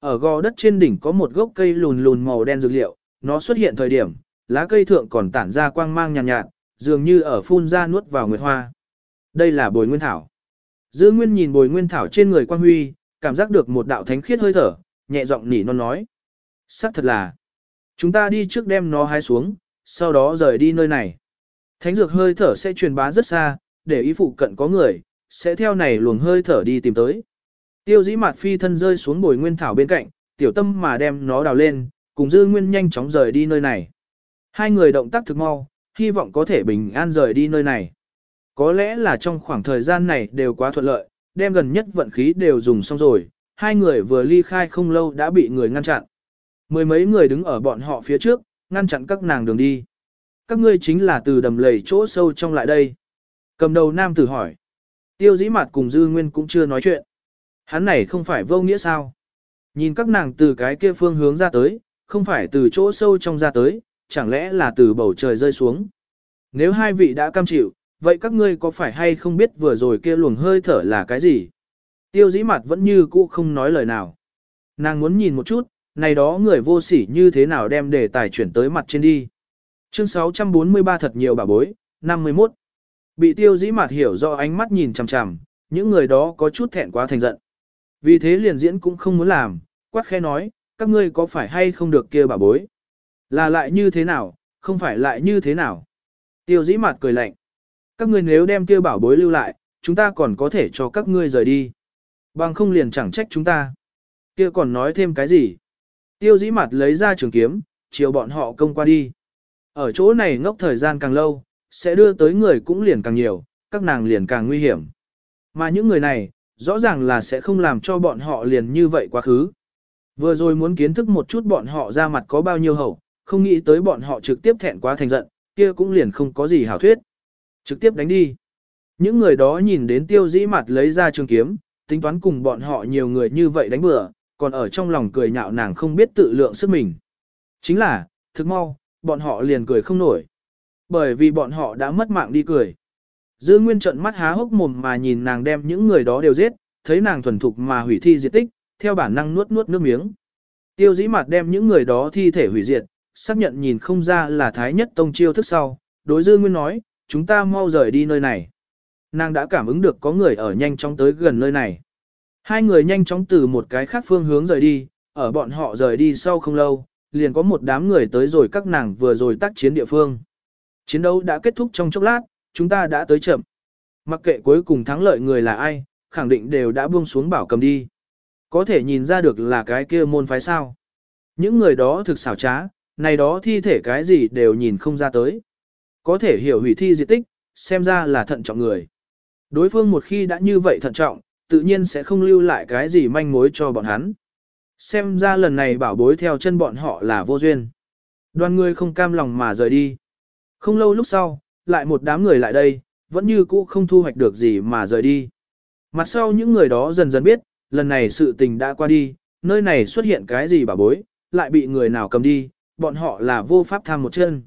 Ở gò đất trên đỉnh có một gốc cây lùn lùn màu đen dược liệu, nó xuất hiện thời điểm, lá cây thượng còn tản ra quang mang nhàn nhạt, nhạt, dường như ở phun ra nuốt vào nguyệt hoa. Đây là bồi nguyên thảo. Dư Nguyên nhìn bồi nguyên thảo trên người quang huy, cảm giác được một đạo thánh khiết hơi thở, nhẹ giọng nỉ non nói. Sắc thật là, chúng ta đi trước đem nó hái xuống, sau đó rời đi nơi này. Thánh dược hơi thở sẽ truyền bá rất xa, để ý phụ cận có người, sẽ theo này luồng hơi thở đi tìm tới. Tiêu dĩ Mạt phi thân rơi xuống bồi nguyên thảo bên cạnh, tiểu tâm mà đem nó đào lên, cùng dư nguyên nhanh chóng rời đi nơi này. Hai người động tác thực mau, hy vọng có thể bình an rời đi nơi này. Có lẽ là trong khoảng thời gian này đều quá thuận lợi, đem gần nhất vận khí đều dùng xong rồi, hai người vừa ly khai không lâu đã bị người ngăn chặn. Mười mấy người đứng ở bọn họ phía trước, ngăn chặn các nàng đường đi. Các ngươi chính là từ đầm lầy chỗ sâu trong lại đây. Cầm đầu nam tử hỏi. Tiêu dĩ mặt cùng dư nguyên cũng chưa nói chuyện. Hắn này không phải vô nghĩa sao? Nhìn các nàng từ cái kia phương hướng ra tới, không phải từ chỗ sâu trong ra tới, chẳng lẽ là từ bầu trời rơi xuống. Nếu hai vị đã cam chịu, vậy các ngươi có phải hay không biết vừa rồi kia luồng hơi thở là cái gì? Tiêu dĩ mặt vẫn như cũ không nói lời nào. Nàng muốn nhìn một chút, này đó người vô sỉ như thế nào đem đề tài chuyển tới mặt trên đi. Chương 643 thật nhiều bà bối, 51. Bị tiêu dĩ mặt hiểu do ánh mắt nhìn chằm chằm, những người đó có chút thẹn quá thành giận. Vì thế liền diễn cũng không muốn làm, quát khe nói, các ngươi có phải hay không được kia bà bối? Là lại như thế nào, không phải lại như thế nào? Tiêu dĩ mặt cười lạnh. Các ngươi nếu đem kia bảo bối lưu lại, chúng ta còn có thể cho các ngươi rời đi. Bằng không liền chẳng trách chúng ta. Kia còn nói thêm cái gì? Tiêu dĩ mặt lấy ra trường kiếm, chiều bọn họ công qua đi. Ở chỗ này ngốc thời gian càng lâu, sẽ đưa tới người cũng liền càng nhiều, các nàng liền càng nguy hiểm. Mà những người này, rõ ràng là sẽ không làm cho bọn họ liền như vậy quá khứ. Vừa rồi muốn kiến thức một chút bọn họ ra mặt có bao nhiêu hậu, không nghĩ tới bọn họ trực tiếp thẹn quá thành giận, kia cũng liền không có gì hảo thuyết. Trực tiếp đánh đi. Những người đó nhìn đến tiêu dĩ mặt lấy ra trường kiếm, tính toán cùng bọn họ nhiều người như vậy đánh bừa, còn ở trong lòng cười nhạo nàng không biết tự lượng sức mình. Chính là, thực mau, bọn họ liền cười không nổi. Bởi vì bọn họ đã mất mạng đi cười. Dư Nguyên trợn mắt há hốc mồm mà nhìn nàng đem những người đó đều giết, thấy nàng thuần thục mà hủy thi diệt tích, theo bản năng nuốt nuốt nước miếng. Tiêu dĩ Mạt đem những người đó thi thể hủy diệt, xác nhận nhìn không ra là thái nhất tông chiêu thức sau. Đối Dư Nguyên nói, chúng ta mau rời đi nơi này. Nàng đã cảm ứng được có người ở nhanh chóng tới gần nơi này. Hai người nhanh chóng từ một cái khác phương hướng rời đi, ở bọn họ rời đi sau không lâu, liền có một đám người tới rồi các nàng vừa rồi tác chiến địa phương. Chiến đấu đã kết thúc trong chốc lát, chúng ta đã tới chậm. Mặc kệ cuối cùng thắng lợi người là ai, khẳng định đều đã buông xuống bảo cầm đi. Có thể nhìn ra được là cái kia môn phái sao. Những người đó thực xảo trá, này đó thi thể cái gì đều nhìn không ra tới. Có thể hiểu hủy thi di tích, xem ra là thận trọng người. Đối phương một khi đã như vậy thận trọng, tự nhiên sẽ không lưu lại cái gì manh mối cho bọn hắn. Xem ra lần này bảo bối theo chân bọn họ là vô duyên. Đoàn người không cam lòng mà rời đi. Không lâu lúc sau, lại một đám người lại đây, vẫn như cũ không thu hoạch được gì mà rời đi. Mặt sau những người đó dần dần biết, lần này sự tình đã qua đi, nơi này xuất hiện cái gì bảo bối, lại bị người nào cầm đi, bọn họ là vô pháp tham một chân.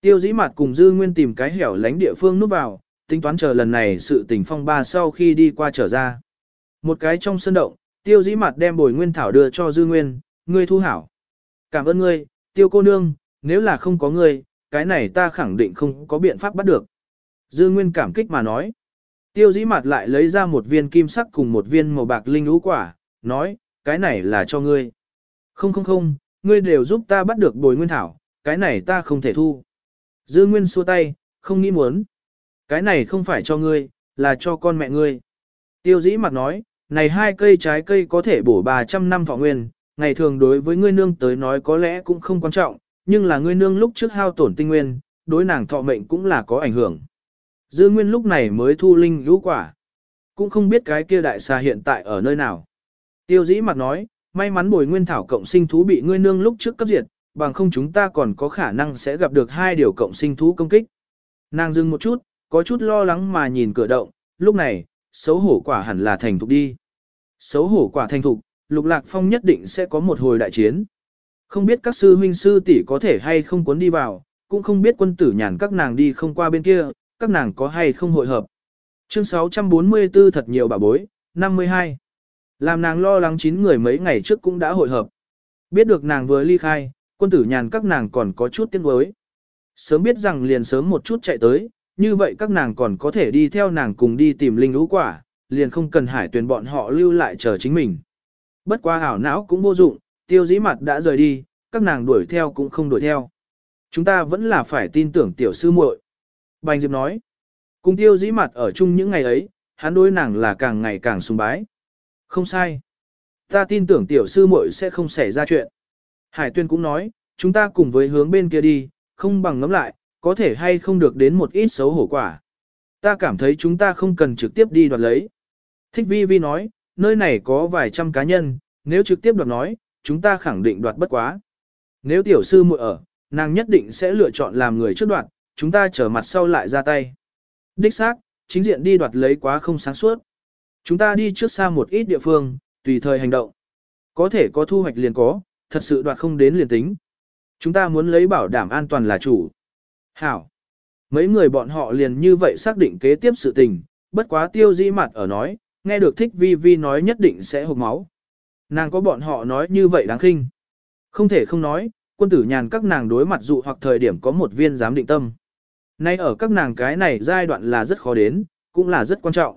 Tiêu dĩ mặt cùng dư nguyên tìm cái hẻo lánh địa phương núp vào, tính toán chờ lần này sự tình phong ba sau khi đi qua trở ra. Một cái trong sân động, tiêu dĩ mặt đem bồi nguyên thảo đưa cho dư nguyên, ngươi thu hảo. Cảm ơn ngươi, tiêu cô nương, nếu là không có ngươi, cái này ta khẳng định không có biện pháp bắt được. Dư nguyên cảm kích mà nói. Tiêu dĩ mặt lại lấy ra một viên kim sắc cùng một viên màu bạc linh lũ quả, nói, cái này là cho ngươi. Không không không, ngươi đều giúp ta bắt được bồi nguyên thảo, cái này ta không thể thu. Dư nguyên xua tay, không nghĩ muốn. Cái này không phải cho ngươi, là cho con mẹ ngươi. Tiêu dĩ mặt nói, này hai cây trái cây có thể bổ 300 năm thọ nguyên, ngày thường đối với ngươi nương tới nói có lẽ cũng không quan trọng, nhưng là ngươi nương lúc trước hao tổn tinh nguyên, đối nàng thọ mệnh cũng là có ảnh hưởng. Dư Nguyên lúc này mới thu linh lũ quả. Cũng không biết cái kia đại xà hiện tại ở nơi nào. Tiêu dĩ mặt nói, may mắn bồi nguyên thảo cộng sinh thú bị ngươi nương lúc trước cấp diệt, bằng không chúng ta còn có khả năng sẽ gặp được hai điều cộng sinh thú công kích. Nàng dừng một chút, có chút lo lắng mà nhìn cửa động, lúc này, xấu hổ quả hẳn là thành thục đi. Xấu hổ quả thành thục, lục lạc phong nhất định sẽ có một hồi đại chiến. Không biết các sư huynh sư tỷ có thể hay không cuốn đi vào, cũng không biết quân tử nhàn các nàng đi không qua bên kia, các nàng có hay không hội hợp. Chương 644 thật nhiều bà bối, 52. Làm nàng lo lắng chín người mấy ngày trước cũng đã hội hợp. Biết được nàng vừa ly khai, quân tử nhàn các nàng còn có chút tiếng đối. Sớm biết rằng liền sớm một chút chạy tới, như vậy các nàng còn có thể đi theo nàng cùng đi tìm linh lũ quả, liền không cần hải tuyển bọn họ lưu lại chờ chính mình. Bất qua ảo não cũng vô dụng, tiêu dĩ mặt đã rời đi, các nàng đuổi theo cũng không đuổi theo. Chúng ta vẫn là phải tin tưởng tiểu sư muội. Bành Diệp nói, cùng tiêu dĩ mặt ở chung những ngày ấy, hắn đối nàng là càng ngày càng sùng bái. Không sai. Ta tin tưởng tiểu sư muội sẽ không xảy ra chuyện. Hải tuyên cũng nói, chúng ta cùng với hướng bên kia đi, không bằng ngắm lại, có thể hay không được đến một ít xấu hổ quả. Ta cảm thấy chúng ta không cần trực tiếp đi đoạt lấy. Thích vi vi nói, nơi này có vài trăm cá nhân, nếu trực tiếp đoạt nói, chúng ta khẳng định đoạt bất quá. Nếu tiểu sư muội ở, nàng nhất định sẽ lựa chọn làm người trước đoạt, chúng ta trở mặt sau lại ra tay. Đích xác, chính diện đi đoạt lấy quá không sáng suốt. Chúng ta đi trước xa một ít địa phương, tùy thời hành động. Có thể có thu hoạch liền có, thật sự đoạt không đến liền tính. Chúng ta muốn lấy bảo đảm an toàn là chủ. Hảo. Mấy người bọn họ liền như vậy xác định kế tiếp sự tình, bất quá tiêu dĩ mặt ở nói, nghe được thích vi vi nói nhất định sẽ hộp máu. Nàng có bọn họ nói như vậy đáng khinh. Không thể không nói, quân tử nhàn các nàng đối mặt dụ hoặc thời điểm có một viên giám định tâm. Nay ở các nàng cái này giai đoạn là rất khó đến, cũng là rất quan trọng.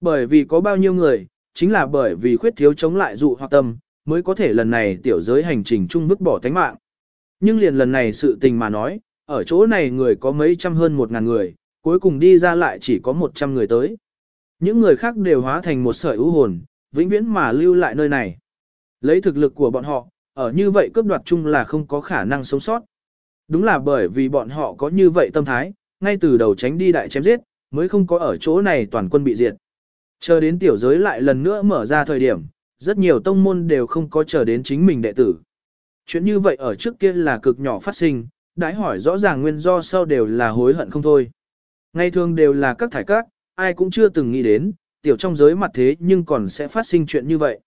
Bởi vì có bao nhiêu người, chính là bởi vì khuyết thiếu chống lại dụ hoặc tâm, mới có thể lần này tiểu giới hành trình chung vứt bỏ tánh mạng. Nhưng liền lần này sự tình mà nói, ở chỗ này người có mấy trăm hơn một ngàn người, cuối cùng đi ra lại chỉ có một trăm người tới. Những người khác đều hóa thành một sợi ưu hồn, vĩnh viễn mà lưu lại nơi này. Lấy thực lực của bọn họ, ở như vậy cướp đoạt chung là không có khả năng sống sót. Đúng là bởi vì bọn họ có như vậy tâm thái, ngay từ đầu tránh đi đại chém giết, mới không có ở chỗ này toàn quân bị diệt. Chờ đến tiểu giới lại lần nữa mở ra thời điểm, rất nhiều tông môn đều không có chờ đến chính mình đệ tử. Chuyện như vậy ở trước kia là cực nhỏ phát sinh, đãi hỏi rõ ràng nguyên do sau đều là hối hận không thôi. Ngày thường đều là các thải các, ai cũng chưa từng nghĩ đến, tiểu trong giới mặt thế nhưng còn sẽ phát sinh chuyện như vậy.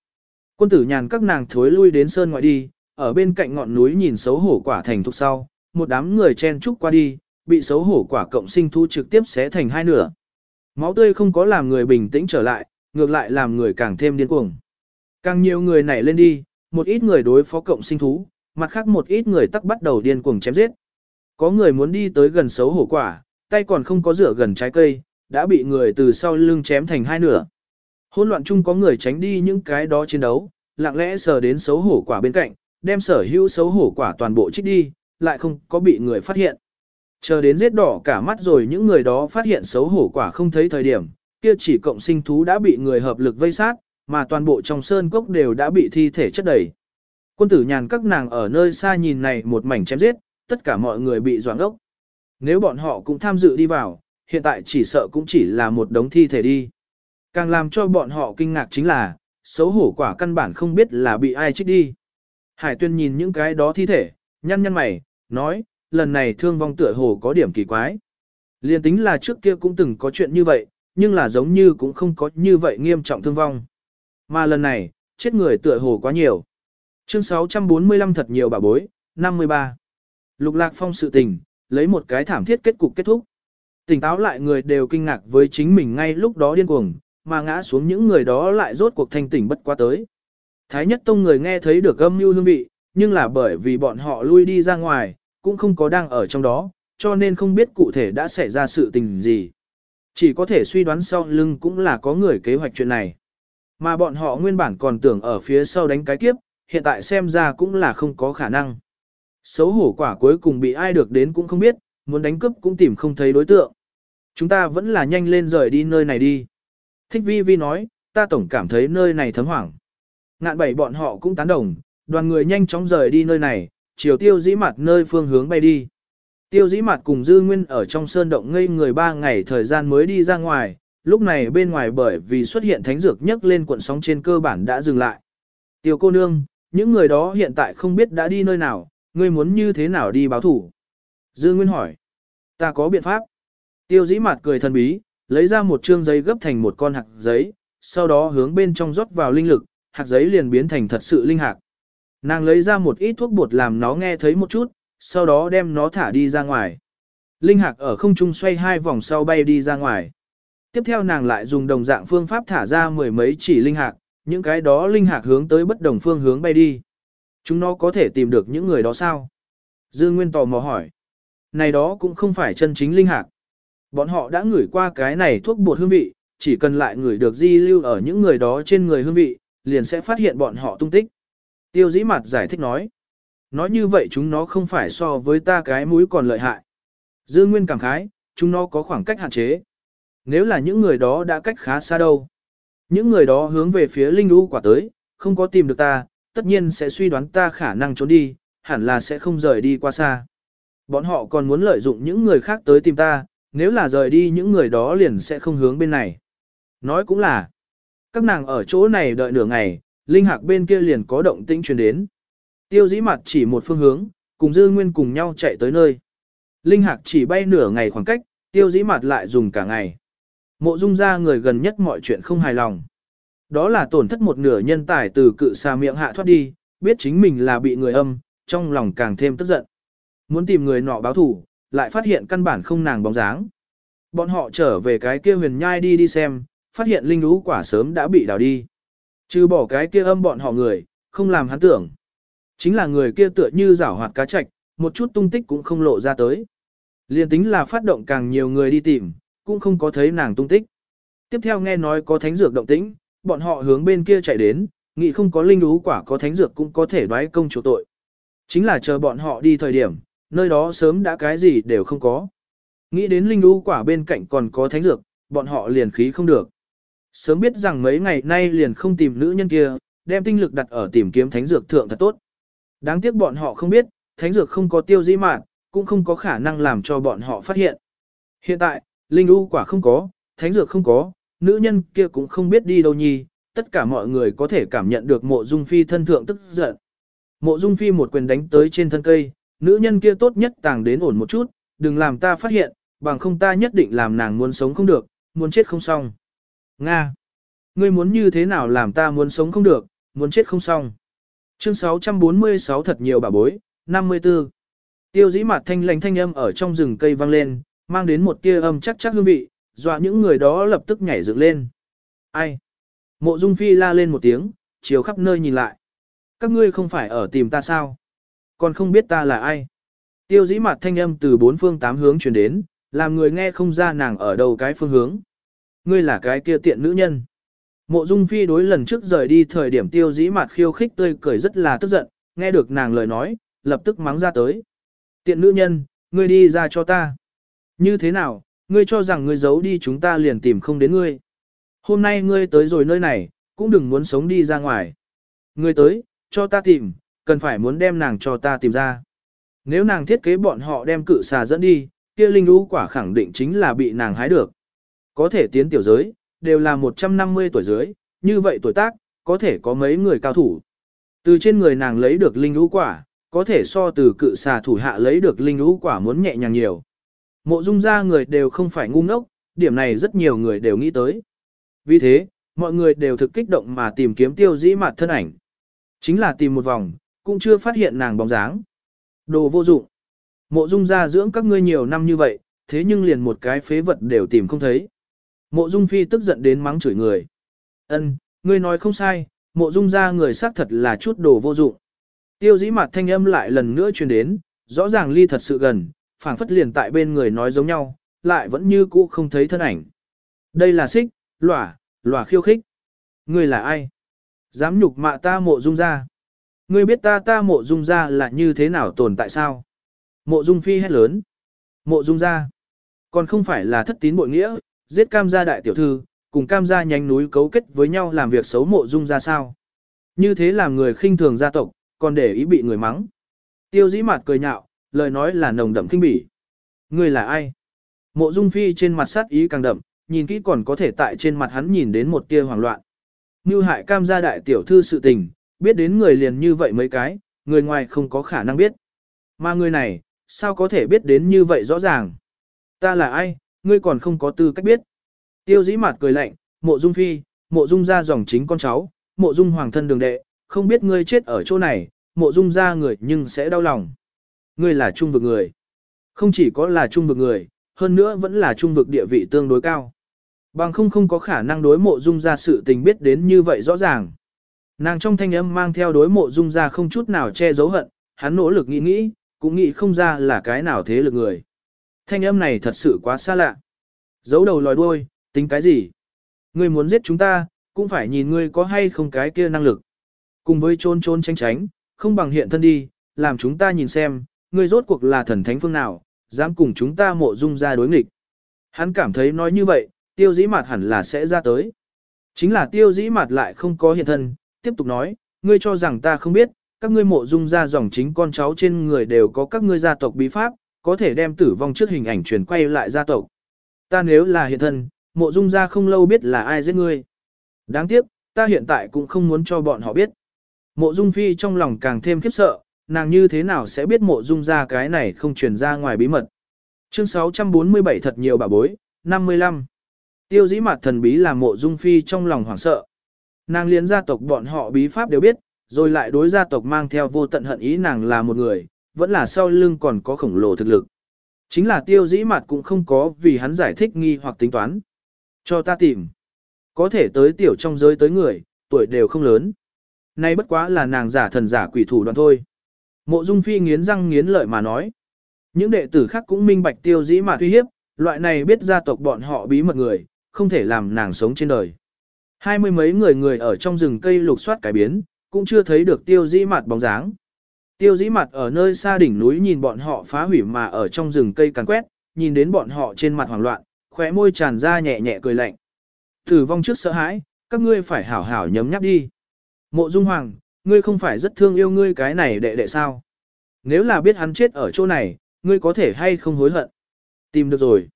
Quân tử nhàn các nàng thối lui đến sơn ngoại đi, ở bên cạnh ngọn núi nhìn xấu hổ quả thành thục sau, một đám người chen trúc qua đi, bị xấu hổ quả cộng sinh thu trực tiếp xé thành hai nửa. Máu tươi không có làm người bình tĩnh trở lại, ngược lại làm người càng thêm điên cuồng. Càng nhiều người nảy lên đi, một ít người đối phó cộng sinh thú, mặt khác một ít người tắc bắt đầu điên cuồng chém giết. Có người muốn đi tới gần xấu hổ quả, tay còn không có rửa gần trái cây, đã bị người từ sau lưng chém thành hai nửa. Hỗn loạn chung có người tránh đi những cái đó chiến đấu, lặng lẽ sờ đến xấu hổ quả bên cạnh, đem sở hữu xấu hổ quả toàn bộ trích đi, lại không có bị người phát hiện. Chờ đến giết đỏ cả mắt rồi những người đó phát hiện xấu hổ quả không thấy thời điểm, kia chỉ cộng sinh thú đã bị người hợp lực vây sát, mà toàn bộ trong sơn cốc đều đã bị thi thể chất đầy. Quân tử nhàn các nàng ở nơi xa nhìn này một mảnh chém giết, tất cả mọi người bị doãn ốc. Nếu bọn họ cũng tham dự đi vào, hiện tại chỉ sợ cũng chỉ là một đống thi thể đi. Càng làm cho bọn họ kinh ngạc chính là, xấu hổ quả căn bản không biết là bị ai trích đi. Hải tuyên nhìn những cái đó thi thể, nhăn nhăn mày, nói, lần này thương vong tựa hồ có điểm kỳ quái. Liên tính là trước kia cũng từng có chuyện như vậy, nhưng là giống như cũng không có như vậy nghiêm trọng thương vong. Mà lần này, chết người tựa hồ quá nhiều. Chương 645 thật nhiều bà bối, 53. Lục lạc phong sự tình, lấy một cái thảm thiết kết cục kết thúc. Tỉnh táo lại người đều kinh ngạc với chính mình ngay lúc đó điên cuồng, mà ngã xuống những người đó lại rốt cuộc thanh tỉnh bất quá tới. Thái nhất tông người nghe thấy được âm mưu hương vị, nhưng là bởi vì bọn họ lui đi ra ngoài, cũng không có đang ở trong đó, cho nên không biết cụ thể đã xảy ra sự tình gì. Chỉ có thể suy đoán sau lưng cũng là có người kế hoạch chuyện này. Mà bọn họ nguyên bản còn tưởng ở phía sau đánh cái kiếp, hiện tại xem ra cũng là không có khả năng. Xấu hổ quả cuối cùng bị ai được đến cũng không biết, muốn đánh cướp cũng tìm không thấy đối tượng. Chúng ta vẫn là nhanh lên rời đi nơi này đi. Thích vi vi nói, ta tổng cảm thấy nơi này thấm hoảng. Ngạn bảy bọn họ cũng tán đồng, đoàn người nhanh chóng rời đi nơi này, chiều tiêu dĩ mặt nơi phương hướng bay đi. Tiêu dĩ mặt cùng dư nguyên ở trong sơn động ngây người ba ngày thời gian mới đi ra ngoài, lúc này bên ngoài bởi vì xuất hiện thánh dược nhấc lên cuộn sóng trên cơ bản đã dừng lại. Tiêu cô nương, những người đó hiện tại không biết đã đi nơi nào, ngươi muốn như thế nào đi báo thủ. Dư Nguyên hỏi, ta có biện pháp. Tiêu dĩ mặt cười thần bí, lấy ra một trương giấy gấp thành một con hạt giấy, sau đó hướng bên trong rót vào linh lực, hạt giấy liền biến thành thật sự linh hạt. Nàng lấy ra một ít thuốc bột làm nó nghe thấy một chút, sau đó đem nó thả đi ra ngoài. Linh hạt ở không trung xoay hai vòng sau bay đi ra ngoài. Tiếp theo nàng lại dùng đồng dạng phương pháp thả ra mười mấy chỉ linh hạt, những cái đó linh hạt hướng tới bất đồng phương hướng bay đi. Chúng nó có thể tìm được những người đó sao? Dư Nguyên tò mò hỏi. Này đó cũng không phải chân chính linh hạt. Bọn họ đã ngửi qua cái này thuốc bột hương vị, chỉ cần lại ngửi được di lưu ở những người đó trên người hương vị, liền sẽ phát hiện bọn họ tung tích. Tiêu dĩ mặt giải thích nói. Nói như vậy chúng nó không phải so với ta cái mũi còn lợi hại. Dư Nguyên cảm khái, chúng nó có khoảng cách hạn chế. Nếu là những người đó đã cách khá xa đâu. Những người đó hướng về phía linh U quả tới, không có tìm được ta, tất nhiên sẽ suy đoán ta khả năng trốn đi, hẳn là sẽ không rời đi qua xa. Bọn họ còn muốn lợi dụng những người khác tới tìm ta, nếu là rời đi những người đó liền sẽ không hướng bên này. Nói cũng là, các nàng ở chỗ này đợi nửa ngày, linh hạc bên kia liền có động tĩnh truyền đến. Tiêu dĩ mặt chỉ một phương hướng, cùng dư nguyên cùng nhau chạy tới nơi. Linh hạc chỉ bay nửa ngày khoảng cách, tiêu dĩ mặt lại dùng cả ngày. Mộ dung ra người gần nhất mọi chuyện không hài lòng. Đó là tổn thất một nửa nhân tài từ cự xa miệng hạ thoát đi, biết chính mình là bị người âm, trong lòng càng thêm tức giận. Muốn tìm người nọ báo thủ, lại phát hiện căn bản không nàng bóng dáng. Bọn họ trở về cái kia huyền nhai đi đi xem, phát hiện linh lũ quả sớm đã bị đào đi. Trừ bỏ cái kia âm bọn họ người, không làm hắn tưởng. Chính là người kia tựa như rảo hoạt cá chạch, một chút tung tích cũng không lộ ra tới. Liên tính là phát động càng nhiều người đi tìm, cũng không có thấy nàng tung tích. Tiếp theo nghe nói có thánh dược động tĩnh, bọn họ hướng bên kia chạy đến, nghĩ không có linh lũ quả có thánh dược cũng có thể đoái công chủ tội. Chính là chờ bọn họ đi thời điểm, nơi đó sớm đã cái gì đều không có. Nghĩ đến linh lũ quả bên cạnh còn có thánh dược, bọn họ liền khí không được. Sớm biết rằng mấy ngày nay liền không tìm nữ nhân kia, đem tinh lực đặt ở tìm kiếm thánh dược thượng thật tốt. Đáng tiếc bọn họ không biết, thánh dược không có tiêu dĩ mạn, cũng không có khả năng làm cho bọn họ phát hiện. Hiện tại, linh u quả không có, thánh dược không có, nữ nhân kia cũng không biết đi đâu nhi, tất cả mọi người có thể cảm nhận được mộ dung phi thân thượng tức giận. Mộ dung phi một quyền đánh tới trên thân cây, nữ nhân kia tốt nhất tàng đến ổn một chút, đừng làm ta phát hiện, bằng không ta nhất định làm nàng muốn sống không được, muốn chết không xong. Nga! Ngươi muốn như thế nào làm ta muốn sống không được, muốn chết không xong. Chương 646 thật nhiều bà bối, 54. Tiêu dĩ mặt thanh lành thanh âm ở trong rừng cây vang lên, mang đến một tia âm chắc chắc hương vị, dọa những người đó lập tức nhảy dựng lên. Ai? Mộ Dung Phi la lên một tiếng, chiều khắp nơi nhìn lại. Các ngươi không phải ở tìm ta sao? Còn không biết ta là ai? Tiêu dĩ mặt thanh âm từ bốn phương tám hướng truyền đến, làm người nghe không ra nàng ở đâu cái phương hướng. Ngươi là cái kia tiện nữ nhân. Mộ Dung Phi đối lần trước rời đi thời điểm tiêu dĩ mặt khiêu khích tươi cười rất là tức giận, nghe được nàng lời nói, lập tức mắng ra tới. Tiện nữ nhân, ngươi đi ra cho ta. Như thế nào, ngươi cho rằng ngươi giấu đi chúng ta liền tìm không đến ngươi. Hôm nay ngươi tới rồi nơi này, cũng đừng muốn sống đi ra ngoài. Ngươi tới, cho ta tìm, cần phải muốn đem nàng cho ta tìm ra. Nếu nàng thiết kế bọn họ đem cự xà dẫn đi, kia linh lũ quả khẳng định chính là bị nàng hái được. Có thể tiến tiểu giới, đều là 150 tuổi dưới, như vậy tuổi tác, có thể có mấy người cao thủ. Từ trên người nàng lấy được linh lũ quả, có thể so từ cự xà thủ hạ lấy được linh lũ quả muốn nhẹ nhàng nhiều. Mộ dung ra người đều không phải ngu ngốc, điểm này rất nhiều người đều nghĩ tới. Vì thế, mọi người đều thực kích động mà tìm kiếm tiêu dĩ mặt thân ảnh. Chính là tìm một vòng, cũng chưa phát hiện nàng bóng dáng. Đồ vô dụng. Mộ dung gia dưỡng các ngươi nhiều năm như vậy, thế nhưng liền một cái phế vật đều tìm không thấy. Mộ dung phi tức giận đến mắng chửi người. Ân, ngươi nói không sai, mộ dung gia người xác thật là chút đồ vô dụng. Tiêu dĩ mạt thanh âm lại lần nữa truyền đến, rõ ràng ly thật sự gần, phảng phất liền tại bên người nói giống nhau, lại vẫn như cũ không thấy thân ảnh. Đây là xích, lỏa, lỏa khiêu khích. Ngươi là ai? Dám nhục mạ ta mộ dung gia? Ngươi biết ta ta mộ dung ra là như thế nào tồn tại sao? Mộ dung phi hét lớn. Mộ dung ra. Còn không phải là thất tín bội nghĩa, giết cam gia đại tiểu thư, cùng cam gia nhánh núi cấu kết với nhau làm việc xấu mộ dung ra sao? Như thế làm người khinh thường gia tộc, còn để ý bị người mắng. Tiêu dĩ mặt cười nhạo, lời nói là nồng đậm kinh bỉ. Ngươi là ai? Mộ dung phi trên mặt sát ý càng đậm, nhìn kỹ còn có thể tại trên mặt hắn nhìn đến một tia hoảng loạn. Như hại cam gia đại tiểu thư sự tình, biết đến người liền như vậy mấy cái, người ngoài không có khả năng biết. Mà người này, sao có thể biết đến như vậy rõ ràng? Ta là ai, ngươi còn không có tư cách biết. Tiêu dĩ mặt cười lạnh, mộ dung phi, mộ dung ra dòng chính con cháu, mộ dung hoàng thân đường đệ, không biết ngươi chết ở chỗ này, mộ dung ra người nhưng sẽ đau lòng. Ngươi là trung vực người. Không chỉ có là trung vực người, hơn nữa vẫn là trung vực địa vị tương đối cao. Bằng không không có khả năng đối mộ dung ra sự tình biết đến như vậy rõ ràng. Nàng trong thanh âm mang theo đối mộ dung ra không chút nào che giấu hận, hắn nỗ lực nghĩ nghĩ, cũng nghĩ không ra là cái nào thế lực người. Thanh âm này thật sự quá xa lạ. Giấu đầu lòi đuôi, tính cái gì? Ngươi muốn giết chúng ta, cũng phải nhìn ngươi có hay không cái kia năng lực. Cùng với trôn trôn tránh tránh, không bằng hiện thân đi, làm chúng ta nhìn xem, ngươi rốt cuộc là thần thánh phương nào, dám cùng chúng ta mộ dung ra đối nghịch. Hắn cảm thấy nói như vậy, tiêu dĩ mặt hẳn là sẽ ra tới. Chính là tiêu dĩ mặt lại không có hiện thân, tiếp tục nói, ngươi cho rằng ta không biết, các ngươi mộ dung ra dòng chính con cháu trên người đều có các ngươi gia tộc bí pháp, có thể đem tử vong trước hình ảnh truyền quay lại gia tộc. Ta nếu là hiện thân, mộ dung ra không lâu biết là ai giết ngươi. Đáng tiếc, ta hiện tại cũng không muốn cho bọn họ biết. Mộ dung phi trong lòng càng thêm khiếp sợ, nàng như thế nào sẽ biết mộ dung ra cái này không truyền ra ngoài bí mật. Chương 647 thật nhiều bà bối, 55. Tiêu dĩ mặt thần bí là mộ dung phi trong lòng hoảng sợ. Nàng liên gia tộc bọn họ bí pháp đều biết, rồi lại đối gia tộc mang theo vô tận hận ý nàng là một người, vẫn là sau lưng còn có khổng lồ thực lực. Chính là tiêu dĩ mặt cũng không có vì hắn giải thích nghi hoặc tính toán. Cho ta tìm. Có thể tới tiểu trong giới tới người, tuổi đều không lớn. Nay bất quá là nàng giả thần giả quỷ thủ đoạn thôi. Mộ Dung Phi nghiến răng nghiến lợi mà nói. Những đệ tử khác cũng minh bạch tiêu dĩ mà uy hiếp, loại này biết gia tộc bọn họ bí mật người, không thể làm nàng sống trên đời. Hai mươi mấy người người ở trong rừng cây lục soát cải biến, cũng chưa thấy được tiêu dĩ mặt bóng dáng. Tiêu dĩ mặt ở nơi xa đỉnh núi nhìn bọn họ phá hủy mà ở trong rừng cây càn quét, nhìn đến bọn họ trên mặt hoảng loạn, khóe môi tràn ra nhẹ nhẹ cười lạnh. Tử vong trước sợ hãi, các ngươi phải hảo hảo nhấm nháp đi. Mộ Dung Hoàng, ngươi không phải rất thương yêu ngươi cái này đệ đệ sao? Nếu là biết hắn chết ở chỗ này, ngươi có thể hay không hối hận? Tìm được rồi.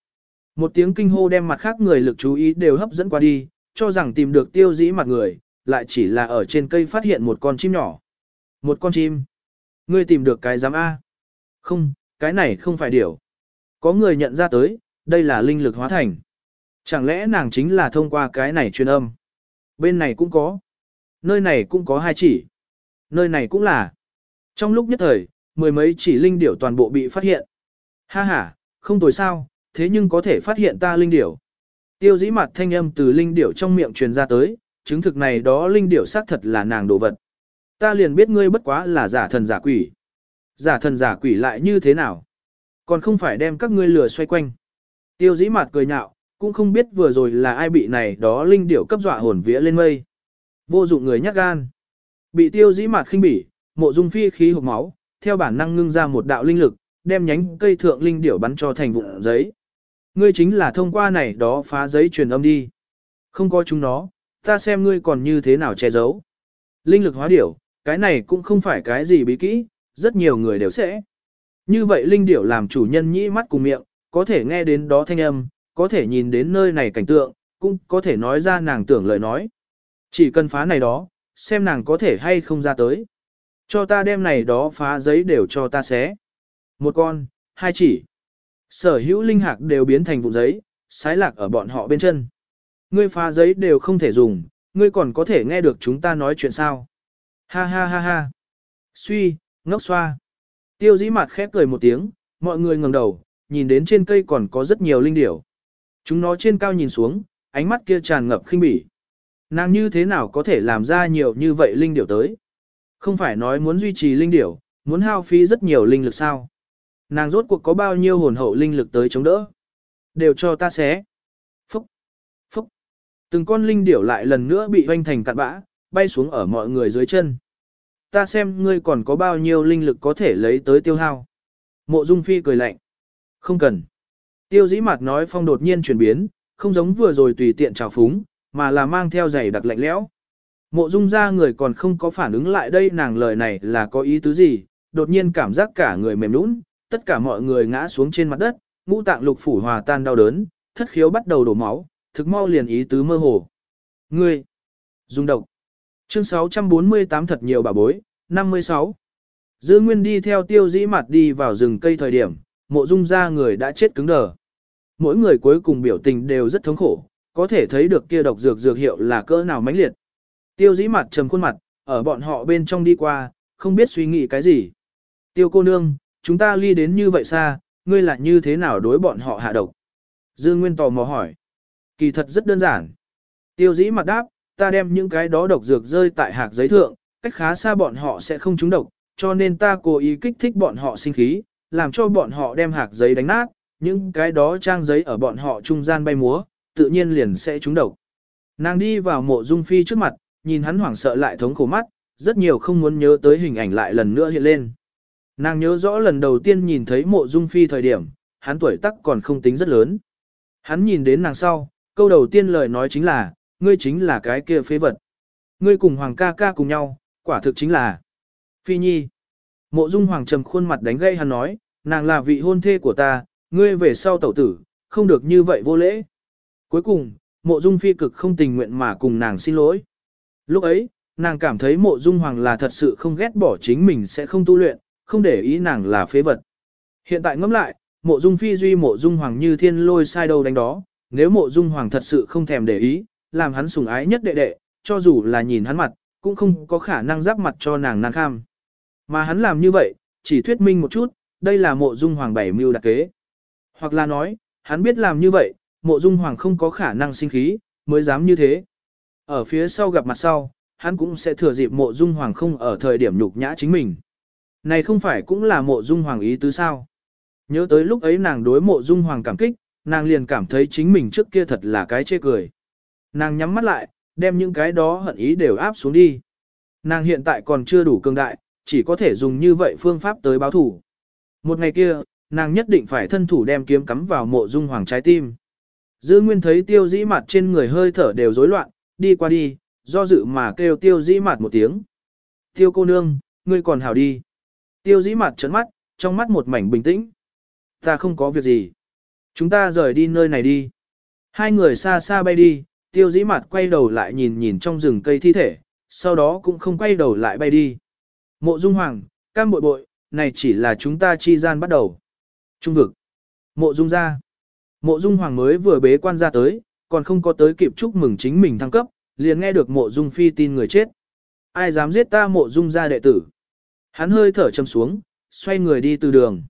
Một tiếng kinh hô đem mặt khác người lực chú ý đều hấp dẫn qua đi, cho rằng tìm được tiêu dĩ mặt người, lại chỉ là ở trên cây phát hiện một con chim nhỏ. Một con chim. Ngươi tìm được cái giám A. Không, cái này không phải điều. Có người nhận ra tới, đây là linh lực hóa thành. Chẳng lẽ nàng chính là thông qua cái này truyền âm? Bên này cũng có. Nơi này cũng có hai chỉ. Nơi này cũng là. Trong lúc nhất thời, mười mấy chỉ linh điểu toàn bộ bị phát hiện. Ha ha, không tồi sao, thế nhưng có thể phát hiện ta linh điểu. Tiêu dĩ mặt thanh âm từ linh điểu trong miệng truyền ra tới, chứng thực này đó linh điểu xác thật là nàng đồ vật. Ta liền biết ngươi bất quá là giả thần giả quỷ. Giả thần giả quỷ lại như thế nào? Còn không phải đem các ngươi lừa xoay quanh. Tiêu dĩ mặt cười nhạo, cũng không biết vừa rồi là ai bị này đó linh điểu cấp dọa hồn vía lên mây. Vô dụng người nhắc gan. Bị tiêu dĩ mặt khinh bỉ, mộ dung phi khí hộp máu, theo bản năng ngưng ra một đạo linh lực, đem nhánh cây thượng linh điểu bắn cho thành vụn giấy. Ngươi chính là thông qua này đó phá giấy truyền âm đi. Không có chúng nó, ta xem ngươi còn như thế nào che giấu. Linh lực hóa điểu, cái này cũng không phải cái gì bí kỹ, rất nhiều người đều sẽ. Như vậy linh điểu làm chủ nhân nhĩ mắt cùng miệng, có thể nghe đến đó thanh âm, có thể nhìn đến nơi này cảnh tượng, cũng có thể nói ra nàng tưởng lời nói. Chỉ cần phá này đó, xem nàng có thể hay không ra tới. Cho ta đem này đó phá giấy đều cho ta xé. Một con, hai chỉ. Sở hữu linh hạc đều biến thành vụ giấy, sái lạc ở bọn họ bên chân. Ngươi phá giấy đều không thể dùng, ngươi còn có thể nghe được chúng ta nói chuyện sao. Ha ha ha ha. Suy, ngốc xoa. Tiêu dĩ mặt khép cười một tiếng, mọi người ngẩng đầu, nhìn đến trên cây còn có rất nhiều linh điểu. Chúng nó trên cao nhìn xuống, ánh mắt kia tràn ngập khinh bỉ. Nàng như thế nào có thể làm ra nhiều như vậy linh điểu tới? Không phải nói muốn duy trì linh điểu, muốn hao phí rất nhiều linh lực sao? Nàng rốt cuộc có bao nhiêu hồn hậu linh lực tới chống đỡ? Đều cho ta xé. Phúc, phúc. Từng con linh điểu lại lần nữa bị hoanh thành cạn bã, bay xuống ở mọi người dưới chân. Ta xem ngươi còn có bao nhiêu linh lực có thể lấy tới tiêu hao. Mộ Dung Phi cười lạnh. Không cần. Tiêu dĩ mặt nói phong đột nhiên chuyển biến, không giống vừa rồi tùy tiện trào phúng, mà là mang theo giày đặc lạnh lẽo. Mộ dung ra người còn không có phản ứng lại đây nàng lời này là có ý tứ gì, đột nhiên cảm giác cả người mềm nũng, tất cả mọi người ngã xuống trên mặt đất, ngũ tạng lục phủ hòa tan đau đớn, thất khiếu bắt đầu đổ máu, thực mau liền ý tứ mơ hồ. Ngươi, dung độc. Chương 648 thật nhiều bà bối, 56. Dư Nguyên đi theo tiêu dĩ mặt đi vào rừng cây thời điểm, mộ dung ra người đã chết cứng đờ. Mỗi người cuối cùng biểu tình đều rất thống khổ, có thể thấy được kia độc dược dược hiệu là cỡ nào mãnh liệt. Tiêu dĩ mặt trầm khuôn mặt, ở bọn họ bên trong đi qua, không biết suy nghĩ cái gì. Tiêu cô nương, chúng ta ly đến như vậy xa, ngươi là như thế nào đối bọn họ hạ độc? Dương Nguyên tò mò hỏi. Kỳ thật rất đơn giản. Tiêu dĩ mặt đáp, ta đem những cái đó độc dược rơi tại hạt giấy thượng, cách khá xa bọn họ sẽ không trúng độc, cho nên ta cố ý kích thích bọn họ sinh khí, làm cho bọn họ đem hạt giấy đánh nát, những cái đó trang giấy ở bọn họ trung gian bay múa, tự nhiên liền sẽ trúng độc. Nàng đi vào mộ dung phi trước mặt, nhìn hắn hoảng sợ lại thống khổ mắt, rất nhiều không muốn nhớ tới hình ảnh lại lần nữa hiện lên. Nàng nhớ rõ lần đầu tiên nhìn thấy mộ dung phi thời điểm, hắn tuổi tác còn không tính rất lớn. Hắn nhìn đến nàng sau, câu đầu tiên lời nói chính là, ngươi chính là cái kia phế vật. Ngươi cùng Hoàng ca ca cùng nhau, quả thực chính là Phi Nhi. Mộ Dung Hoàng trầm khuôn mặt đánh gây hắn nói, nàng là vị hôn thê của ta, ngươi về sau tẩu tử, không được như vậy vô lễ. Cuối cùng, Mộ Dung Phi cực không tình nguyện mà cùng nàng xin lỗi. Lúc ấy, nàng cảm thấy Mộ Dung Hoàng là thật sự không ghét bỏ chính mình sẽ không tu luyện, không để ý nàng là phế vật. Hiện tại ngẫm lại, Mộ Dung Phi duy Mộ Dung Hoàng như thiên lôi sai đâu đánh đó, nếu Mộ Dung Hoàng thật sự không thèm để ý, làm hắn sủng ái nhất đệ đệ, cho dù là nhìn hắn mặt, cũng không có khả năng giáp mặt cho nàng nàng kham. Mà hắn làm như vậy, chỉ thuyết minh một chút, đây là mộ dung hoàng bảy mưu đặc kế. Hoặc là nói, hắn biết làm như vậy, mộ dung hoàng không có khả năng sinh khí, mới dám như thế. Ở phía sau gặp mặt sau, hắn cũng sẽ thừa dịp mộ dung hoàng không ở thời điểm nhục nhã chính mình. Này không phải cũng là mộ dung hoàng ý tứ sao. Nhớ tới lúc ấy nàng đối mộ dung hoàng cảm kích, nàng liền cảm thấy chính mình trước kia thật là cái chê cười. Nàng nhắm mắt lại, đem những cái đó hận ý đều áp xuống đi. Nàng hiện tại còn chưa đủ cường đại, chỉ có thể dùng như vậy phương pháp tới báo thủ. Một ngày kia, nàng nhất định phải thân thủ đem kiếm cắm vào mộ dung hoàng trái tim. Dư Nguyên thấy tiêu dĩ mặt trên người hơi thở đều rối loạn, đi qua đi, do dự mà kêu tiêu dĩ mặt một tiếng. Tiêu cô nương, ngươi còn hảo đi. Tiêu dĩ mặt trấn mắt, trong mắt một mảnh bình tĩnh. Ta không có việc gì. Chúng ta rời đi nơi này đi. Hai người xa xa bay đi, tiêu dĩ mặt quay đầu lại nhìn nhìn trong rừng cây thi thể, sau đó cũng không quay đầu lại bay đi. Mộ Dung Hoàng, cam bội bội, này chỉ là chúng ta chi gian bắt đầu. Trung vực. Mộ Dung ra. Mộ Dung Hoàng mới vừa bế quan ra tới, còn không có tới kịp chúc mừng chính mình thăng cấp, liền nghe được Mộ Dung Phi tin người chết. Ai dám giết ta Mộ Dung ra đệ tử? Hắn hơi thở châm xuống, xoay người đi từ đường.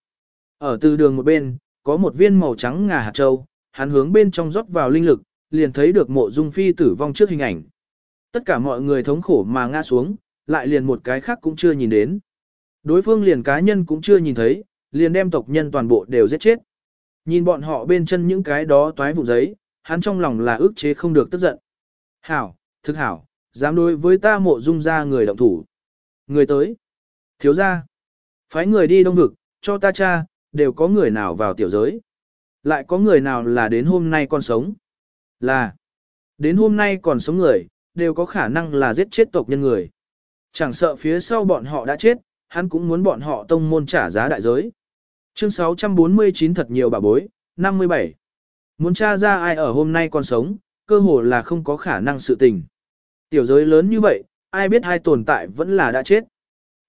Ở từ đường một bên, có một viên màu trắng ngà hạt châu, hắn hướng bên trong rót vào linh lực, liền thấy được Mộ Dung Phi tử vong trước hình ảnh. Tất cả mọi người thống khổ mà ngã xuống, lại liền một cái khác cũng chưa nhìn đến. Đối phương liền cá nhân cũng chưa nhìn thấy, liền đem tộc nhân toàn bộ đều giết chết. Nhìn bọn họ bên chân những cái đó toái vụ giấy, hắn trong lòng là ức chế không được tức giận. Hảo, thực hảo, dám đối với ta mộ dung ra người động thủ. Người tới. Thiếu ra. Phái người đi đông vực, cho ta cha, đều có người nào vào tiểu giới. Lại có người nào là đến hôm nay còn sống. Là. Đến hôm nay còn sống người, đều có khả năng là giết chết tộc nhân người. Chẳng sợ phía sau bọn họ đã chết, hắn cũng muốn bọn họ tông môn trả giá đại giới. Chương 649 thật nhiều bà bối, 57. Muốn tra ra ai ở hôm nay còn sống, cơ hồ là không có khả năng sự tình. Tiểu giới lớn như vậy, ai biết hai tồn tại vẫn là đã chết.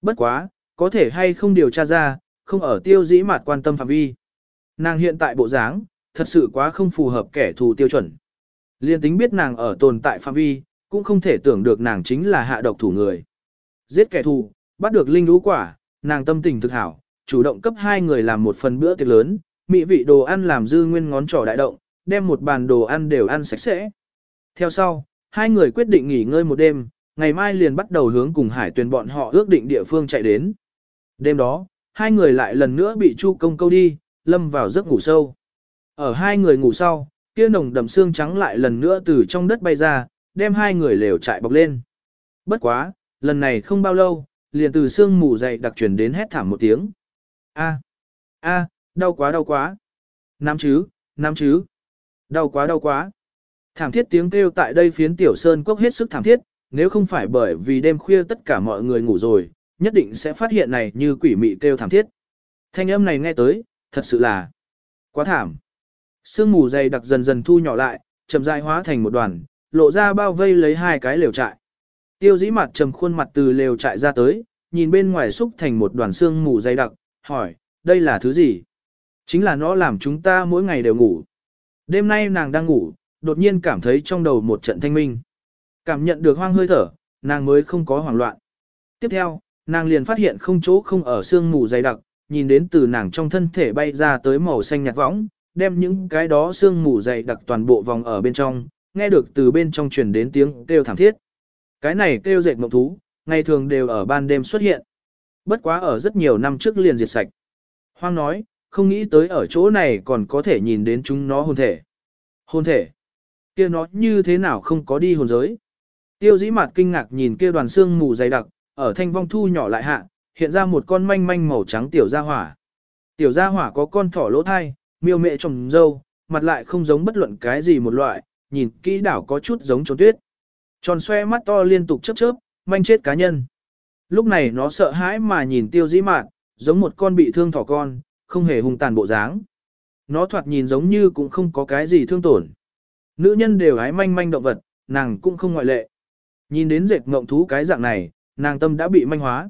Bất quá, có thể hay không điều tra ra, không ở tiêu dĩ mạt quan tâm phạm vi. Nàng hiện tại bộ dáng, thật sự quá không phù hợp kẻ thù tiêu chuẩn. Liên tính biết nàng ở tồn tại phạm vi, cũng không thể tưởng được nàng chính là hạ độc thủ người. Giết kẻ thù, bắt được linh lũ quả, nàng tâm tình thực hảo, chủ động cấp hai người làm một phần bữa tiệc lớn, mỹ vị đồ ăn làm dư nguyên ngón trỏ đại động, đem một bàn đồ ăn đều ăn sạch sẽ. Theo sau, hai người quyết định nghỉ ngơi một đêm, ngày mai liền bắt đầu hướng cùng hải tuyển bọn họ ước định địa phương chạy đến. Đêm đó, hai người lại lần nữa bị Chu công câu đi, lâm vào giấc ngủ sâu. Ở hai người ngủ sau, kia nồng đậm xương trắng lại lần nữa từ trong đất bay ra, đem hai người lều chạy bọc lên. Bất quá, lần này không bao lâu, liền từ xương mù dày đặc truyền đến hét thảm một tiếng. A, a, đau quá đau quá. Nam chứ, nam chứ. Đau quá đau quá. Thảm thiết tiếng kêu tại đây phiến tiểu sơn cốc hết sức thảm thiết, nếu không phải bởi vì đêm khuya tất cả mọi người ngủ rồi, nhất định sẽ phát hiện này như quỷ mị kêu thảm thiết. Thanh âm này nghe tới, thật sự là quá thảm. Sương mù dày đặc dần dần thu nhỏ lại, chậm rãi hóa thành một đoàn, lộ ra bao vây lấy hai cái lều trại. Tiêu dĩ mặt trầm khuôn mặt từ lều trại ra tới, nhìn bên ngoài xúc thành một đoàn xương mù dày đặc, hỏi, đây là thứ gì? Chính là nó làm chúng ta mỗi ngày đều ngủ. Đêm nay nàng đang ngủ, đột nhiên cảm thấy trong đầu một trận thanh minh. Cảm nhận được hoang hơi thở, nàng mới không có hoảng loạn. Tiếp theo, nàng liền phát hiện không chỗ không ở xương mù dày đặc, nhìn đến từ nàng trong thân thể bay ra tới màu xanh nhạt võng, đem những cái đó xương mù dày đặc toàn bộ vòng ở bên trong, nghe được từ bên trong truyền đến tiếng kêu thảm thiết. Cái này kêu dệt mộng thú, ngày thường đều ở ban đêm xuất hiện. Bất quá ở rất nhiều năm trước liền diệt sạch. Hoang nói, không nghĩ tới ở chỗ này còn có thể nhìn đến chúng nó hồn thể. Hồn thể? kia nó như thế nào không có đi hồn giới? Tiêu dĩ mặt kinh ngạc nhìn kia đoàn xương mù dày đặc, ở thanh vong thu nhỏ lại hạ, hiện ra một con manh manh màu trắng tiểu gia hỏa. Tiểu gia hỏa có con thỏ lỗ thai, miêu mẹ trồng dâu, mặt lại không giống bất luận cái gì một loại, nhìn kỹ đảo có chút giống trốn tuyết. Tròn xoe mắt to liên tục chớp chớp, manh chết cá nhân. Lúc này nó sợ hãi mà nhìn tiêu dĩ mạn, giống một con bị thương thỏ con, không hề hung tàn bộ dáng. Nó thoạt nhìn giống như cũng không có cái gì thương tổn. Nữ nhân đều hái manh manh động vật, nàng cũng không ngoại lệ. Nhìn đến dệt ngộng thú cái dạng này, nàng tâm đã bị manh hóa.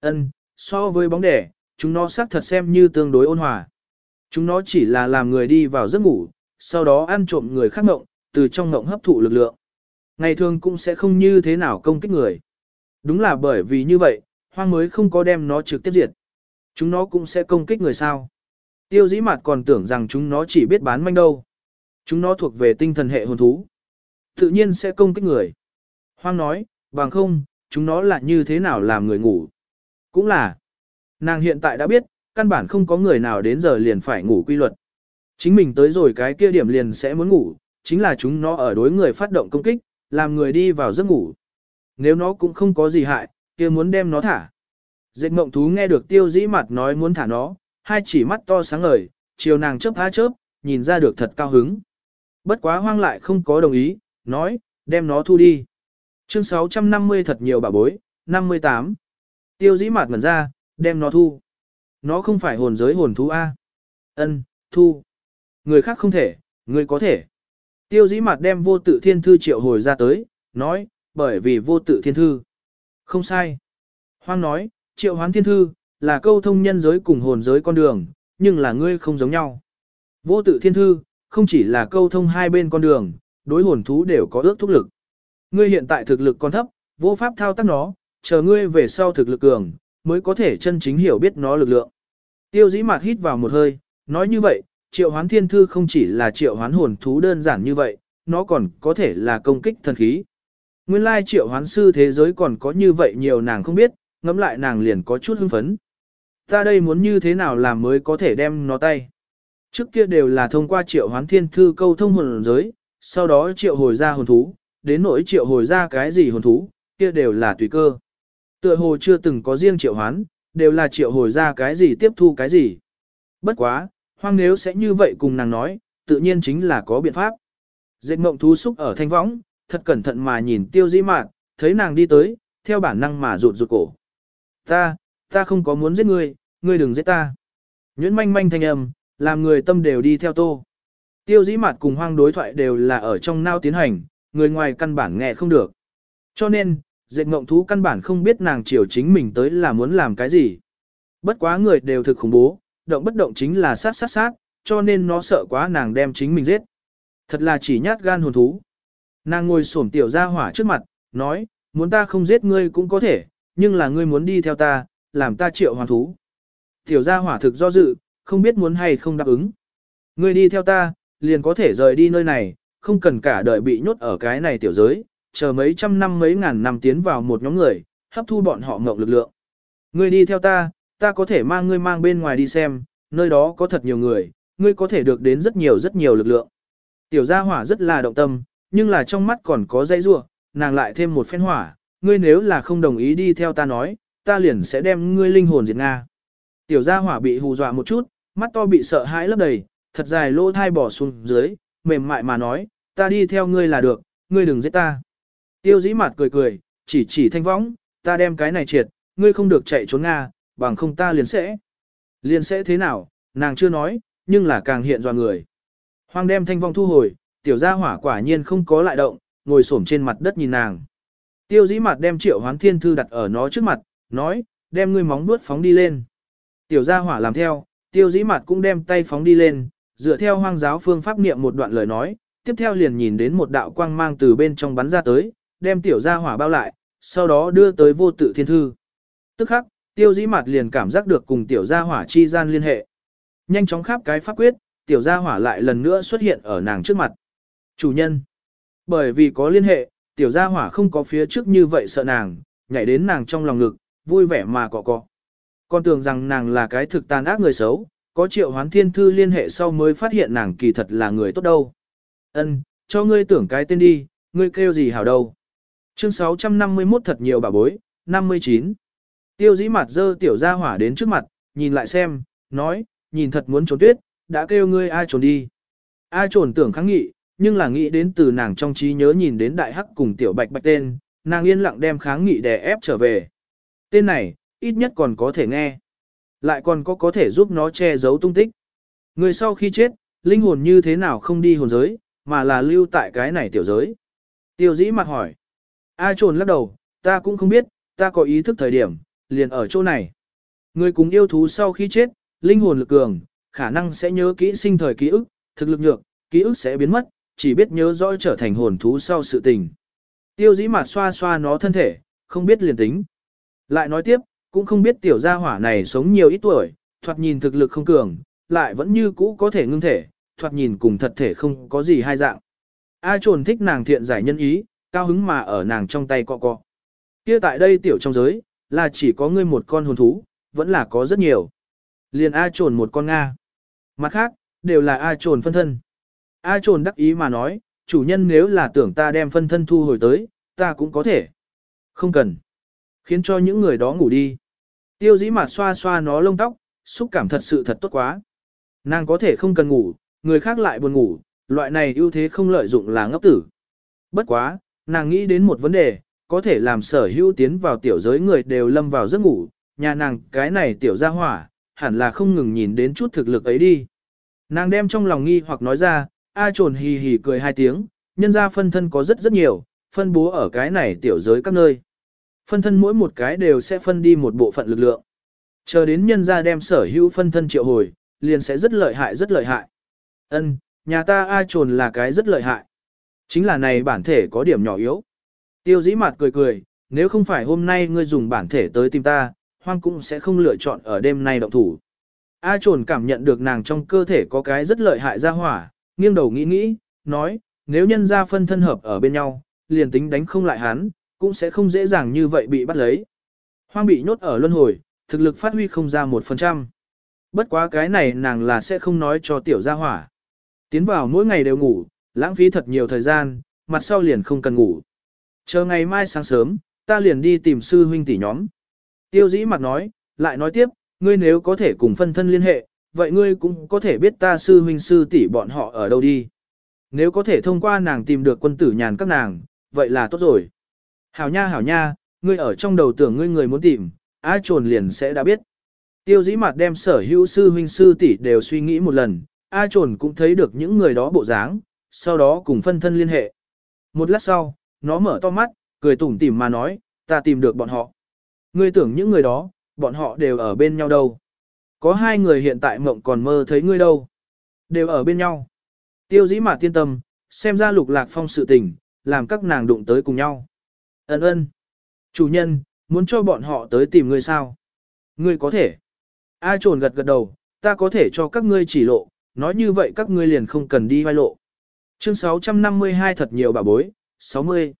Ân, so với bóng đẻ, chúng nó xác thật xem như tương đối ôn hòa. Chúng nó chỉ là làm người đi vào giấc ngủ, sau đó ăn trộm người khác ngộng, từ trong ngộng hấp thụ lực lượng. Ngày thường cũng sẽ không như thế nào công kích người. Đúng là bởi vì như vậy, hoang mới không có đem nó trực tiếp diệt. Chúng nó cũng sẽ công kích người sao. Tiêu dĩ mặt còn tưởng rằng chúng nó chỉ biết bán manh đâu. Chúng nó thuộc về tinh thần hệ hồn thú. Tự nhiên sẽ công kích người. Hoang nói, bằng không, chúng nó là như thế nào làm người ngủ. Cũng là, nàng hiện tại đã biết, căn bản không có người nào đến giờ liền phải ngủ quy luật. Chính mình tới rồi cái kia điểm liền sẽ muốn ngủ, chính là chúng nó ở đối người phát động công kích, làm người đi vào giấc ngủ. Nếu nó cũng không có gì hại, kia muốn đem nó thả. Dệt mộng thú nghe được tiêu dĩ mặt nói muốn thả nó, hai chỉ mắt to sáng ngời, chiều nàng chớp há chớp, nhìn ra được thật cao hứng. Bất quá hoang lại không có đồng ý, nói, đem nó thu đi. Chương 650 thật nhiều bà bối, 58. Tiêu dĩ mạt ngẩn ra, đem nó thu. Nó không phải hồn giới hồn thú A. Ân, thu. Người khác không thể, người có thể. Tiêu dĩ mạt đem vô tự thiên thư triệu hồi ra tới, nói, bởi vì vô tự thiên thư. Không sai. Hoang nói, triệu hoán thiên thư, là câu thông nhân giới cùng hồn giới con đường, nhưng là ngươi không giống nhau. Vô tự thiên thư, không chỉ là câu thông hai bên con đường, đối hồn thú đều có ước thúc lực. Ngươi hiện tại thực lực còn thấp, vô pháp thao tác nó, chờ ngươi về sau thực lực cường, mới có thể chân chính hiểu biết nó lực lượng. Tiêu dĩ mạt hít vào một hơi, nói như vậy, triệu hoán thiên thư không chỉ là triệu hoán hồn thú đơn giản như vậy, nó còn có thể là công kích thần khí. Nguyên lai triệu hoán sư thế giới còn có như vậy nhiều nàng không biết, ngẫm lại nàng liền có chút hưng phấn. Ta đây muốn như thế nào làm mới có thể đem nó tay. Trước kia đều là thông qua triệu hoán thiên thư câu thông hồn giới, sau đó triệu hồi ra hồn thú, đến nỗi triệu hồi ra cái gì hồn thú, kia đều là tùy cơ. Tựa hồ chưa từng có riêng triệu hoán, đều là triệu hồi ra cái gì tiếp thu cái gì. Bất quá, hoang nếu sẽ như vậy cùng nàng nói, tự nhiên chính là có biện pháp. Dệt mộng thú xúc ở thanh võng, thật cẩn thận mà nhìn tiêu dĩ mạn, thấy nàng đi tới, theo bản năng mà rụt rụt cổ. Ta, ta không có muốn giết ngươi, ngươi đừng giết ta. Nhuyễn manh manh thanh âm, làm người tâm đều đi theo tô. Tiêu dĩ mạt cùng hoang đối thoại đều là ở trong nao tiến hành, người ngoài căn bản nghe không được. Cho nên, dệt mộng thú căn bản không biết nàng chiều chính mình tới là muốn làm cái gì. Bất quá người đều thực khủng bố, động bất động chính là sát sát sát, cho nên nó sợ quá nàng đem chính mình giết. Thật là chỉ nhát gan hồn thú. Nàng ngồi xổm tiểu ra hỏa trước mặt, nói, muốn ta không giết ngươi cũng có thể, nhưng là ngươi muốn đi theo ta, làm ta triệu hoàn thú. Tiểu gia hỏa thực do dự, không biết muốn hay không đáp ứng. Ngươi đi theo ta, liền có thể rời đi nơi này, không cần cả đời bị nhốt ở cái này tiểu giới, chờ mấy trăm năm mấy ngàn năm tiến vào một nhóm người, hấp thu bọn họ ngộng lực lượng. Ngươi đi theo ta, ta có thể mang ngươi mang bên ngoài đi xem, nơi đó có thật nhiều người, ngươi có thể được đến rất nhiều rất nhiều lực lượng. Tiểu gia hỏa rất là động tâm, nhưng là trong mắt còn có dây rua, nàng lại thêm một phen hỏa, ngươi nếu là không đồng ý đi theo ta nói, ta liền sẽ đem ngươi linh hồn diệt Nga. Tiểu gia hỏa bị hù dọa một chút, mắt to bị sợ hãi lấp đầy, thật dài lỗ thai bỏ xuống dưới, mềm mại mà nói, ta đi theo ngươi là được, ngươi đừng giết ta. Tiêu dĩ mặt cười cười, chỉ chỉ thanh võng, ta đem cái này triệt, ngươi không được chạy trốn Nga, bằng không ta liền sẽ. Liền sẽ thế nào, nàng chưa nói, nhưng là càng hiện dọa người. Hoang đem thanh vong thu hồi, tiểu gia hỏa quả nhiên không có lại động, ngồi xổm trên mặt đất nhìn nàng. Tiêu dĩ mặt đem triệu hoán thiên thư đặt ở nó trước mặt, nói, đem ngươi móng vuốt phóng đi lên. Tiểu gia hỏa làm theo, tiêu dĩ mặt cũng đem tay phóng đi lên, dựa theo hoang giáo phương pháp niệm một đoạn lời nói, tiếp theo liền nhìn đến một đạo quang mang từ bên trong bắn ra tới, đem tiểu gia hỏa bao lại, sau đó đưa tới vô tự thiên thư. Tức khắc, tiêu dĩ mặt liền cảm giác được cùng tiểu gia hỏa chi gian liên hệ. Nhanh chóng khắp cái pháp quyết, tiểu gia hỏa lại lần nữa xuất hiện ở nàng trước mặt. Chủ nhân. Bởi vì có liên hệ, tiểu gia hỏa không có phía trước như vậy sợ nàng, nhảy đến nàng trong lòng ngực, vui vẻ mà cọ cọ. Con tưởng rằng nàng là cái thực tàn ác người xấu, có triệu hoán thiên thư liên hệ sau mới phát hiện nàng kỳ thật là người tốt đâu. Ân, cho ngươi tưởng cái tên đi, ngươi kêu gì hảo đâu. Chương 651 thật nhiều bà bối, 59. Tiêu dĩ mặt dơ tiểu gia hỏa đến trước mặt, nhìn lại xem, nói, nhìn thật muốn trốn tuyết, đã kêu ngươi ai trốn đi. Ai trốn tưởng kháng nghị, nhưng là nghĩ đến từ nàng trong trí nhớ nhìn đến đại hắc cùng tiểu bạch bạch tên, nàng yên lặng đem kháng nghị đè ép trở về. Tên này, ít nhất còn có thể nghe. Lại còn có có thể giúp nó che giấu tung tích. Người sau khi chết, linh hồn như thế nào không đi hồn giới, mà là lưu tại cái này tiểu giới. Tiêu dĩ mặt hỏi. A trồn lắc đầu, ta cũng không biết, ta có ý thức thời điểm, liền ở chỗ này. Người cùng yêu thú sau khi chết, linh hồn lực cường, khả năng sẽ nhớ kỹ sinh thời ký ức, thực lực nhược, ký ức sẽ biến mất, chỉ biết nhớ rõ trở thành hồn thú sau sự tình. Tiêu dĩ mặt xoa xoa nó thân thể, không biết liền tính. Lại nói tiếp, cũng không biết tiểu gia hỏa này sống nhiều ít tuổi, thoạt nhìn thực lực không cường, lại vẫn như cũ có thể ngưng thể, thoạt nhìn cùng thật thể không có gì hai dạng. A trồn thích nàng thiện giải nhân ý, cao hứng mà ở nàng trong tay cọ cọ. Kia tại đây tiểu trong giới, là chỉ có ngươi một con hồn thú, vẫn là có rất nhiều. Liền A trồn một con Nga. Mặt khác, đều là A trồn phân thân. A trồn đắc ý mà nói, chủ nhân nếu là tưởng ta đem phân thân thu hồi tới, ta cũng có thể. Không cần. Khiến cho những người đó ngủ đi. Tiêu dĩ mặt xoa xoa nó lông tóc, xúc cảm thật sự thật tốt quá. Nàng có thể không cần ngủ, người khác lại buồn ngủ, loại này ưu thế không lợi dụng là ngốc tử. Bất quá, nàng nghĩ đến một vấn đề, có thể làm sở hữu tiến vào tiểu giới người đều lâm vào giấc ngủ, nhà nàng cái này tiểu ra hỏa, hẳn là không ngừng nhìn đến chút thực lực ấy đi. Nàng đem trong lòng nghi hoặc nói ra, A trồn hì hì cười hai tiếng, nhân ra phân thân có rất rất nhiều, phân bố ở cái này tiểu giới các nơi. Phân thân mỗi một cái đều sẽ phân đi một bộ phận lực lượng. Chờ đến nhân ra đem sở hữu phân thân triệu hồi, liền sẽ rất lợi hại rất lợi hại. Ân, nhà ta A trồn là cái rất lợi hại. Chính là này bản thể có điểm nhỏ yếu. Tiêu dĩ mặt cười cười, nếu không phải hôm nay ngươi dùng bản thể tới tìm ta, hoang cũng sẽ không lựa chọn ở đêm nay động thủ. A trồn cảm nhận được nàng trong cơ thể có cái rất lợi hại ra hỏa, nghiêng đầu nghĩ nghĩ, nói, nếu nhân ra phân thân hợp ở bên nhau, liền tính đánh không lại hắn, cũng sẽ không dễ dàng như vậy bị bắt lấy. Hoang bị nhốt ở luân hồi, thực lực phát huy không ra một phần trăm. Bất quá cái này nàng là sẽ không nói cho tiểu gia hỏa. Tiến vào mỗi ngày đều ngủ, lãng phí thật nhiều thời gian, mặt sau liền không cần ngủ. Chờ ngày mai sáng sớm, ta liền đi tìm sư huynh tỷ nhóm. Tiêu dĩ mặt nói, lại nói tiếp, ngươi nếu có thể cùng phân thân liên hệ, vậy ngươi cũng có thể biết ta sư huynh sư tỷ bọn họ ở đâu đi. Nếu có thể thông qua nàng tìm được quân tử nhàn các nàng, vậy là tốt rồi. Hảo nha hảo nha, ngươi ở trong đầu tưởng ngươi người muốn tìm, ai trồn liền sẽ đã biết. Tiêu dĩ mặt đem sở hữu sư huynh sư tỷ đều suy nghĩ một lần, A trồn cũng thấy được những người đó bộ dáng, sau đó cùng phân thân liên hệ. Một lát sau, nó mở to mắt, cười tủm tỉm mà nói, ta tìm được bọn họ. Ngươi tưởng những người đó, bọn họ đều ở bên nhau đâu. Có hai người hiện tại mộng còn mơ thấy ngươi đâu. Đều ở bên nhau. Tiêu dĩ mà tiên tâm, xem ra lục lạc phong sự tình, làm các nàng đụng tới cùng nhau. Ân ơn. Chủ nhân, muốn cho bọn họ tới tìm ngươi sao? Ngươi có thể. A trồn gật gật đầu, ta có thể cho các ngươi chỉ lộ, nói như vậy các ngươi liền không cần đi vai lộ. Chương 652 thật nhiều bà bối, 60.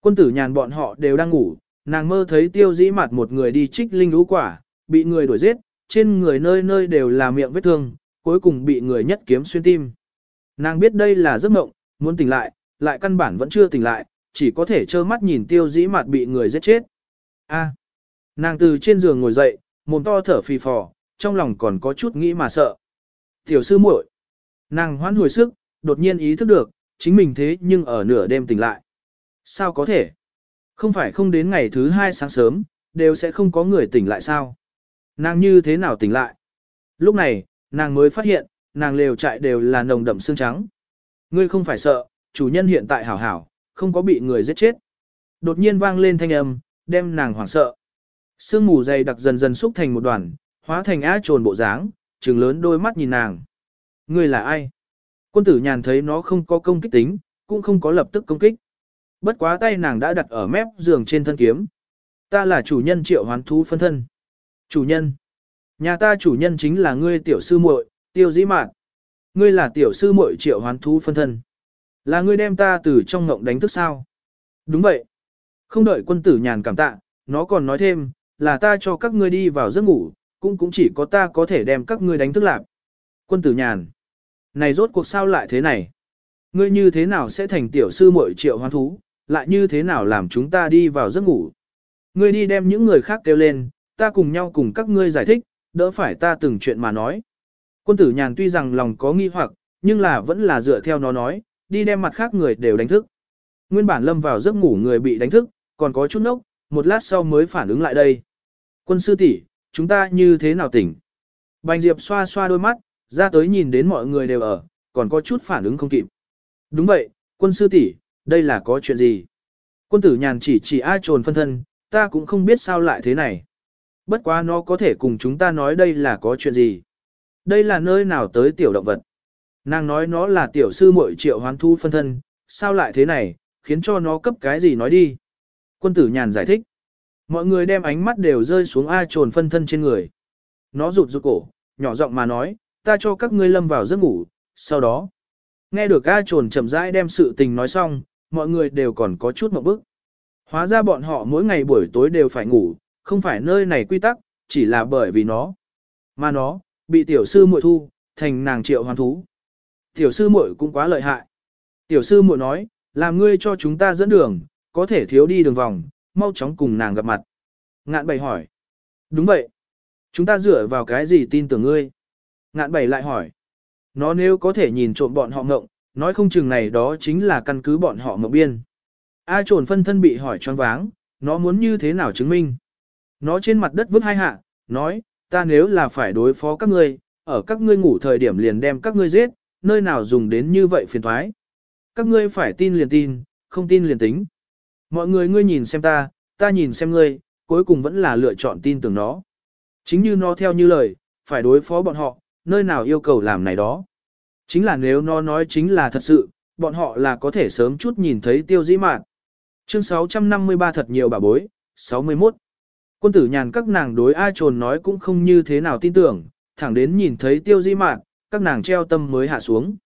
Quân tử nhàn bọn họ đều đang ngủ, nàng mơ thấy tiêu dĩ mặt một người đi trích linh lũ quả, bị người đuổi giết, trên người nơi nơi đều là miệng vết thương, cuối cùng bị người nhất kiếm xuyên tim. Nàng biết đây là giấc mộng, muốn tỉnh lại, lại căn bản vẫn chưa tỉnh lại, chỉ có thể trơ mắt nhìn tiêu dĩ mặt bị người giết chết. A. nàng từ trên giường ngồi dậy, mồm to thở phì phò, trong lòng còn có chút nghĩ mà sợ. Tiểu sư muội, nàng hoán hồi sức, đột nhiên ý thức được, chính mình thế nhưng ở nửa đêm tỉnh lại. Sao có thể? Không phải không đến ngày thứ hai sáng sớm, đều sẽ không có người tỉnh lại sao? Nàng như thế nào tỉnh lại? Lúc này, nàng mới phát hiện, nàng lều trại đều là nồng đậm xương trắng. Ngươi không phải sợ, chủ nhân hiện tại hảo hảo, không có bị người giết chết. Đột nhiên vang lên thanh âm, đem nàng hoảng sợ. Sương mù dày đặc dần dần xúc thành một đoàn, hóa thành á trồn bộ dáng, trừng lớn đôi mắt nhìn nàng. Ngươi là ai? Quân tử nhàn thấy nó không có công kích tính, cũng không có lập tức công kích. Bất quá tay nàng đã đặt ở mép giường trên thân kiếm. Ta là chủ nhân triệu hoán thú phân thân. Chủ nhân. Nhà ta chủ nhân chính là ngươi tiểu sư muội, tiêu dĩ mạn. Ngươi là tiểu sư muội triệu hoán thú phân thân. Là ngươi đem ta từ trong ngộng đánh thức sao? Đúng vậy. Không đợi quân tử nhàn cảm tạ, nó còn nói thêm, là ta cho các ngươi đi vào giấc ngủ, cũng cũng chỉ có ta có thể đem các ngươi đánh thức lạc. Quân tử nhàn. Này rốt cuộc sao lại thế này? Ngươi như thế nào sẽ thành tiểu sư muội triệu hoán thú, lại như thế nào làm chúng ta đi vào giấc ngủ? Ngươi đi đem những người khác kêu lên, ta cùng nhau cùng các ngươi giải thích, đỡ phải ta từng chuyện mà nói. Quân tử nhàn tuy rằng lòng có nghi hoặc, nhưng là vẫn là dựa theo nó nói, đi đem mặt khác người đều đánh thức. Nguyên bản lâm vào giấc ngủ người bị đánh thức, còn có chút nốc, một lát sau mới phản ứng lại đây. Quân sư tỷ, chúng ta như thế nào tỉnh? Bành Diệp xoa xoa đôi mắt, ra tới nhìn đến mọi người đều ở, còn có chút phản ứng không kịp. Đúng vậy, quân sư tỷ, đây là có chuyện gì? Quân tử nhàn chỉ chỉ ai trồn phân thân, ta cũng không biết sao lại thế này. Bất quá nó có thể cùng chúng ta nói đây là có chuyện gì. Đây là nơi nào tới tiểu động vật. Nàng nói nó là tiểu sư muội triệu hoán thu phân thân, sao lại thế này, khiến cho nó cấp cái gì nói đi. Quân tử nhàn giải thích. Mọi người đem ánh mắt đều rơi xuống A trồn phân thân trên người. Nó rụt rụt cổ, nhỏ giọng mà nói, ta cho các ngươi lâm vào giấc ngủ, sau đó. Nghe được A trồn chậm rãi đem sự tình nói xong, mọi người đều còn có chút mộng bức. Hóa ra bọn họ mỗi ngày buổi tối đều phải ngủ, không phải nơi này quy tắc, chỉ là bởi vì nó. Mà nó, bị tiểu sư muội thu, thành nàng triệu hoàn thú. Tiểu sư muội cũng quá lợi hại. Tiểu sư muội nói, làm ngươi cho chúng ta dẫn đường, có thể thiếu đi đường vòng, mau chóng cùng nàng gặp mặt. Ngạn Bảy hỏi. Đúng vậy. Chúng ta dựa vào cái gì tin tưởng ngươi? Ngạn Bảy lại hỏi. Nó nếu có thể nhìn trộm bọn họ ngộng, nói không chừng này đó chính là căn cứ bọn họ ngộng biên. A trồn phân thân bị hỏi choáng váng, nó muốn như thế nào chứng minh? Nó trên mặt đất vứt hai hạ, nói, ta nếu là phải đối phó các ngươi, ở các ngươi ngủ thời điểm liền đem các ngươi giết, nơi nào dùng đến như vậy phiền thoái. Các ngươi phải tin liền tin, không tin liền tính. Mọi người ngươi nhìn xem ta, ta nhìn xem ngươi, cuối cùng vẫn là lựa chọn tin tưởng nó. Chính như nó theo như lời, phải đối phó bọn họ, nơi nào yêu cầu làm này đó. Chính là nếu nó nói chính là thật sự, bọn họ là có thể sớm chút nhìn thấy tiêu dĩ mạn. Chương 653 thật nhiều bà bối, 61. Quân tử nhàn các nàng đối A trồn nói cũng không như thế nào tin tưởng, thẳng đến nhìn thấy tiêu di mạn, các nàng treo tâm mới hạ xuống.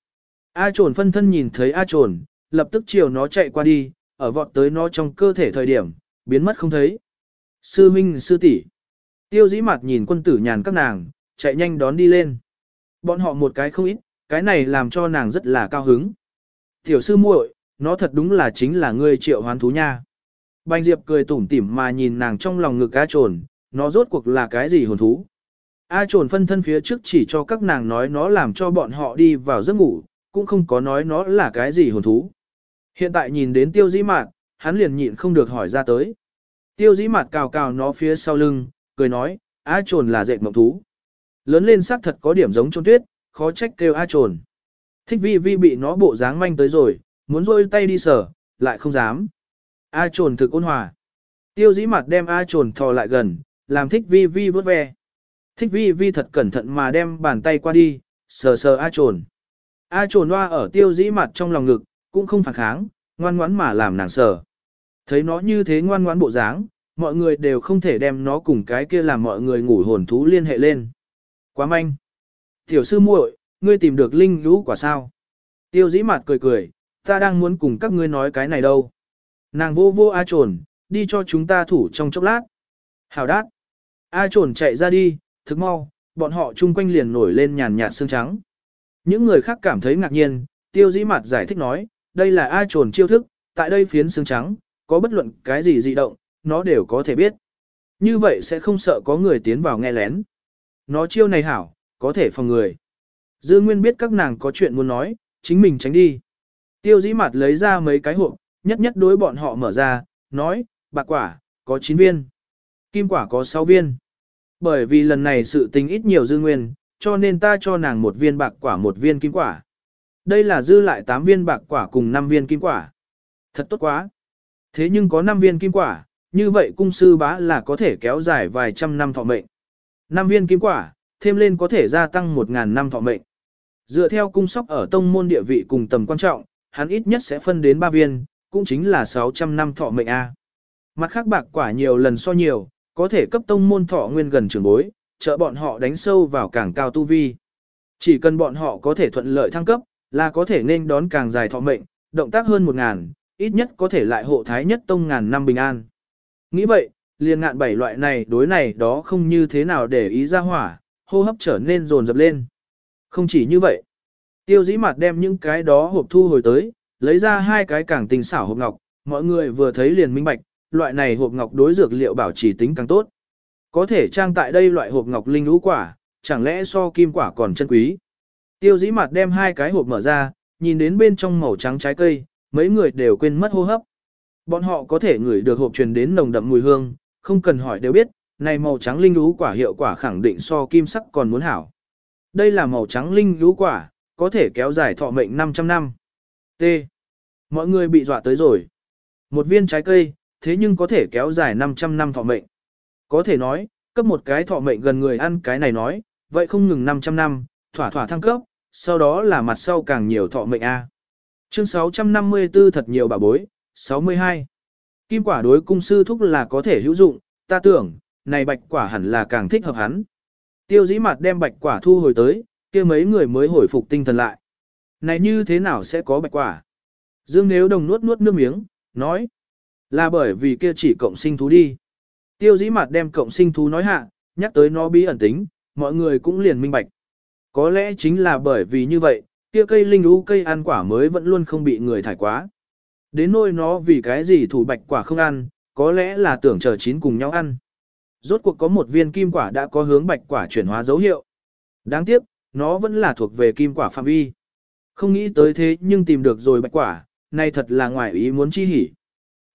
A trồn phân thân nhìn thấy A trồn, lập tức chiều nó chạy qua đi, ở vọt tới nó trong cơ thể thời điểm, biến mất không thấy. Sư minh sư tỷ Tiêu dĩ mặt nhìn quân tử nhàn các nàng, chạy nhanh đón đi lên. Bọn họ một cái không ít, cái này làm cho nàng rất là cao hứng. Tiểu sư muội, nó thật đúng là chính là ngươi triệu hoán thú nha. Bành Diệp cười tủm tỉm mà nhìn nàng trong lòng ngực A trồn, nó rốt cuộc là cái gì hồn thú. A trồn phân thân phía trước chỉ cho các nàng nói nó làm cho bọn họ đi vào giấc ngủ, cũng không có nói nó là cái gì hồn thú. Hiện tại nhìn đến tiêu dĩ mạt, hắn liền nhịn không được hỏi ra tới. Tiêu dĩ mạt cào cào nó phía sau lưng, cười nói, A trồn là dệt mộng thú. Lớn lên xác thật có điểm giống trôn tuyết, khó trách kêu A trồn. Thích vi vi bị nó bộ dáng manh tới rồi, muốn rôi tay đi sở, lại không dám. A trồn thực ôn hòa. Tiêu dĩ mặt đem A trồn thò lại gần, làm thích vi vi vớt ve. Thích vi vi thật cẩn thận mà đem bàn tay qua đi, sờ sờ A trồn. A trồn loa ở tiêu dĩ mặt trong lòng ngực, cũng không phản kháng, ngoan ngoãn mà làm nàng sờ. Thấy nó như thế ngoan ngoãn bộ dáng, mọi người đều không thể đem nó cùng cái kia làm mọi người ngủ hồn thú liên hệ lên. Quá manh. Tiểu sư muội, ngươi tìm được linh lũ quả sao? Tiêu dĩ mặt cười cười, ta đang muốn cùng các ngươi nói cái này đâu. Nàng vô vô A trồn, đi cho chúng ta thủ trong chốc lát. Hào đát. A trồn chạy ra đi, thức mau, bọn họ chung quanh liền nổi lên nhàn nhạt xương trắng. Những người khác cảm thấy ngạc nhiên, tiêu dĩ mặt giải thích nói, đây là ai trồn chiêu thức, tại đây phiến xương trắng, có bất luận cái gì dị động, nó đều có thể biết. Như vậy sẽ không sợ có người tiến vào nghe lén. Nó chiêu này hảo, có thể phòng người. Dư Nguyên biết các nàng có chuyện muốn nói, chính mình tránh đi. Tiêu dĩ mặt lấy ra mấy cái hộp, nhất nhất đối bọn họ mở ra, nói, bạc quả, có 9 viên, kim quả có 6 viên. Bởi vì lần này sự tình ít nhiều dư nguyên, cho nên ta cho nàng một viên bạc quả một viên kim quả. Đây là dư lại 8 viên bạc quả cùng 5 viên kim quả. Thật tốt quá. Thế nhưng có 5 viên kim quả, như vậy cung sư bá là có thể kéo dài vài trăm năm thọ mệnh. 5 viên kim quả, thêm lên có thể gia tăng 1.000 năm thọ mệnh. Dựa theo cung sóc ở tông môn địa vị cùng tầm quan trọng, hắn ít nhất sẽ phân đến 3 viên, cũng chính là 600 năm thọ mệnh A. Mặt khác bạc quả nhiều lần so nhiều, có thể cấp tông môn thọ nguyên gần trường bối, trợ bọn họ đánh sâu vào càng cao tu vi. Chỉ cần bọn họ có thể thuận lợi thăng cấp, là có thể nên đón càng dài thọ mệnh, động tác hơn một ngàn, ít nhất có thể lại hộ thái nhất tông ngàn năm bình an. Nghĩ vậy, liền ngạn bảy loại này đối này đó không như thế nào để ý ra hỏa, hô hấp trở nên rồn rập lên. Không chỉ như vậy, tiêu dĩ mặt đem những cái đó hộp thu hồi tới, lấy ra hai cái càng tình xảo hộp ngọc, mọi người vừa thấy liền minh bạch, loại này hộp ngọc đối dược liệu bảo trì tính càng tốt. Có thể trang tại đây loại hộp ngọc linh lũ quả, chẳng lẽ so kim quả còn chân quý. Tiêu dĩ mặt đem hai cái hộp mở ra, nhìn đến bên trong màu trắng trái cây, mấy người đều quên mất hô hấp. Bọn họ có thể ngửi được hộp truyền đến nồng đậm mùi hương, không cần hỏi đều biết, này màu trắng linh lũ quả hiệu quả khẳng định so kim sắc còn muốn hảo. Đây là màu trắng linh lũ quả, có thể kéo dài thọ mệnh 500 năm. T. Mọi người bị dọa tới rồi. Một viên trái cây, thế nhưng có thể kéo dài 500 năm thọ mệnh. Có thể nói, cấp một cái thọ mệnh gần người ăn cái này nói, vậy không ngừng 500 năm, thỏa thỏa thăng cấp, sau đó là mặt sau càng nhiều thọ mệnh A. Chương 654 thật nhiều bà bối, 62. Kim quả đối cung sư thúc là có thể hữu dụng, ta tưởng, này bạch quả hẳn là càng thích hợp hắn. Tiêu dĩ mặt đem bạch quả thu hồi tới, kia mấy người mới hồi phục tinh thần lại. Này như thế nào sẽ có bạch quả? Dương Nếu Đồng nuốt nuốt nước miếng, nói. Là bởi vì kia chỉ cộng sinh thú đi. Tiêu dĩ mặt đem cộng sinh thú nói hạ, nhắc tới nó bí ẩn tính, mọi người cũng liền minh bạch. Có lẽ chính là bởi vì như vậy, kia cây linh ú cây ăn quả mới vẫn luôn không bị người thải quá. Đến nỗi nó vì cái gì thủ bạch quả không ăn, có lẽ là tưởng chờ chín cùng nhau ăn. Rốt cuộc có một viên kim quả đã có hướng bạch quả chuyển hóa dấu hiệu. Đáng tiếc, nó vẫn là thuộc về kim quả phạm vi. Không nghĩ tới thế nhưng tìm được rồi bạch quả, này thật là ngoài ý muốn chi hỉ.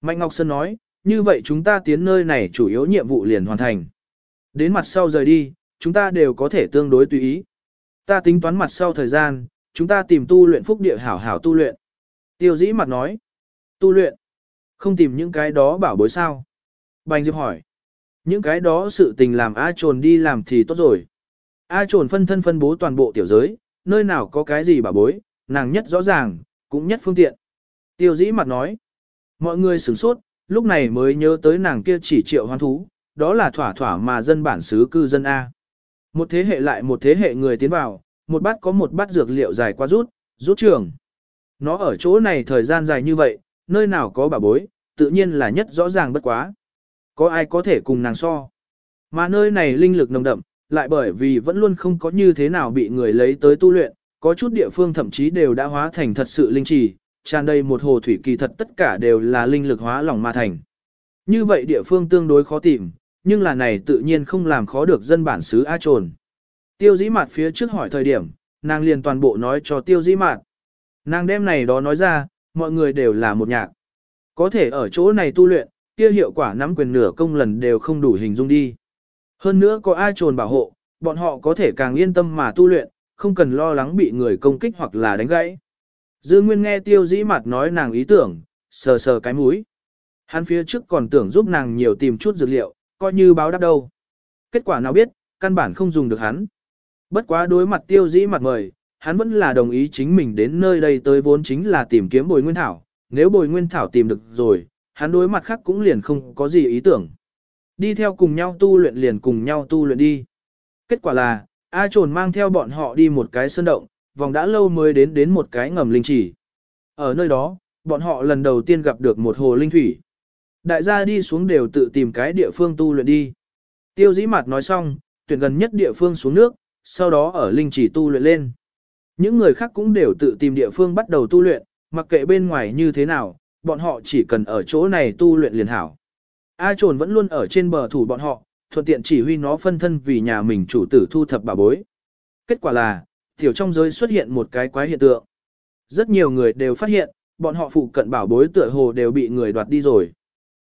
Mạnh Ngọc Sơn nói, như vậy chúng ta tiến nơi này chủ yếu nhiệm vụ liền hoàn thành. Đến mặt sau rời đi, chúng ta đều có thể tương đối tùy ý. Ta tính toán mặt sau thời gian, chúng ta tìm tu luyện phúc địa hảo hảo tu luyện. Tiêu dĩ mặt nói, tu luyện, không tìm những cái đó bảo bối sao. Bành Diệp hỏi, những cái đó sự tình làm A trồn đi làm thì tốt rồi. A trồn phân thân phân bố toàn bộ tiểu giới, nơi nào có cái gì bảo bối, nàng nhất rõ ràng, cũng nhất phương tiện. Tiêu dĩ mặt nói, mọi người sửng sốt, lúc này mới nhớ tới nàng kia chỉ triệu hoan thú, đó là thỏa thỏa mà dân bản xứ cư dân A. Một thế hệ lại một thế hệ người tiến vào, một bát có một bát dược liệu dài qua rút, rút trường. Nó ở chỗ này thời gian dài như vậy, nơi nào có bà bối, tự nhiên là nhất rõ ràng bất quá. Có ai có thể cùng nàng so. Mà nơi này linh lực nồng đậm, lại bởi vì vẫn luôn không có như thế nào bị người lấy tới tu luyện, có chút địa phương thậm chí đều đã hóa thành thật sự linh trì, tràn đầy một hồ thủy kỳ thật tất cả đều là linh lực hóa lỏng ma thành. Như vậy địa phương tương đối khó tìm, nhưng là này tự nhiên không làm khó được dân bản xứ A trồn. Tiêu dĩ mạt phía trước hỏi thời điểm, nàng liền toàn bộ nói cho tiêu dĩ mạt. Nàng đem này đó nói ra, mọi người đều là một nhạc. Có thể ở chỗ này tu luyện, kia hiệu quả nắm quyền nửa công lần đều không đủ hình dung đi. Hơn nữa có ai trồn bảo hộ, bọn họ có thể càng yên tâm mà tu luyện, không cần lo lắng bị người công kích hoặc là đánh gãy. Dư Nguyên nghe tiêu dĩ mặt nói nàng ý tưởng, sờ sờ cái mũi. Hắn phía trước còn tưởng giúp nàng nhiều tìm chút dược liệu, coi như báo đáp đâu. Kết quả nào biết, căn bản không dùng được hắn. Bất quá đối mặt tiêu dĩ mặt mời, hắn vẫn là đồng ý chính mình đến nơi đây tới vốn chính là tìm kiếm bồi nguyên thảo. Nếu bồi nguyên thảo tìm được rồi, hắn đối mặt khác cũng liền không có gì ý tưởng. Đi theo cùng nhau tu luyện liền cùng nhau tu luyện đi. Kết quả là, A trồn mang theo bọn họ đi một cái sơn động, vòng đã lâu mới đến đến một cái ngầm linh chỉ. Ở nơi đó, bọn họ lần đầu tiên gặp được một hồ linh thủy. Đại gia đi xuống đều tự tìm cái địa phương tu luyện đi. Tiêu dĩ mặt nói xong, tuyển gần nhất địa phương xuống nước, sau đó ở linh chỉ tu luyện lên. Những người khác cũng đều tự tìm địa phương bắt đầu tu luyện, mặc kệ bên ngoài như thế nào, bọn họ chỉ cần ở chỗ này tu luyện liền hảo. A trồn vẫn luôn ở trên bờ thủ bọn họ, thuận tiện chỉ huy nó phân thân vì nhà mình chủ tử thu thập bà bối. Kết quả là, tiểu trong giới xuất hiện một cái quái hiện tượng. Rất nhiều người đều phát hiện, bọn họ phụ cận bảo bối tựa hồ đều bị người đoạt đi rồi.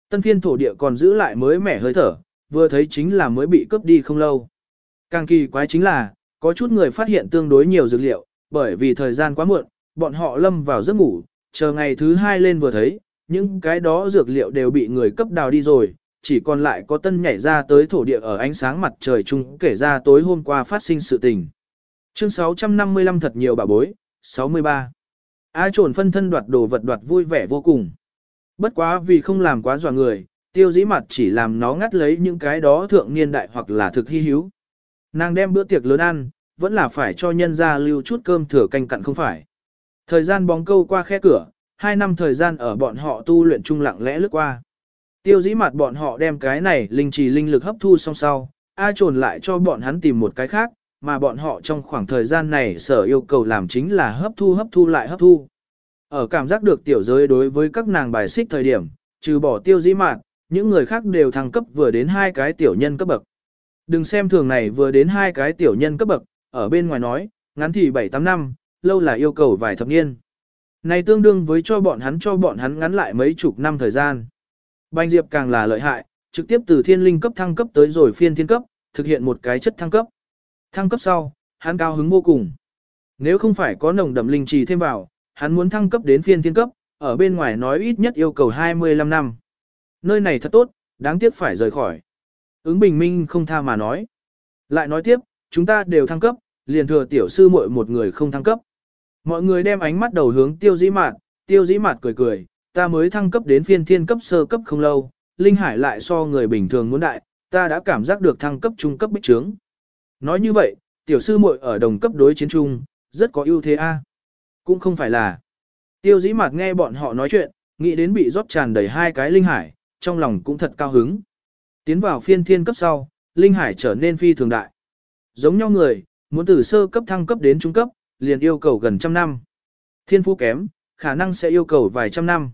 Tân phiên thổ địa còn giữ lại mới mẻ hơi thở, vừa thấy chính là mới bị cướp đi không lâu. Càng kỳ quái chính là, có chút người phát hiện tương đối nhiều dược liệu, bởi vì thời gian quá muộn, bọn họ lâm vào giấc ngủ, chờ ngày thứ hai lên vừa thấy, những cái đó dược liệu đều bị người cấp đào đi rồi, chỉ còn lại có tân nhảy ra tới thổ địa ở ánh sáng mặt trời chung kể ra tối hôm qua phát sinh sự tình. Chương 655 thật nhiều bà bối, 63. A trồn phân thân đoạt đồ vật đoạt vui vẻ vô cùng. Bất quá vì không làm quá dọa người, tiêu dĩ mặt chỉ làm nó ngắt lấy những cái đó thượng niên đại hoặc là thực hy hữu. Nàng đem bữa tiệc lớn ăn, vẫn là phải cho nhân ra lưu chút cơm thừa canh cặn không phải. Thời gian bóng câu qua khe cửa, hai năm thời gian ở bọn họ tu luyện chung lặng lẽ lướt qua. Tiêu dĩ mặt bọn họ đem cái này linh trì linh lực hấp thu xong sau, A trồn lại cho bọn hắn tìm một cái khác, mà bọn họ trong khoảng thời gian này sở yêu cầu làm chính là hấp thu hấp thu lại hấp thu. Ở cảm giác được tiểu giới đối với các nàng bài xích thời điểm, trừ bỏ tiêu dĩ mạn, những người khác đều thăng cấp vừa đến hai cái tiểu nhân cấp bậc. Đừng xem thường này vừa đến hai cái tiểu nhân cấp bậc, ở bên ngoài nói, ngắn thì 7-8 năm, lâu là yêu cầu vài thập niên. Này tương đương với cho bọn hắn cho bọn hắn ngắn lại mấy chục năm thời gian. Bành Diệp càng là lợi hại, trực tiếp từ thiên linh cấp thăng cấp tới rồi phiên thiên cấp, thực hiện một cái chất thăng cấp. Thăng cấp sau, hắn cao hứng vô cùng. Nếu không phải có nồng đậm linh trì thêm vào, hắn muốn thăng cấp đến phiên thiên cấp, ở bên ngoài nói ít nhất yêu cầu 25 năm. Nơi này thật tốt, đáng tiếc phải rời khỏi. Ứng bình minh không tha mà nói. Lại nói tiếp, chúng ta đều thăng cấp, liền thừa tiểu sư muội một người không thăng cấp. Mọi người đem ánh mắt đầu hướng tiêu dĩ mạt, tiêu dĩ mạt cười cười, ta mới thăng cấp đến phiên thiên cấp sơ cấp không lâu, linh hải lại so người bình thường muốn đại, ta đã cảm giác được thăng cấp trung cấp bích trướng. Nói như vậy, tiểu sư muội ở đồng cấp đối chiến chung rất có ưu thế a. Cũng không phải là. Tiêu dĩ mạc nghe bọn họ nói chuyện, nghĩ đến bị rót tràn đầy hai cái linh hải, trong lòng cũng thật cao hứng. Tiến vào phiên thiên cấp sau, linh hải trở nên phi thường đại. Giống nhau người, muốn từ sơ cấp thăng cấp đến trung cấp, liền yêu cầu gần trăm năm. Thiên phú kém, khả năng sẽ yêu cầu vài trăm năm.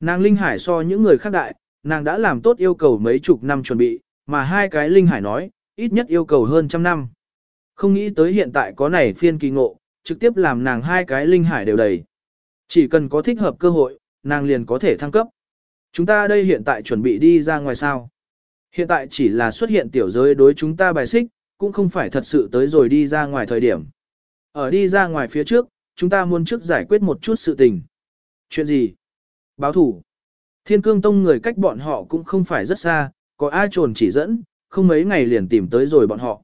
Nàng linh hải so những người khác đại, nàng đã làm tốt yêu cầu mấy chục năm chuẩn bị, mà hai cái linh hải nói, ít nhất yêu cầu hơn trăm năm. Không nghĩ tới hiện tại có này phiên kỳ ngộ, trực tiếp làm nàng hai cái linh hải đều đầy. Chỉ cần có thích hợp cơ hội, nàng liền có thể thăng cấp. Chúng ta đây hiện tại chuẩn bị đi ra ngoài sao. Hiện tại chỉ là xuất hiện tiểu giới đối chúng ta bài xích, cũng không phải thật sự tới rồi đi ra ngoài thời điểm. Ở đi ra ngoài phía trước, chúng ta muốn trước giải quyết một chút sự tình. Chuyện gì? Báo thủ. Thiên cương tông người cách bọn họ cũng không phải rất xa, có ai trồn chỉ dẫn, không mấy ngày liền tìm tới rồi bọn họ.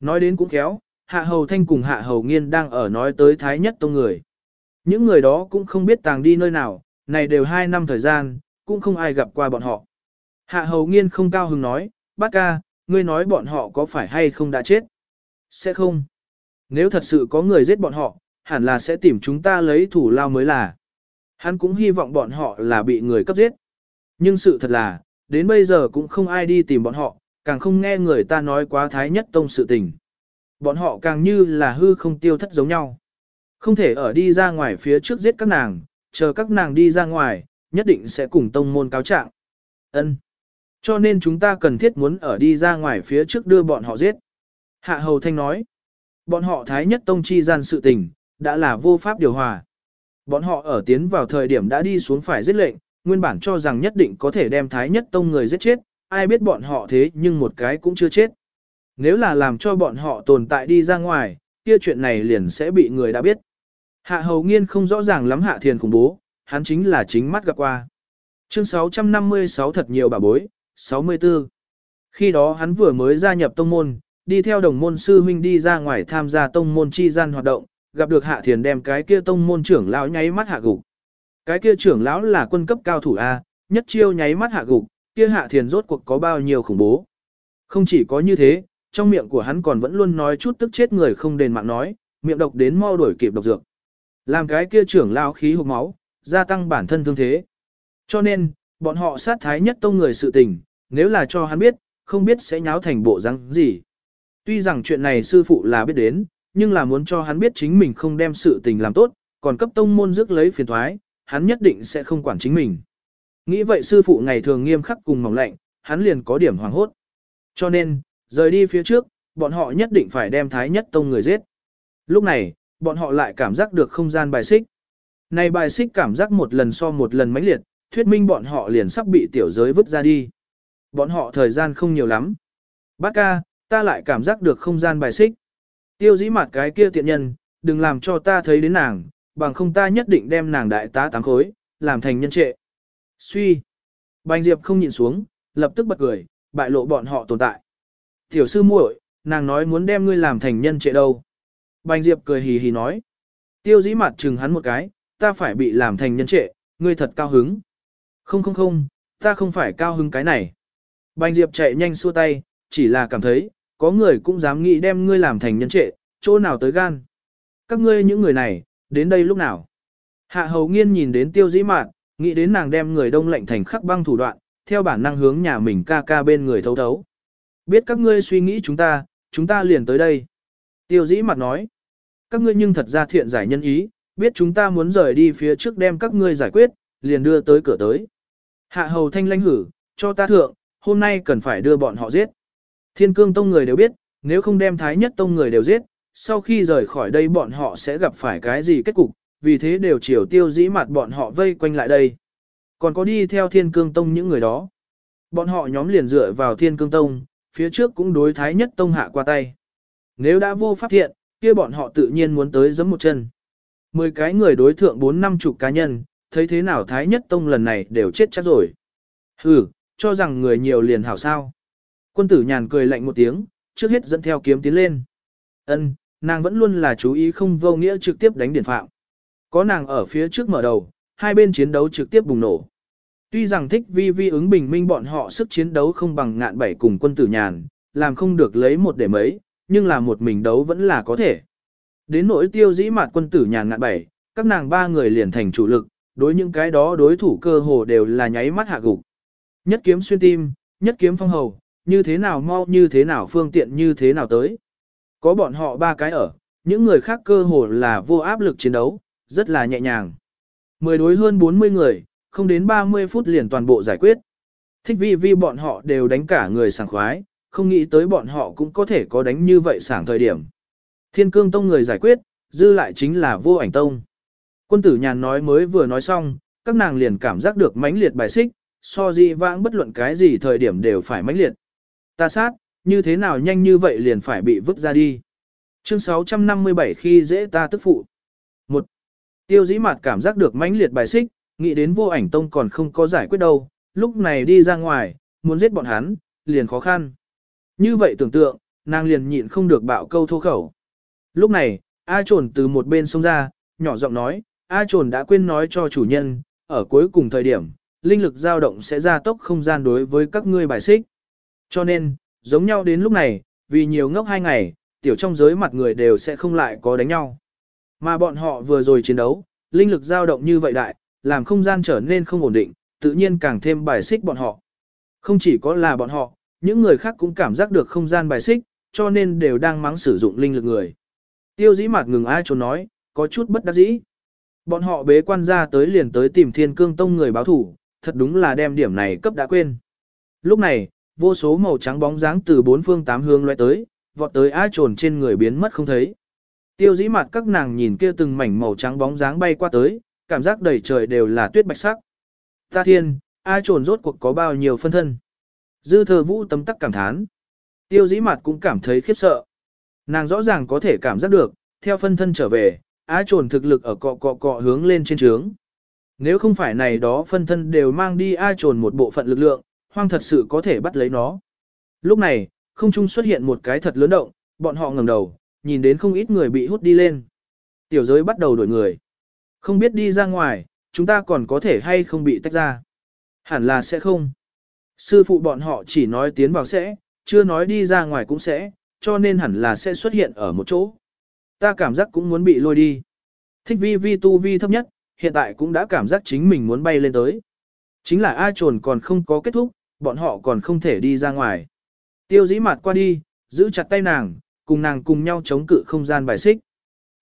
Nói đến cũng khéo, Hạ Hầu Thanh cùng Hạ Hầu Nghiên đang ở nói tới Thái Nhất Tông người. Những người đó cũng không biết tàng đi nơi nào, này đều hai năm thời gian, cũng không ai gặp qua bọn họ. Hạ Hầu Nghiên không cao hứng nói, bác ca, ngươi nói bọn họ có phải hay không đã chết? Sẽ không. Nếu thật sự có người giết bọn họ, hẳn là sẽ tìm chúng ta lấy thủ lao mới là. Hắn cũng hy vọng bọn họ là bị người cấp giết. Nhưng sự thật là, đến bây giờ cũng không ai đi tìm bọn họ, càng không nghe người ta nói quá thái nhất tông sự tình. Bọn họ càng như là hư không tiêu thất giống nhau. Không thể ở đi ra ngoài phía trước giết các nàng, chờ các nàng đi ra ngoài, nhất định sẽ cùng tông môn cáo trạng. Ân. Cho nên chúng ta cần thiết muốn ở đi ra ngoài phía trước đưa bọn họ giết. Hạ Hầu Thanh nói, bọn họ thái nhất tông chi gian sự tình, đã là vô pháp điều hòa. Bọn họ ở tiến vào thời điểm đã đi xuống phải giết lệnh, nguyên bản cho rằng nhất định có thể đem thái nhất tông người giết chết, ai biết bọn họ thế nhưng một cái cũng chưa chết. Nếu là làm cho bọn họ tồn tại đi ra ngoài, kia chuyện này liền sẽ bị người đã biết. Hạ hầu nghiên không rõ ràng lắm hạ thiền khủng bố, hắn chính là chính mắt gặp qua. Chương 656 thật nhiều bà bối, 64. Khi đó hắn vừa mới gia nhập tông môn, đi theo đồng môn sư huynh đi ra ngoài tham gia tông môn chi gian hoạt động, gặp được hạ thiền đem cái kia tông môn trưởng lão nháy mắt hạ gục. Cái kia trưởng lão là quân cấp cao thủ A, nhất chiêu nháy mắt hạ gục, kia hạ thiền rốt cuộc có bao nhiêu khủng bố. Không chỉ có như thế, trong miệng của hắn còn vẫn luôn nói chút tức chết người không đền mạng nói, miệng độc đến mau đuổi kịp độc dược. Làm cái kia trưởng lao khí hộp máu, gia tăng bản thân thương thế. Cho nên, bọn họ sát thái nhất tông người sự tình, nếu là cho hắn biết, không biết sẽ nháo thành bộ răng gì. Tuy rằng chuyện này sư phụ là biết đến, nhưng là muốn cho hắn biết chính mình không đem sự tình làm tốt, còn cấp tông môn rước lấy phiền thoái, hắn nhất định sẽ không quản chính mình. Nghĩ vậy sư phụ ngày thường nghiêm khắc cùng mỏng lạnh, hắn liền có điểm hoàng hốt. Cho nên, rời đi phía trước, bọn họ nhất định phải đem thái nhất tông người giết. Lúc này, bọn họ lại cảm giác được không gian bài xích. Này bài xích cảm giác một lần so một lần mãnh liệt, thuyết minh bọn họ liền sắp bị tiểu giới vứt ra đi. Bọn họ thời gian không nhiều lắm. Bác ca, ta lại cảm giác được không gian bài xích. Tiêu dĩ mặt cái kia tiện nhân, đừng làm cho ta thấy đến nàng, bằng không ta nhất định đem nàng đại tá tám khối, làm thành nhân trệ. Suy. Bành Diệp không nhìn xuống, lập tức bật cười, bại lộ bọn họ tồn tại. Tiểu sư muội, nàng nói muốn đem ngươi làm thành nhân trệ đâu. Bành Diệp cười hì hì nói. Tiêu dĩ mặt chừng hắn một cái, ta phải bị làm thành nhân trệ, ngươi thật cao hứng. Không không không, ta không phải cao hứng cái này. Bành Diệp chạy nhanh xua tay, chỉ là cảm thấy, có người cũng dám nghĩ đem ngươi làm thành nhân trệ, chỗ nào tới gan. Các ngươi những người này, đến đây lúc nào. Hạ hầu nghiên nhìn đến tiêu dĩ mạn, nghĩ đến nàng đem người đông lạnh thành khắc băng thủ đoạn, theo bản năng hướng nhà mình ca ca bên người thấu thấu. Biết các ngươi suy nghĩ chúng ta, chúng ta liền tới đây. Tiêu dĩ mặt nói, các ngươi nhưng thật ra thiện giải nhân ý, biết chúng ta muốn rời đi phía trước đem các ngươi giải quyết, liền đưa tới cửa tới. Hạ hầu thanh lanh hử, cho ta thượng, hôm nay cần phải đưa bọn họ giết. Thiên cương tông người đều biết, nếu không đem thái nhất tông người đều giết, sau khi rời khỏi đây bọn họ sẽ gặp phải cái gì kết cục, vì thế đều chiều tiêu dĩ mặt bọn họ vây quanh lại đây. Còn có đi theo thiên cương tông những người đó. Bọn họ nhóm liền dựa vào thiên cương tông, phía trước cũng đối thái nhất tông hạ qua tay. Nếu đã vô pháp thiện, kia bọn họ tự nhiên muốn tới giấm một chân. Mười cái người đối thượng bốn năm chục cá nhân, thấy thế nào thái nhất tông lần này đều chết chắc rồi. Hừ, cho rằng người nhiều liền hảo sao. Quân tử nhàn cười lạnh một tiếng, trước hết dẫn theo kiếm tiến lên. Ân, nàng vẫn luôn là chú ý không vô nghĩa trực tiếp đánh điển phạm. Có nàng ở phía trước mở đầu, hai bên chiến đấu trực tiếp bùng nổ. Tuy rằng thích vi vi ứng bình minh bọn họ sức chiến đấu không bằng ngạn bảy cùng quân tử nhàn, làm không được lấy một để mấy, nhưng là một mình đấu vẫn là có thể. Đến nỗi tiêu dĩ mạt quân tử nhàn ngạn bảy, các nàng ba người liền thành chủ lực, đối những cái đó đối thủ cơ hồ đều là nháy mắt hạ gục. Nhất kiếm xuyên tim, nhất kiếm phong hầu, như thế nào mau như thế nào phương tiện như thế nào tới. Có bọn họ ba cái ở, những người khác cơ hồ là vô áp lực chiến đấu, rất là nhẹ nhàng. Mười đối hơn 40 người, không đến 30 phút liền toàn bộ giải quyết. Thích vi vi bọn họ đều đánh cả người sảng khoái, không nghĩ tới bọn họ cũng có thể có đánh như vậy sảng thời điểm. Thiên cương tông người giải quyết, dư lại chính là vô ảnh tông. Quân tử nhàn nói mới vừa nói xong, các nàng liền cảm giác được mãnh liệt bài xích, so di vãng bất luận cái gì thời điểm đều phải mãnh liệt. Ta sát, như thế nào nhanh như vậy liền phải bị vứt ra đi. Chương 657 khi dễ ta tức phụ. Một, Tiêu dĩ mặt cảm giác được mãnh liệt bài xích, nghĩ đến vô ảnh tông còn không có giải quyết đâu, lúc này đi ra ngoài, muốn giết bọn hắn, liền khó khăn. Như vậy tưởng tượng, nàng liền nhịn không được bạo câu thô khẩu. Lúc này, A trồn từ một bên sông ra, nhỏ giọng nói, A trồn đã quên nói cho chủ nhân, ở cuối cùng thời điểm, linh lực dao động sẽ ra tốc không gian đối với các ngươi bài xích. Cho nên, giống nhau đến lúc này, vì nhiều ngốc hai ngày, tiểu trong giới mặt người đều sẽ không lại có đánh nhau. Mà bọn họ vừa rồi chiến đấu, linh lực dao động như vậy đại, làm không gian trở nên không ổn định, tự nhiên càng thêm bài xích bọn họ. Không chỉ có là bọn họ, những người khác cũng cảm giác được không gian bài xích, cho nên đều đang mắng sử dụng linh lực người. Tiêu dĩ mặt ngừng ai trốn nói, có chút bất đắc dĩ. Bọn họ bế quan ra tới liền tới tìm thiên cương tông người báo thủ, thật đúng là đem điểm này cấp đã quên. Lúc này, vô số màu trắng bóng dáng từ bốn phương tám hướng loại tới, vọt tới ai trồn trên người biến mất không thấy. Tiêu dĩ mặt các nàng nhìn kia từng mảnh màu trắng bóng dáng bay qua tới, cảm giác đầy trời đều là tuyết bạch sắc. Ta thiên, ai trồn rốt cuộc có bao nhiêu phân thân. Dư thờ vũ tấm tắc cảm thán. Tiêu dĩ mặt cũng cảm thấy khiếp sợ. Nàng rõ ràng có thể cảm giác được, theo phân thân trở về, á trồn thực lực ở cọ cọ cọ hướng lên trên trướng. Nếu không phải này đó phân thân đều mang đi ai trồn một bộ phận lực lượng, hoang thật sự có thể bắt lấy nó. Lúc này, không trung xuất hiện một cái thật lớn động, bọn họ ngẩng đầu, nhìn đến không ít người bị hút đi lên. Tiểu giới bắt đầu đổi người. Không biết đi ra ngoài, chúng ta còn có thể hay không bị tách ra. Hẳn là sẽ không. Sư phụ bọn họ chỉ nói tiến vào sẽ, chưa nói đi ra ngoài cũng sẽ, cho nên hẳn là sẽ xuất hiện ở một chỗ. Ta cảm giác cũng muốn bị lôi đi. Thích vi vi tu vi thấp nhất, hiện tại cũng đã cảm giác chính mình muốn bay lên tới. Chính là ai trồn còn không có kết thúc, bọn họ còn không thể đi ra ngoài. Tiêu dĩ mặt qua đi, giữ chặt tay nàng, cùng nàng cùng nhau chống cự không gian bài xích.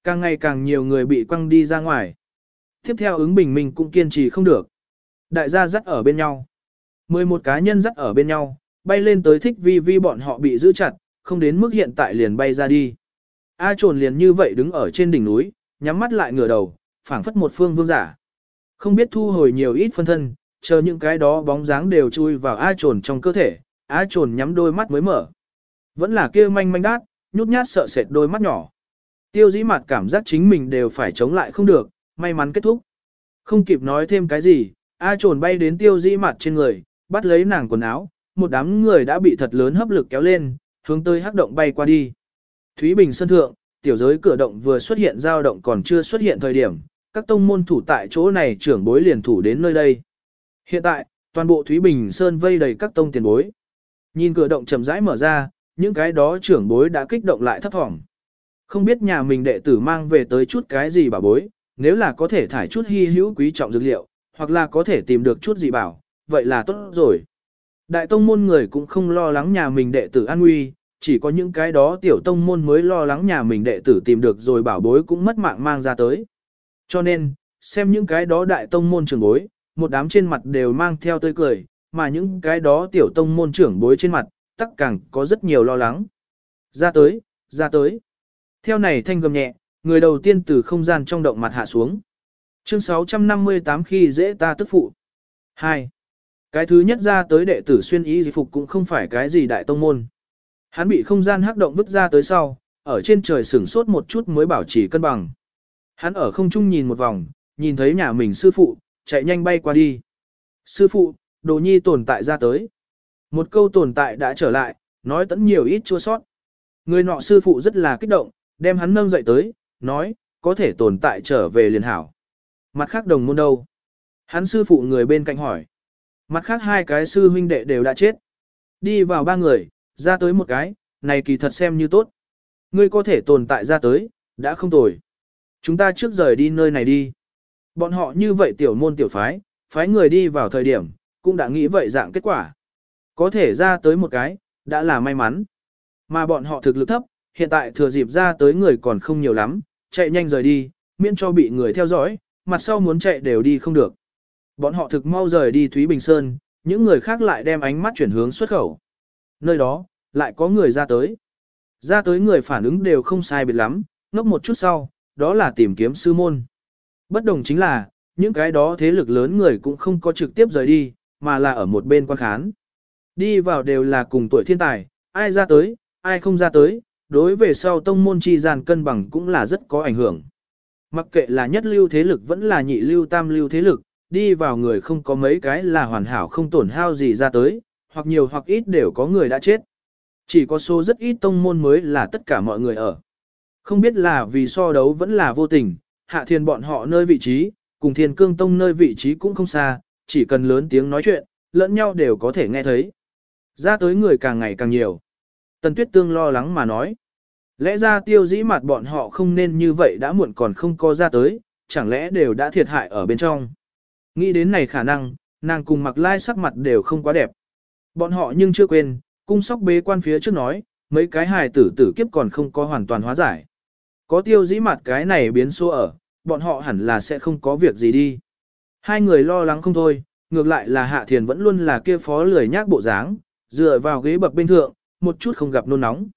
Càng ngày càng nhiều người bị quăng đi ra ngoài. Tiếp theo ứng bình minh cũng kiên trì không được. Đại gia dắt ở bên nhau. 11 cá nhân dắt ở bên nhau, bay lên tới thích vi vi bọn họ bị giữ chặt, không đến mức hiện tại liền bay ra đi. A trồn liền như vậy đứng ở trên đỉnh núi, nhắm mắt lại ngửa đầu, phảng phất một phương vương giả. Không biết thu hồi nhiều ít phân thân, chờ những cái đó bóng dáng đều chui vào A trồn trong cơ thể, A trồn nhắm đôi mắt mới mở. Vẫn là kia manh manh đát, nhút nhát sợ sệt đôi mắt nhỏ. Tiêu dĩ mặt cảm giác chính mình đều phải chống lại không được, may mắn kết thúc. Không kịp nói thêm cái gì, A trồn bay đến tiêu dĩ mặt trên người, bắt lấy nàng quần áo, một đám người đã bị thật lớn hấp lực kéo lên, hướng tới hắc động bay qua đi. Thúy Bình sân thượng, tiểu giới cửa động vừa xuất hiện dao động còn chưa xuất hiện thời điểm, các tông môn thủ tại chỗ này trưởng bối liền thủ đến nơi đây. Hiện tại, toàn bộ Thúy Bình Sơn vây đầy các tông tiền bối. Nhìn cửa động chậm rãi mở ra, những cái đó trưởng bối đã kích động lại thấp thỏm. Không biết nhà mình đệ tử mang về tới chút cái gì bảo bối, nếu là có thể thải chút hy hữu quý trọng dược liệu, hoặc là có thể tìm được chút gì bảo, vậy là tốt rồi. Đại tông môn người cũng không lo lắng nhà mình đệ tử an nguy, chỉ có những cái đó tiểu tông môn mới lo lắng nhà mình đệ tử tìm được rồi bảo bối cũng mất mạng mang ra tới. Cho nên, xem những cái đó đại tông môn trưởng bối, một đám trên mặt đều mang theo tươi cười, mà những cái đó tiểu tông môn trưởng bối trên mặt, tắc càng có rất nhiều lo lắng. Ra tới, ra tới. Theo này thanh gầm nhẹ, người đầu tiên từ không gian trong động mặt hạ xuống. Chương 658 khi dễ ta tức phụ. 2. Cái thứ nhất ra tới đệ tử xuyên ý gì phục cũng không phải cái gì đại tông môn. Hắn bị không gian hắc động vứt ra tới sau, ở trên trời sửng sốt một chút mới bảo trì cân bằng. Hắn ở không trung nhìn một vòng, nhìn thấy nhà mình sư phụ, chạy nhanh bay qua đi. Sư phụ, đồ nhi tồn tại ra tới. Một câu tồn tại đã trở lại, nói tẫn nhiều ít chua sót. Người nọ sư phụ rất là kích động, đem hắn nâng dậy tới, nói, có thể tồn tại trở về liền hảo. Mặt khác đồng môn đâu? Hắn sư phụ người bên cạnh hỏi. Mặt khác hai cái sư huynh đệ đều đã chết. Đi vào ba người, ra tới một cái, này kỳ thật xem như tốt. Ngươi có thể tồn tại ra tới, đã không tồi. Chúng ta trước rời đi nơi này đi. Bọn họ như vậy tiểu môn tiểu phái, phái người đi vào thời điểm, cũng đã nghĩ vậy dạng kết quả. Có thể ra tới một cái, đã là may mắn. Mà bọn họ thực lực thấp, hiện tại thừa dịp ra tới người còn không nhiều lắm, chạy nhanh rời đi, miễn cho bị người theo dõi, mặt sau muốn chạy đều đi không được. Bọn họ thực mau rời đi Thúy Bình Sơn, những người khác lại đem ánh mắt chuyển hướng xuất khẩu. Nơi đó, lại có người ra tới. Ra tới người phản ứng đều không sai biệt lắm, ngốc một chút sau, đó là tìm kiếm sư môn. Bất đồng chính là, những cái đó thế lực lớn người cũng không có trực tiếp rời đi, mà là ở một bên quan khán. Đi vào đều là cùng tuổi thiên tài, ai ra tới, ai không ra tới, đối về sau tông môn chi gian cân bằng cũng là rất có ảnh hưởng. Mặc kệ là nhất lưu thế lực vẫn là nhị lưu tam lưu thế lực, đi vào người không có mấy cái là hoàn hảo không tổn hao gì ra tới, hoặc nhiều hoặc ít đều có người đã chết. Chỉ có số rất ít tông môn mới là tất cả mọi người ở. Không biết là vì so đấu vẫn là vô tình, hạ thiên bọn họ nơi vị trí, cùng thiên cương tông nơi vị trí cũng không xa, chỉ cần lớn tiếng nói chuyện, lẫn nhau đều có thể nghe thấy. Ra tới người càng ngày càng nhiều. Tần Tuyết Tương lo lắng mà nói. Lẽ ra tiêu dĩ mặt bọn họ không nên như vậy đã muộn còn không có ra tới, chẳng lẽ đều đã thiệt hại ở bên trong. Nghĩ đến này khả năng, nàng cùng mặc lai sắc mặt đều không quá đẹp. Bọn họ nhưng chưa quên, cung sóc bế quan phía trước nói, mấy cái hài tử tử kiếp còn không có hoàn toàn hóa giải. Có tiêu dĩ mặt cái này biến số ở, bọn họ hẳn là sẽ không có việc gì đi. Hai người lo lắng không thôi, ngược lại là Hạ Thiền vẫn luôn là kia phó lười nhác bộ dáng, dựa vào ghế bậc bên thượng, một chút không gặp nôn nóng.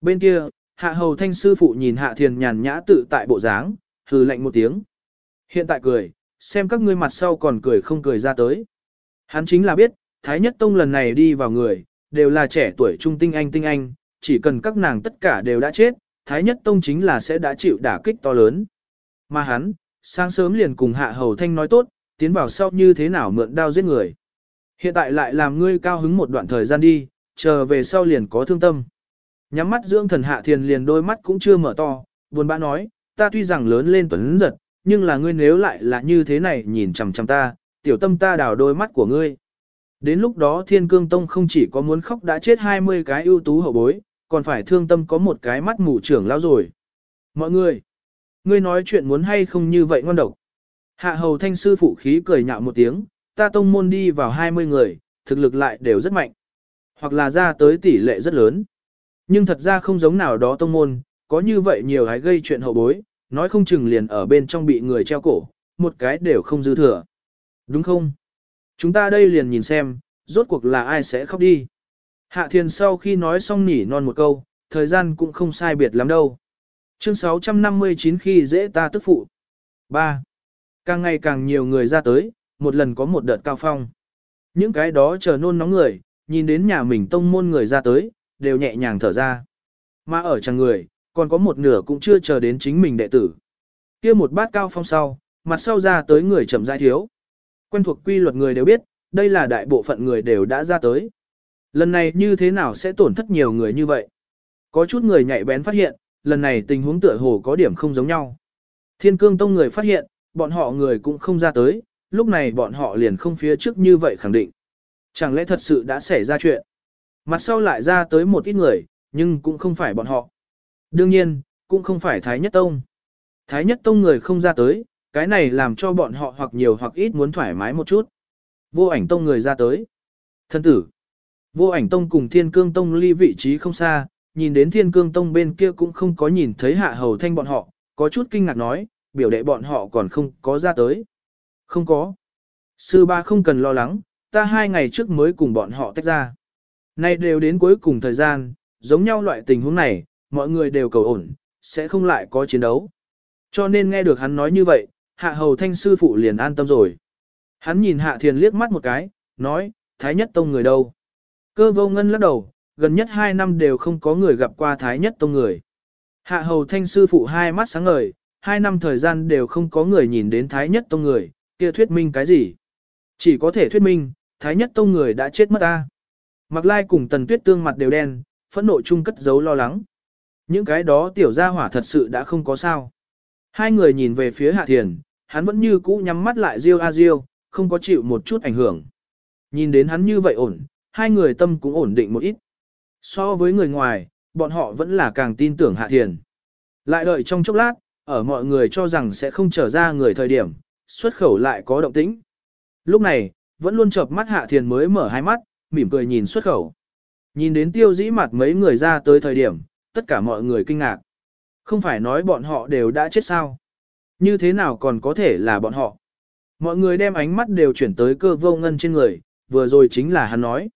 Bên kia, Hạ Hầu Thanh sư phụ nhìn Hạ Thiền nhàn nhã tự tại bộ dáng, hừ lạnh một tiếng. Hiện tại cười, xem các ngươi mặt sau còn cười không cười ra tới. Hắn chính là biết, Thái Nhất Tông lần này đi vào người, đều là trẻ tuổi trung tinh anh tinh anh, chỉ cần các nàng tất cả đều đã chết, Thái Nhất Tông chính là sẽ đã chịu đả kích to lớn. Mà hắn, sáng sớm liền cùng Hạ Hầu Thanh nói tốt, tiến vào sau như thế nào mượn đao giết người. Hiện tại lại làm ngươi cao hứng một đoạn thời gian đi, chờ về sau liền có thương tâm. Nhắm mắt dưỡng thần Hạ Thiền liền đôi mắt cũng chưa mở to, buồn bã nói, ta tuy rằng lớn lên tuấn giật, nhưng là ngươi nếu lại là như thế này nhìn chằm chằm ta, tiểu tâm ta đào đôi mắt của ngươi. Đến lúc đó Thiên Cương Tông không chỉ có muốn khóc đã chết 20 cái ưu tú hậu bối, còn phải thương tâm có một cái mắt mù trưởng lao rồi. Mọi người, ngươi nói chuyện muốn hay không như vậy ngon độc. Hạ hầu thanh sư phụ khí cười nhạo một tiếng, ta tông môn đi vào 20 người, thực lực lại đều rất mạnh. Hoặc là ra tới tỷ lệ rất lớn. Nhưng thật ra không giống nào đó tông môn, có như vậy nhiều hái gây chuyện hậu bối, nói không chừng liền ở bên trong bị người treo cổ, một cái đều không dư thừa. Đúng không? Chúng ta đây liền nhìn xem, rốt cuộc là ai sẽ khóc đi. Hạ thiền sau khi nói xong nỉ non một câu, thời gian cũng không sai biệt lắm đâu. Chương 659 khi dễ ta tức phụ. 3. Càng ngày càng nhiều người ra tới, một lần có một đợt cao phong. Những cái đó chờ nôn nóng người, nhìn đến nhà mình tông môn người ra tới, đều nhẹ nhàng thở ra. Mà ở chàng người, còn có một nửa cũng chưa chờ đến chính mình đệ tử. kia một bát cao phong sau, mặt sau ra tới người chậm rãi thiếu. Quen thuộc quy luật người đều biết, đây là đại bộ phận người đều đã ra tới. Lần này như thế nào sẽ tổn thất nhiều người như vậy? Có chút người nhạy bén phát hiện, lần này tình huống tựa hồ có điểm không giống nhau. Thiên cương tông người phát hiện, bọn họ người cũng không ra tới, lúc này bọn họ liền không phía trước như vậy khẳng định. Chẳng lẽ thật sự đã xảy ra chuyện? Mặt sau lại ra tới một ít người, nhưng cũng không phải bọn họ. Đương nhiên, cũng không phải Thái Nhất Tông. Thái Nhất Tông người không ra tới, cái này làm cho bọn họ hoặc nhiều hoặc ít muốn thoải mái một chút. Vô ảnh Tông người ra tới. Thân tử. Vô ảnh Tông cùng Thiên Cương Tông ly vị trí không xa, nhìn đến Thiên Cương Tông bên kia cũng không có nhìn thấy hạ hầu thanh bọn họ, có chút kinh ngạc nói, biểu đệ bọn họ còn không có ra tới. Không có. Sư ba không cần lo lắng, ta hai ngày trước mới cùng bọn họ tách ra. Nay đều đến cuối cùng thời gian, giống nhau loại tình huống này, mọi người đều cầu ổn, sẽ không lại có chiến đấu. Cho nên nghe được hắn nói như vậy, hạ hầu thanh sư phụ liền an tâm rồi. Hắn nhìn hạ thiền liếc mắt một cái, nói, thái nhất tông người đâu. Cơ vô ngân lắc đầu, gần nhất hai năm đều không có người gặp qua thái nhất tông người. Hạ hầu thanh sư phụ hai mắt sáng ngời, hai năm thời gian đều không có người nhìn đến thái nhất tông người, kia thuyết minh cái gì? Chỉ có thể thuyết minh, thái nhất tông người đã chết mất ta. Mặc lai cùng tần tuyết tương mặt đều đen, phẫn nộ chung cất giấu lo lắng. Những cái đó tiểu gia hỏa thật sự đã không có sao. Hai người nhìn về phía hạ thiền, hắn vẫn như cũ nhắm mắt lại riêu a riêu, không có chịu một chút ảnh hưởng. Nhìn đến hắn như vậy ổn, hai người tâm cũng ổn định một ít. So với người ngoài, bọn họ vẫn là càng tin tưởng hạ thiền. Lại đợi trong chốc lát, ở mọi người cho rằng sẽ không trở ra người thời điểm, xuất khẩu lại có động tĩnh. Lúc này, vẫn luôn chợp mắt hạ thiền mới mở hai mắt, mỉm cười nhìn xuất khẩu. Nhìn đến tiêu dĩ mặt mấy người ra tới thời điểm, tất cả mọi người kinh ngạc. Không phải nói bọn họ đều đã chết sao? Như thế nào còn có thể là bọn họ? Mọi người đem ánh mắt đều chuyển tới cơ vô ngân trên người, vừa rồi chính là hắn nói.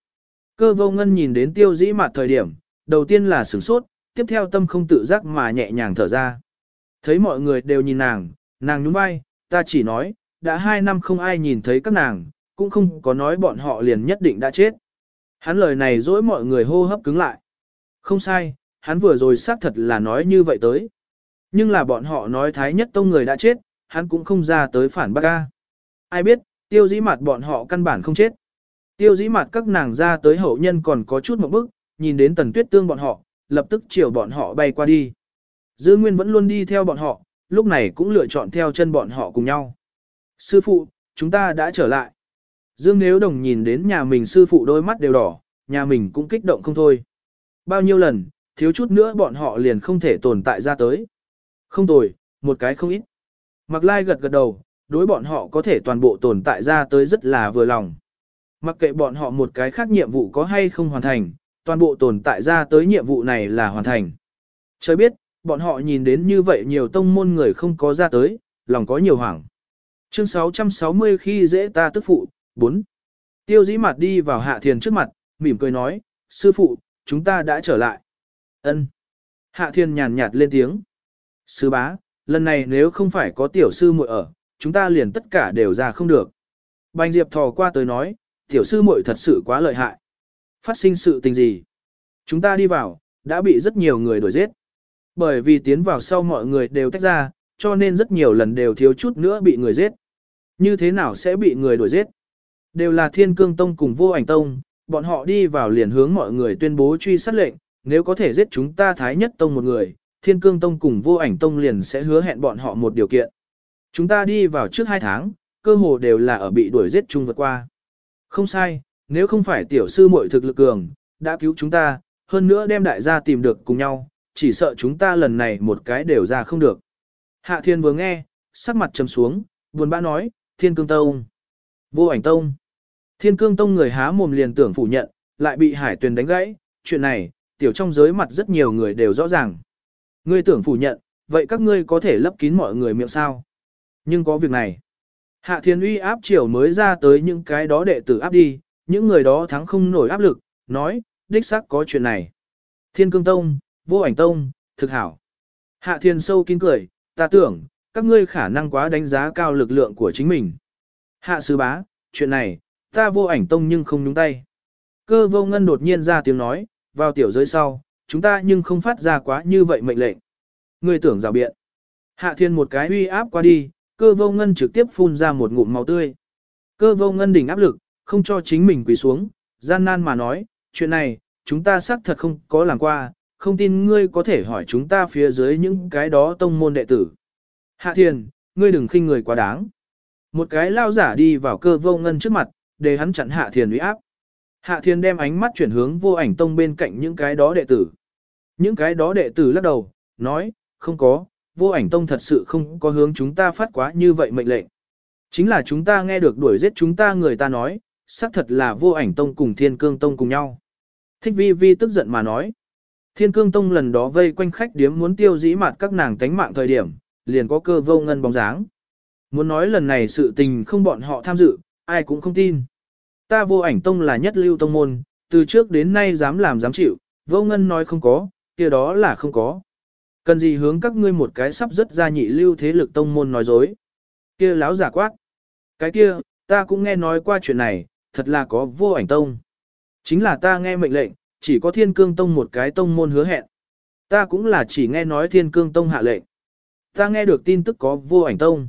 Cơ vô ngân nhìn đến tiêu dĩ mặt thời điểm, đầu tiên là sửng sốt, tiếp theo tâm không tự giác mà nhẹ nhàng thở ra. Thấy mọi người đều nhìn nàng, nàng nhún vai, ta chỉ nói, đã hai năm không ai nhìn thấy các nàng, cũng không có nói bọn họ liền nhất định đã chết. Hắn lời này dỗi mọi người hô hấp cứng lại. Không sai, hắn vừa rồi xác thật là nói như vậy tới. Nhưng là bọn họ nói Thái Nhất Tông người đã chết, hắn cũng không ra tới phản bác ca. Ai biết, tiêu dĩ mặt bọn họ căn bản không chết. Tiêu dĩ mặt các nàng ra tới hậu nhân còn có chút một bức, nhìn đến tần tuyết tương bọn họ, lập tức chiều bọn họ bay qua đi. Dư Nguyên vẫn luôn đi theo bọn họ, lúc này cũng lựa chọn theo chân bọn họ cùng nhau. Sư phụ, chúng ta đã trở lại. Dương Nếu Đồng nhìn đến nhà mình sư phụ đôi mắt đều đỏ, nhà mình cũng kích động không thôi. Bao nhiêu lần, thiếu chút nữa bọn họ liền không thể tồn tại ra tới. Không tồi, một cái không ít. Mặc lai gật gật đầu, đối bọn họ có thể toàn bộ tồn tại ra tới rất là vừa lòng. Mặc kệ bọn họ một cái khác nhiệm vụ có hay không hoàn thành, toàn bộ tồn tại ra tới nhiệm vụ này là hoàn thành. Trời biết, bọn họ nhìn đến như vậy nhiều tông môn người không có ra tới, lòng có nhiều hoảng. Chương 660 khi dễ ta tức phụ, 4. Tiêu dĩ mặt đi vào hạ thiền trước mặt, mỉm cười nói, sư phụ, chúng ta đã trở lại. ân Hạ thiền nhàn nhạt lên tiếng. Sư bá, lần này nếu không phải có tiểu sư muội ở, chúng ta liền tất cả đều ra không được. Bành Diệp thò qua tới nói, tiểu sư muội thật sự quá lợi hại. Phát sinh sự tình gì? Chúng ta đi vào, đã bị rất nhiều người đuổi giết. Bởi vì tiến vào sau mọi người đều tách ra, cho nên rất nhiều lần đều thiếu chút nữa bị người giết. Như thế nào sẽ bị người đuổi giết? Đều là thiên cương tông cùng vô ảnh tông, bọn họ đi vào liền hướng mọi người tuyên bố truy sát lệnh, nếu có thể giết chúng ta thái nhất tông một người, thiên cương tông cùng vô ảnh tông liền sẽ hứa hẹn bọn họ một điều kiện. Chúng ta đi vào trước hai tháng, cơ hồ đều là ở bị đuổi giết chung vượt qua. Không sai, nếu không phải tiểu sư muội thực lực cường, đã cứu chúng ta, hơn nữa đem đại gia tìm được cùng nhau, chỉ sợ chúng ta lần này một cái đều ra không được. Hạ thiên vừa nghe, sắc mặt trầm xuống, buồn bã nói, thiên cương tông, vô ảnh tông. Thiên cương tông người há mồm liền tưởng phủ nhận, lại bị hải tuyền đánh gãy, chuyện này, tiểu trong giới mặt rất nhiều người đều rõ ràng. Ngươi tưởng phủ nhận, vậy các ngươi có thể lấp kín mọi người miệng sao? Nhưng có việc này. Hạ thiên uy áp triều mới ra tới những cái đó đệ tử áp đi, những người đó thắng không nổi áp lực, nói, đích xác có chuyện này. Thiên cương tông, vô ảnh tông, thực hảo. Hạ thiên sâu kín cười, ta tưởng, các ngươi khả năng quá đánh giá cao lực lượng của chính mình. Hạ sư bá, chuyện này, ta vô ảnh tông nhưng không nhúng tay. Cơ vô ngân đột nhiên ra tiếng nói, vào tiểu giới sau, chúng ta nhưng không phát ra quá như vậy mệnh lệnh. Ngươi tưởng rào biện. Hạ thiên một cái uy áp qua đi, cơ vô ngân trực tiếp phun ra một ngụm máu tươi. Cơ vô ngân đỉnh áp lực, không cho chính mình quỳ xuống, gian nan mà nói, chuyện này, chúng ta xác thật không có làm qua, không tin ngươi có thể hỏi chúng ta phía dưới những cái đó tông môn đệ tử. Hạ thiên, ngươi đừng khinh người quá đáng. Một cái lao giả đi vào cơ vô ngân trước mặt, để hắn chặn hạ thiền uy áp. Hạ thiền đem ánh mắt chuyển hướng vô ảnh tông bên cạnh những cái đó đệ tử. Những cái đó đệ tử lắc đầu, nói, không có, vô ảnh tông thật sự không có hướng chúng ta phát quá như vậy mệnh lệnh. Chính là chúng ta nghe được đuổi giết chúng ta người ta nói, xác thật là vô ảnh tông cùng thiên cương tông cùng nhau. Thích vi vi tức giận mà nói. Thiên cương tông lần đó vây quanh khách điếm muốn tiêu dĩ mặt các nàng tánh mạng thời điểm, liền có cơ vô ngân bóng dáng. Muốn nói lần này sự tình không bọn họ tham dự, ai cũng không tin. Ta vô ảnh tông là nhất lưu tông môn, từ trước đến nay dám làm dám chịu, vô ngân nói không có, kia đó là không có. Cần gì hướng các ngươi một cái sắp rất ra nhị lưu thế lực tông môn nói dối. Kia láo giả quát. Cái kia, ta cũng nghe nói qua chuyện này, thật là có vô ảnh tông. Chính là ta nghe mệnh lệnh, chỉ có thiên cương tông một cái tông môn hứa hẹn. Ta cũng là chỉ nghe nói thiên cương tông hạ lệnh. Ta nghe được tin tức có vô ảnh tông.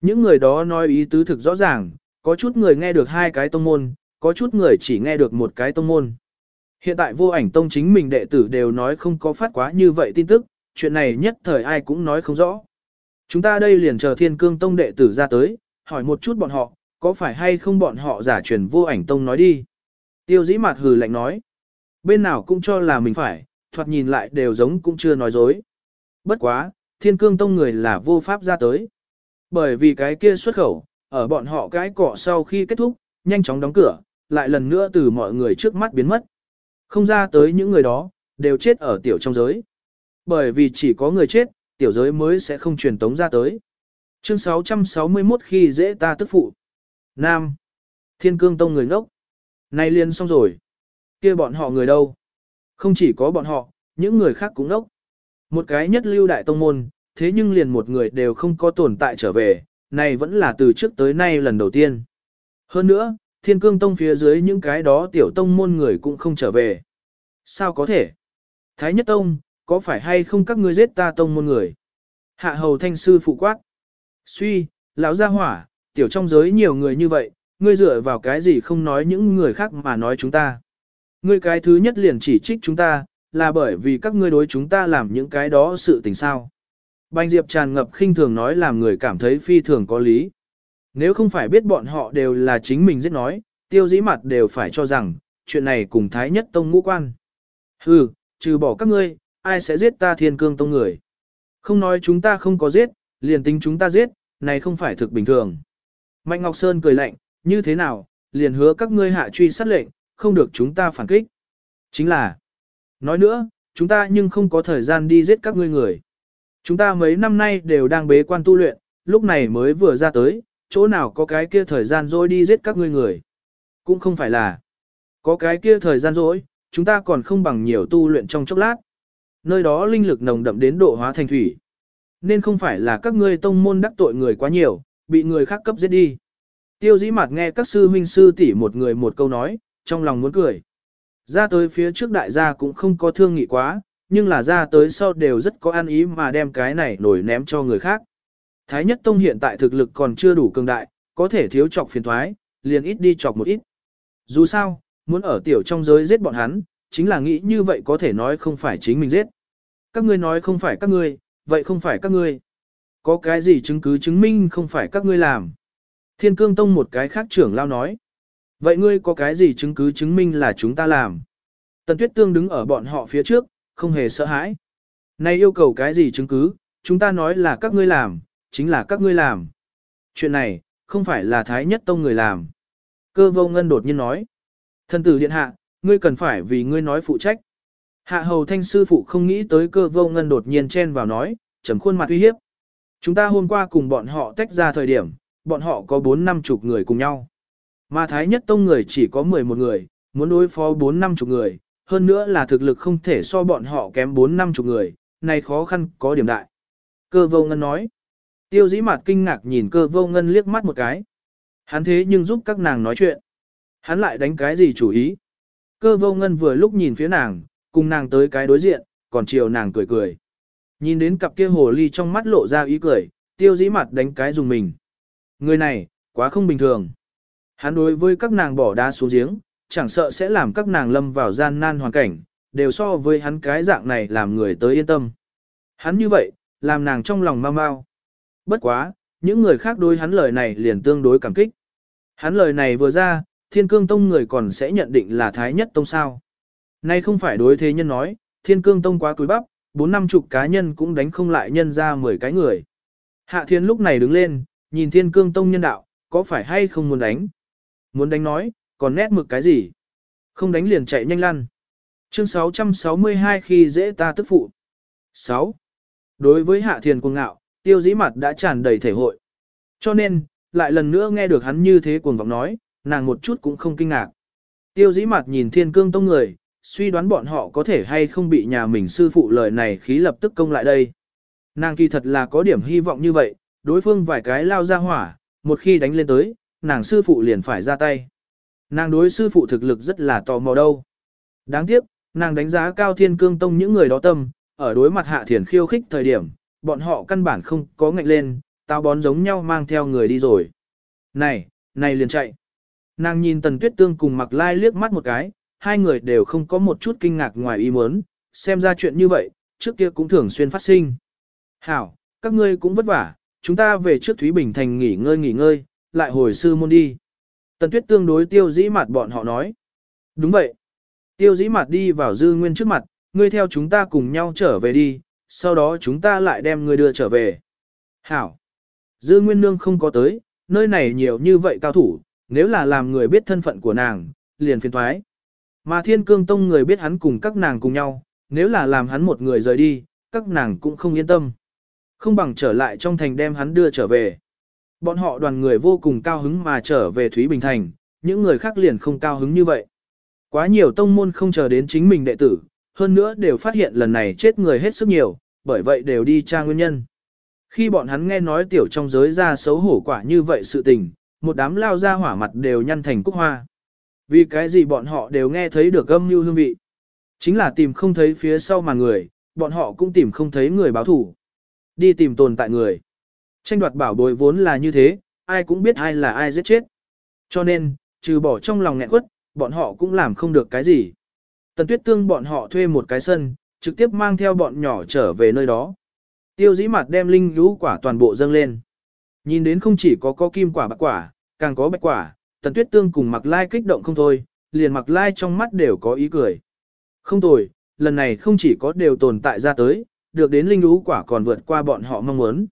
Những người đó nói ý tứ thực rõ ràng, có chút người nghe được hai cái tông môn, có chút người chỉ nghe được một cái tông môn. Hiện tại vô ảnh tông chính mình đệ tử đều nói không có phát quá như vậy tin tức, chuyện này nhất thời ai cũng nói không rõ. Chúng ta đây liền chờ thiên cương tông đệ tử ra tới, hỏi một chút bọn họ, có phải hay không bọn họ giả truyền vô ảnh tông nói đi. Tiêu dĩ mạt hừ lạnh nói. Bên nào cũng cho là mình phải, thoạt nhìn lại đều giống cũng chưa nói dối. Bất quá, thiên cương tông người là vô pháp ra tới. Bởi vì cái kia xuất khẩu, ở bọn họ cái cọ sau khi kết thúc, nhanh chóng đóng cửa, lại lần nữa từ mọi người trước mắt biến mất. Không ra tới những người đó, đều chết ở tiểu trong giới. Bởi vì chỉ có người chết, tiểu giới mới sẽ không truyền tống ra tới. Chương 661 khi dễ ta tức phụ. Nam. Thiên cương tông người ngốc. Nay liền xong rồi kia bọn họ người đâu? Không chỉ có bọn họ, những người khác cũng ngốc. Một cái nhất lưu đại tông môn, thế nhưng liền một người đều không có tồn tại trở về, này vẫn là từ trước tới nay lần đầu tiên. Hơn nữa, thiên cương tông phía dưới những cái đó tiểu tông môn người cũng không trở về. Sao có thể? Thái nhất tông, có phải hay không các ngươi giết ta tông môn người? Hạ hầu thanh sư phụ quát. Suy, lão gia hỏa, tiểu trong giới nhiều người như vậy, ngươi dựa vào cái gì không nói những người khác mà nói chúng ta. Ngươi cái thứ nhất liền chỉ trích chúng ta, là bởi vì các ngươi đối chúng ta làm những cái đó sự tình sao. Bành Diệp tràn ngập khinh thường nói làm người cảm thấy phi thường có lý. Nếu không phải biết bọn họ đều là chính mình giết nói, tiêu dĩ mặt đều phải cho rằng, chuyện này cùng Thái Nhất Tông ngũ quan. Hừ, trừ bỏ các ngươi, ai sẽ giết ta thiên cương tông người. Không nói chúng ta không có giết, liền tính chúng ta giết, này không phải thực bình thường. Mạnh Ngọc Sơn cười lạnh, như thế nào, liền hứa các ngươi hạ truy sát lệnh, không được chúng ta phản kích. Chính là, nói nữa, chúng ta nhưng không có thời gian đi giết các ngươi người. Chúng ta mấy năm nay đều đang bế quan tu luyện, lúc này mới vừa ra tới, chỗ nào có cái kia thời gian rồi đi giết các ngươi người. Cũng không phải là, có cái kia thời gian rồi, chúng ta còn không bằng nhiều tu luyện trong chốc lát. Nơi đó linh lực nồng đậm đến độ hóa thành thủy. Nên không phải là các ngươi tông môn đắc tội người quá nhiều, bị người khác cấp giết đi. Tiêu dĩ mặt nghe các sư huynh sư tỷ một người một câu nói, trong lòng muốn cười. Ra tới phía trước đại gia cũng không có thương nghị quá, nhưng là ra tới sau đều rất có ăn ý mà đem cái này nổi ném cho người khác. Thái nhất tông hiện tại thực lực còn chưa đủ cường đại, có thể thiếu chọc phiền thoái, liền ít đi chọc một ít. Dù sao, muốn ở tiểu trong giới giết bọn hắn, chính là nghĩ như vậy có thể nói không phải chính mình giết. Các ngươi nói không phải các ngươi, vậy không phải các ngươi. Có cái gì chứng cứ chứng minh không phải các ngươi làm. Thiên cương tông một cái khác trưởng lao nói. Vậy ngươi có cái gì chứng cứ chứng minh là chúng ta làm? Tần tuyết tương đứng ở bọn họ phía trước, không hề sợ hãi. Này yêu cầu cái gì chứng cứ, chúng ta nói là các ngươi làm, chính là các ngươi làm. Chuyện này, không phải là Thái Nhất Tông người làm. Cơ vô ngân đột nhiên nói. Thần tử điện hạ, ngươi cần phải vì ngươi nói phụ trách. Hạ hầu thanh sư phụ không nghĩ tới cơ vô ngân đột nhiên chen vào nói, trầm khuôn mặt uy hiếp. Chúng ta hôm qua cùng bọn họ tách ra thời điểm, bọn họ có 4 năm chục người cùng nhau. Mà Thái Nhất Tông người chỉ có 11 người, muốn đối phó 4 năm chục người, hơn nữa là thực lực không thể so bọn họ kém 4 năm chục người, này khó khăn có điểm đại. Cơ vô ngân nói. Tiêu dĩ mặt kinh ngạc nhìn cơ vô ngân liếc mắt một cái. Hắn thế nhưng giúp các nàng nói chuyện. Hắn lại đánh cái gì chủ ý. Cơ vô ngân vừa lúc nhìn phía nàng, cùng nàng tới cái đối diện, còn chiều nàng cười cười. Nhìn đến cặp kia hồ ly trong mắt lộ ra ý cười, tiêu dĩ mặt đánh cái dùng mình. Người này, quá không bình thường. Hắn đối với các nàng bỏ đá xuống giếng, chẳng sợ sẽ làm các nàng lâm vào gian nan hoàn cảnh, đều so với hắn cái dạng này làm người tới yên tâm. Hắn như vậy, làm nàng trong lòng mau mau. Bất quá, những người khác đối hắn lời này liền tương đối cảm kích. Hắn lời này vừa ra, thiên cương tông người còn sẽ nhận định là thái nhất tông sao. Nay không phải đối thế nhân nói, thiên cương tông quá cúi bắp, bốn năm chục cá nhân cũng đánh không lại nhân ra 10 cái người. Hạ thiên lúc này đứng lên, nhìn thiên cương tông nhân đạo, có phải hay không muốn đánh? Muốn đánh nói, còn nét mực cái gì? Không đánh liền chạy nhanh lăn. Chương 662 khi dễ ta tức phụ. 6. Đối với hạ thiền cuồng ngạo, tiêu dĩ mặt đã tràn đầy thể hội. Cho nên, lại lần nữa nghe được hắn như thế cuồng vọng nói, nàng một chút cũng không kinh ngạc. Tiêu dĩ mặt nhìn thiên cương tông người, suy đoán bọn họ có thể hay không bị nhà mình sư phụ lời này khí lập tức công lại đây. Nàng kỳ thật là có điểm hy vọng như vậy, đối phương vài cái lao ra hỏa, một khi đánh lên tới, nàng sư phụ liền phải ra tay. Nàng đối sư phụ thực lực rất là tò mò đâu. Đáng tiếc, nàng đánh giá cao thiên cương tông những người đó tâm, ở đối mặt hạ thiền khiêu khích thời điểm, bọn họ căn bản không có ngạnh lên, tao bón giống nhau mang theo người đi rồi. Này, này liền chạy. Nàng nhìn tần tuyết tương cùng mặc lai liếc mắt một cái, hai người đều không có một chút kinh ngạc ngoài ý muốn, xem ra chuyện như vậy, trước kia cũng thường xuyên phát sinh. Hảo, các ngươi cũng vất vả, chúng ta về trước Thúy Bình Thành nghỉ ngơi nghỉ ngơi, lại hồi sư môn đi. Tần tuyết tương đối tiêu dĩ mặt bọn họ nói. Đúng vậy. Tiêu dĩ mặt đi vào dư nguyên trước mặt, ngươi theo chúng ta cùng nhau trở về đi, sau đó chúng ta lại đem ngươi đưa trở về. Hảo. Dư nguyên nương không có tới, nơi này nhiều như vậy cao thủ, nếu là làm người biết thân phận của nàng, liền phiền thoái. Mà thiên cương tông người biết hắn cùng các nàng cùng nhau, nếu là làm hắn một người rời đi, các nàng cũng không yên tâm. Không bằng trở lại trong thành đem hắn đưa trở về. Bọn họ đoàn người vô cùng cao hứng mà trở về Thúy Bình Thành, những người khác liền không cao hứng như vậy. Quá nhiều tông môn không chờ đến chính mình đệ tử, hơn nữa đều phát hiện lần này chết người hết sức nhiều, bởi vậy đều đi tra nguyên nhân. Khi bọn hắn nghe nói tiểu trong giới ra xấu hổ quả như vậy sự tình, một đám lao ra hỏa mặt đều nhăn thành cúc hoa. Vì cái gì bọn họ đều nghe thấy được âm mưu hương vị. Chính là tìm không thấy phía sau mà người, bọn họ cũng tìm không thấy người báo thủ. Đi tìm tồn tại người. Tranh đoạt bảo bối vốn là như thế, ai cũng biết ai là ai giết chết. Cho nên, trừ bỏ trong lòng nghẹn quất, bọn họ cũng làm không được cái gì. Tần tuyết tương bọn họ thuê một cái sân, trực tiếp mang theo bọn nhỏ trở về nơi đó. Tiêu dĩ mặt đem linh lũ quả toàn bộ dâng lên. Nhìn đến không chỉ có có kim quả bạc quả, càng có bạch quả, tần tuyết tương cùng mặc lai kích động không thôi, liền mặc lai trong mắt đều có ý cười. Không tồi, lần này không chỉ có đều tồn tại ra tới, được đến linh lũ quả còn vượt qua bọn họ mong muốn.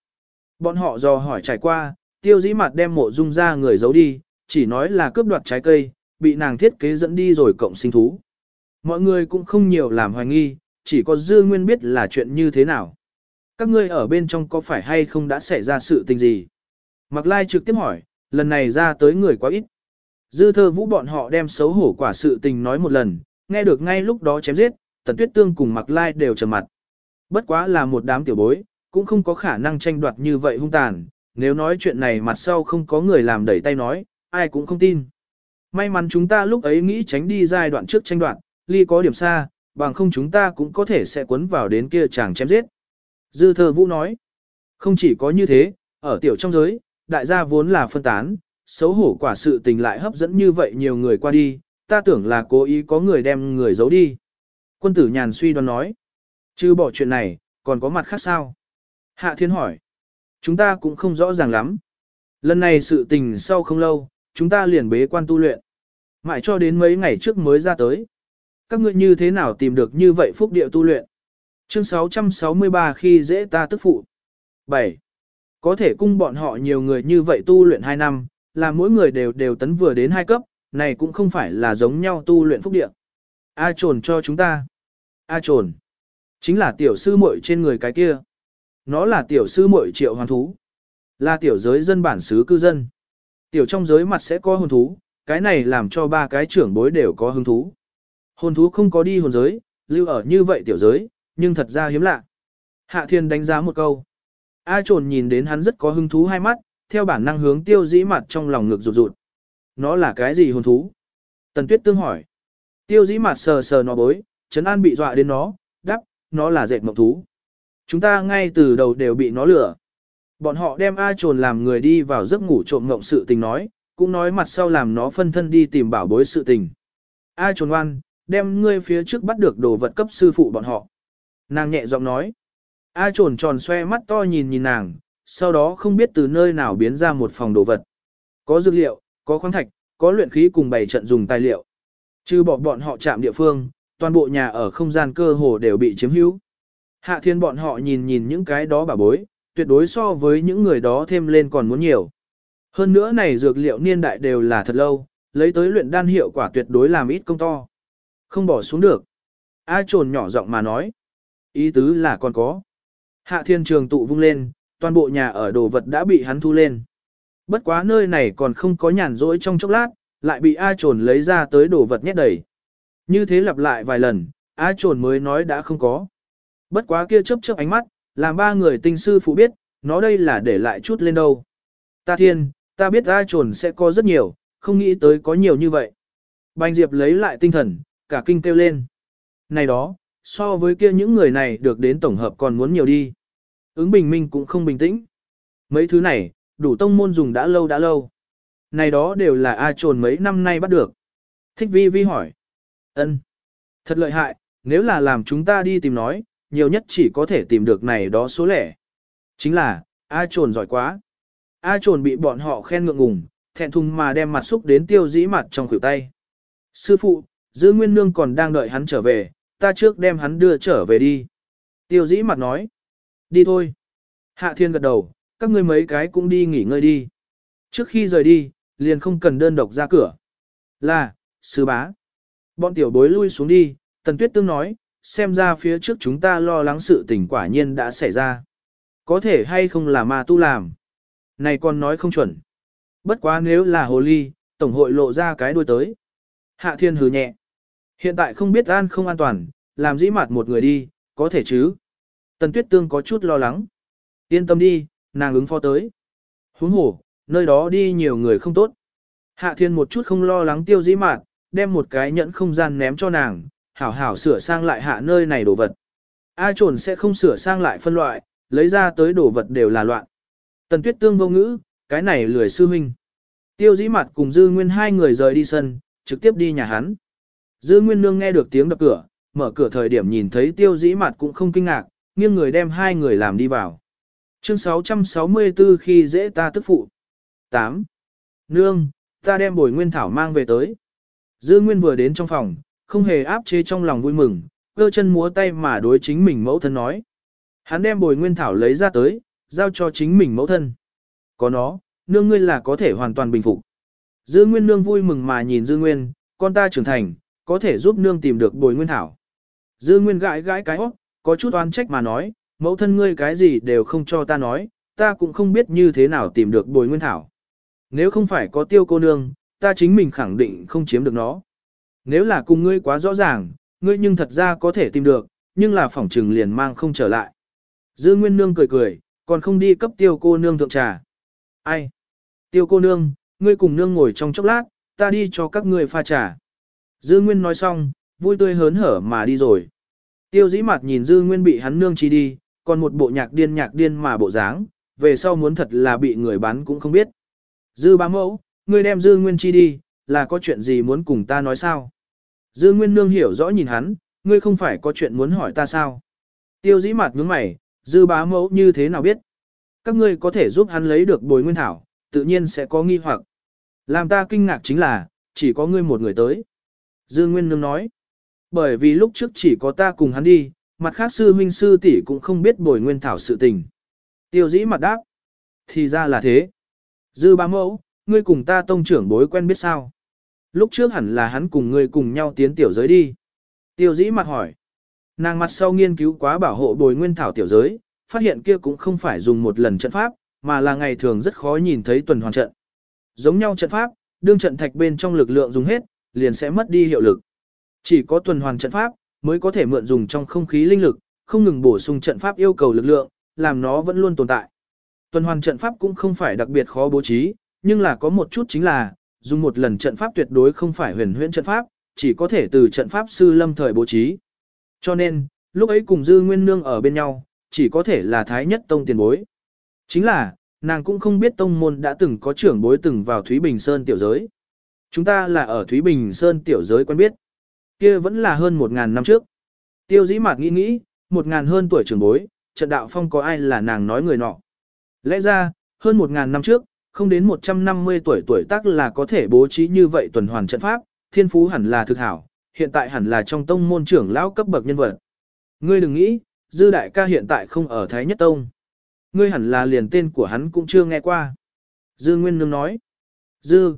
Bọn họ do hỏi trải qua, tiêu dĩ mặt đem mộ dung ra người giấu đi, chỉ nói là cướp đoạt trái cây, bị nàng thiết kế dẫn đi rồi cộng sinh thú. Mọi người cũng không nhiều làm hoài nghi, chỉ có dư nguyên biết là chuyện như thế nào. Các ngươi ở bên trong có phải hay không đã xảy ra sự tình gì? Mặc lai trực tiếp hỏi, lần này ra tới người quá ít. Dư thơ vũ bọn họ đem xấu hổ quả sự tình nói một lần, nghe được ngay lúc đó chém giết, tần tuyết tương cùng mặc lai đều trầm mặt. Bất quá là một đám tiểu bối, cũng không có khả năng tranh đoạt như vậy hung tàn, nếu nói chuyện này mặt sau không có người làm đẩy tay nói, ai cũng không tin. May mắn chúng ta lúc ấy nghĩ tránh đi giai đoạn trước tranh đoạt, ly có điểm xa, bằng không chúng ta cũng có thể sẽ cuốn vào đến kia chàng chém giết. Dư thơ vũ nói, không chỉ có như thế, ở tiểu trong giới, đại gia vốn là phân tán, xấu hổ quả sự tình lại hấp dẫn như vậy nhiều người qua đi, ta tưởng là cố ý có người đem người giấu đi. Quân tử nhàn suy đoán nói, chứ bỏ chuyện này, còn có mặt khác sao? Hạ thiên hỏi, chúng ta cũng không rõ ràng lắm. Lần này sự tình sau không lâu, chúng ta liền bế quan tu luyện. Mãi cho đến mấy ngày trước mới ra tới. Các ngươi như thế nào tìm được như vậy phúc địa tu luyện? Chương 663 khi dễ ta tức phụ. 7. Có thể cung bọn họ nhiều người như vậy tu luyện 2 năm, là mỗi người đều đều tấn vừa đến hai cấp, này cũng không phải là giống nhau tu luyện phúc địa. A trồn cho chúng ta. A trồn. Chính là tiểu sư muội trên người cái kia. Nó là tiểu sư muội triệu hoàn thú. Là tiểu giới dân bản xứ cư dân. Tiểu trong giới mặt sẽ có hồn thú, cái này làm cho ba cái trưởng bối đều có hứng thú. Hồn thú không có đi hồn giới, lưu ở như vậy tiểu giới, nhưng thật ra hiếm lạ. Hạ thiên đánh giá một câu. A trồn nhìn đến hắn rất có hứng thú hai mắt, theo bản năng hướng tiêu dĩ mặt trong lòng ngực rụt rụt. Nó là cái gì hồn thú? Tần tuyết tương hỏi. Tiêu dĩ mặt sờ sờ nó bối, chấn An bị dọa đến nó, đắp, nó là dệt mộng thú. Chúng ta ngay từ đầu đều bị nó lừa. Bọn họ đem A trồn làm người đi vào giấc ngủ trộm ngộng sự tình nói, cũng nói mặt sau làm nó phân thân đi tìm bảo bối sự tình. A trồn ngoan, đem ngươi phía trước bắt được đồ vật cấp sư phụ bọn họ. Nàng nhẹ giọng nói. A trồn tròn xoe mắt to nhìn nhìn nàng, sau đó không biết từ nơi nào biến ra một phòng đồ vật. Có dược liệu, có khoáng thạch, có luyện khí cùng bày trận dùng tài liệu. Trừ bỏ bọn họ chạm địa phương, toàn bộ nhà ở không gian cơ hồ đều bị chiếm hữu. Hạ thiên bọn họ nhìn nhìn những cái đó bà bối, tuyệt đối so với những người đó thêm lên còn muốn nhiều. Hơn nữa này dược liệu niên đại đều là thật lâu, lấy tới luyện đan hiệu quả tuyệt đối làm ít công to. Không bỏ xuống được. A trồn nhỏ giọng mà nói. Ý tứ là còn có. Hạ thiên trường tụ vung lên, toàn bộ nhà ở đồ vật đã bị hắn thu lên. Bất quá nơi này còn không có nhàn rỗi trong chốc lát, lại bị A trồn lấy ra tới đồ vật nhét đầy. Như thế lặp lại vài lần, A trồn mới nói đã không có. Bất quá kia chớp chớp ánh mắt, làm ba người tinh sư phụ biết, nó đây là để lại chút lên đâu. Ta thiên, ta biết A trồn sẽ có rất nhiều, không nghĩ tới có nhiều như vậy. Bành Diệp lấy lại tinh thần, cả kinh kêu lên. Này đó, so với kia những người này được đến tổng hợp còn muốn nhiều đi. Ứng bình minh cũng không bình tĩnh. Mấy thứ này, đủ tông môn dùng đã lâu đã lâu. Này đó đều là A trồn mấy năm nay bắt được. Thích vi vi hỏi. ân Thật lợi hại, nếu là làm chúng ta đi tìm nói, nhiều nhất chỉ có thể tìm được này đó số lẻ. Chính là, A trồn giỏi quá. A trồn bị bọn họ khen ngượng ngùng, thẹn thùng mà đem mặt xúc đến tiêu dĩ mặt trong khuỷu tay. Sư phụ, giữ Nguyên Nương còn đang đợi hắn trở về, ta trước đem hắn đưa trở về đi. Tiêu dĩ mặt nói. Đi thôi. Hạ thiên gật đầu, các ngươi mấy cái cũng đi nghỉ ngơi đi. Trước khi rời đi, liền không cần đơn độc ra cửa. Là, sư bá. Bọn tiểu bối lui xuống đi, tần tuyết tương nói, xem ra phía trước chúng ta lo lắng sự tình quả nhiên đã xảy ra. Có thể hay không là ma tu làm. Này con nói không chuẩn. Bất quá nếu là hồ ly, tổng hội lộ ra cái đuôi tới. Hạ thiên hừ nhẹ. Hiện tại không biết an không an toàn, làm dĩ mặt một người đi, có thể chứ. Tần tuyết tương có chút lo lắng. Yên tâm đi, nàng ứng phó tới. Huống hổ, nơi đó đi nhiều người không tốt. Hạ thiên một chút không lo lắng tiêu dĩ mạt, đem một cái nhẫn không gian ném cho nàng, hảo hảo sửa sang lại hạ nơi này đồ vật. A trồn sẽ không sửa sang lại phân loại, lấy ra tới đồ vật đều là loạn. Tần tuyết tương vô ngữ, cái này lười sư huynh. Tiêu dĩ mặt cùng dư nguyên hai người rời đi sân, trực tiếp đi nhà hắn. Dư nguyên nương nghe được tiếng đập cửa, mở cửa thời điểm nhìn thấy tiêu dĩ mặt cũng không kinh ngạc, nghiêng người đem hai người làm đi vào. Chương 664 khi dễ ta tức phụ. 8. Nương, ta đem bồi nguyên thảo mang về tới. Dư nguyên vừa đến trong phòng, không hề áp chế trong lòng vui mừng, cơ chân múa tay mà đối chính mình mẫu thân nói. Hắn đem bồi nguyên thảo lấy ra tới, giao cho chính mình mẫu thân. Có nó, nương ngươi là có thể hoàn toàn bình phục. Dư nguyên nương vui mừng mà nhìn dư nguyên, con ta trưởng thành, có thể giúp nương tìm được bồi nguyên thảo. Dư nguyên gãi gãi cái óc, có chút oan trách mà nói, mẫu thân ngươi cái gì đều không cho ta nói, ta cũng không biết như thế nào tìm được bồi nguyên thảo. Nếu không phải có tiêu cô nương, ta chính mình khẳng định không chiếm được nó. Nếu là cùng ngươi quá rõ ràng, ngươi nhưng thật ra có thể tìm được, nhưng là phỏng trừng liền mang không trở lại. Dư Nguyên Nương cười cười, còn không đi cấp tiêu cô nương thượng trà. Ai? Tiêu cô nương, ngươi cùng nương ngồi trong chốc lát, ta đi cho các ngươi pha trà. Dư Nguyên nói xong, vui tươi hớn hở mà đi rồi. Tiêu dĩ mặt nhìn Dư Nguyên bị hắn nương chi đi, còn một bộ nhạc điên nhạc điên mà bộ dáng, về sau muốn thật là bị người bán cũng không biết. Dư bá mẫu, ngươi đem Dư Nguyên chi đi, là có chuyện gì muốn cùng ta nói sao? Dư Nguyên nương hiểu rõ nhìn hắn, ngươi không phải có chuyện muốn hỏi ta sao? Tiêu dĩ mặt nhướng mày, Dư bá mẫu như thế nào biết? Các ngươi có thể giúp hắn lấy được bồi nguyên thảo, tự nhiên sẽ có nghi hoặc. Làm ta kinh ngạc chính là, chỉ có ngươi một người tới. Dư Nguyên nương nói, bởi vì lúc trước chỉ có ta cùng hắn đi, mặt khác sư huynh sư tỷ cũng không biết bồi nguyên thảo sự tình. Tiêu dĩ mặt đáp. Thì ra là thế. Dư Bá mẫu, ngươi cùng ta tông trưởng bối quen biết sao? Lúc trước hẳn là hắn cùng ngươi cùng nhau tiến tiểu giới đi. Tiêu dĩ mặt hỏi. Nàng mặt sau nghiên cứu quá bảo hộ bồi nguyên thảo tiểu giới, phát hiện kia cũng không phải dùng một lần trận pháp, mà là ngày thường rất khó nhìn thấy tuần hoàn trận. Giống nhau trận pháp, đương trận thạch bên trong lực lượng dùng hết, liền sẽ mất đi hiệu lực. Chỉ có tuần hoàn trận pháp, mới có thể mượn dùng trong không khí linh lực, không ngừng bổ sung trận pháp yêu cầu lực lượng, làm nó vẫn luôn tồn tại. Tuần hoàn trận pháp cũng không phải đặc biệt khó bố trí, nhưng là có một chút chính là, dùng một lần trận pháp tuyệt đối không phải huyền huyễn trận pháp, chỉ có thể từ trận pháp sư lâm thời bố trí. Cho nên, lúc ấy cùng Dư Nguyên Nương ở bên nhau, chỉ có thể là Thái Nhất Tông tiền bối. Chính là, nàng cũng không biết tông môn đã từng có trưởng bối từng vào Thúy Bình Sơn tiểu giới. Chúng ta là ở Thúy Bình Sơn tiểu giới quen biết kia vẫn là hơn một ngàn năm trước. Tiêu dĩ mạt nghĩ nghĩ, một ngàn hơn tuổi trưởng bối, trận đạo phong có ai là nàng nói người nọ. Lẽ ra, hơn một ngàn năm trước, không đến 150 tuổi tuổi tác là có thể bố trí như vậy tuần hoàn trận pháp, thiên phú hẳn là thực hảo, hiện tại hẳn là trong tông môn trưởng lão cấp bậc nhân vật. Ngươi đừng nghĩ, Dư đại ca hiện tại không ở Thái Nhất Tông. Ngươi hẳn là liền tên của hắn cũng chưa nghe qua. Dư Nguyên Nương nói. Dư.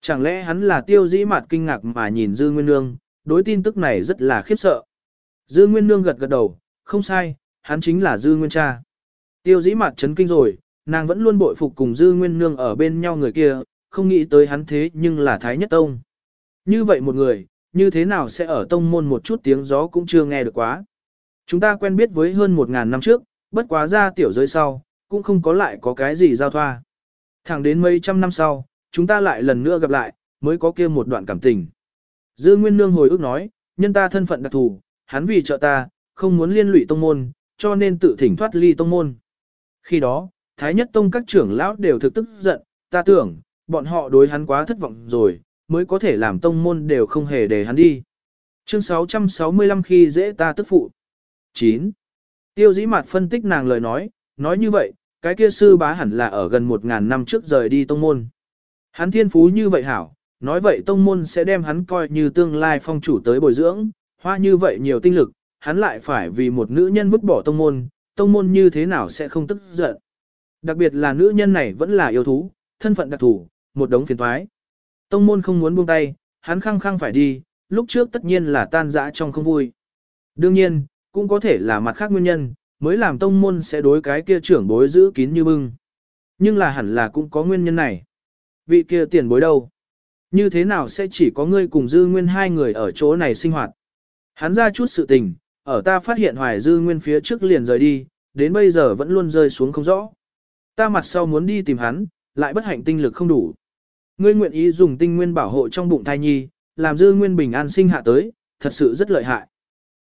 Chẳng lẽ hắn là tiêu dĩ mạt kinh ngạc mà nhìn Dư Nguyên Nương, đối tin tức này rất là khiếp sợ. Dư Nguyên Nương gật gật đầu, không sai, hắn chính là Dư Nguyên cha. Tiêu dĩ mạt chấn kinh rồi, nàng vẫn luôn bội phục cùng Dư Nguyên Nương ở bên nhau người kia, không nghĩ tới hắn thế nhưng là Thái Nhất Tông. Như vậy một người, như thế nào sẽ ở tông môn một chút tiếng gió cũng chưa nghe được quá. Chúng ta quen biết với hơn một ngàn năm trước, bất quá ra tiểu giới sau, cũng không có lại có cái gì giao thoa. Thẳng đến mấy trăm năm sau, chúng ta lại lần nữa gặp lại, mới có kia một đoạn cảm tình. Dư Nguyên Nương hồi ước nói, nhân ta thân phận đặc thù, hắn vì trợ ta, không muốn liên lụy tông môn, cho nên tự thỉnh thoát ly tông môn. Khi đó, Thái Nhất Tông các trưởng lão đều thực tức giận, ta tưởng, bọn họ đối hắn quá thất vọng rồi, mới có thể làm tông môn đều không hề để hắn đi. Chương 665 khi dễ ta tức phụ. 9. Tiêu dĩ mặt phân tích nàng lời nói, nói như vậy, cái kia sư bá hẳn là ở gần 1.000 năm trước rời đi tông môn. Hắn thiên phú như vậy hảo, nói vậy tông môn sẽ đem hắn coi như tương lai phong chủ tới bồi dưỡng, hoa như vậy nhiều tinh lực, hắn lại phải vì một nữ nhân vứt bỏ tông môn, tông môn như thế nào sẽ không tức giận. Đặc biệt là nữ nhân này vẫn là yêu thú, thân phận đặc thủ, một đống phiền thoái. Tông môn không muốn buông tay, hắn khăng khăng phải đi, lúc trước tất nhiên là tan dã trong không vui. Đương nhiên, cũng có thể là mặt khác nguyên nhân, mới làm tông môn sẽ đối cái kia trưởng bối giữ kín như bưng. Nhưng là hẳn là cũng có nguyên nhân này. Vị kia tiền bối đâu? Như thế nào sẽ chỉ có ngươi cùng dư nguyên hai người ở chỗ này sinh hoạt? Hắn ra chút sự tình, ở ta phát hiện hoài dư nguyên phía trước liền rời đi, đến bây giờ vẫn luôn rơi xuống không rõ. Ta mặt sau muốn đi tìm hắn, lại bất hạnh tinh lực không đủ. Ngươi nguyện ý dùng tinh nguyên bảo hộ trong bụng thai nhi, làm dư nguyên bình an sinh hạ tới, thật sự rất lợi hại.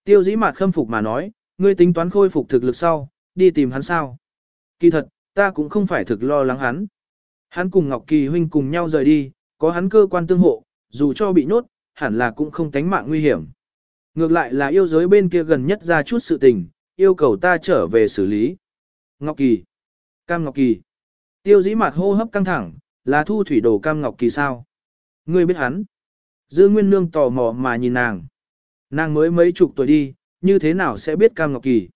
Tiêu dĩ mặt khâm phục mà nói, ngươi tính toán khôi phục thực lực sau, đi tìm hắn sao. Kỳ thật, ta cũng không phải thực lo lắng hắn. Hắn cùng Ngọc Kỳ huynh cùng nhau rời đi, có hắn cơ quan tương hộ, dù cho bị nhốt, hẳn là cũng không tánh mạng nguy hiểm. Ngược lại là yêu giới bên kia gần nhất ra chút sự tình, yêu cầu ta trở về xử lý. Ngọc Kỳ. Cam Ngọc Kỳ. Tiêu dĩ mặt hô hấp căng thẳng, là thu thủy đồ Cam Ngọc Kỳ sao? Ngươi biết hắn. Dư Nguyên Nương tò mò mà nhìn nàng. Nàng mới mấy chục tuổi đi, như thế nào sẽ biết Cam Ngọc Kỳ?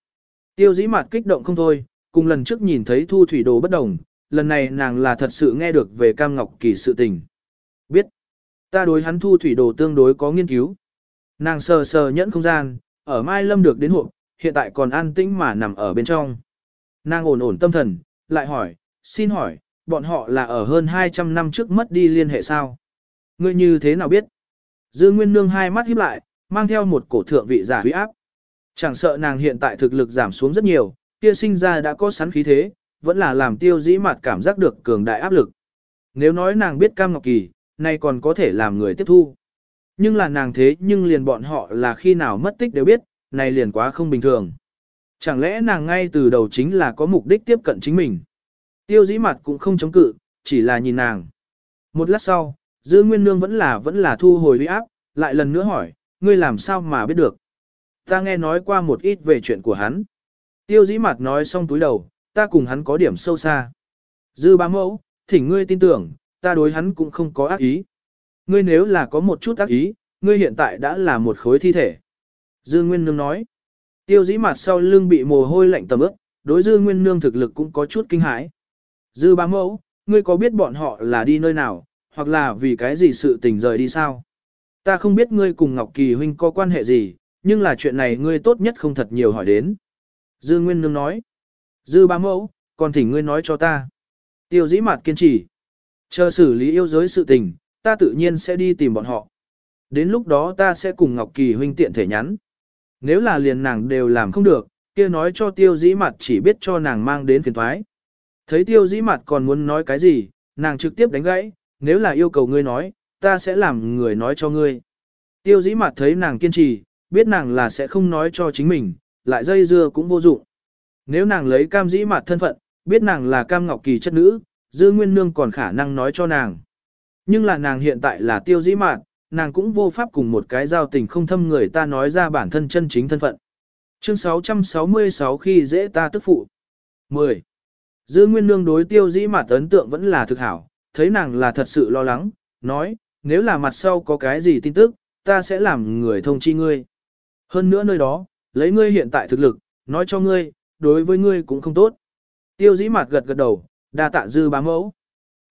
Tiêu dĩ mặt kích động không thôi, cùng lần trước nhìn thấy thu thủy đồ bất đồng, lần này nàng là thật sự nghe được về Cam Ngọc Kỳ sự tình. Biết, ta đối hắn thu thủy đồ tương đối có nghiên cứu. Nàng sờ sờ nhẫn không gian, ở Mai Lâm được đến hộp, hiện tại còn an tĩnh mà nằm ở bên trong. Nàng ổn ổn tâm thần, lại hỏi, xin hỏi, bọn họ là ở hơn 200 năm trước mất đi liên hệ sao? Ngươi như thế nào biết? Dư Nguyên Nương hai mắt híp lại, mang theo một cổ thượng vị giả huy áp. Chẳng sợ nàng hiện tại thực lực giảm xuống rất nhiều, kia sinh ra đã có sẵn khí thế, vẫn là làm tiêu dĩ mặt cảm giác được cường đại áp lực. Nếu nói nàng biết Cam Ngọc Kỳ, nay còn có thể làm người tiếp thu. Nhưng là nàng thế nhưng liền bọn họ là khi nào mất tích đều biết, này liền quá không bình thường. Chẳng lẽ nàng ngay từ đầu chính là có mục đích tiếp cận chính mình. Tiêu dĩ mặt cũng không chống cự, chỉ là nhìn nàng. Một lát sau, Dư Nguyên Nương vẫn là vẫn là thu hồi uy áp, lại lần nữa hỏi, ngươi làm sao mà biết được. Ta nghe nói qua một ít về chuyện của hắn. Tiêu dĩ mặt nói xong túi đầu, ta cùng hắn có điểm sâu xa. Dư bá mẫu, thỉnh ngươi tin tưởng, ta đối hắn cũng không có ác ý. Ngươi nếu là có một chút ác ý, ngươi hiện tại đã là một khối thi thể. Dư Nguyên Nương nói. Tiêu dĩ mặt sau lưng bị mồ hôi lạnh tầm ướt, đối Dư Nguyên Nương thực lực cũng có chút kinh hãi. Dư bá mẫu, ngươi có biết bọn họ là đi nơi nào, hoặc là vì cái gì sự tình rời đi sao? Ta không biết ngươi cùng Ngọc Kỳ huynh có quan hệ gì, nhưng là chuyện này ngươi tốt nhất không thật nhiều hỏi đến. Dư Nguyên Nương nói. Dư bá mẫu, còn thỉnh ngươi nói cho ta. Tiêu dĩ mặt kiên trì. Chờ xử lý yêu giới sự tình, ta tự nhiên sẽ đi tìm bọn họ. Đến lúc đó ta sẽ cùng Ngọc Kỳ huynh tiện thể nhắn. Nếu là liền nàng đều làm không được, kia nói cho tiêu dĩ mặt chỉ biết cho nàng mang đến phiền thoái. Thấy tiêu dĩ mặt còn muốn nói cái gì, nàng trực tiếp đánh gãy, nếu là yêu cầu ngươi nói, ta sẽ làm người nói cho ngươi. Tiêu dĩ mặt thấy nàng kiên trì, biết nàng là sẽ không nói cho chính mình, lại dây dưa cũng vô dụng. Nếu nàng lấy cam dĩ mặt thân phận, biết nàng là cam ngọc kỳ chất nữ, dư nguyên nương còn khả năng nói cho nàng. Nhưng là nàng hiện tại là tiêu dĩ mạn, nàng cũng vô pháp cùng một cái giao tình không thâm người ta nói ra bản thân chân chính thân phận. Chương 666 khi dễ ta tức phụ. 10. Dư Nguyên Nương đối tiêu dĩ mà ấn tượng vẫn là thực hảo, thấy nàng là thật sự lo lắng, nói, nếu là mặt sau có cái gì tin tức, ta sẽ làm người thông chi ngươi. Hơn nữa nơi đó, lấy ngươi hiện tại thực lực, nói cho ngươi, đối với ngươi cũng không tốt. Tiêu dĩ mặt gật gật đầu, đa tạ dư bá mẫu.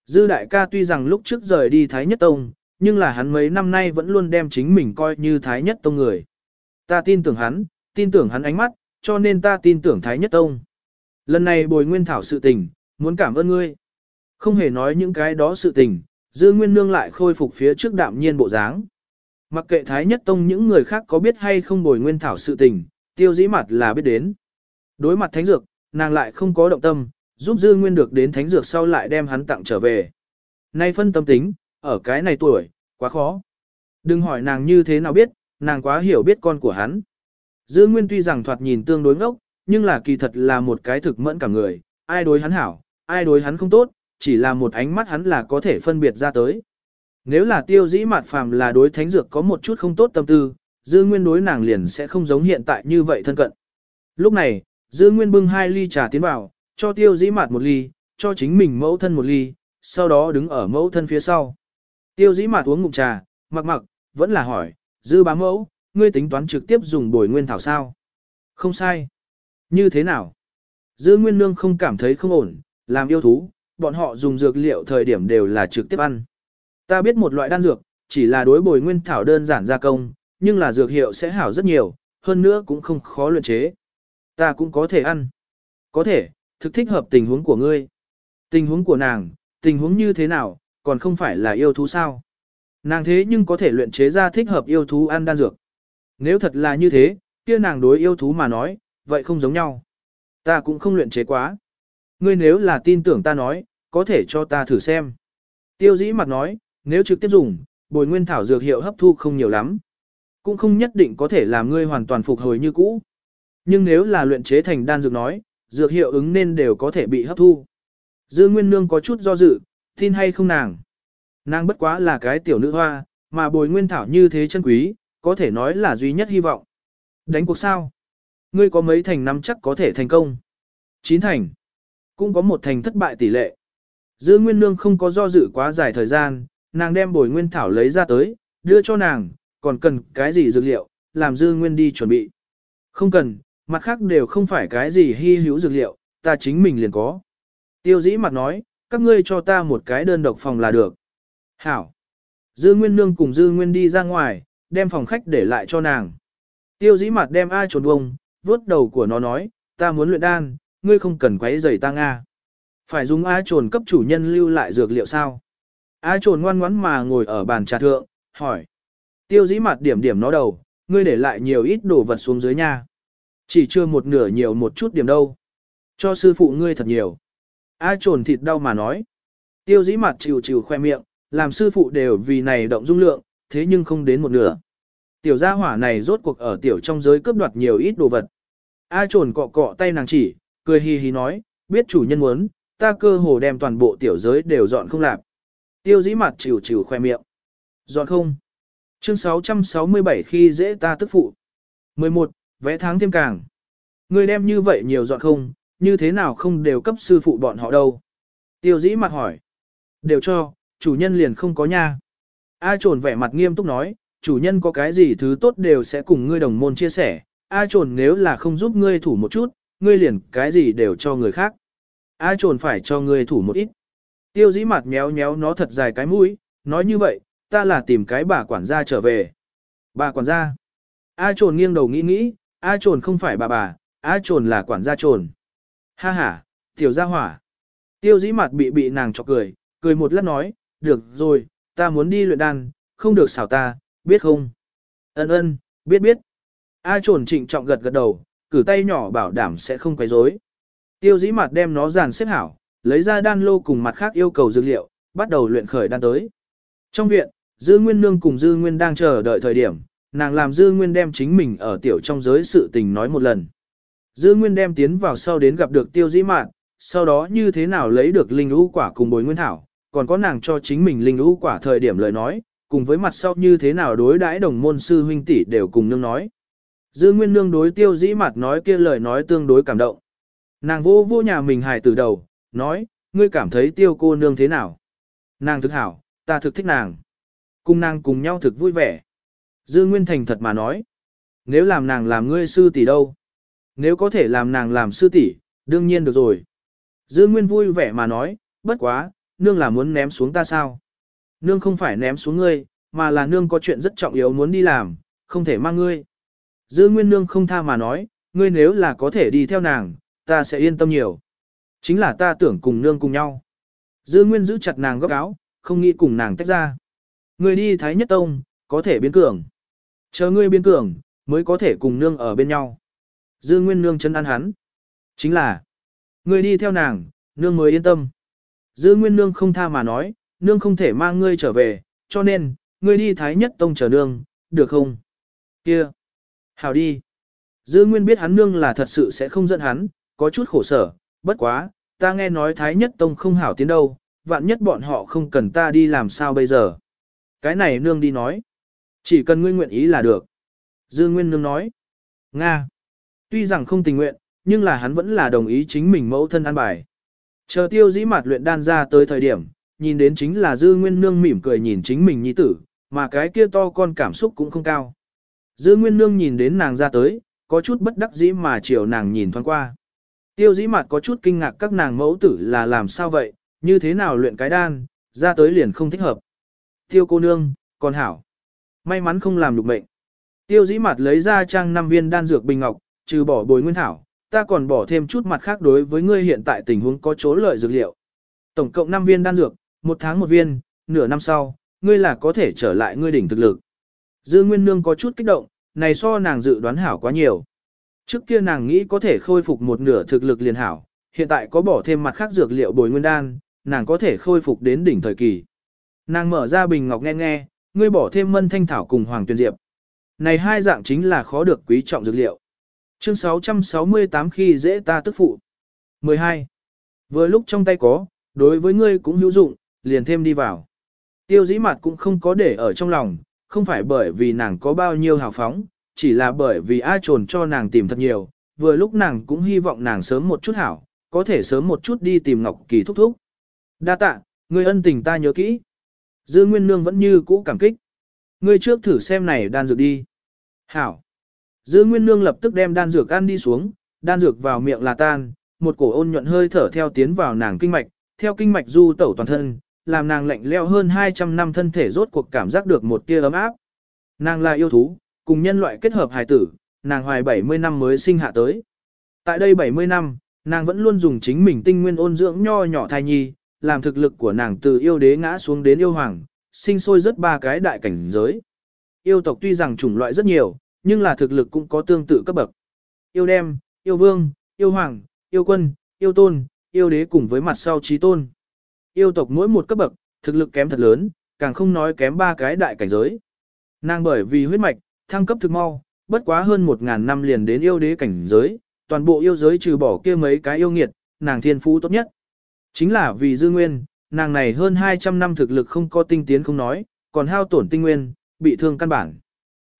Dư đại ca tuy rằng lúc trước rời đi Thái Nhất Tông, nhưng là hắn mấy năm nay vẫn luôn đem chính mình coi như Thái Nhất Tông người. Ta tin tưởng hắn, tin tưởng hắn ánh mắt, cho nên ta tin tưởng Thái Nhất Tông. Lần này bồi nguyên thảo sự tình, muốn cảm ơn ngươi. Không hề nói những cái đó sự tình, dư nguyên nương lại khôi phục phía trước đạm nhiên bộ dáng. Mặc kệ Thái Nhất Tông những người khác có biết hay không bồi nguyên thảo sự tình, tiêu dĩ mặt là biết đến. Đối mặt thánh dược, nàng lại không có động tâm, giúp dư nguyên được đến thánh dược sau lại đem hắn tặng trở về. Nay phân tâm tính, ở cái này tuổi, quá khó. Đừng hỏi nàng như thế nào biết, nàng quá hiểu biết con của hắn. Dư nguyên tuy rằng thoạt nhìn tương đối ngốc, nhưng là kỳ thật là một cái thực mẫn cả người, ai đối hắn hảo, ai đối hắn không tốt, chỉ là một ánh mắt hắn là có thể phân biệt ra tới. Nếu là tiêu dĩ mạt phàm là đối thánh dược có một chút không tốt tâm tư, dư nguyên đối nàng liền sẽ không giống hiện tại như vậy thân cận. Lúc này, dư nguyên bưng hai ly trà tiến vào, cho tiêu dĩ mạt một ly, cho chính mình mẫu thân một ly, sau đó đứng ở mẫu thân phía sau. Tiêu dĩ mạt uống ngụm trà, mặc mặc, vẫn là hỏi, dư bá mẫu, ngươi tính toán trực tiếp dùng bồi nguyên thảo sao? Không sai. Như thế nào? Dư nguyên nương không cảm thấy không ổn, làm yêu thú, bọn họ dùng dược liệu thời điểm đều là trực tiếp ăn. Ta biết một loại đan dược, chỉ là đối bồi nguyên thảo đơn giản gia công, nhưng là dược hiệu sẽ hảo rất nhiều, hơn nữa cũng không khó luyện chế. Ta cũng có thể ăn. Có thể, thực thích hợp tình huống của ngươi. Tình huống của nàng, tình huống như thế nào, còn không phải là yêu thú sao. Nàng thế nhưng có thể luyện chế ra thích hợp yêu thú ăn đan dược. Nếu thật là như thế, kia nàng đối yêu thú mà nói, vậy không giống nhau. Ta cũng không luyện chế quá. Ngươi nếu là tin tưởng ta nói, có thể cho ta thử xem. Tiêu dĩ mặt nói, nếu trực tiếp dùng, bồi nguyên thảo dược hiệu hấp thu không nhiều lắm. Cũng không nhất định có thể làm ngươi hoàn toàn phục hồi như cũ. Nhưng nếu là luyện chế thành đan dược nói, dược hiệu ứng nên đều có thể bị hấp thu. Dư Nguyên Nương có chút do dự, tin hay không nàng. Nàng bất quá là cái tiểu nữ hoa, mà bồi nguyên thảo như thế chân quý, có thể nói là duy nhất hy vọng. Đánh cuộc sao? Ngươi có mấy thành năm chắc có thể thành công? Chín thành. Cũng có một thành thất bại tỷ lệ. Dư Nguyên Nương không có do dự quá dài thời gian, nàng đem bồi nguyên thảo lấy ra tới, đưa cho nàng, còn cần cái gì dược liệu, làm Dư Nguyên đi chuẩn bị. Không cần, mặt khác đều không phải cái gì hy hữu dược liệu, ta chính mình liền có. Tiêu dĩ mặt nói, các ngươi cho ta một cái đơn độc phòng là được. Hảo. Dư Nguyên Nương cùng Dư Nguyên đi ra ngoài, đem phòng khách để lại cho nàng. Tiêu dĩ mặt đem ai trồn bông, vuốt đầu của nó nói, ta muốn luyện đan, ngươi không cần quấy rầy ta Nga. Phải dùng A trồn cấp chủ nhân lưu lại dược liệu sao? A trồn ngoan ngoãn mà ngồi ở bàn trà thượng, hỏi. Tiêu dĩ mặt điểm điểm nó đầu, ngươi để lại nhiều ít đồ vật xuống dưới nha. Chỉ chưa một nửa nhiều một chút điểm đâu. Cho sư phụ ngươi thật nhiều. A trồn thịt đau mà nói. Tiêu dĩ mặt chịu chịu khoe miệng, làm sư phụ đều vì này động dung lượng, thế nhưng không đến một nửa. Tiểu gia hỏa này rốt cuộc ở tiểu trong giới cướp đoạt nhiều ít đồ vật. A trồn cọ cọ tay nàng chỉ, cười hì hì nói, biết chủ nhân muốn, ta cơ hồ đem toàn bộ tiểu giới đều dọn không lạp. Tiêu dĩ mặt chịu chịu khoe miệng. Dọn không. Chương 667 khi dễ ta tức phụ. 11. Vẽ tháng thêm càng. Người đem như vậy nhiều dọn không, như thế nào không đều cấp sư phụ bọn họ đâu. Tiêu dĩ mặt hỏi. Đều cho, chủ nhân liền không có nha. A trồn vẻ mặt nghiêm túc nói, chủ nhân có cái gì thứ tốt đều sẽ cùng ngươi đồng môn chia sẻ. A trồn nếu là không giúp ngươi thủ một chút, ngươi liền cái gì đều cho người khác. A trồn phải cho ngươi thủ một ít. Tiêu dĩ mặt méo méo nó thật dài cái mũi, nói như vậy, ta là tìm cái bà quản gia trở về. Bà quản gia. A trồn nghiêng đầu nghĩ nghĩ, A trồn không phải bà bà, A trồn là quản gia trồn. Ha ha, tiểu gia hỏa. Tiêu dĩ mặt bị bị nàng chọc cười, cười một lát nói, được rồi, ta muốn đi luyện đan, không được xảo ta, biết không? Ân ân, biết biết. A trồn trịnh trọng gật gật đầu, cử tay nhỏ bảo đảm sẽ không quấy rối. Tiêu dĩ mặt đem nó dàn xếp hảo, lấy ra đan lô cùng mặt khác yêu cầu dược liệu, bắt đầu luyện khởi đan tới. Trong viện, Dư Nguyên Nương cùng Dư Nguyên đang chờ đợi thời điểm, nàng làm Dư Nguyên đem chính mình ở tiểu trong giới sự tình nói một lần. Dư Nguyên đem tiến vào sau đến gặp được tiêu dĩ mạn, sau đó như thế nào lấy được linh ưu quả cùng Bối nguyên thảo, còn có nàng cho chính mình linh ưu quả thời điểm lời nói, cùng với mặt sau như thế nào đối đãi đồng môn sư huynh tỷ đều cùng nương nói. Dư Nguyên Nương đối tiêu dĩ Mạn nói kia lời nói tương đối cảm động. Nàng vô vô nhà mình hài từ đầu, nói, ngươi cảm thấy tiêu cô nương thế nào? Nàng thực hảo, ta thực thích nàng. Cùng nàng cùng nhau thực vui vẻ. Dư Nguyên Thành thật mà nói. Nếu làm nàng làm ngươi sư tỷ đâu? Nếu có thể làm nàng làm sư tỷ, đương nhiên được rồi. Dư Nguyên vui vẻ mà nói, bất quá, nương là muốn ném xuống ta sao? Nương không phải ném xuống ngươi, mà là nương có chuyện rất trọng yếu muốn đi làm, không thể mang ngươi. Dư Nguyên nương không tha mà nói, ngươi nếu là có thể đi theo nàng, ta sẽ yên tâm nhiều. Chính là ta tưởng cùng nương cùng nhau. Dư Nguyên giữ chặt nàng góc áo, không nghĩ cùng nàng tách ra. Ngươi đi Thái Nhất Tông, có thể biến cường. Chờ ngươi biến cường, mới có thể cùng nương ở bên nhau. Dư Nguyên nương chân an hắn. Chính là, ngươi đi theo nàng, nương mới yên tâm. Dư Nguyên nương không tha mà nói, nương không thể mang ngươi trở về, cho nên, ngươi đi Thái Nhất Tông chờ nương, được không? Kia, hảo đi. Dư Nguyên biết hắn nương là thật sự sẽ không giận hắn, có chút khổ sở, bất quá, ta nghe nói Thái Nhất Tông không hảo tiến đâu, vạn nhất bọn họ không cần ta đi làm sao bây giờ. Cái này nương đi nói. Chỉ cần ngươi nguyện ý là được. Dư Nguyên nương nói. Nga. Tuy rằng không tình nguyện, nhưng là hắn vẫn là đồng ý chính mình mẫu thân an bài. Chờ tiêu dĩ mạt luyện đan ra tới thời điểm, nhìn đến chính là Dư Nguyên nương mỉm cười nhìn chính mình nhi tử, mà cái kia to con cảm xúc cũng không cao. Dư Nguyên nương nhìn đến nàng ra tới, có chút bất đắc dĩ mà chiều nàng nhìn thoáng qua. Tiêu dĩ mặt có chút kinh ngạc các nàng mẫu tử là làm sao vậy, như thế nào luyện cái đan, ra tới liền không thích hợp. Tiêu cô nương, còn hảo. May mắn không làm lục mệnh. Tiêu dĩ mặt lấy ra trang năm viên đan dược bình ngọc, trừ bỏ bồi nguyên thảo, ta còn bỏ thêm chút mặt khác đối với ngươi hiện tại tình huống có chỗ lợi dược liệu. Tổng cộng 5 viên đan dược, một tháng một viên, nửa năm sau, ngươi là có thể trở lại ngươi đỉnh thực lực. Dư Nguyên Nương có chút kích động, này so nàng dự đoán hảo quá nhiều. Trước kia nàng nghĩ có thể khôi phục một nửa thực lực liền hảo, hiện tại có bỏ thêm mặt khác dược liệu bồi nguyên đan, nàng có thể khôi phục đến đỉnh thời kỳ. Nàng mở ra bình ngọc nghe nghe, ngươi bỏ thêm mân thanh thảo cùng hoàng tuyên diệp. Này hai dạng chính là khó được quý trọng dược liệu. Chương 668 khi dễ ta tức phụ. 12. Vừa lúc trong tay có, đối với ngươi cũng hữu dụng, liền thêm đi vào. Tiêu dĩ mặt cũng không có để ở trong lòng, không phải bởi vì nàng có bao nhiêu hào phóng, chỉ là bởi vì ai trồn cho nàng tìm thật nhiều, vừa lúc nàng cũng hy vọng nàng sớm một chút hảo, có thể sớm một chút đi tìm Ngọc Kỳ thúc thúc. Đa tạ, ngươi ân tình ta nhớ kỹ. Dư Nguyên Nương vẫn như cũ cảm kích. Ngươi trước thử xem này đan dược đi. Hảo. Dư Nguyên Nương lập tức đem đan dược ăn đi xuống, đan dược vào miệng là tan, một cổ ôn nhuận hơi thở theo tiến vào nàng kinh mạch, theo kinh mạch du tẩu toàn thân, làm nàng lạnh leo hơn 200 năm thân thể rốt cuộc cảm giác được một tia ấm áp. Nàng là yêu thú, cùng nhân loại kết hợp hài tử, nàng hoài 70 năm mới sinh hạ tới. Tại đây 70 năm, nàng vẫn luôn dùng chính mình tinh nguyên ôn dưỡng nho nhỏ thai nhi, làm thực lực của nàng từ yêu đế ngã xuống đến yêu hoàng, sinh sôi rất ba cái đại cảnh giới. Yêu tộc tuy rằng chủng loại rất nhiều, nhưng là thực lực cũng có tương tự cấp bậc. Yêu đem, yêu vương, yêu hoàng, yêu quân, yêu tôn, yêu đế cùng với mặt sau trí tôn. Yêu tộc mỗi một cấp bậc, thực lực kém thật lớn, càng không nói kém ba cái đại cảnh giới. Nàng bởi vì huyết mạch, thăng cấp thực mau, bất quá hơn một ngàn năm liền đến yêu đế cảnh giới, toàn bộ yêu giới trừ bỏ kia mấy cái yêu nghiệt, nàng thiên phú tốt nhất. Chính là vì dư nguyên, nàng này hơn 200 năm thực lực không có tinh tiến không nói, còn hao tổn tinh nguyên, bị thương căn bản.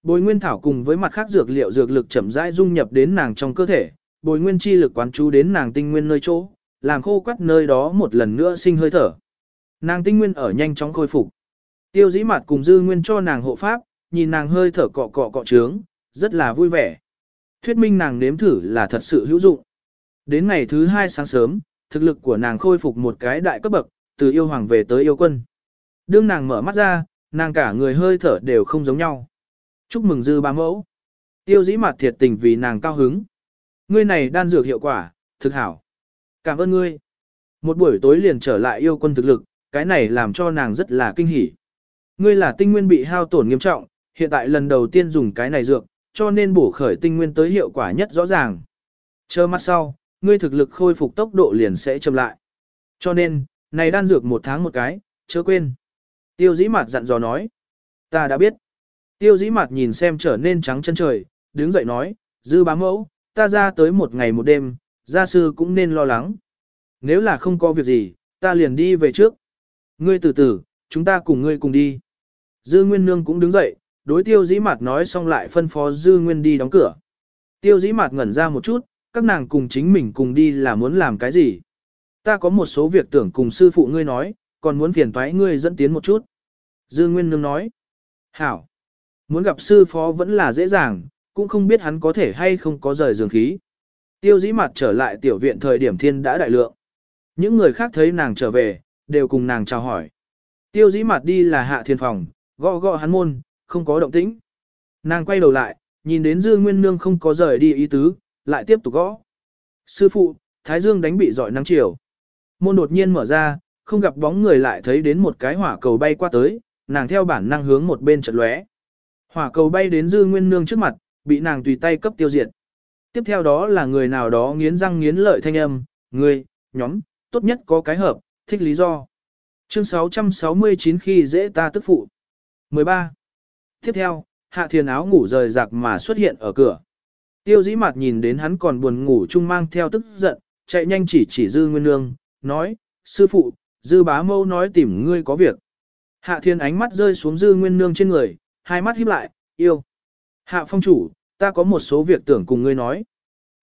Bồi nguyên thảo cùng với mặt khác dược liệu dược lực chậm rãi dung nhập đến nàng trong cơ thể, bồi nguyên chi lực quán chú đến nàng tinh nguyên nơi chỗ, làm khô quắt nơi đó một lần nữa sinh hơi thở. Nàng tinh nguyên ở nhanh chóng khôi phục. Tiêu dĩ mặt cùng dư nguyên cho nàng hộ pháp, nhìn nàng hơi thở cọ cọ cọ trướng, rất là vui vẻ. Thuyết minh nàng nếm thử là thật sự hữu dụng. Đến ngày thứ hai sáng sớm, thực lực của nàng khôi phục một cái đại cấp bậc, từ yêu hoàng về tới yêu quân. Đương nàng mở mắt ra, nàng cả người hơi thở đều không giống nhau. Chúc mừng dư ba mẫu. Tiêu dĩ mặt thiệt tình vì nàng cao hứng. Ngươi này đan dược hiệu quả, thực hảo. Cảm ơn ngươi. Một buổi tối liền trở lại yêu quân thực lực, cái này làm cho nàng rất là kinh hỉ. Ngươi là tinh nguyên bị hao tổn nghiêm trọng, hiện tại lần đầu tiên dùng cái này dược, cho nên bổ khởi tinh nguyên tới hiệu quả nhất rõ ràng. Chờ mắt sau, ngươi thực lực khôi phục tốc độ liền sẽ chậm lại. Cho nên, này đan dược một tháng một cái, chớ quên. Tiêu dĩ mặt dặn dò nói. Ta đã biết. Tiêu dĩ mặt nhìn xem trở nên trắng chân trời, đứng dậy nói, dư bám mẫu, ta ra tới một ngày một đêm, gia sư cũng nên lo lắng. Nếu là không có việc gì, ta liền đi về trước. Ngươi từ từ, chúng ta cùng ngươi cùng đi. Dư Nguyên Nương cũng đứng dậy, đối tiêu dĩ mặt nói xong lại phân phó Dư Nguyên đi đóng cửa. Tiêu dĩ mặt ngẩn ra một chút, các nàng cùng chính mình cùng đi là muốn làm cái gì. Ta có một số việc tưởng cùng sư phụ ngươi nói, còn muốn phiền toái ngươi dẫn tiến một chút. Dư Nguyên Nương nói. Hảo. Muốn gặp sư phó vẫn là dễ dàng, cũng không biết hắn có thể hay không có rời giường khí. Tiêu dĩ mặt trở lại tiểu viện thời điểm thiên đã đại lượng. Những người khác thấy nàng trở về, đều cùng nàng chào hỏi. Tiêu dĩ mặt đi là hạ thiên phòng, gõ gõ hắn môn, không có động tĩnh. Nàng quay đầu lại, nhìn đến Dương nguyên nương không có rời đi ý tứ, lại tiếp tục gõ. Sư phụ, Thái Dương đánh bị giỏi nắng chiều. Môn đột nhiên mở ra, không gặp bóng người lại thấy đến một cái hỏa cầu bay qua tới, nàng theo bản năng hướng một bên chợt lóe. Hỏa cầu bay đến dư nguyên nương trước mặt, bị nàng tùy tay cấp tiêu diệt. Tiếp theo đó là người nào đó nghiến răng nghiến lợi thanh âm, người, nhóm, tốt nhất có cái hợp, thích lý do. Chương 669 khi dễ ta tức phụ. 13. Tiếp theo, hạ thiền áo ngủ rời rạc mà xuất hiện ở cửa. Tiêu dĩ mặt nhìn đến hắn còn buồn ngủ chung mang theo tức giận, chạy nhanh chỉ chỉ dư nguyên nương, nói, sư phụ, dư bá mâu nói tìm ngươi có việc. Hạ thiên ánh mắt rơi xuống dư nguyên nương trên người, hai mắt híp lại, yêu. Hạ phong chủ, ta có một số việc tưởng cùng ngươi nói.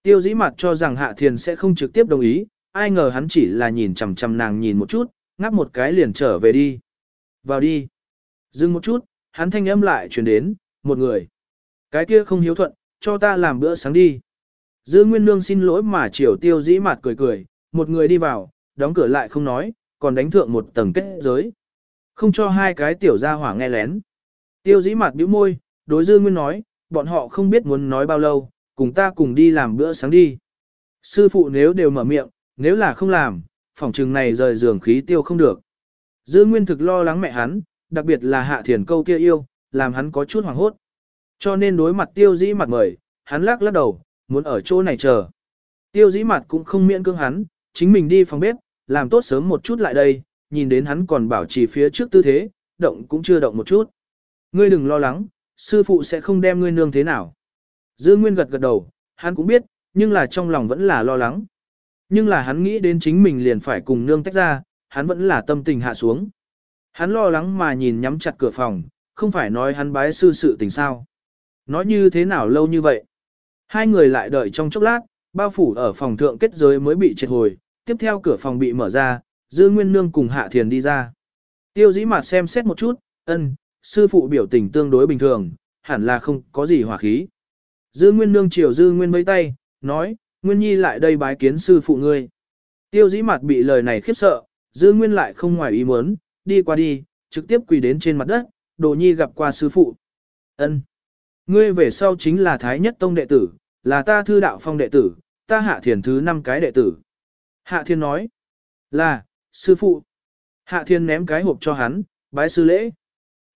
Tiêu dĩ mặt cho rằng hạ thiền sẽ không trực tiếp đồng ý, ai ngờ hắn chỉ là nhìn chằm chằm nàng nhìn một chút, ngáp một cái liền trở về đi. Vào đi. Dừng một chút, hắn thanh âm lại chuyển đến, một người. Cái kia không hiếu thuận, cho ta làm bữa sáng đi. Dư Nguyên Nương xin lỗi mà chiều tiêu dĩ mặt cười cười, một người đi vào, đóng cửa lại không nói, còn đánh thượng một tầng kết giới. Không cho hai cái tiểu gia hỏa nghe lén. Tiêu dĩ mặt bĩu môi, đối Dư Nguyên nói, bọn họ không biết muốn nói bao lâu, cùng ta cùng đi làm bữa sáng đi. Sư phụ nếu đều mở miệng, nếu là không làm, phòng trừng này rời giường khí tiêu không được. Dư Nguyên thực lo lắng mẹ hắn, đặc biệt là hạ thiền câu kia yêu, làm hắn có chút hoảng hốt. Cho nên đối mặt tiêu dĩ mặt mời, hắn lắc lắc đầu, muốn ở chỗ này chờ. Tiêu dĩ mặt cũng không miễn cưỡng hắn, chính mình đi phòng bếp, làm tốt sớm một chút lại đây, nhìn đến hắn còn bảo trì phía trước tư thế, động cũng chưa động một chút. Ngươi đừng lo lắng, sư phụ sẽ không đem ngươi nương thế nào. Dư Nguyên gật gật đầu, hắn cũng biết, nhưng là trong lòng vẫn là lo lắng. Nhưng là hắn nghĩ đến chính mình liền phải cùng nương tách ra, hắn vẫn là tâm tình hạ xuống. Hắn lo lắng mà nhìn nhắm chặt cửa phòng, không phải nói hắn bái sư sự tình sao. Nói như thế nào lâu như vậy? Hai người lại đợi trong chốc lát, bao phủ ở phòng thượng kết giới mới bị triệt hồi, tiếp theo cửa phòng bị mở ra, Dư Nguyên Nương cùng Hạ Thiền đi ra. Tiêu dĩ mặt xem xét một chút, ân, sư phụ biểu tình tương đối bình thường, hẳn là không có gì hỏa khí. Dư Nguyên Nương chiều Dư Nguyên mấy tay, nói, Nguyên Nhi lại đây bái kiến sư phụ ngươi. Tiêu dĩ mặt bị lời này khiếp sợ, Dư Nguyên lại không ngoài ý muốn, đi qua đi, trực tiếp quỳ đến trên mặt đất, Đồ Nhi gặp qua sư phụ. Ân. Ngươi về sau chính là Thái Nhất Tông đệ tử, là ta thư đạo phong đệ tử, ta hạ thiền thứ năm cái đệ tử. Hạ thiên nói, là, sư phụ. Hạ thiên ném cái hộp cho hắn, bái sư lễ.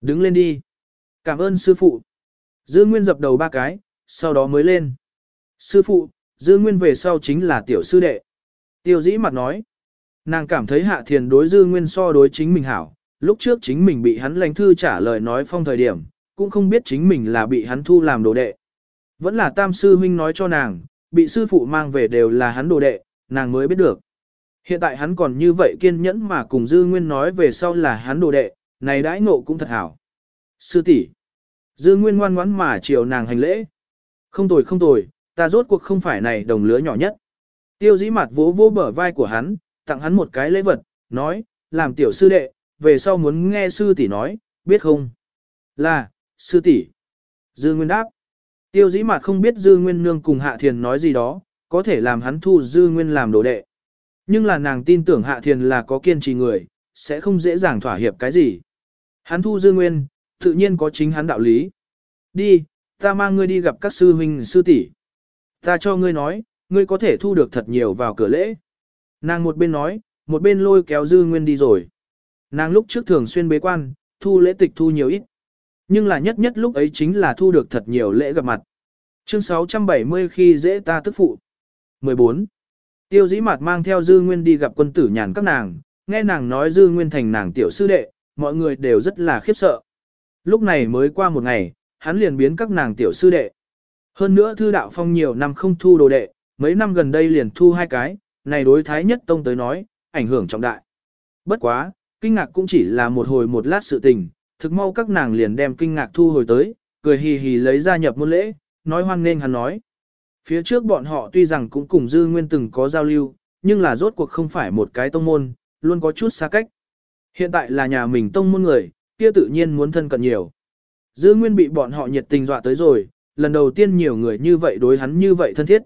Đứng lên đi. Cảm ơn sư phụ. Dư Nguyên dập đầu ba cái, sau đó mới lên. Sư phụ, Dư Nguyên về sau chính là tiểu sư đệ. Tiêu dĩ mặt nói. Nàng cảm thấy hạ thiền đối Dư Nguyên so đối chính mình hảo. Lúc trước chính mình bị hắn lãnh thư trả lời nói phong thời điểm, cũng không biết chính mình là bị hắn thu làm đồ đệ. Vẫn là tam sư huynh nói cho nàng, bị sư phụ mang về đều là hắn đồ đệ, nàng mới biết được. Hiện tại hắn còn như vậy kiên nhẫn mà cùng Dư Nguyên nói về sau là hắn đồ đệ, này đãi ngộ cũng thật hảo. Sư tỷ, Dư Nguyên ngoan ngoãn mà chiều nàng hành lễ. Không tồi không tồi, ta rốt cuộc không phải này đồng lứa nhỏ nhất. Tiêu dĩ mặt vỗ vỗ bờ vai của hắn, tặng hắn một cái lễ vật, nói, làm tiểu sư đệ, về sau muốn nghe sư tỷ nói, biết không? Là, sư tỷ. Dư Nguyên đáp. Tiêu dĩ mặt không biết Dư Nguyên Nương cùng Hạ Thiền nói gì đó, có thể làm hắn thu Dư Nguyên làm đồ đệ. Nhưng là nàng tin tưởng Hạ Thiền là có kiên trì người, sẽ không dễ dàng thỏa hiệp cái gì. Hắn thu Dư Nguyên, tự nhiên có chính hắn đạo lý. Đi, ta mang ngươi đi gặp các sư huynh sư tỷ. Ta cho ngươi nói, ngươi có thể thu được thật nhiều vào cửa lễ. Nàng một bên nói, một bên lôi kéo Dư Nguyên đi rồi. Nàng lúc trước thường xuyên bế quan, thu lễ tịch thu nhiều ít. Nhưng là nhất nhất lúc ấy chính là thu được thật nhiều lễ gặp mặt. Chương 670 khi dễ ta tức phụ. 14. Tiêu dĩ mặt mang theo Dư Nguyên đi gặp quân tử nhàn các nàng, nghe nàng nói Dư Nguyên thành nàng tiểu sư đệ, mọi người đều rất là khiếp sợ. Lúc này mới qua một ngày, hắn liền biến các nàng tiểu sư đệ. Hơn nữa thư đạo phong nhiều năm không thu đồ đệ, mấy năm gần đây liền thu hai cái, này đối thái nhất tông tới nói, ảnh hưởng trọng đại. Bất quá, kinh ngạc cũng chỉ là một hồi một lát sự tình, thực mau các nàng liền đem kinh ngạc thu hồi tới, cười hì hì lấy ra nhập môn lễ, nói hoan nên hắn nói. Phía trước bọn họ tuy rằng cũng cùng Dư Nguyên từng có giao lưu, nhưng là rốt cuộc không phải một cái tông môn, luôn có chút xa cách. Hiện tại là nhà mình tông môn người, kia tự nhiên muốn thân cận nhiều. Dư Nguyên bị bọn họ nhiệt tình dọa tới rồi, lần đầu tiên nhiều người như vậy đối hắn như vậy thân thiết.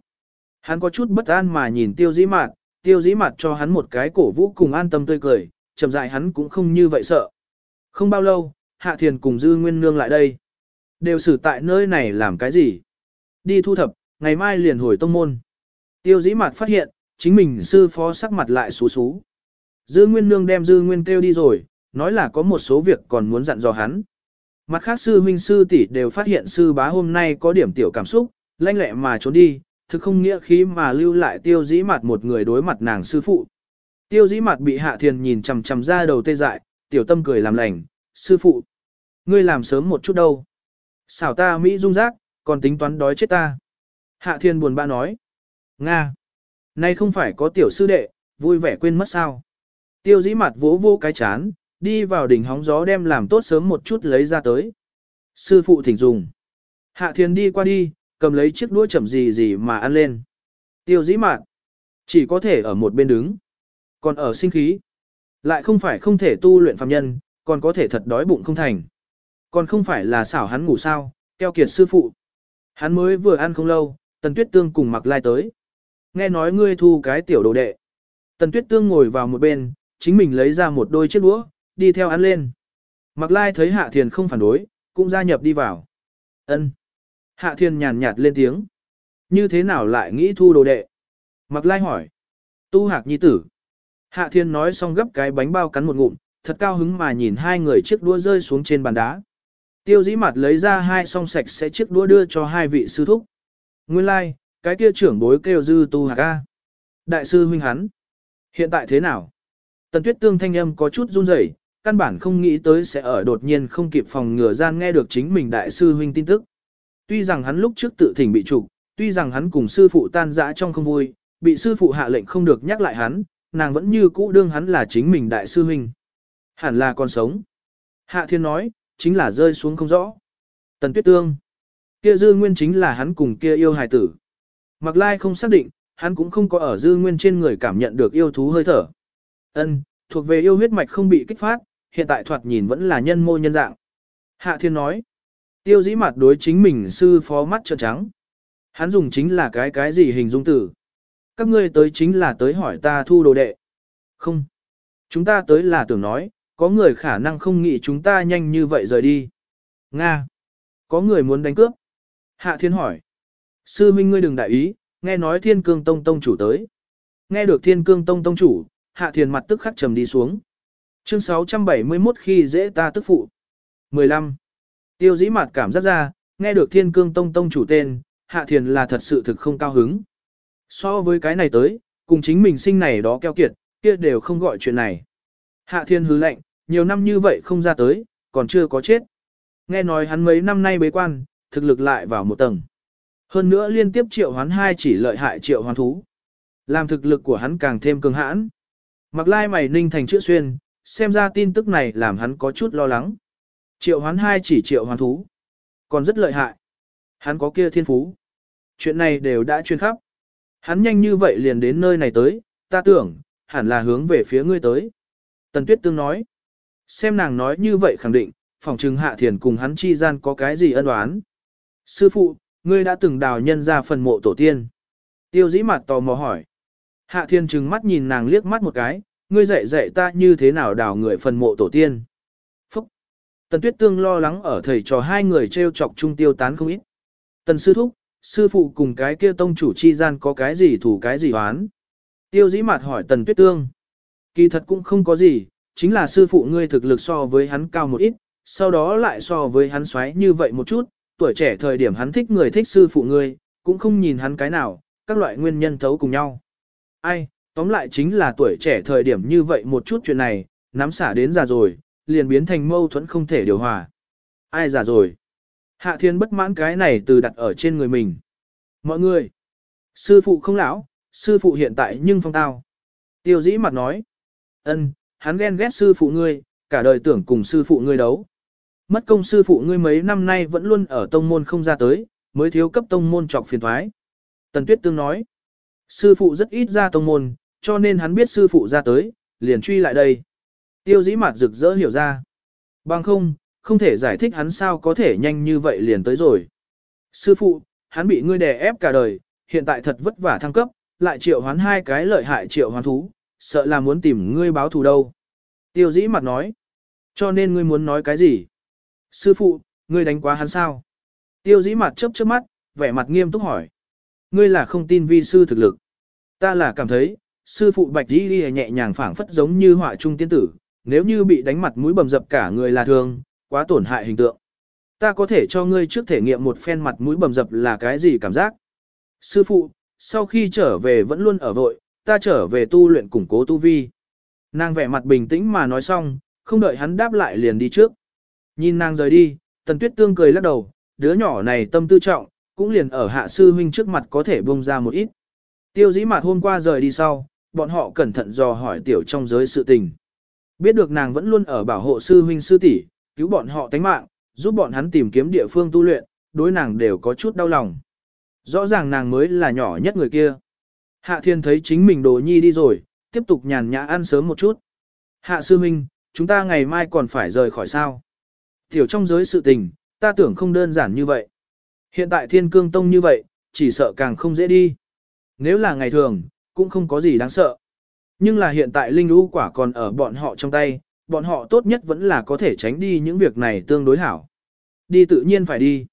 Hắn có chút bất an mà nhìn tiêu dĩ mạt, tiêu dĩ mạt cho hắn một cái cổ vũ cùng an tâm tươi cười, chậm dại hắn cũng không như vậy sợ. Không bao lâu, Hạ Thiền cùng Dư Nguyên Nương lại đây. Đều xử tại nơi này làm cái gì? Đi thu thập, ngày mai liền hồi tông môn. Tiêu dĩ mạt phát hiện, chính mình sư phó sắc mặt lại xú xú. Dư Nguyên Nương đem Dư Nguyên kêu đi rồi, nói là có một số việc còn muốn dặn dò hắn. Mặt khác sư huynh sư tỷ đều phát hiện sư bá hôm nay có điểm tiểu cảm xúc, lanh lẹ mà trốn đi, thực không nghĩa khí mà lưu lại tiêu dĩ mặt một người đối mặt nàng sư phụ. Tiêu dĩ mặt bị hạ thiền nhìn chằm chằm ra đầu tê dại, tiểu tâm cười làm lành, sư phụ. Ngươi làm sớm một chút đâu. Xảo ta Mỹ dung rác, còn tính toán đói chết ta. Hạ thiên buồn bã nói. Nga. Nay không phải có tiểu sư đệ, vui vẻ quên mất sao. Tiêu dĩ mặt vỗ vô cái chán, đi vào đỉnh hóng gió đem làm tốt sớm một chút lấy ra tới. Sư phụ thỉnh dùng. Hạ thiên đi qua đi, cầm lấy chiếc đũa chậm gì gì mà ăn lên. Tiêu dĩ mạn. Chỉ có thể ở một bên đứng. Còn ở sinh khí. Lại không phải không thể tu luyện phàm nhân, còn có thể thật đói bụng không thành. Còn không phải là xảo hắn ngủ sao, keo kiệt sư phụ. Hắn mới vừa ăn không lâu, Tần Tuyết Tương cùng mặc lai tới. Nghe nói ngươi thu cái tiểu đồ đệ. Tần Tuyết Tương ngồi vào một bên, chính mình lấy ra một đôi chiếc đũa, đi theo ăn lên. Mặc lai thấy Hạ Thiền không phản đối, cũng gia nhập đi vào. ân Hạ Thiền nhàn nhạt lên tiếng. Như thế nào lại nghĩ thu đồ đệ? Mặc lai hỏi. Tu hạc nhi tử. Hạ Thiên nói xong gấp cái bánh bao cắn một ngụm, thật cao hứng mà nhìn hai người chiếc đũa rơi xuống trên bàn đá. Tiêu dĩ mặt lấy ra hai song sạch sẽ chiếc đũa đưa cho hai vị sư thúc. Nguyên lai, like, cái kia trưởng bối kêu dư tu hạc a. Đại sư huynh hắn. Hiện tại thế nào? Tần tuyết tương thanh âm có chút run rẩy, căn bản không nghĩ tới sẽ ở đột nhiên không kịp phòng ngừa gian nghe được chính mình đại sư huynh tin tức. Tuy rằng hắn lúc trước tự thỉnh bị trục, tuy rằng hắn cùng sư phụ tan rã trong không vui, bị sư phụ hạ lệnh không được nhắc lại hắn, nàng vẫn như cũ đương hắn là chính mình đại sư huynh. Hẳn là còn sống. Hạ thiên nói, chính là rơi xuống không rõ. Tần tuyết tương. Kia dư nguyên chính là hắn cùng kia yêu hài tử. Mặc lai không xác định, hắn cũng không có ở dư nguyên trên người cảm nhận được yêu thú hơi thở. Ân, thuộc về yêu huyết mạch không bị kích phát, hiện tại thoạt nhìn vẫn là nhân mô nhân dạng. Hạ thiên nói. Tiêu dĩ mặt đối chính mình sư phó mắt trợn trắng. Hắn dùng chính là cái cái gì hình dung tử. Các ngươi tới chính là tới hỏi ta thu đồ đệ. Không. Chúng ta tới là tưởng nói, có người khả năng không nghĩ chúng ta nhanh như vậy rời đi. Nga. Có người muốn đánh cướp. Hạ thiên hỏi. Sư minh ngươi đừng đại ý, nghe nói thiên cương tông tông chủ tới. Nghe được thiên cương tông tông chủ, hạ thiên mặt tức khắc trầm đi xuống. Chương 671 khi dễ ta tức phụ. 15. Tiêu dĩ mặt cảm giác ra, nghe được thiên cương tông tông chủ tên, hạ thiền là thật sự thực không cao hứng. So với cái này tới, cùng chính mình sinh này đó keo kiệt, kia đều không gọi chuyện này. Hạ thiên hứ lệnh, nhiều năm như vậy không ra tới, còn chưa có chết. Nghe nói hắn mấy năm nay bế quan, thực lực lại vào một tầng. Hơn nữa liên tiếp triệu hoán hai chỉ lợi hại triệu hoán thú. Làm thực lực của hắn càng thêm cường hãn. Mặc lai mày ninh thành chữ xuyên, xem ra tin tức này làm hắn có chút lo lắng. Triệu hoán hai chỉ triệu hoán thú. Còn rất lợi hại. Hắn có kia thiên phú. Chuyện này đều đã truyền khắp. Hắn nhanh như vậy liền đến nơi này tới, ta tưởng, hẳn là hướng về phía ngươi tới. Tần Tuyết Tương nói. Xem nàng nói như vậy khẳng định, phòng trừng hạ thiền cùng hắn chi gian có cái gì ân oán. Sư phụ, ngươi đã từng đào nhân ra phần mộ tổ tiên. Tiêu dĩ mặt tò mò hỏi. Hạ thiên trừng mắt nhìn nàng liếc mắt một cái, ngươi dạy dạy ta như thế nào đào người phần mộ tổ tiên. Phúc! Tần tuyết tương lo lắng ở thầy trò hai người treo chọc chung tiêu tán không ít. Tần sư thúc, sư phụ cùng cái kia tông chủ chi gian có cái gì thủ cái gì oán? Tiêu dĩ mặt hỏi tần tuyết tương. Kỳ thật cũng không có gì, chính là sư phụ ngươi thực lực so với hắn cao một ít, sau đó lại so với hắn xoáy như vậy một chút, tuổi trẻ thời điểm hắn thích người thích sư phụ ngươi, cũng không nhìn hắn cái nào, các loại nguyên nhân thấu cùng nhau. Ai, tóm lại chính là tuổi trẻ thời điểm như vậy một chút chuyện này, nắm xả đến già rồi, liền biến thành mâu thuẫn không thể điều hòa. Ai già rồi? Hạ thiên bất mãn cái này từ đặt ở trên người mình. Mọi người, sư phụ không lão, sư phụ hiện tại nhưng phong tao. Tiêu dĩ mặt nói, ân, hắn ghen ghét sư phụ ngươi, cả đời tưởng cùng sư phụ ngươi đấu. Mất công sư phụ ngươi mấy năm nay vẫn luôn ở tông môn không ra tới, mới thiếu cấp tông môn trọc phiền thoái. Tần Tuyết Tương nói, sư phụ rất ít ra tông môn, cho nên hắn biết sư phụ ra tới, liền truy lại đây. Tiêu dĩ mặt rực rỡ hiểu ra. Bằng không, không thể giải thích hắn sao có thể nhanh như vậy liền tới rồi. Sư phụ, hắn bị ngươi đè ép cả đời, hiện tại thật vất vả thăng cấp, lại triệu hoán hai cái lợi hại triệu hoán thú, sợ là muốn tìm ngươi báo thù đâu. Tiêu dĩ mặt nói, cho nên ngươi muốn nói cái gì? Sư phụ, ngươi đánh quá hắn sao? Tiêu dĩ mặt chớp chớp mắt, vẻ mặt nghiêm túc hỏi. Ngươi là không tin vi sư thực lực. Ta là cảm thấy, sư phụ bạch đi đi nhẹ nhàng phảng phất giống như họa trung tiên tử, nếu như bị đánh mặt mũi bầm dập cả người là thường, quá tổn hại hình tượng. Ta có thể cho ngươi trước thể nghiệm một phen mặt mũi bầm dập là cái gì cảm giác. Sư phụ, sau khi trở về vẫn luôn ở vội, ta trở về tu luyện củng cố tu vi. Nàng vẻ mặt bình tĩnh mà nói xong, không đợi hắn đáp lại liền đi trước. Nhìn nàng rời đi, tần tuyết tương cười lắc đầu, đứa nhỏ này tâm tư trọng, cũng liền ở hạ sư huynh trước mặt có thể bông ra một ít. Tiêu dĩ mặt hôm qua rời đi sau, bọn họ cẩn thận dò hỏi tiểu trong giới sự tình. Biết được nàng vẫn luôn ở bảo hộ sư huynh sư tỷ, cứu bọn họ tánh mạng, giúp bọn hắn tìm kiếm địa phương tu luyện, đối nàng đều có chút đau lòng. Rõ ràng nàng mới là nhỏ nhất người kia. Hạ thiên thấy chính mình đồ nhi đi rồi, tiếp tục nhàn nhã ăn sớm một chút. Hạ sư huynh, chúng ta ngày mai còn phải rời khỏi sao. Tiểu trong giới sự tình, ta tưởng không đơn giản như vậy. Hiện tại thiên cương tông như vậy, chỉ sợ càng không dễ đi. Nếu là ngày thường, cũng không có gì đáng sợ. Nhưng là hiện tại linh lũ quả còn ở bọn họ trong tay, bọn họ tốt nhất vẫn là có thể tránh đi những việc này tương đối hảo. Đi tự nhiên phải đi.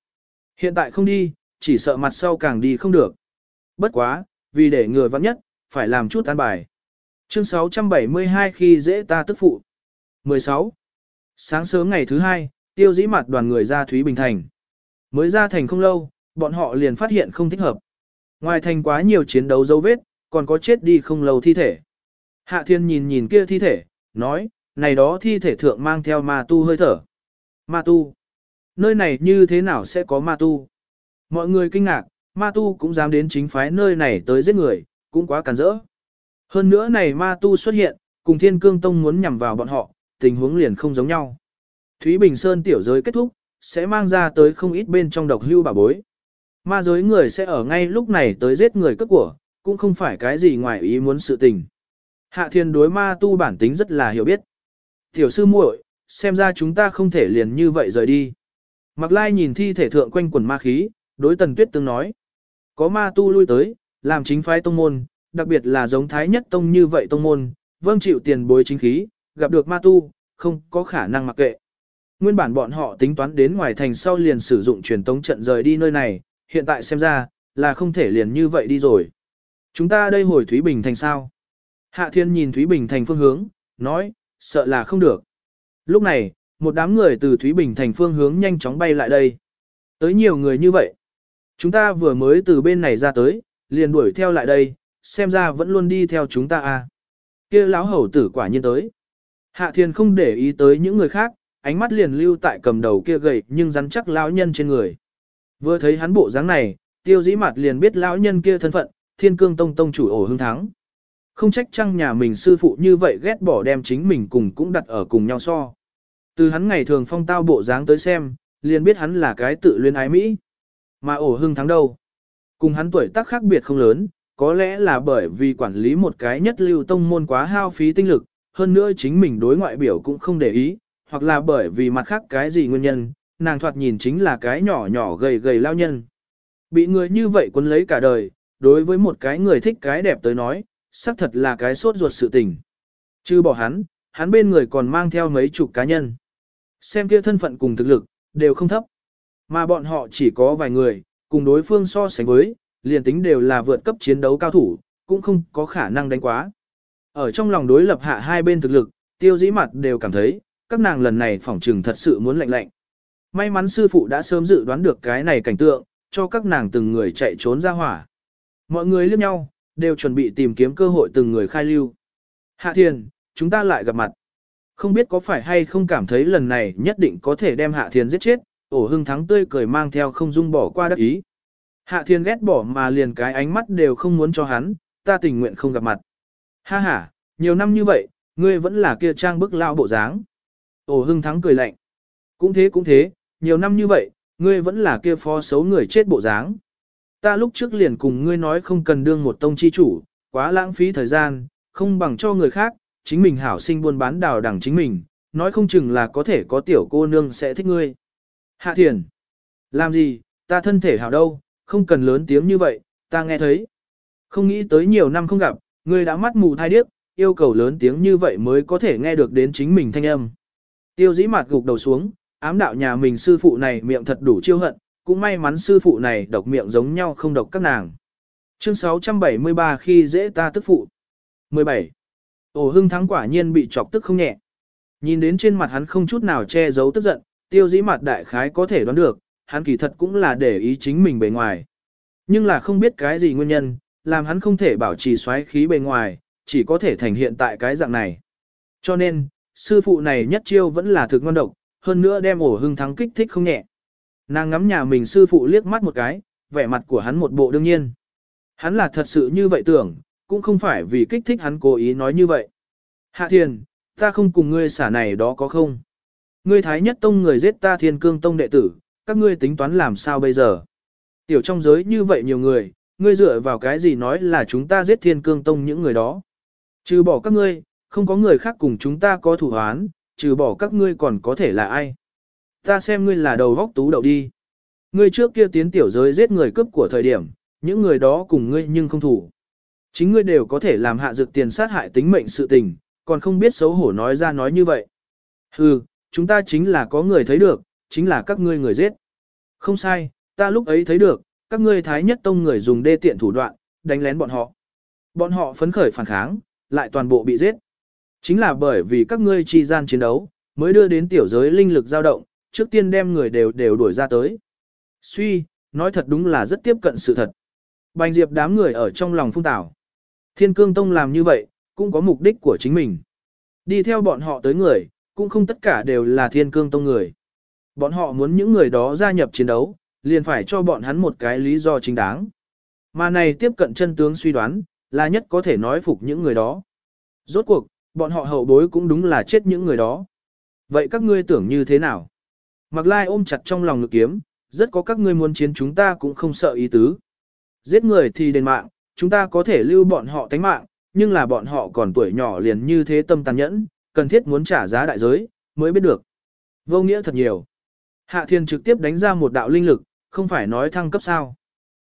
Hiện tại không đi, chỉ sợ mặt sau càng đi không được. Bất quá, vì để người vắng nhất, phải làm chút an bài. Chương 672 khi dễ ta tức phụ. 16. Sáng sớm ngày thứ hai, tiêu dĩ mặt đoàn người ra Thúy Bình Thành. Mới ra thành không lâu, bọn họ liền phát hiện không thích hợp. Ngoài thành quá nhiều chiến đấu dấu vết, còn có chết đi không lâu thi thể. Hạ thiên nhìn nhìn kia thi thể, nói, này đó thi thể thượng mang theo ma tu hơi thở. Ma tu. Nơi này như thế nào sẽ có ma tu? Mọi người kinh ngạc, ma tu cũng dám đến chính phái nơi này tới giết người, cũng quá cản rỡ. Hơn nữa này ma tu xuất hiện, cùng thiên cương tông muốn nhằm vào bọn họ, tình huống liền không giống nhau. Thúy Bình Sơn tiểu giới kết thúc, sẽ mang ra tới không ít bên trong độc hưu bà bối. Ma giới người sẽ ở ngay lúc này tới giết người cướp của, cũng không phải cái gì ngoài ý muốn sự tình. Hạ thiên đối ma tu bản tính rất là hiểu biết. Tiểu sư muội, xem ra chúng ta không thể liền như vậy rời đi. Mặc lai nhìn thi thể thượng quanh quần ma khí, đối tần tuyết tương nói. Có ma tu lui tới, làm chính phái tông môn, đặc biệt là giống thái nhất tông như vậy tông môn, vâng chịu tiền bối chính khí, gặp được ma tu, không có khả năng mặc kệ. Nguyên bản bọn họ tính toán đến ngoài thành sau liền sử dụng truyền tống trận rời đi nơi này, hiện tại xem ra, là không thể liền như vậy đi rồi. Chúng ta đây hồi Thúy Bình thành sao? Hạ Thiên nhìn Thúy Bình thành phương hướng, nói, sợ là không được. Lúc này, một đám người từ Thúy Bình thành phương hướng nhanh chóng bay lại đây. Tới nhiều người như vậy. Chúng ta vừa mới từ bên này ra tới, liền đuổi theo lại đây, xem ra vẫn luôn đi theo chúng ta à. kia lão hầu tử quả nhiên tới. Hạ Thiên không để ý tới những người khác, ánh mắt liền lưu tại cầm đầu kia gầy nhưng rắn chắc lão nhân trên người. Vừa thấy hắn bộ dáng này, tiêu dĩ mặt liền biết lão nhân kia thân phận, thiên cương tông tông chủ ổ hưng thắng. Không trách chăng nhà mình sư phụ như vậy ghét bỏ đem chính mình cùng cũng đặt ở cùng nhau so. Từ hắn ngày thường phong tao bộ dáng tới xem, liền biết hắn là cái tự luyên ái Mỹ. Mà ổ hưng thắng đâu? Cùng hắn tuổi tác khác biệt không lớn, có lẽ là bởi vì quản lý một cái nhất lưu tông môn quá hao phí tinh lực, hơn nữa chính mình đối ngoại biểu cũng không để ý, hoặc là bởi vì mặt khác cái gì nguyên nhân, nàng thoạt nhìn chính là cái nhỏ nhỏ gầy gầy lao nhân. Bị người như vậy quấn lấy cả đời, đối với một cái người thích cái đẹp tới nói, xác thật là cái sốt ruột sự tình. Chứ bỏ hắn, hắn bên người còn mang theo mấy chục cá nhân. Xem kia thân phận cùng thực lực, đều không thấp. Mà bọn họ chỉ có vài người, cùng đối phương so sánh với, liền tính đều là vượt cấp chiến đấu cao thủ, cũng không có khả năng đánh quá. Ở trong lòng đối lập hạ hai bên thực lực, tiêu dĩ mặt đều cảm thấy, các nàng lần này phỏng trừng thật sự muốn lạnh lạnh. May mắn sư phụ đã sớm dự đoán được cái này cảnh tượng, cho các nàng từng người chạy trốn ra hỏa. Mọi người liếc nhau, đều chuẩn bị tìm kiếm cơ hội từng người khai lưu. Hạ Thiền, chúng ta lại gặp mặt. Không biết có phải hay không cảm thấy lần này nhất định có thể đem Hạ Thiền giết chết, ổ hưng thắng tươi cười mang theo không dung bỏ qua đắc ý. Hạ Thiền ghét bỏ mà liền cái ánh mắt đều không muốn cho hắn, ta tình nguyện không gặp mặt. Ha ha, nhiều năm như vậy, ngươi vẫn là kia trang bức lao bộ dáng. Ổ hưng thắng cười lạnh. Cũng thế cũng thế, nhiều năm như vậy, ngươi vẫn là kia phó xấu người chết bộ dáng. Ta lúc trước liền cùng ngươi nói không cần đương một tông chi chủ, quá lãng phí thời gian, không bằng cho người khác, chính mình hảo sinh buôn bán đào đẳng chính mình, nói không chừng là có thể có tiểu cô nương sẽ thích ngươi. Hạ thiền, làm gì, ta thân thể hảo đâu, không cần lớn tiếng như vậy, Ta nghe thấy. Không nghĩ tới nhiều năm không gặp, ngươi đã mắt mù thai điếc, yêu cầu lớn tiếng như vậy mới có thể nghe được đến chính mình thanh âm. Tiêu dĩ mặt gục đầu xuống, ám đạo nhà mình sư phụ này miệng thật đủ chiêu hận, cũng may mắn sư phụ này độc miệng giống nhau không độc các nàng. Chương 673 khi dễ ta tức phụ. 17. Ổ hưng thắng quả nhiên bị chọc tức không nhẹ. Nhìn đến trên mặt hắn không chút nào che giấu tức giận, tiêu dĩ mặt đại khái có thể đoán được, hắn kỳ thật cũng là để ý chính mình bề ngoài. Nhưng là không biết cái gì nguyên nhân, làm hắn không thể bảo trì xoáy khí bề ngoài, chỉ có thể thành hiện tại cái dạng này. Cho nên, sư phụ này nhất chiêu vẫn là thực ngon độc, hơn nữa đem ổ hưng thắng kích thích không nhẹ. Nàng ngắm nhà mình sư phụ liếc mắt một cái, vẻ mặt của hắn một bộ đương nhiên. Hắn là thật sự như vậy tưởng, cũng không phải vì kích thích hắn cố ý nói như vậy. Hạ thiền, ta không cùng ngươi xả này đó có không? Ngươi thái nhất tông người giết ta thiên cương tông đệ tử, các ngươi tính toán làm sao bây giờ? Tiểu trong giới như vậy nhiều người, ngươi dựa vào cái gì nói là chúng ta giết thiên cương tông những người đó? Trừ bỏ các ngươi, không có người khác cùng chúng ta có thủ hoán, trừ bỏ các ngươi còn có thể là ai? Ta xem ngươi là đầu vóc tú đậu đi. Ngươi trước kia tiến tiểu giới giết người cướp của thời điểm, những người đó cùng ngươi nhưng không thủ. Chính ngươi đều có thể làm hạ dược tiền sát hại tính mệnh sự tình, còn không biết xấu hổ nói ra nói như vậy. Hừ, chúng ta chính là có người thấy được, chính là các ngươi người giết. Không sai, ta lúc ấy thấy được, các ngươi thái nhất tông người dùng đê tiện thủ đoạn, đánh lén bọn họ. Bọn họ phấn khởi phản kháng, lại toàn bộ bị giết. Chính là bởi vì các ngươi chi gian chiến đấu, mới đưa đến tiểu giới linh lực dao động, trước tiên đem người đều đều đuổi ra tới. Suy, nói thật đúng là rất tiếp cận sự thật. Bành Diệp đám người ở trong lòng phung tảo. Thiên cương tông làm như vậy, cũng có mục đích của chính mình. Đi theo bọn họ tới người, cũng không tất cả đều là thiên cương tông người. Bọn họ muốn những người đó gia nhập chiến đấu, liền phải cho bọn hắn một cái lý do chính đáng. Mà này tiếp cận chân tướng suy đoán, là nhất có thể nói phục những người đó. Rốt cuộc, bọn họ hậu bối cũng đúng là chết những người đó. Vậy các ngươi tưởng như thế nào? Mặc lai ôm chặt trong lòng ngực kiếm, rất có các ngươi muốn chiến chúng ta cũng không sợ ý tứ. Giết người thì đền mạng, chúng ta có thể lưu bọn họ tánh mạng, nhưng là bọn họ còn tuổi nhỏ liền như thế tâm tàn nhẫn, cần thiết muốn trả giá đại giới, mới biết được. Vô nghĩa thật nhiều. Hạ thiên trực tiếp đánh ra một đạo linh lực, không phải nói thăng cấp sao.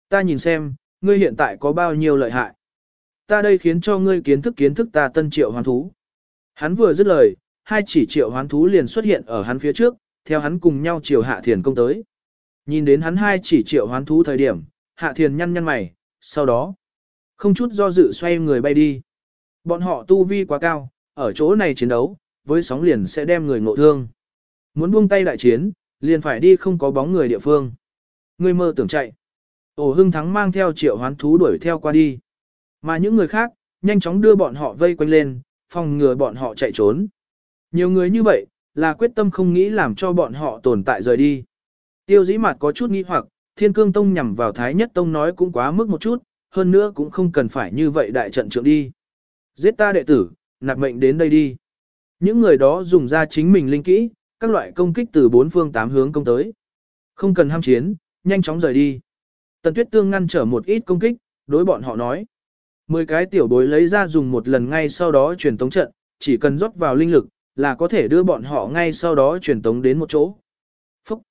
Ta nhìn xem, ngươi hiện tại có bao nhiêu lợi hại. Ta đây khiến cho ngươi kiến thức kiến thức ta tân triệu hoàn thú. Hắn vừa dứt lời, hai chỉ triệu hoán thú liền xuất hiện ở hắn phía trước, theo hắn cùng nhau chiều hạ thiền công tới. Nhìn đến hắn hai chỉ triệu hoán thú thời điểm, hạ thiền nhăn nhăn mày, sau đó, không chút do dự xoay người bay đi. Bọn họ tu vi quá cao, ở chỗ này chiến đấu, với sóng liền sẽ đem người ngộ thương. Muốn buông tay đại chiến, liền phải đi không có bóng người địa phương. Người mơ tưởng chạy. Ổ hưng thắng mang theo triệu hoán thú đuổi theo qua đi. Mà những người khác, nhanh chóng đưa bọn họ vây quanh lên, phòng ngừa bọn họ chạy trốn. Nhiều người như vậy, là quyết tâm không nghĩ làm cho bọn họ tồn tại rời đi. Tiêu dĩ mặt có chút nghi hoặc, thiên cương tông nhằm vào thái nhất tông nói cũng quá mức một chút, hơn nữa cũng không cần phải như vậy đại trận trượng đi. Giết ta đệ tử, nạp mệnh đến đây đi. Những người đó dùng ra chính mình linh kỹ, các loại công kích từ bốn phương tám hướng công tới. Không cần ham chiến, nhanh chóng rời đi. Tần Tuyết Tương ngăn trở một ít công kích, đối bọn họ nói. Mười cái tiểu bối lấy ra dùng một lần ngay sau đó truyền tống trận, chỉ cần rót vào linh lực, là có thể đưa bọn họ ngay sau đó truyền tống đến một chỗ. Phúc!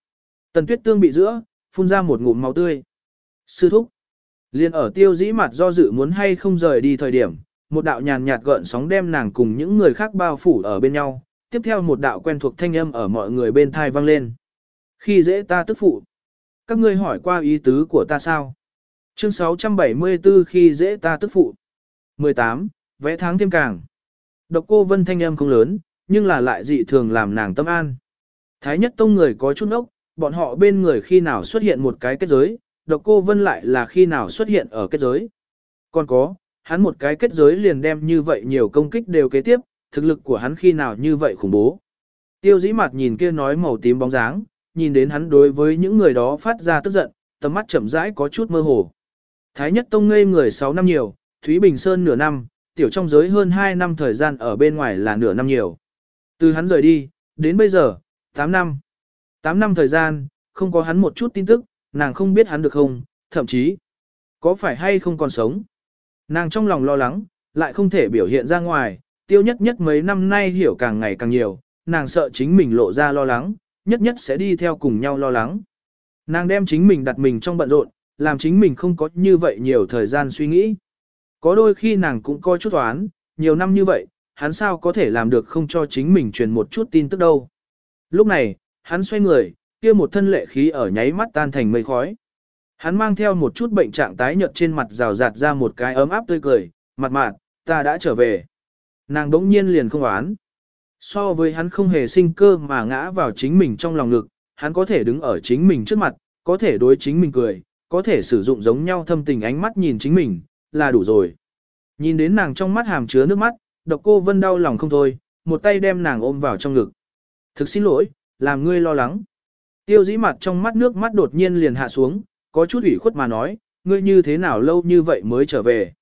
Tần Tuyết Tương bị giữa, phun ra một ngụm máu tươi. Sư thúc! Liên ở tiêu dĩ mặt do dự muốn hay không rời đi thời điểm, một đạo nhàn nhạt gợn sóng đem nàng cùng những người khác bao phủ ở bên nhau, tiếp theo một đạo quen thuộc thanh âm ở mọi người bên thai vang lên. Khi dễ ta tức phụ, các ngươi hỏi qua ý tứ của ta sao? Chương 674 khi dễ ta tức phụ. 18. Vẽ tháng thêm càng. Độc cô vân thanh âm không lớn, nhưng là lại dị thường làm nàng tâm an. Thái nhất tông người có chút ốc, bọn họ bên người khi nào xuất hiện một cái kết giới, độc cô vân lại là khi nào xuất hiện ở kết giới. Còn có, hắn một cái kết giới liền đem như vậy nhiều công kích đều kế tiếp, thực lực của hắn khi nào như vậy khủng bố. Tiêu dĩ mặt nhìn kia nói màu tím bóng dáng, nhìn đến hắn đối với những người đó phát ra tức giận, tầm mắt chậm rãi có chút mơ hồ. Thái nhất tông ngây người 6 năm nhiều, Thúy Bình Sơn nửa năm, tiểu trong giới hơn 2 năm thời gian ở bên ngoài là nửa năm nhiều. Từ hắn rời đi, đến bây giờ, 8 năm. 8 năm thời gian, không có hắn một chút tin tức, nàng không biết hắn được không, thậm chí, có phải hay không còn sống. Nàng trong lòng lo lắng, lại không thể biểu hiện ra ngoài, tiêu nhất nhất mấy năm nay hiểu càng ngày càng nhiều, nàng sợ chính mình lộ ra lo lắng, nhất nhất sẽ đi theo cùng nhau lo lắng. Nàng đem chính mình đặt mình trong bận rộn, làm chính mình không có như vậy nhiều thời gian suy nghĩ. Có đôi khi nàng cũng coi chút toán, nhiều năm như vậy, hắn sao có thể làm được không cho chính mình truyền một chút tin tức đâu. Lúc này, hắn xoay người, kia một thân lệ khí ở nháy mắt tan thành mây khói. Hắn mang theo một chút bệnh trạng tái nhợt trên mặt rào rạt ra một cái ấm áp tươi cười, mặt mạn, ta đã trở về. Nàng đống nhiên liền không oán. So với hắn không hề sinh cơ mà ngã vào chính mình trong lòng ngực, hắn có thể đứng ở chính mình trước mặt, có thể đối chính mình cười, có thể sử dụng giống nhau thâm tình ánh mắt nhìn chính mình, là đủ rồi. Nhìn đến nàng trong mắt hàm chứa nước mắt, độc cô vân đau lòng không thôi, một tay đem nàng ôm vào trong ngực. Thực xin lỗi, làm ngươi lo lắng. Tiêu dĩ mặt trong mắt nước mắt đột nhiên liền hạ xuống, có chút ủy khuất mà nói, ngươi như thế nào lâu như vậy mới trở về.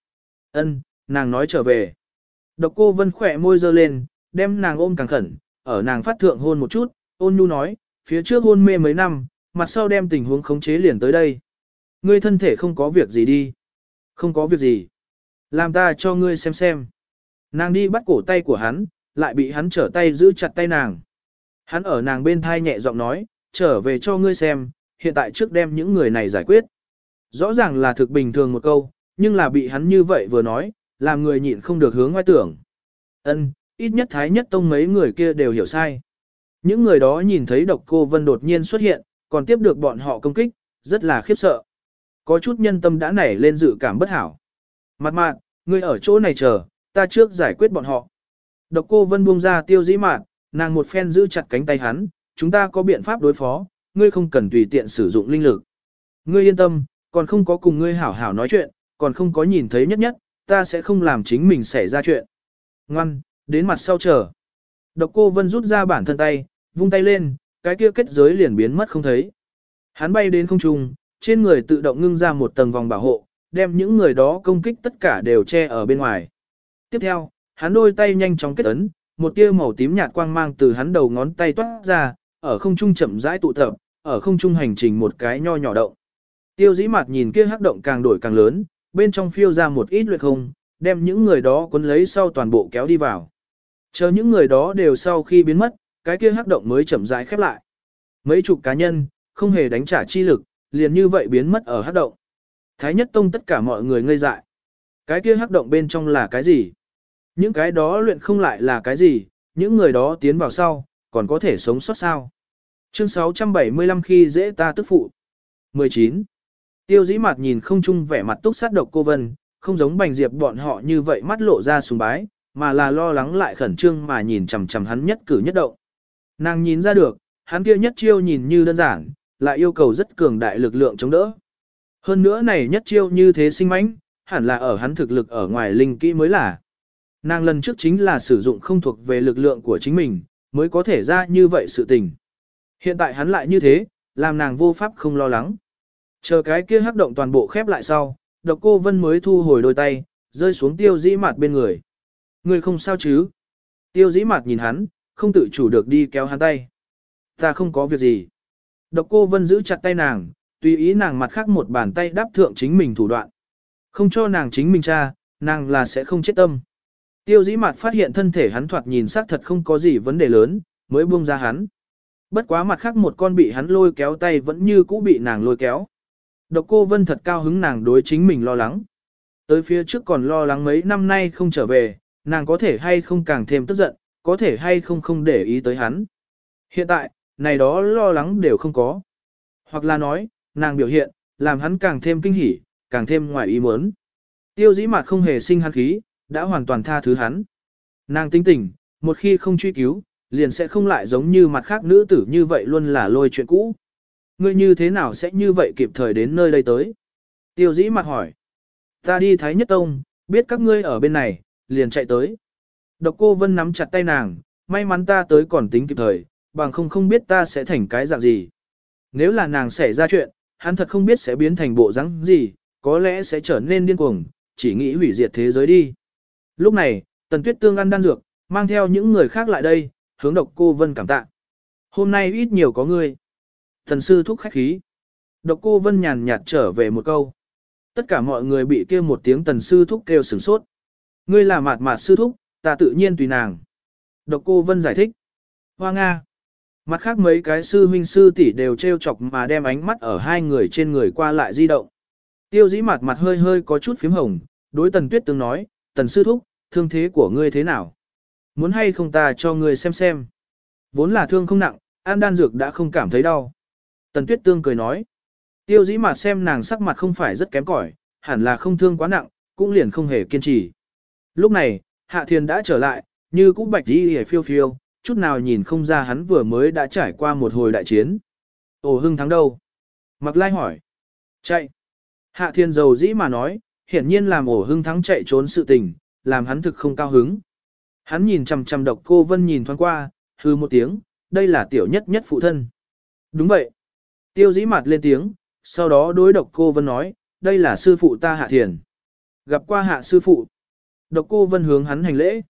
Ân, nàng nói trở về. Độc cô vân khỏe môi dơ lên, đem nàng ôm càng khẩn, ở nàng phát thượng hôn một chút, ôn nhu nói, phía trước hôn mê mấy năm, mặt sau đem tình huống khống chế liền tới đây. Ngươi thân thể không có việc gì đi. Không có việc gì. Làm ta cho ngươi xem xem. Nàng đi bắt cổ tay của hắn, lại bị hắn trở tay giữ chặt tay nàng. Hắn ở nàng bên thai nhẹ giọng nói, trở về cho ngươi xem, hiện tại trước đem những người này giải quyết. Rõ ràng là thực bình thường một câu, nhưng là bị hắn như vậy vừa nói, làm người nhịn không được hướng ngoài tưởng. Ân, ít nhất thái nhất tông mấy người kia đều hiểu sai. Những người đó nhìn thấy độc cô Vân đột nhiên xuất hiện, còn tiếp được bọn họ công kích, rất là khiếp sợ. Có chút nhân tâm đã nảy lên dự cảm bất hảo. Mặt mạn, ngươi ở chỗ này chờ, ta trước giải quyết bọn họ. Độc cô Vân buông ra tiêu dĩ mạn, nàng một phen giữ chặt cánh tay hắn, chúng ta có biện pháp đối phó, ngươi không cần tùy tiện sử dụng linh lực. Ngươi yên tâm, còn không có cùng ngươi hảo hảo nói chuyện, còn không có nhìn thấy nhất nhất, ta sẽ không làm chính mình xảy ra chuyện. Ngoan, đến mặt sau chờ. Độc cô Vân rút ra bản thân tay, vung tay lên, cái kia kết giới liền biến mất không thấy. Hắn bay đến không trung, trên người tự động ngưng ra một tầng vòng bảo hộ, đem những người đó công kích tất cả đều che ở bên ngoài. Tiếp theo, hắn đôi tay nhanh chóng kết ấn, một tia màu tím nhạt quang mang từ hắn đầu ngón tay toát ra, ở không trung chậm rãi tụ tập, ở không trung hành trình một cái nho nhỏ động. Tiêu dĩ Mạt nhìn kia hắc động càng đổi càng lớn, bên trong phiêu ra một ít luyện không, đem những người đó cuốn lấy sau toàn bộ kéo đi vào. Chờ những người đó đều sau khi biến mất, cái kia hắc động mới chậm rãi khép lại. Mấy chục cá nhân, không hề đánh trả chi lực, liền như vậy biến mất ở hắc động. Thái nhất tông tất cả mọi người ngây dại. Cái kia hắc động bên trong là cái gì? Những cái đó luyện không lại là cái gì? Những người đó tiến vào sau, còn có thể sống sót sao? Chương 675 khi dễ ta tức phụ. 19. Tiêu dĩ mặt nhìn không chung vẻ mặt túc sát độc cô Vân, không giống bành diệp bọn họ như vậy mắt lộ ra sùng bái, mà là lo lắng lại khẩn trương mà nhìn chằm chằm hắn nhất cử nhất động. Nàng nhìn ra được, hắn kia nhất chiêu nhìn như đơn giản, lại yêu cầu rất cường đại lực lượng chống đỡ. Hơn nữa này nhất chiêu như thế sinh mãnh, hẳn là ở hắn thực lực ở ngoài linh kỹ mới là. Nàng lần trước chính là sử dụng không thuộc về lực lượng của chính mình, mới có thể ra như vậy sự tình. Hiện tại hắn lại như thế, làm nàng vô pháp không lo lắng. Chờ cái kia hắc động toàn bộ khép lại sau, độc cô vân mới thu hồi đôi tay, rơi xuống tiêu dĩ mặt bên người. Người không sao chứ? Tiêu dĩ mặt nhìn hắn, không tự chủ được đi kéo hắn tay. Ta không có việc gì. Độc cô vân giữ chặt tay nàng, tùy ý nàng mặt khác một bàn tay đáp thượng chính mình thủ đoạn. Không cho nàng chính mình cha, nàng là sẽ không chết tâm. Tiêu dĩ mặt phát hiện thân thể hắn thoạt nhìn xác thật không có gì vấn đề lớn, mới buông ra hắn. Bất quá mặt khác một con bị hắn lôi kéo tay vẫn như cũ bị nàng lôi kéo. Độc cô Vân thật cao hứng nàng đối chính mình lo lắng. Tới phía trước còn lo lắng mấy năm nay không trở về, nàng có thể hay không càng thêm tức giận, có thể hay không không để ý tới hắn. Hiện tại, này đó lo lắng đều không có. Hoặc là nói, nàng biểu hiện, làm hắn càng thêm kinh hỉ, càng thêm ngoài ý muốn. Tiêu dĩ mặt không hề sinh hắn khí, đã hoàn toàn tha thứ hắn. Nàng tính tình, một khi không truy cứu, liền sẽ không lại giống như mặt khác nữ tử như vậy luôn là lôi chuyện cũ. Ngươi như thế nào sẽ như vậy kịp thời đến nơi đây tới? Tiêu dĩ mặt hỏi. Ta đi Thái Nhất Tông, biết các ngươi ở bên này, liền chạy tới. Độc cô Vân nắm chặt tay nàng, may mắn ta tới còn tính kịp thời, bằng không không biết ta sẽ thành cái dạng gì. Nếu là nàng xảy ra chuyện, hắn thật không biết sẽ biến thành bộ rắn gì, có lẽ sẽ trở nên điên cuồng, chỉ nghĩ hủy diệt thế giới đi. Lúc này, Tần Tuyết Tương ăn đan dược, mang theo những người khác lại đây, hướng độc cô Vân cảm tạ. Hôm nay ít nhiều có người Thần sư thúc khách khí. Độc cô Vân nhàn nhạt trở về một câu. Tất cả mọi người bị kêu một tiếng tần sư thúc kêu sửng sốt. Ngươi là mạt mạt sư thúc, ta tự nhiên tùy nàng. Độc cô Vân giải thích. Hoa Nga. Mặt khác mấy cái sư huynh sư tỷ đều treo chọc mà đem ánh mắt ở hai người trên người qua lại di động. Tiêu dĩ mặt mặt hơi hơi có chút phím hồng, đối tần tuyết tương nói, tần sư thúc, thương thế của ngươi thế nào? Muốn hay không ta cho ngươi xem xem? Vốn là thương không nặng, an đan dược đã không cảm thấy đau. Tần tuyết tương cười nói, tiêu dĩ mặt xem nàng sắc mặt không phải rất kém cỏi, hẳn là không thương quá nặng, cũng liền không hề kiên trì. Lúc này, Hạ Thiên đã trở lại, như cũ bạch đi hề phiêu phiêu, chút nào nhìn không ra hắn vừa mới đã trải qua một hồi đại chiến. ổ hưng thắng đâu? Mặc lai hỏi. Chạy. Hạ Thiên dầu dĩ mà nói, hiển nhiên làm ổ hưng thắng chạy trốn sự tình, làm hắn thực không cao hứng. Hắn nhìn chằm chằm độc cô Vân nhìn thoáng qua, hư một tiếng, đây là tiểu nhất nhất phụ thân. Đúng vậy. Tiêu dĩ mặt lên tiếng, sau đó đối độc cô Vân nói, đây là sư phụ ta Hạ Thiền. Gặp qua hạ sư phụ. Độc cô Vân hướng hắn hành lễ.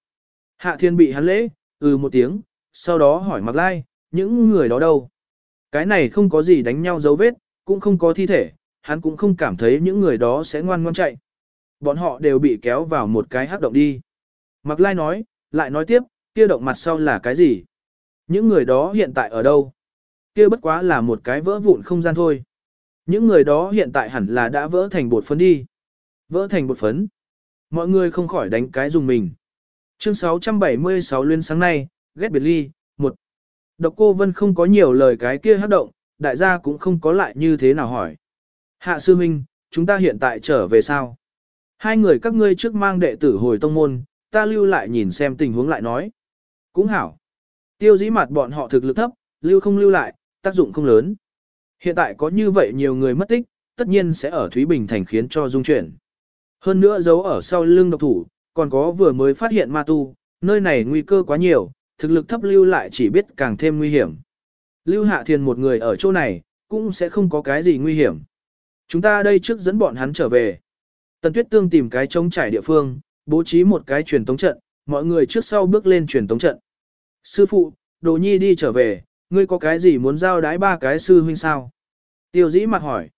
Hạ Thiên bị hắn lễ, ừ một tiếng, sau đó hỏi Mạc Lai, những người đó đâu? Cái này không có gì đánh nhau dấu vết, cũng không có thi thể, hắn cũng không cảm thấy những người đó sẽ ngoan ngoan chạy. Bọn họ đều bị kéo vào một cái hắc động đi. Mạc Lai nói, lại nói tiếp, kia động mặt sau là cái gì? Những người đó hiện tại ở đâu? Kia bất quá là một cái vỡ vụn không gian thôi. Những người đó hiện tại hẳn là đã vỡ thành bột phấn đi. Vỡ thành bột phấn. Mọi người không khỏi đánh cái dùng mình. Chương 676 liên sáng nay, ghét biệt ly, một. Độc cô Vân không có nhiều lời cái kia hát động, đại gia cũng không có lại như thế nào hỏi. Hạ sư minh, chúng ta hiện tại trở về sao? Hai người các ngươi trước mang đệ tử hồi tông môn, ta lưu lại nhìn xem tình huống lại nói. Cũng hảo. Tiêu dĩ mặt bọn họ thực lực thấp, lưu không lưu lại, tác dụng không lớn. Hiện tại có như vậy nhiều người mất tích, tất nhiên sẽ ở Thúy Bình thành khiến cho dung chuyển. Hơn nữa giấu ở sau lưng độc thủ, còn có vừa mới phát hiện ma tu, nơi này nguy cơ quá nhiều, thực lực thấp lưu lại chỉ biết càng thêm nguy hiểm. Lưu Hạ Thiền một người ở chỗ này, cũng sẽ không có cái gì nguy hiểm. Chúng ta đây trước dẫn bọn hắn trở về. Tần Tuyết Tương tìm cái trống trải địa phương, bố trí một cái truyền tống trận, mọi người trước sau bước lên truyền tống trận. Sư phụ, Đồ Nhi đi trở về, ngươi có cái gì muốn giao đái ba cái sư huynh sao? Tiêu dĩ mặt hỏi.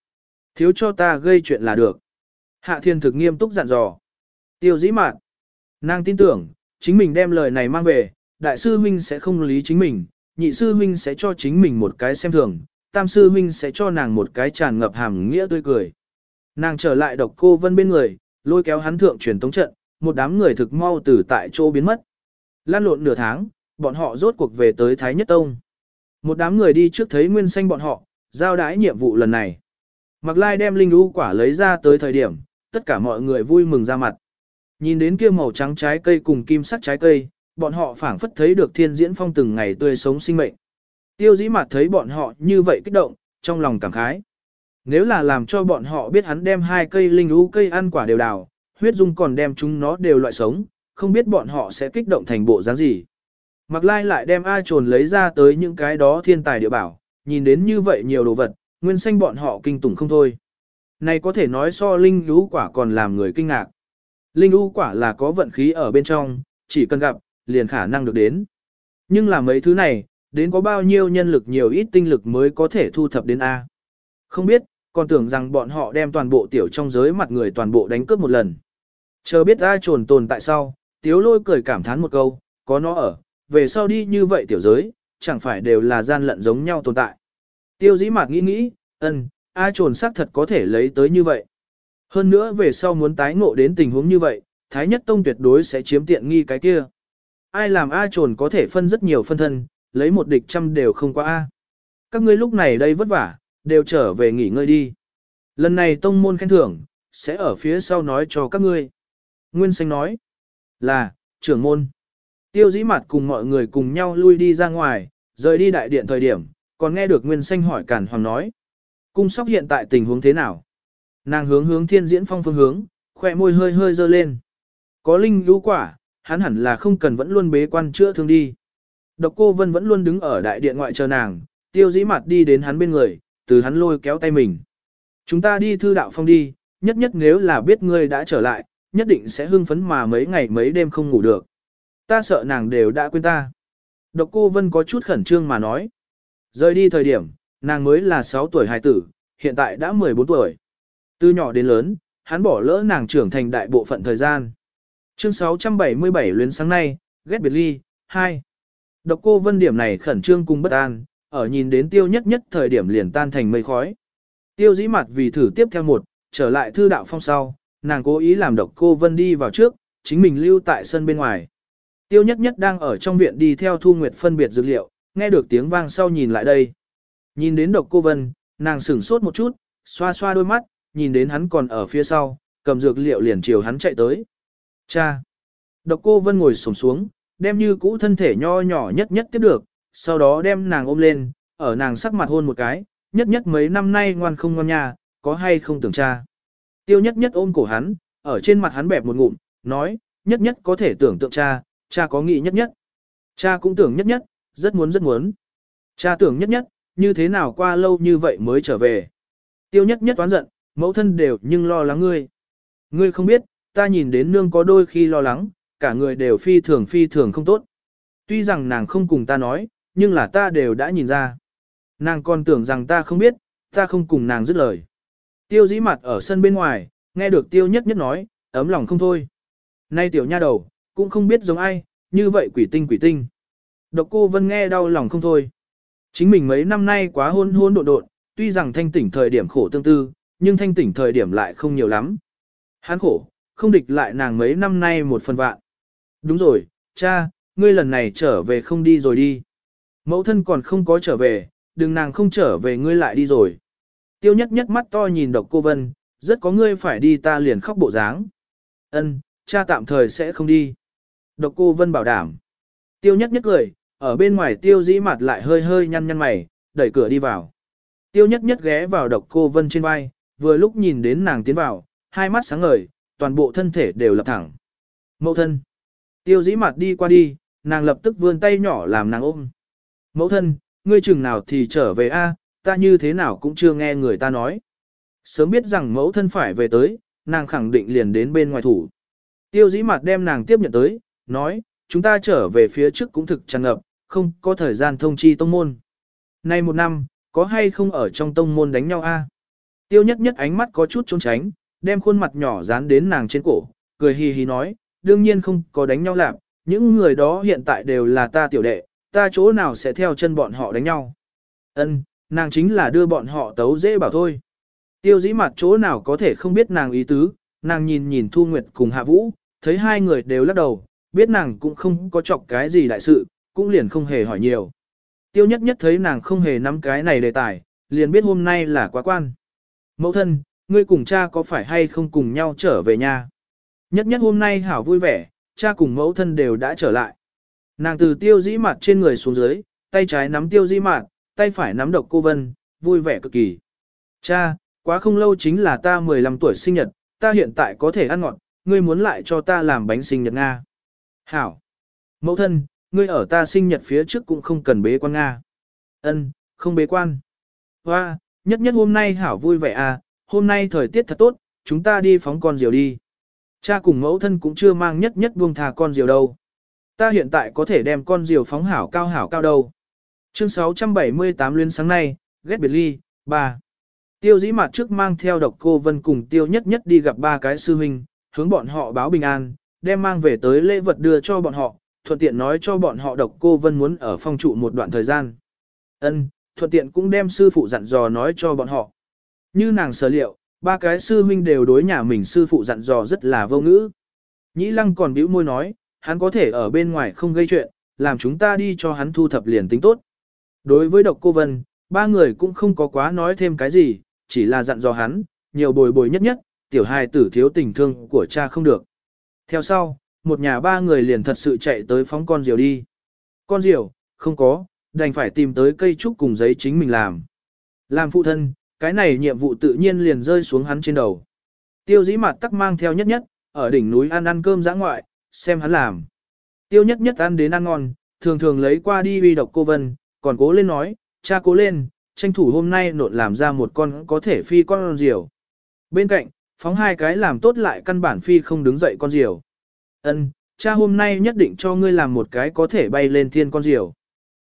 Thiếu cho ta gây chuyện là được. Hạ thiên thực nghiêm túc dặn dò. Tiêu dĩ mạn. Nàng tin tưởng, chính mình đem lời này mang về, đại sư huynh sẽ không lý chính mình, nhị sư huynh sẽ cho chính mình một cái xem thường, tam sư huynh sẽ cho nàng một cái tràn ngập hàm nghĩa tươi cười. Nàng trở lại độc cô vân bên người, lôi kéo hắn thượng truyền tống trận, một đám người thực mau từ tại chỗ biến mất. Lan lộn nửa tháng, bọn họ rốt cuộc về tới Thái Nhất Tông. Một đám người đi trước thấy nguyên xanh bọn họ, giao đái nhiệm vụ lần này. Mặc lai đem linh u quả lấy ra tới thời điểm, tất cả mọi người vui mừng ra mặt. Nhìn đến kia màu trắng trái cây cùng kim sắc trái cây, bọn họ phảng phất thấy được thiên diễn phong từng ngày tươi sống sinh mệnh. Tiêu dĩ mặt thấy bọn họ như vậy kích động, trong lòng cảm khái. Nếu là làm cho bọn họ biết hắn đem hai cây linh ú cây ăn quả đều đào, huyết dung còn đem chúng nó đều loại sống, không biết bọn họ sẽ kích động thành bộ dáng gì. Mặc lai lại đem A trồn lấy ra tới những cái đó thiên tài địa bảo, nhìn đến như vậy nhiều đồ vật, nguyên xanh bọn họ kinh tủng không thôi. Này có thể nói so linh lũ quả còn làm người kinh ngạc. Linh u quả là có vận khí ở bên trong, chỉ cần gặp, liền khả năng được đến. Nhưng là mấy thứ này, đến có bao nhiêu nhân lực nhiều ít tinh lực mới có thể thu thập đến A. Không biết, còn tưởng rằng bọn họ đem toàn bộ tiểu trong giới mặt người toàn bộ đánh cướp một lần. Chờ biết ai trồn tồn tại sau, tiếu lôi cười cảm thán một câu, có nó ở, về sau đi như vậy tiểu giới, chẳng phải đều là gian lận giống nhau tồn tại. Tiêu dĩ mạc nghĩ nghĩ, ân, A trồn xác thật có thể lấy tới như vậy. Hơn nữa về sau muốn tái ngộ đến tình huống như vậy, Thái Nhất Tông tuyệt đối sẽ chiếm tiện nghi cái kia. Ai làm A trồn có thể phân rất nhiều phân thân, lấy một địch trăm đều không qua A. Các ngươi lúc này đây vất vả, đều trở về nghỉ ngơi đi. Lần này tông môn khen thưởng, sẽ ở phía sau nói cho các ngươi. Nguyên Xanh nói, là, trưởng môn. Tiêu dĩ mặt cùng mọi người cùng nhau lui đi ra ngoài, rời đi đại điện thời điểm, còn nghe được Nguyên Xanh hỏi Cản Hoàng nói. Cung sóc hiện tại tình huống thế nào? Nàng hướng hướng thiên diễn phong phương hướng, khỏe môi hơi hơi dơ lên. Có linh lũ quả, hắn hẳn là không cần vẫn luôn bế quan chữa thương đi. Độc cô Vân vẫn luôn đứng ở đại điện ngoại chờ nàng, tiêu dĩ mặt đi đến hắn bên người, từ hắn lôi kéo tay mình. Chúng ta đi thư đạo phong đi, nhất nhất nếu là biết ngươi đã trở lại, nhất định sẽ hưng phấn mà mấy ngày mấy đêm không ngủ được. Ta sợ nàng đều đã quên ta. Độc cô Vân có chút khẩn trương mà nói. Rời đi thời điểm, nàng mới là 6 tuổi hài tử, hiện tại đã 14 tuổi. Từ nhỏ đến lớn, hắn bỏ lỡ nàng trưởng thành đại bộ phận thời gian. Chương 677 luyến sáng nay, ghét biệt ly, 2. Độc cô vân điểm này khẩn trương cùng bất an, ở nhìn đến tiêu nhất nhất thời điểm liền tan thành mây khói. Tiêu dĩ mặt vì thử tiếp theo một, trở lại thư đạo phong sau, nàng cố ý làm độc cô Vân đi vào trước, chính mình lưu tại sân bên ngoài. Tiêu nhất nhất đang ở trong viện đi theo Thu Nguyệt phân biệt dược liệu, nghe được tiếng vang sau nhìn lại đây. Nhìn đến độc cô Vân, nàng sửng sốt một chút, xoa xoa đôi mắt, nhìn đến hắn còn ở phía sau, cầm dược liệu liền chiều hắn chạy tới. Cha! Độc cô Vân ngồi sổng xuống, đem như cũ thân thể nho nhỏ nhất nhất tiếp được, sau đó đem nàng ôm lên, ở nàng sắc mặt hôn một cái, nhất nhất mấy năm nay ngoan không ngoan nhà, có hay không tưởng cha. Tiêu nhất nhất ôm cổ hắn, ở trên mặt hắn bẹp một ngụm, nói, nhất nhất có thể tưởng tượng cha, cha có nghĩ nhất nhất. Cha cũng tưởng nhất nhất, rất muốn rất muốn. Cha tưởng nhất nhất, như thế nào qua lâu như vậy mới trở về. Tiêu nhất nhất toán giận, mẫu thân đều nhưng lo lắng ngươi. Ngươi không biết, ta nhìn đến nương có đôi khi lo lắng, cả người đều phi thường phi thường không tốt. Tuy rằng nàng không cùng ta nói, nhưng là ta đều đã nhìn ra. Nàng còn tưởng rằng ta không biết, ta không cùng nàng dứt lời. Tiêu dĩ mặt ở sân bên ngoài, nghe được tiêu nhất nhất nói, ấm lòng không thôi. Nay tiểu nha đầu, cũng không biết giống ai, như vậy quỷ tinh quỷ tinh. Độc cô Vân nghe đau lòng không thôi. Chính mình mấy năm nay quá hôn hôn độn độn, tuy rằng thanh tỉnh thời điểm khổ tương tư, nhưng thanh tỉnh thời điểm lại không nhiều lắm. hán khổ, không địch lại nàng mấy năm nay một phần vạn. Đúng rồi, cha, ngươi lần này trở về không đi rồi đi. Mẫu thân còn không có trở về, đừng nàng không trở về ngươi lại đi rồi. Tiêu nhất nhất mắt to nhìn độc cô Vân, rất có ngươi phải đi ta liền khóc bộ dáng. Ân, cha tạm thời sẽ không đi. Độc cô Vân bảo đảm. Tiêu nhất nhất cười, ở bên ngoài tiêu dĩ mặt lại hơi hơi nhăn nhăn mày, đẩy cửa đi vào. Tiêu nhất nhất ghé vào độc cô Vân trên vai, vừa lúc nhìn đến nàng tiến vào, hai mắt sáng ngời, toàn bộ thân thể đều lập thẳng. Mẫu thân. Tiêu dĩ mặt đi qua đi, nàng lập tức vươn tay nhỏ làm nàng ôm. Mẫu thân, ngươi chừng nào thì trở về a, ta như thế nào cũng chưa nghe người ta nói. Sớm biết rằng mẫu thân phải về tới, nàng khẳng định liền đến bên ngoài thủ. Tiêu dĩ mặt đem nàng tiếp nhận tới, nói, chúng ta trở về phía trước cũng thực tràn ngập, không có thời gian thông chi tông môn. Nay một năm, có hay không ở trong tông môn đánh nhau a? Tiêu nhất nhất ánh mắt có chút trốn tránh, đem khuôn mặt nhỏ dán đến nàng trên cổ, cười hì hì nói, đương nhiên không có đánh nhau lạc, những người đó hiện tại đều là ta tiểu đệ, ta chỗ nào sẽ theo chân bọn họ đánh nhau. Ân, nàng chính là đưa bọn họ tấu dễ bảo thôi. Tiêu dĩ mặt chỗ nào có thể không biết nàng ý tứ, nàng nhìn nhìn Thu Nguyệt cùng Hạ Vũ, thấy hai người đều lắc đầu, biết nàng cũng không có chọc cái gì đại sự, cũng liền không hề hỏi nhiều. Tiêu nhất nhất thấy nàng không hề nắm cái này đề tài, liền biết hôm nay là quá quan. Mẫu thân, ngươi cùng cha có phải hay không cùng nhau trở về nhà? Nhất nhất hôm nay hảo vui vẻ, cha cùng mẫu thân đều đã trở lại. Nàng từ tiêu dĩ mặt trên người xuống dưới, tay trái nắm tiêu dĩ mặt, tay phải nắm độc cô vân, vui vẻ cực kỳ. Cha, quá không lâu chính là ta 15 tuổi sinh nhật, ta hiện tại có thể ăn ngọt, ngươi muốn lại cho ta làm bánh sinh nhật Nga. Hảo. Mẫu thân, ngươi ở ta sinh nhật phía trước cũng không cần bế quan Nga. Ân, không bế quan. Hoa, nhất nhất hôm nay Hảo vui vẻ à, hôm nay thời tiết thật tốt, chúng ta đi phóng con diều đi. Cha cùng mẫu thân cũng chưa mang nhất nhất buông thà con diều đâu. Ta hiện tại có thể đem con diều phóng hảo cao hảo cao đâu. Chương 678 liên sáng nay, ghét biệt ly, 3. Tiêu dĩ mặt trước mang theo độc cô vân cùng tiêu nhất nhất đi gặp ba cái sư huynh, hướng bọn họ báo bình an, đem mang về tới lễ vật đưa cho bọn họ, thuận tiện nói cho bọn họ độc cô vân muốn ở phong trụ một đoạn thời gian. Ân, thuận tiện cũng đem sư phụ dặn dò nói cho bọn họ. Như nàng sở liệu, ba cái sư huynh đều đối nhà mình sư phụ dặn dò rất là vô ngữ. Nhĩ lăng còn bĩu môi nói, hắn có thể ở bên ngoài không gây chuyện, làm chúng ta đi cho hắn thu thập liền tính tốt. Đối với độc cô Vân, ba người cũng không có quá nói thêm cái gì, chỉ là dặn dò hắn, nhiều bồi bồi nhất nhất, tiểu hài tử thiếu tình thương của cha không được. Theo sau, một nhà ba người liền thật sự chạy tới phóng con diều đi. Con diều, không có, đành phải tìm tới cây trúc cùng giấy chính mình làm. Làm phụ thân, cái này nhiệm vụ tự nhiên liền rơi xuống hắn trên đầu. Tiêu dĩ mặt tắc mang theo nhất nhất, ở đỉnh núi ăn ăn cơm giã ngoại, xem hắn làm. Tiêu nhất nhất ăn đến ăn ngon, thường thường lấy qua đi uy độc cô Vân, còn cố lên nói, cha cố lên, tranh thủ hôm nay nộn làm ra một con có thể phi con diều. Bên cạnh, phóng hai cái làm tốt lại căn bản phi không đứng dậy con diều. Ân, cha hôm nay nhất định cho ngươi làm một cái có thể bay lên thiên con diều.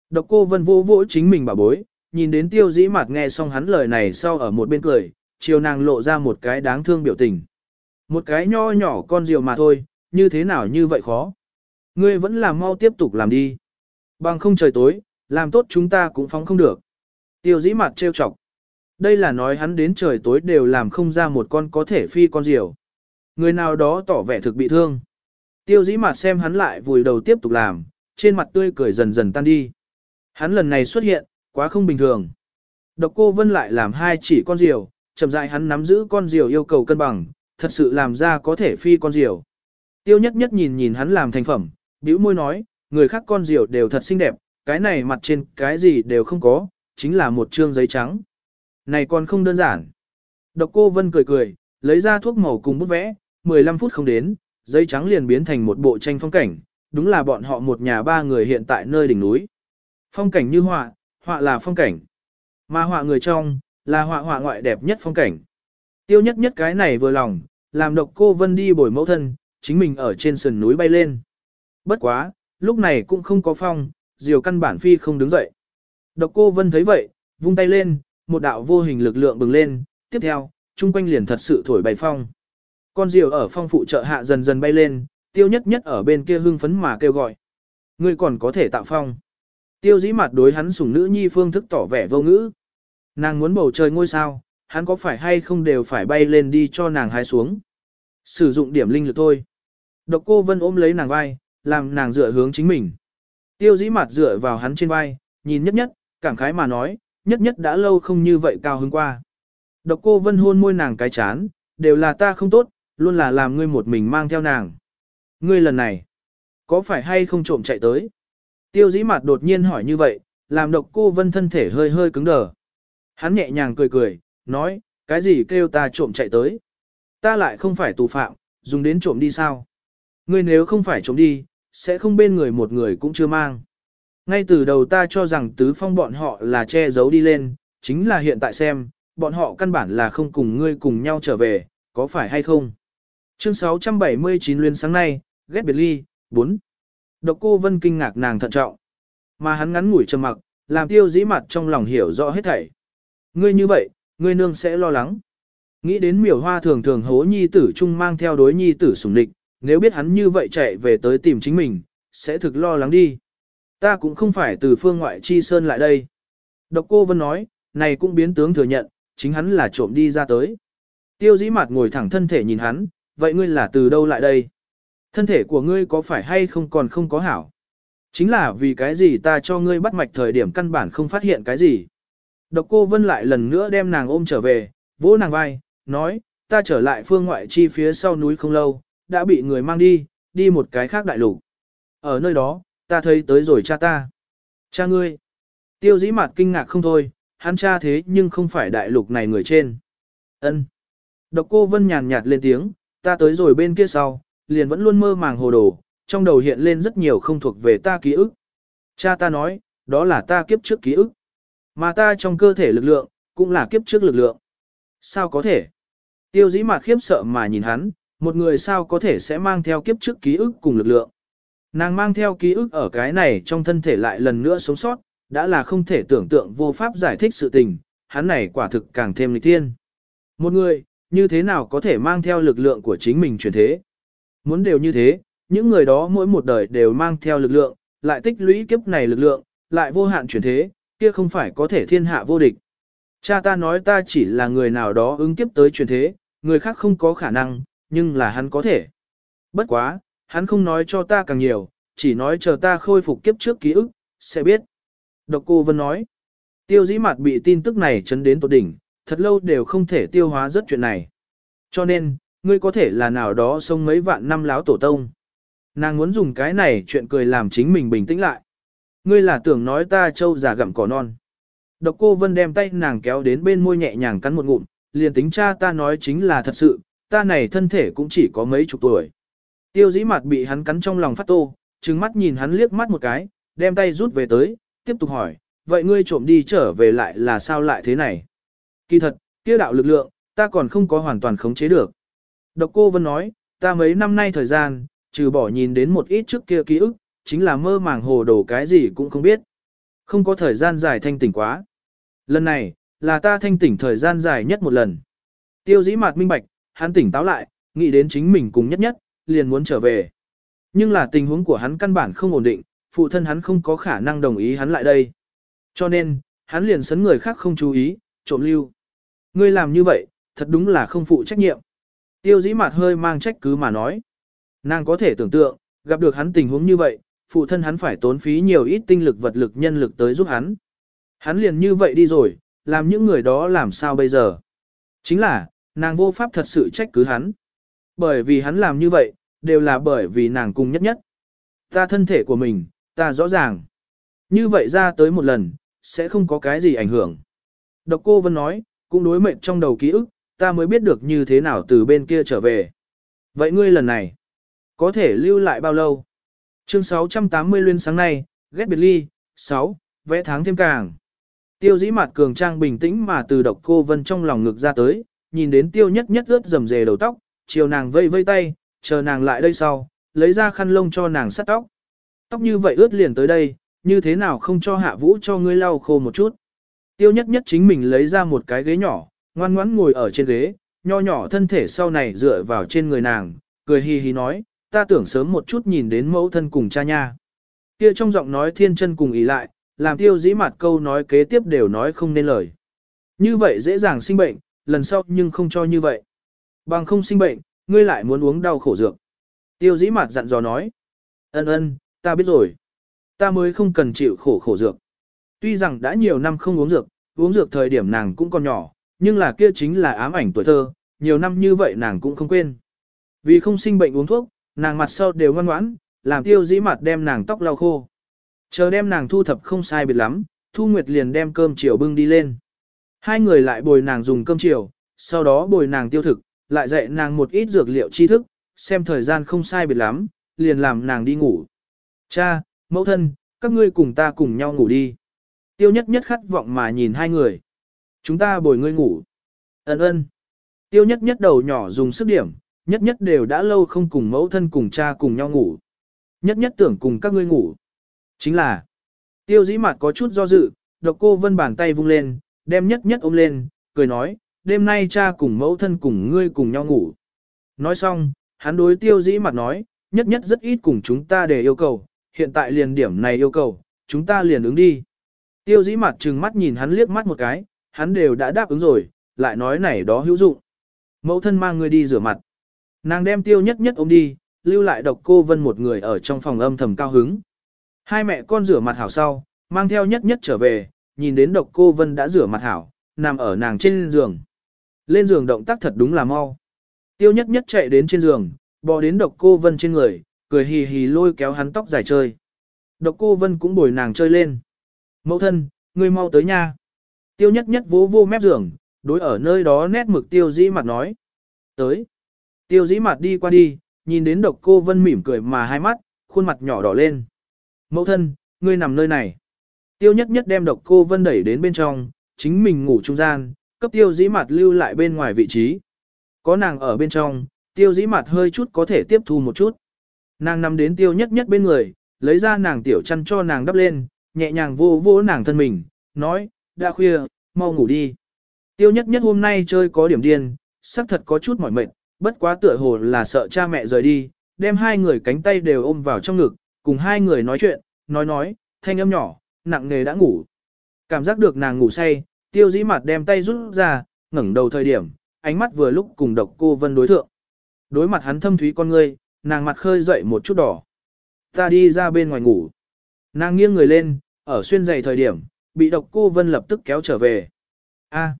Độc cô Vân vô vỗ chính mình bảo bối, nhìn đến tiêu dĩ mặt nghe xong hắn lời này sau ở một bên cười, chiều nàng lộ ra một cái đáng thương biểu tình. Một cái nho nhỏ con diều mà thôi, như thế nào như vậy khó. Ngươi vẫn làm mau tiếp tục làm đi. Bằng không trời tối, làm tốt chúng ta cũng phóng không được. Tiêu dĩ mặt trêu chọc. Đây là nói hắn đến trời tối đều làm không ra một con có thể phi con diều. Người nào đó tỏ vẻ thực bị thương. Tiêu dĩ mặt xem hắn lại vùi đầu tiếp tục làm, trên mặt tươi cười dần dần tan đi. Hắn lần này xuất hiện, quá không bình thường. Độc cô Vân lại làm hai chỉ con diều, chậm rãi hắn nắm giữ con diều yêu cầu cân bằng, thật sự làm ra có thể phi con diều. Tiêu nhất nhất nhìn nhìn hắn làm thành phẩm, bĩu môi nói, người khác con diều đều thật xinh đẹp, cái này mặt trên cái gì đều không có, chính là một trương giấy trắng. Này còn không đơn giản. Độc cô Vân cười cười, lấy ra thuốc màu cùng bút vẽ, 15 phút không đến, giấy trắng liền biến thành một bộ tranh phong cảnh, đúng là bọn họ một nhà ba người hiện tại nơi đỉnh núi. Phong cảnh như họa, họa là phong cảnh. Mà họa người trong, là họa họa ngoại đẹp nhất phong cảnh. Tiêu nhất nhất cái này vừa lòng, làm độc cô Vân đi bồi mẫu thân, chính mình ở trên sườn núi bay lên. Bất quá, lúc này cũng không có phong, diều căn bản phi không đứng dậy. Độc cô Vân thấy vậy, vung tay lên, một đạo vô hình lực lượng bừng lên, tiếp theo, chung quanh liền thật sự thổi bay phong. Con diều ở phong phụ trợ hạ dần dần bay lên, tiêu nhất nhất ở bên kia hưng phấn mà kêu gọi. Ngươi còn có thể tạo phong. Tiêu dĩ mặt đối hắn sủng nữ nhi phương thức tỏ vẻ vô ngữ. Nàng muốn bầu trời ngôi sao, hắn có phải hay không đều phải bay lên đi cho nàng hái xuống. Sử dụng điểm linh lực thôi. Độc cô Vân ôm lấy nàng vai, làm nàng dựa hướng chính mình. Tiêu dĩ mặt dựa vào hắn trên vai, nhìn nhất nhất, cảm khái mà nói, nhất nhất đã lâu không như vậy cao hứng qua. Độc cô Vân hôn môi nàng cái chán, đều là ta không tốt, luôn là làm ngươi một mình mang theo nàng. Ngươi lần này, có phải hay không trộm chạy tới? Tiêu dĩ mặt đột nhiên hỏi như vậy, làm độc cô Vân thân thể hơi hơi cứng đờ. Hắn nhẹ nhàng cười cười, nói, cái gì kêu ta trộm chạy tới? Ta lại không phải tù phạm, dùng đến trộm đi sao? Ngươi nếu không phải trộm đi, sẽ không bên người một người cũng chưa mang. Ngay từ đầu ta cho rằng tứ phong bọn họ là che giấu đi lên, chính là hiện tại xem, bọn họ căn bản là không cùng ngươi cùng nhau trở về, có phải hay không? Chương 679 liên sáng nay, ghét biệt ly, 4. Độc cô Vân kinh ngạc nàng thận trọng. Mà hắn ngắn ngủi trầm mặc, làm tiêu dĩ mặt trong lòng hiểu rõ hết thảy. Ngươi như vậy, ngươi nương sẽ lo lắng. Nghĩ đến miểu hoa thường thường hố nhi tử chung mang theo đối nhi tử sủng địch, nếu biết hắn như vậy chạy về tới tìm chính mình, sẽ thực lo lắng đi. Ta cũng không phải từ phương ngoại chi sơn lại đây. Độc cô Vân nói, này cũng biến tướng thừa nhận, chính hắn là trộm đi ra tới. Tiêu dĩ mặt ngồi thẳng thân thể nhìn hắn, vậy ngươi là từ đâu lại đây? Thân thể của ngươi có phải hay không còn không có hảo? Chính là vì cái gì ta cho ngươi bắt mạch thời điểm căn bản không phát hiện cái gì. Độc cô Vân lại lần nữa đem nàng ôm trở về, vỗ nàng vai, nói, ta trở lại phương ngoại chi phía sau núi không lâu, đã bị người mang đi, đi một cái khác đại lục. Ở nơi đó, ta thấy tới rồi cha ta. Cha ngươi. Tiêu dĩ mặt kinh ngạc không thôi, hắn cha thế nhưng không phải đại lục này người trên. ân Độc cô Vân nhàn nhạt lên tiếng, ta tới rồi bên kia sau, liền vẫn luôn mơ màng hồ đồ, trong đầu hiện lên rất nhiều không thuộc về ta ký ức. Cha ta nói, đó là ta kiếp trước ký ức. Mà ta trong cơ thể lực lượng, cũng là kiếp trước lực lượng. Sao có thể? Tiêu dĩ mặt khiếp sợ mà nhìn hắn, một người sao có thể sẽ mang theo kiếp trước ký ức cùng lực lượng. Nàng mang theo ký ức ở cái này trong thân thể lại lần nữa sống sót, đã là không thể tưởng tượng vô pháp giải thích sự tình, hắn này quả thực càng thêm lịch tiên. Một người, như thế nào có thể mang theo lực lượng của chính mình chuyển thế? Muốn đều như thế, những người đó mỗi một đời đều mang theo lực lượng, lại tích lũy kiếp này lực lượng, lại vô hạn chuyển thế, kia không phải có thể thiên hạ vô địch. Cha ta nói ta chỉ là người nào đó ứng kiếp tới chuyển thế, người khác không có khả năng, nhưng là hắn có thể. Bất quá, hắn không nói cho ta càng nhiều, chỉ nói chờ ta khôi phục kiếp trước ký ức, sẽ biết. Độc cô Vân nói, tiêu dĩ mặt bị tin tức này chấn đến tột đỉnh, thật lâu đều không thể tiêu hóa rất chuyện này. Cho nên, ngươi có thể là nào đó sống mấy vạn năm láo tổ tông. Nàng muốn dùng cái này chuyện cười làm chính mình bình tĩnh lại. Ngươi là tưởng nói ta trâu già gặm cỏ non. Độc cô Vân đem tay nàng kéo đến bên môi nhẹ nhàng cắn một ngụm, liền tính cha ta nói chính là thật sự, ta này thân thể cũng chỉ có mấy chục tuổi. Tiêu dĩ mặt bị hắn cắn trong lòng phát tô, trừng mắt nhìn hắn liếc mắt một cái, đem tay rút về tới, tiếp tục hỏi, vậy ngươi trộm đi trở về lại là sao lại thế này? Kỳ thật, kia đạo lực lượng, ta còn không có hoàn toàn khống chế được. Độc cô Vân nói, ta mấy năm nay thời gian, trừ bỏ nhìn đến một ít trước kia ký ức, chính là mơ màng hồ đồ cái gì cũng không biết. Không có thời gian dài thanh tỉnh quá. Lần này, là ta thanh tỉnh thời gian dài nhất một lần. Tiêu dĩ mạt minh bạch, hắn tỉnh táo lại, nghĩ đến chính mình cùng nhất nhất, liền muốn trở về. Nhưng là tình huống của hắn căn bản không ổn định, phụ thân hắn không có khả năng đồng ý hắn lại đây. Cho nên, hắn liền sấn người khác không chú ý, trộm lưu. Ngươi làm như vậy, thật đúng là không phụ trách nhiệm. Tiêu dĩ mặt hơi mang trách cứ mà nói. Nàng có thể tưởng tượng, gặp được hắn tình huống như vậy, phụ thân hắn phải tốn phí nhiều ít tinh lực vật lực nhân lực tới giúp hắn. Hắn liền như vậy đi rồi, làm những người đó làm sao bây giờ? Chính là, nàng vô pháp thật sự trách cứ hắn. Bởi vì hắn làm như vậy, đều là bởi vì nàng cung nhất nhất. Ta thân thể của mình, ta rõ ràng. Như vậy ra tới một lần, sẽ không có cái gì ảnh hưởng. Độc cô Vân nói, cũng đối mệnh trong đầu ký ức, ta mới biết được như thế nào từ bên kia trở về. Vậy ngươi lần này, có thể lưu lại bao lâu? Chương 680 luyên sáng nay, ghét biệt ly, 6, vẽ tháng thêm càng. Tiêu dĩ mặt cường trang bình tĩnh mà từ độc cô Vân trong lòng ngực ra tới, nhìn đến tiêu nhất nhất ướt rầm rề đầu tóc, chiều nàng vây vây tay, chờ nàng lại đây sau, lấy ra khăn lông cho nàng sắt tóc. Tóc như vậy ướt liền tới đây, như thế nào không cho hạ vũ cho ngươi lau khô một chút. Tiêu nhất nhất chính mình lấy ra một cái ghế nhỏ, ngoan ngoãn ngồi ở trên ghế, nho nhỏ thân thể sau này dựa vào trên người nàng, cười hi hi nói, ta tưởng sớm một chút nhìn đến mẫu thân cùng cha nha. Kia trong giọng nói thiên chân cùng ý lại, làm tiêu dĩ mặt câu nói kế tiếp đều nói không nên lời. Như vậy dễ dàng sinh bệnh, lần sau nhưng không cho như vậy. Bằng không sinh bệnh, ngươi lại muốn uống đau khổ dược. Tiêu dĩ mặt dặn dò nói. Ân ân, ta biết rồi. Ta mới không cần chịu khổ khổ dược. Tuy rằng đã nhiều năm không uống dược, uống dược thời điểm nàng cũng còn nhỏ, nhưng là kia chính là ám ảnh tuổi thơ, nhiều năm như vậy nàng cũng không quên. Vì không sinh bệnh uống thuốc, nàng mặt sau đều ngoan ngoãn, làm tiêu dĩ mặt đem nàng tóc lau khô. Chờ đem nàng thu thập không sai biệt lắm, Thu Nguyệt liền đem cơm chiều bưng đi lên. Hai người lại bồi nàng dùng cơm chiều, sau đó bồi nàng tiêu thực, lại dạy nàng một ít dược liệu tri thức, xem thời gian không sai biệt lắm, liền làm nàng đi ngủ. Cha, mẫu thân, các ngươi cùng ta cùng nhau ngủ đi. Tiêu nhất nhất khát vọng mà nhìn hai người. Chúng ta bồi ngươi ngủ. Ấn ơn. Tiêu nhất nhất đầu nhỏ dùng sức điểm, nhất nhất đều đã lâu không cùng mẫu thân cùng cha cùng nhau ngủ. Nhất nhất tưởng cùng các ngươi ngủ. Chính là, tiêu dĩ mặt có chút do dự, độc cô vân bàn tay vung lên, đem nhất nhất ôm lên, cười nói, đêm nay cha cùng mẫu thân cùng ngươi cùng nhau ngủ. Nói xong, hắn đối tiêu dĩ mặt nói, nhất nhất rất ít cùng chúng ta để yêu cầu, hiện tại liền điểm này yêu cầu, chúng ta liền ứng đi. Tiêu dĩ mặt trừng mắt nhìn hắn liếc mắt một cái, hắn đều đã đáp ứng rồi, lại nói này đó hữu dụng. Mẫu thân mang ngươi đi rửa mặt. Nàng đem tiêu nhất nhất ôm đi, lưu lại độc cô vân một người ở trong phòng âm thầm cao hứng. Hai mẹ con rửa mặt hảo sau, mang theo nhất nhất trở về, nhìn đến độc cô vân đã rửa mặt hảo, nằm ở nàng trên giường. Lên giường động tác thật đúng là mau. Tiêu nhất nhất chạy đến trên giường, bò đến độc cô vân trên người, cười hì hì lôi kéo hắn tóc dài chơi. Độc cô vân cũng bồi nàng chơi lên. Mẫu thân, ngươi mau tới nha. Tiêu nhất nhất vỗ vô mép giường, đối ở nơi đó nét mực tiêu dĩ mặt nói. Tới. Tiêu dĩ mặt đi qua đi, nhìn đến độc cô vân mỉm cười mà hai mắt, khuôn mặt nhỏ đỏ lên. Mẫu thân, ngươi nằm nơi này. Tiêu nhất nhất đem độc cô vân đẩy đến bên trong, chính mình ngủ trung gian, cấp tiêu dĩ mặt lưu lại bên ngoài vị trí. Có nàng ở bên trong, tiêu dĩ mặt hơi chút có thể tiếp thu một chút. Nàng nằm đến tiêu nhất nhất bên người, lấy ra nàng tiểu chăn cho nàng đắp lên, nhẹ nhàng vô vô nàng thân mình, nói, đã khuya, mau ngủ đi. Tiêu nhất nhất hôm nay chơi có điểm điên, sắc thật có chút mỏi mệt, bất quá tựa hồ là sợ cha mẹ rời đi, đem hai người cánh tay đều ôm vào trong ngực, cùng hai người nói chuyện, nói nói, thanh âm nhỏ, nặng nề đã ngủ. Cảm giác được nàng ngủ say, tiêu dĩ mặt đem tay rút ra, ngẩng đầu thời điểm, ánh mắt vừa lúc cùng độc cô vân đối thượng. Đối mặt hắn thâm thúy con ngươi, nàng mặt khơi dậy một chút đỏ. Ta đi ra bên ngoài ngủ. Nàng nghiêng người lên, ở xuyên giày thời điểm, bị độc cô vân lập tức kéo trở về. A.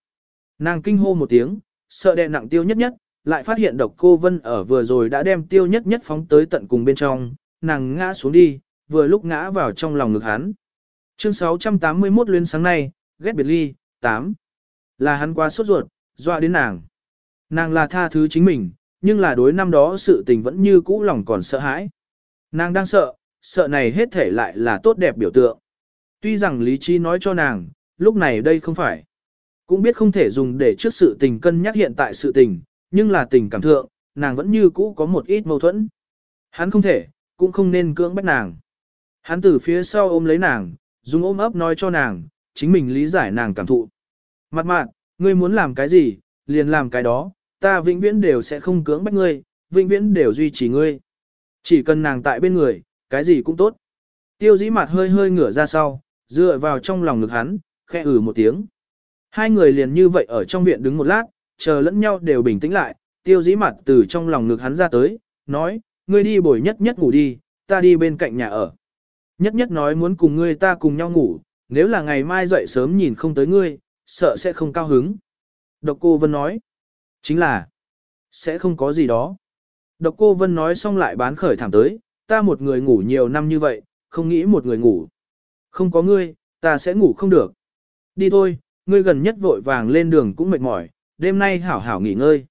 Nàng kinh hô một tiếng, sợ đè nặng tiêu nhất nhất, lại phát hiện độc cô vân ở vừa rồi đã đem tiêu nhất nhất phóng tới tận cùng bên trong, nàng ngã xuống đi, vừa lúc ngã vào trong lòng ngực hắn. Chương 681 luyến sáng nay, ghét biệt ly, 8. Là hắn quá sốt ruột, dọa đến nàng. Nàng là tha thứ chính mình, nhưng là đối năm đó sự tình vẫn như cũ lòng còn sợ hãi. Nàng đang sợ, sợ này hết thể lại là tốt đẹp biểu tượng. Tuy rằng lý trí nói cho nàng, lúc này đây không phải. Cũng biết không thể dùng để trước sự tình cân nhắc hiện tại sự tình, nhưng là tình cảm thượng, nàng vẫn như cũ có một ít mâu thuẫn. Hắn không thể, cũng không nên cưỡng bách nàng. Hắn từ phía sau ôm lấy nàng, dùng ôm ấp nói cho nàng, chính mình lý giải nàng cảm thụ. Mặt mạn, ngươi muốn làm cái gì, liền làm cái đó, ta vĩnh viễn đều sẽ không cưỡng bách ngươi, vĩnh viễn đều duy trì ngươi. Chỉ cần nàng tại bên người, cái gì cũng tốt. Tiêu dĩ mặt hơi hơi ngửa ra sau, dựa vào trong lòng ngực hắn, khẽ ử ừ một tiếng. Hai người liền như vậy ở trong viện đứng một lát, chờ lẫn nhau đều bình tĩnh lại, tiêu dĩ mặt từ trong lòng ngực hắn ra tới, nói, ngươi đi bồi nhất nhất ngủ đi, ta đi bên cạnh nhà ở. Nhất nhất nói muốn cùng ngươi ta cùng nhau ngủ, nếu là ngày mai dậy sớm nhìn không tới ngươi, sợ sẽ không cao hứng. Độc cô Vân nói, chính là, sẽ không có gì đó. Độc cô Vân nói xong lại bán khởi thảm tới, ta một người ngủ nhiều năm như vậy, không nghĩ một người ngủ. Không có ngươi, ta sẽ ngủ không được. Đi thôi, ngươi gần nhất vội vàng lên đường cũng mệt mỏi, đêm nay hảo hảo nghỉ ngơi.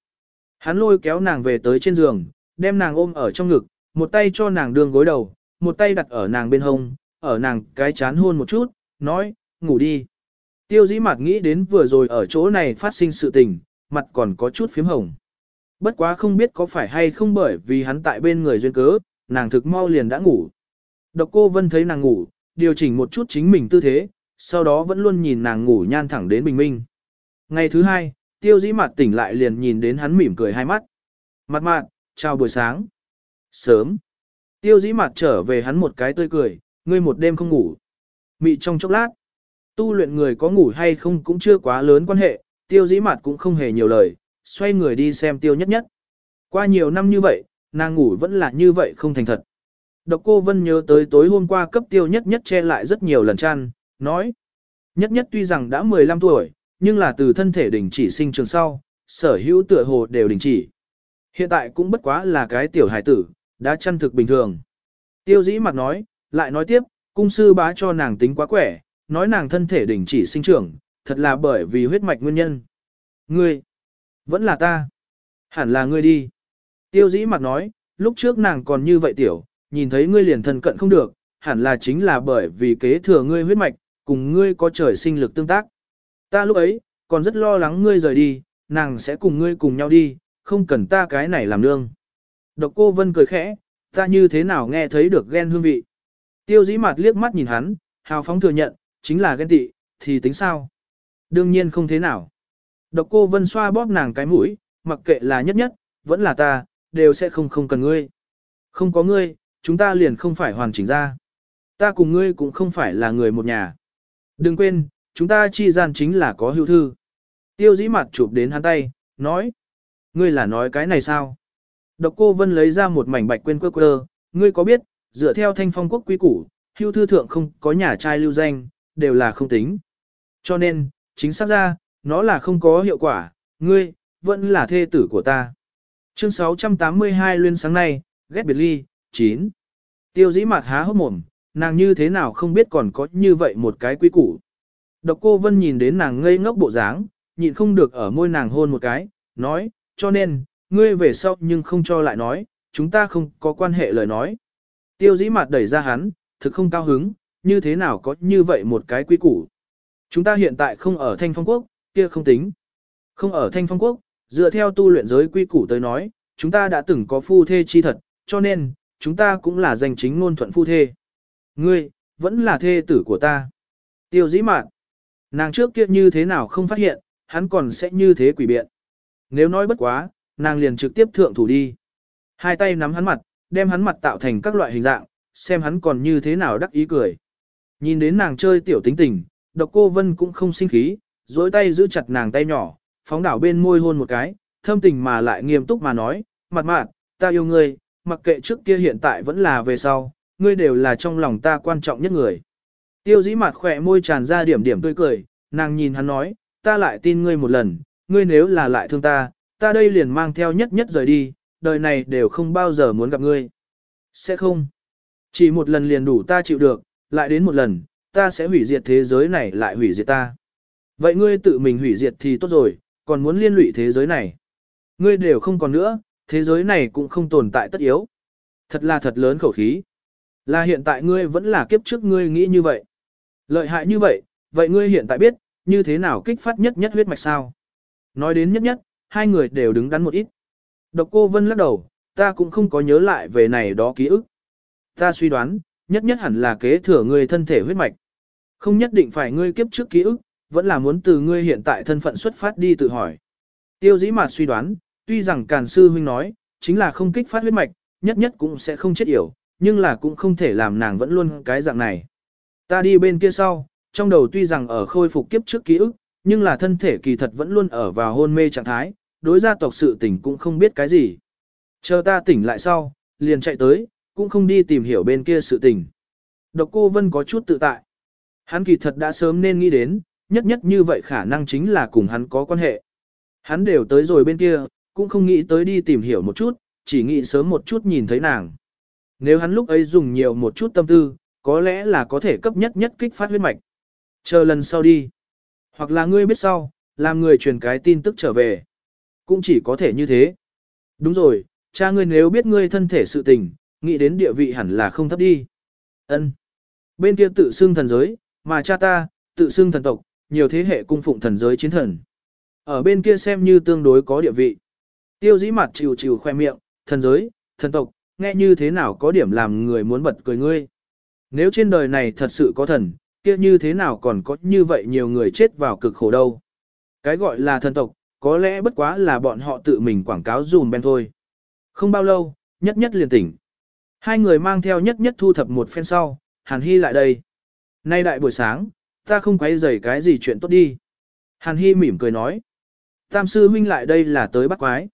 Hắn lôi kéo nàng về tới trên giường, đem nàng ôm ở trong ngực, một tay cho nàng đường gối đầu, một tay đặt ở nàng bên hông, ở nàng cái chán hôn một chút, nói, ngủ đi. Tiêu dĩ mặt nghĩ đến vừa rồi ở chỗ này phát sinh sự tình, mặt còn có chút phím hồng. Bất quá không biết có phải hay không bởi vì hắn tại bên người duyên cớ, nàng thực mau liền đã ngủ. Độc cô Vân thấy nàng ngủ, điều chỉnh một chút chính mình tư thế, sau đó vẫn luôn nhìn nàng ngủ nhan thẳng đến bình minh. Ngày thứ hai, tiêu dĩ mặt tỉnh lại liền nhìn đến hắn mỉm cười hai mắt. Mặt mạn, chào buổi sáng. Sớm. Tiêu dĩ mặt trở về hắn một cái tươi cười, ngươi một đêm không ngủ. Mị trong chốc lát. Tu luyện người có ngủ hay không cũng chưa quá lớn quan hệ, tiêu dĩ mặt cũng không hề nhiều lời, xoay người đi xem tiêu nhất nhất. Qua nhiều năm như vậy, nàng ngủ vẫn là như vậy không thành thật. Độc cô Vân nhớ tới tối hôm qua cấp tiêu nhất nhất che lại rất nhiều lần chăn, nói. Nhất nhất tuy rằng đã 15 tuổi, nhưng là từ thân thể đình chỉ sinh trường sau, sở hữu tựa hồ đều đình chỉ. Hiện tại cũng bất quá là cái tiểu hải tử, đã chăn thực bình thường. Tiêu dĩ mặt nói, lại nói tiếp, cung sư bá cho nàng tính quá quẻ, nói nàng thân thể đình chỉ sinh trưởng, thật là bởi vì huyết mạch nguyên nhân. Ngươi, vẫn là ta. Hẳn là ngươi đi. Tiêu dĩ mặt nói, lúc trước nàng còn như vậy tiểu, nhìn thấy ngươi liền thân cận không được, hẳn là chính là bởi vì kế thừa ngươi huyết mạch, cùng ngươi có trời sinh lực tương tác. Ta lúc ấy, còn rất lo lắng ngươi rời đi, nàng sẽ cùng ngươi cùng nhau đi, không cần ta cái này làm nương. Độc cô Vân cười khẽ, ta như thế nào nghe thấy được ghen hương vị. Tiêu dĩ mặt liếc mắt nhìn hắn, hào phóng thừa nhận, chính là ghen tị, thì tính sao? Đương nhiên không thế nào. Độc cô Vân xoa bóp nàng cái mũi, mặc kệ là nhất nhất, vẫn là ta, đều sẽ không không cần ngươi. Không có ngươi, chúng ta liền không phải hoàn chỉnh ra. Ta cùng ngươi cũng không phải là người một nhà. Đừng quên, chúng ta chi gian chính là có hữu thư. Tiêu dĩ mặt chụp đến hắn tay, nói. Ngươi là nói cái này sao? Độc cô Vân lấy ra một mảnh bạch quên quơ quơ, ngươi có biết, dựa theo thanh phong quốc quy củ, hưu thư thượng không có nhà trai lưu danh, đều là không tính. Cho nên, chính xác ra, nó là không có hiệu quả, ngươi, vẫn là thê tử của ta. Chương 682 luyên sáng nay, ghét biệt ly, 9. Tiêu dĩ mặt há hốc mồm, nàng như thế nào không biết còn có như vậy một cái quy củ. Độc cô Vân nhìn đến nàng ngây ngốc bộ dáng, nhịn không được ở môi nàng hôn một cái, nói, cho nên, ngươi về sau nhưng không cho lại nói, chúng ta không có quan hệ lời nói. Tiêu dĩ mặt đẩy ra hắn, thực không cao hứng, như thế nào có như vậy một cái quy củ. Chúng ta hiện tại không ở Thanh Phong Quốc, kia không tính. Không ở Thanh Phong Quốc, dựa theo tu luyện giới quy củ tới nói, chúng ta đã từng có phu thê chi thật, cho nên, chúng ta cũng là danh chính ngôn thuận phu thê. Ngươi, vẫn là thê tử của ta. Tiêu dĩ mạn. Nàng trước kia như thế nào không phát hiện, hắn còn sẽ như thế quỷ biện. Nếu nói bất quá, nàng liền trực tiếp thượng thủ đi. Hai tay nắm hắn mặt, đem hắn mặt tạo thành các loại hình dạng, xem hắn còn như thế nào đắc ý cười. Nhìn đến nàng chơi tiểu tính tình, độc cô Vân cũng không sinh khí, dối tay giữ chặt nàng tay nhỏ, phóng đảo bên môi hôn một cái, thâm tình mà lại nghiêm túc mà nói, mặt mạn, ta yêu ngươi, mặc kệ trước kia hiện tại vẫn là về sau, ngươi đều là trong lòng ta quan trọng nhất người. Tiêu dĩ mặt khỏe môi tràn ra điểm điểm tươi cười, nàng nhìn hắn nói, ta lại tin ngươi một lần, ngươi nếu là lại thương ta, ta đây liền mang theo nhất nhất rời đi, đời này đều không bao giờ muốn gặp ngươi. Sẽ không. Chỉ một lần liền đủ ta chịu được, lại đến một lần, ta sẽ hủy diệt thế giới này lại hủy diệt ta. Vậy ngươi tự mình hủy diệt thì tốt rồi, còn muốn liên lụy thế giới này. Ngươi đều không còn nữa, thế giới này cũng không tồn tại tất yếu. Thật là thật lớn khẩu khí. Là hiện tại ngươi vẫn là kiếp trước ngươi nghĩ như vậy. Lợi hại như vậy, vậy ngươi hiện tại biết, như thế nào kích phát nhất nhất huyết mạch sao? Nói đến nhất nhất, hai người đều đứng đắn một ít. Độc cô Vân lắc đầu, ta cũng không có nhớ lại về này đó ký ức. Ta suy đoán, nhất nhất hẳn là kế thừa ngươi thân thể huyết mạch. Không nhất định phải ngươi kiếp trước ký ức, vẫn là muốn từ ngươi hiện tại thân phận xuất phát đi tự hỏi. Tiêu dĩ mạt suy đoán, tuy rằng Càn Sư Huynh nói, chính là không kích phát huyết mạch, nhất nhất cũng sẽ không chết yểu, nhưng là cũng không thể làm nàng vẫn luôn cái dạng này. Ta đi bên kia sau, trong đầu tuy rằng ở khôi phục kiếp trước ký ức, nhưng là thân thể kỳ thật vẫn luôn ở vào hôn mê trạng thái, đối gia tộc sự tình cũng không biết cái gì. Chờ ta tỉnh lại sau, liền chạy tới, cũng không đi tìm hiểu bên kia sự tình. Độc cô Vân có chút tự tại. Hắn kỳ thật đã sớm nên nghĩ đến, nhất nhất như vậy khả năng chính là cùng hắn có quan hệ. Hắn đều tới rồi bên kia, cũng không nghĩ tới đi tìm hiểu một chút, chỉ nghĩ sớm một chút nhìn thấy nàng. Nếu hắn lúc ấy dùng nhiều một chút tâm tư, có lẽ là có thể cấp nhất nhất kích phát huyết mạch. Chờ lần sau đi. Hoặc là ngươi biết sau, làm người truyền cái tin tức trở về. Cũng chỉ có thể như thế. Đúng rồi, cha ngươi nếu biết ngươi thân thể sự tình, nghĩ đến địa vị hẳn là không thấp đi. Ân. Bên kia tự xưng thần giới, mà cha ta, tự xưng thần tộc, nhiều thế hệ cung phụng thần giới chiến thần. Ở bên kia xem như tương đối có địa vị. Tiêu dĩ mặt chịu chịu khoe miệng, thần giới, thần tộc, nghe như thế nào có điểm làm người muốn bật cười ngươi. Nếu trên đời này thật sự có thần, kia như thế nào còn có như vậy nhiều người chết vào cực khổ đâu. Cái gọi là thần tộc, có lẽ bất quá là bọn họ tự mình quảng cáo dùm bên thôi. Không bao lâu, nhất nhất liền tỉnh. Hai người mang theo nhất nhất thu thập một phen sau, Hàn Hy lại đây. Nay đại buổi sáng, ta không quấy rầy cái gì chuyện tốt đi. Hàn Hy mỉm cười nói. Tam sư huynh lại đây là tới bắt quái.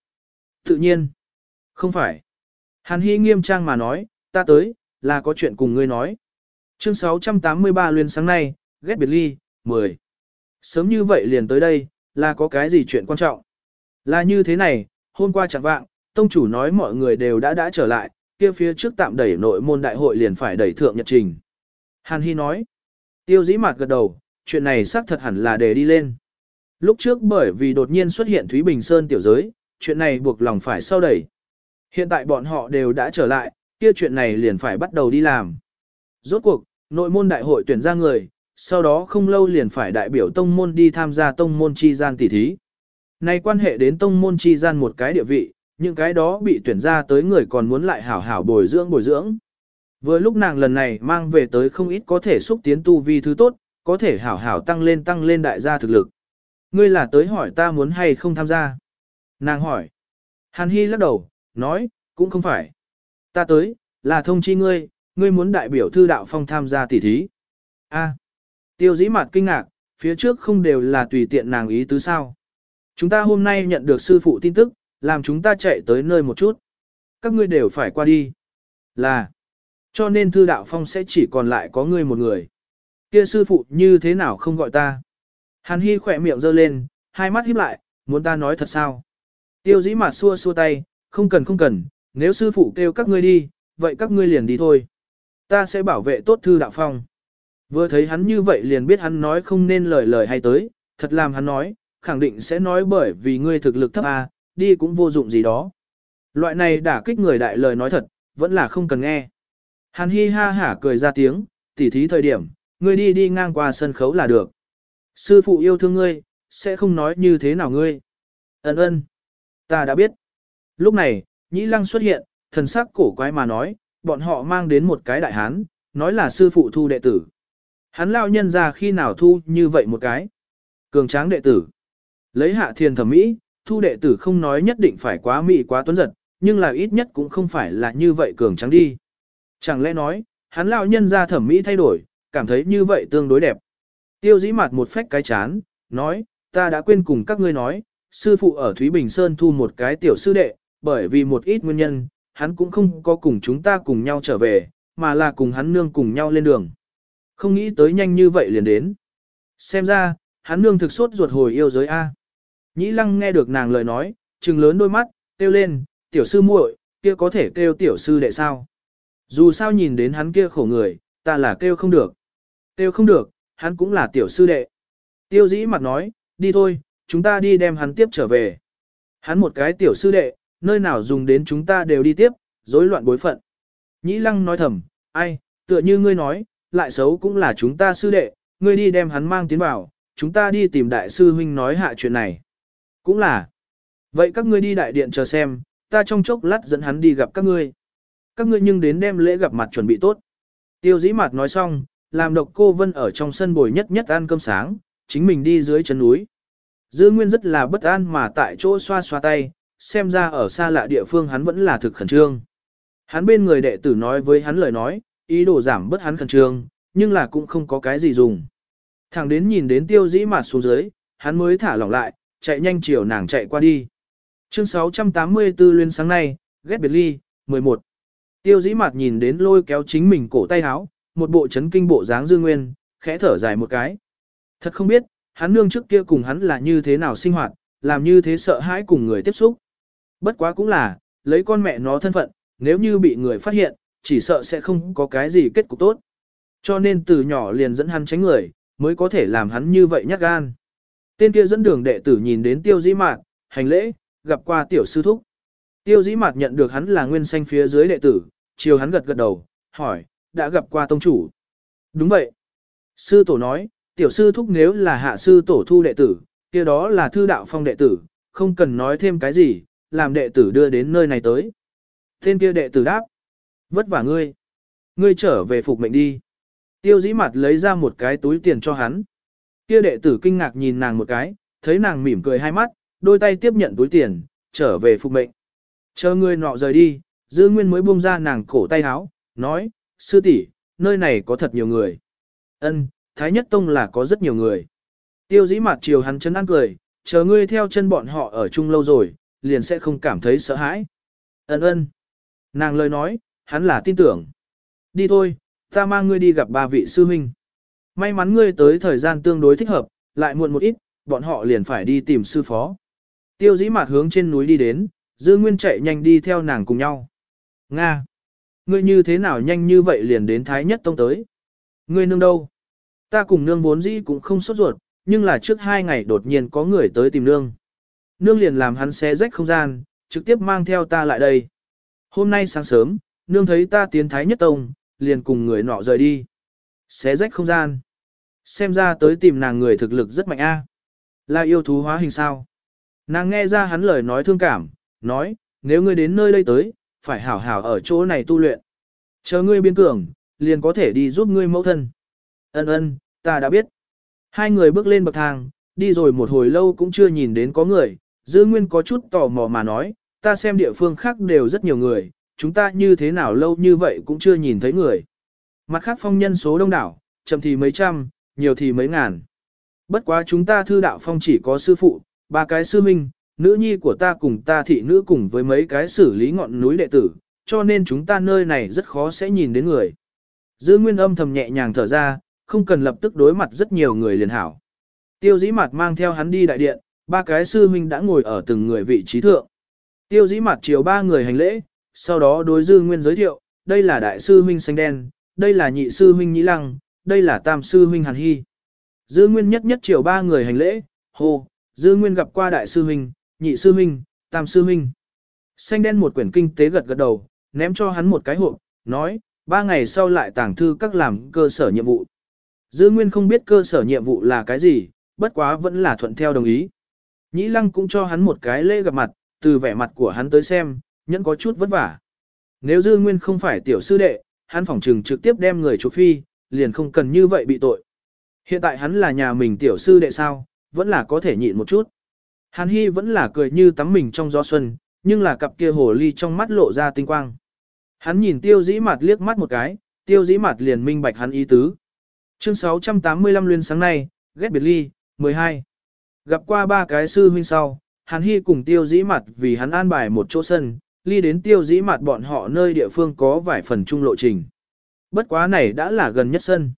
Tự nhiên. Không phải. Hàn Hy nghiêm trang mà nói, ta tới, là có chuyện cùng ngươi nói. Chương 683 liên sáng nay, ghét biệt ly, 10. Sớm như vậy liền tới đây, là có cái gì chuyện quan trọng. Là như thế này, hôm qua chẳng vạng, tông chủ nói mọi người đều đã đã trở lại, kia phía trước tạm đẩy nội môn đại hội liền phải đẩy thượng nhật trình. Hàn Hy nói, tiêu dĩ mạt gật đầu, chuyện này xác thật hẳn là để đi lên. Lúc trước bởi vì đột nhiên xuất hiện Thúy Bình Sơn tiểu giới, chuyện này buộc lòng phải sau đẩy. Hiện tại bọn họ đều đã trở lại, kia chuyện này liền phải bắt đầu đi làm. Rốt cuộc, nội môn đại hội tuyển ra người, sau đó không lâu liền phải đại biểu tông môn đi tham gia tông môn chi gian tỷ thí. Này quan hệ đến tông môn chi gian một cái địa vị, những cái đó bị tuyển ra tới người còn muốn lại hảo hảo bồi dưỡng bồi dưỡng. Vừa lúc nàng lần này mang về tới không ít có thể xúc tiến tu vi thứ tốt, có thể hảo hảo tăng lên tăng lên đại gia thực lực. Ngươi là tới hỏi ta muốn hay không tham gia. Nàng hỏi. Hàn Hy lắc đầu, nói, cũng không phải. Ta tới, là thông chi ngươi, ngươi muốn đại biểu thư đạo phong tham gia tỷ thí. A. Tiêu dĩ mặt kinh ngạc, phía trước không đều là tùy tiện nàng ý tứ sao. Chúng ta hôm nay nhận được sư phụ tin tức, làm chúng ta chạy tới nơi một chút. Các ngươi đều phải qua đi. Là. Cho nên thư đạo phong sẽ chỉ còn lại có ngươi một người. Kia sư phụ như thế nào không gọi ta? Hàn Hy khỏe miệng giơ lên, hai mắt híp lại, muốn ta nói thật sao? Tiêu dĩ mặt xua xua tay, không cần không cần, nếu sư phụ kêu các ngươi đi, vậy các ngươi liền đi thôi. Ta sẽ bảo vệ tốt thư đạo phong. Vừa thấy hắn như vậy liền biết hắn nói không nên lời lời hay tới, thật làm hắn nói, khẳng định sẽ nói bởi vì ngươi thực lực thấp à, đi cũng vô dụng gì đó. Loại này đả kích người đại lời nói thật, vẫn là không cần nghe. Hàn Hi ha hả cười ra tiếng, tỉ thí thời điểm, ngươi đi đi ngang qua sân khấu là được. Sư phụ yêu thương ngươi, sẽ không nói như thế nào ngươi. Ấn ơn. Ta đã biết. Lúc này, Nhĩ Lăng xuất hiện, thần sắc cổ quái mà nói, bọn họ mang đến một cái đại hán, nói là sư phụ thu đệ tử. Hắn lao nhân ra khi nào thu như vậy một cái. Cường tráng đệ tử. Lấy hạ thiền thẩm mỹ, thu đệ tử không nói nhất định phải quá mỹ quá tuấn giật, nhưng là ít nhất cũng không phải là như vậy cường tráng đi. Chẳng lẽ nói, hắn lao nhân ra thẩm mỹ thay đổi, cảm thấy như vậy tương đối đẹp. Tiêu dĩ mặt một phách cái chán, nói, ta đã quên cùng các ngươi nói, sư phụ ở Thúy Bình Sơn thu một cái tiểu sư đệ, bởi vì một ít nguyên nhân, hắn cũng không có cùng chúng ta cùng nhau trở về, mà là cùng hắn nương cùng nhau lên đường. Không nghĩ tới nhanh như vậy liền đến. Xem ra, hắn nương thực sốt ruột hồi yêu giới A. Nhĩ lăng nghe được nàng lời nói, trừng lớn đôi mắt, kêu lên, tiểu sư muội, kia có thể kêu tiểu sư đệ sao. Dù sao nhìn đến hắn kia khổ người, ta là kêu không được. Kêu không được, hắn cũng là tiểu sư đệ. Tiêu dĩ mặt nói, đi thôi, chúng ta đi đem hắn tiếp trở về. Hắn một cái tiểu sư đệ, nơi nào dùng đến chúng ta đều đi tiếp, rối loạn bối phận. Nhĩ lăng nói thầm, ai, tựa như ngươi nói, lại xấu cũng là chúng ta sư đệ, ngươi đi đem hắn mang tiến vào, chúng ta đi tìm đại sư huynh nói hạ chuyện này. Cũng là. Vậy các ngươi đi đại điện chờ xem, ta trong chốc lát dẫn hắn đi gặp các ngươi. Các ngươi nhưng đến đem lễ gặp mặt chuẩn bị tốt. Tiêu dĩ mặt nói xong, làm độc cô vân ở trong sân bồi nhất nhất ăn cơm sáng, chính mình đi dưới chân núi. Dư Nguyên rất là bất an mà tại chỗ xoa xoa tay, xem ra ở xa lạ địa phương hắn vẫn là thực khẩn trương. Hắn bên người đệ tử nói với hắn lời nói, ý đồ giảm bớt hắn khẩn trương, nhưng là cũng không có cái gì dùng. Thẳng đến nhìn đến tiêu dĩ mặt xuống dưới, hắn mới thả lỏng lại, chạy nhanh chiều nàng chạy qua đi. Chương 684 liên sáng nay, ghét biệt ly, 11. Tiêu dĩ mặt nhìn đến lôi kéo chính mình cổ tay áo, một bộ chấn kinh bộ dáng dương nguyên, khẽ thở dài một cái. Thật không biết, hắn nương trước kia cùng hắn là như thế nào sinh hoạt, làm như thế sợ hãi cùng người tiếp xúc. Bất quá cũng là, lấy con mẹ nó thân phận, nếu như bị người phát hiện, chỉ sợ sẽ không có cái gì kết cục tốt. Cho nên từ nhỏ liền dẫn hắn tránh người, mới có thể làm hắn như vậy nhát gan. Tên kia dẫn đường đệ tử nhìn đến tiêu dĩ mạt, hành lễ, gặp qua tiểu sư thúc. Tiêu dĩ mạt nhận được hắn là nguyên xanh phía dưới đệ tử, chiều hắn gật gật đầu, hỏi, đã gặp qua tông chủ. Đúng vậy. Sư tổ nói, tiểu sư thúc nếu là hạ sư tổ thu đệ tử, kia đó là thư đạo phong đệ tử, không cần nói thêm cái gì, làm đệ tử đưa đến nơi này tới. Tên kia đệ tử đáp, vất vả ngươi. Ngươi trở về phục mệnh đi. Tiêu dĩ mặt lấy ra một cái túi tiền cho hắn. Kia đệ tử kinh ngạc nhìn nàng một cái, thấy nàng mỉm cười hai mắt, đôi tay tiếp nhận túi tiền, trở về phục mệnh. Chờ ngươi nọ rời đi, dư nguyên mới buông ra nàng cổ tay áo, nói, sư tỷ, nơi này có thật nhiều người. Ân, Thái Nhất Tông là có rất nhiều người. Tiêu dĩ mặt chiều hắn chân ăn cười, chờ ngươi theo chân bọn họ ở chung lâu rồi, liền sẽ không cảm thấy sợ hãi. Ấn ơn. Nàng lời nói, hắn là tin tưởng. Đi thôi, ta mang ngươi đi gặp ba vị sư huynh. May mắn ngươi tới thời gian tương đối thích hợp, lại muộn một ít, bọn họ liền phải đi tìm sư phó. Tiêu dĩ mạt hướng trên núi đi đến, dư nguyên chạy nhanh đi theo nàng cùng nhau. Nga! Ngươi như thế nào nhanh như vậy liền đến Thái Nhất Tông tới? Ngươi nương đâu? Ta cùng nương vốn dĩ cũng không sốt ruột, nhưng là trước hai ngày đột nhiên có người tới tìm nương. Nương liền làm hắn xé rách không gian, trực tiếp mang theo ta lại đây. Hôm nay sáng sớm, nương thấy ta tiến Thái Nhất Tông, liền cùng người nọ rời đi. Xé rách không gian. Xem ra tới tìm nàng người thực lực rất mạnh a. Là yêu thú hóa hình sao. Nàng nghe ra hắn lời nói thương cảm, nói, nếu ngươi đến nơi đây tới, phải hảo hảo ở chỗ này tu luyện. Chờ ngươi biến cường, liền có thể đi giúp ngươi mẫu thân. Ân ân, ta đã biết. Hai người bước lên bậc thang, đi rồi một hồi lâu cũng chưa nhìn đến có người, dư nguyên có chút tò mò mà nói, ta xem địa phương khác đều rất nhiều người, chúng ta như thế nào lâu như vậy cũng chưa nhìn thấy người. Mặt khác phong nhân số đông đảo, chậm thì mấy trăm, nhiều thì mấy ngàn. Bất quá chúng ta thư đạo phong chỉ có sư phụ, ba cái sư minh, nữ nhi của ta cùng ta thị nữ cùng với mấy cái xử lý ngọn núi đệ tử, cho nên chúng ta nơi này rất khó sẽ nhìn đến người. Dư nguyên âm thầm nhẹ nhàng thở ra, không cần lập tức đối mặt rất nhiều người liền hảo. Tiêu dĩ mặt mang theo hắn đi đại điện, ba cái sư huynh đã ngồi ở từng người vị trí thượng. Tiêu dĩ mặt chiều ba người hành lễ, sau đó đối dư nguyên giới thiệu, đây là đại sư huynh xanh đen, đây là nhị sư huynh nhĩ lăng, đây là tam sư huynh hàn hy. Dư nguyên nhất nhất chiều ba người hành lễ, hô, dư nguyên gặp qua đại sư huynh, nhị sư huynh, tam sư huynh. Xanh đen một quyển kinh tế gật gật đầu, ném cho hắn một cái hộp, nói, ba ngày sau lại tàng thư các làm cơ sở nhiệm vụ. Dư Nguyên không biết cơ sở nhiệm vụ là cái gì, bất quá vẫn là thuận theo đồng ý. Nhĩ Lăng cũng cho hắn một cái lễ gặp mặt, từ vẻ mặt của hắn tới xem, nhẫn có chút vất vả. Nếu Dư Nguyên không phải tiểu sư đệ, hắn phỏng trừng trực tiếp đem người chủ phi, liền không cần như vậy bị tội. Hiện tại hắn là nhà mình tiểu sư đệ sao, vẫn là có thể nhịn một chút. Hàn Hy vẫn là cười như tắm mình trong gió xuân, nhưng là cặp kia hồ ly trong mắt lộ ra tinh quang. Hắn nhìn tiêu dĩ mặt liếc mắt một cái, tiêu dĩ mặt liền minh bạch hắn ý tứ. Chương 685 liên sáng nay, ghét biệt ly, 12. Gặp qua ba cái sư huynh sau, Hàn Hy cùng tiêu dĩ mặt vì hắn an bài một chỗ sân, ly đến tiêu dĩ mặt bọn họ nơi địa phương có vài phần trung lộ trình. Bất quá này đã là gần nhất sân.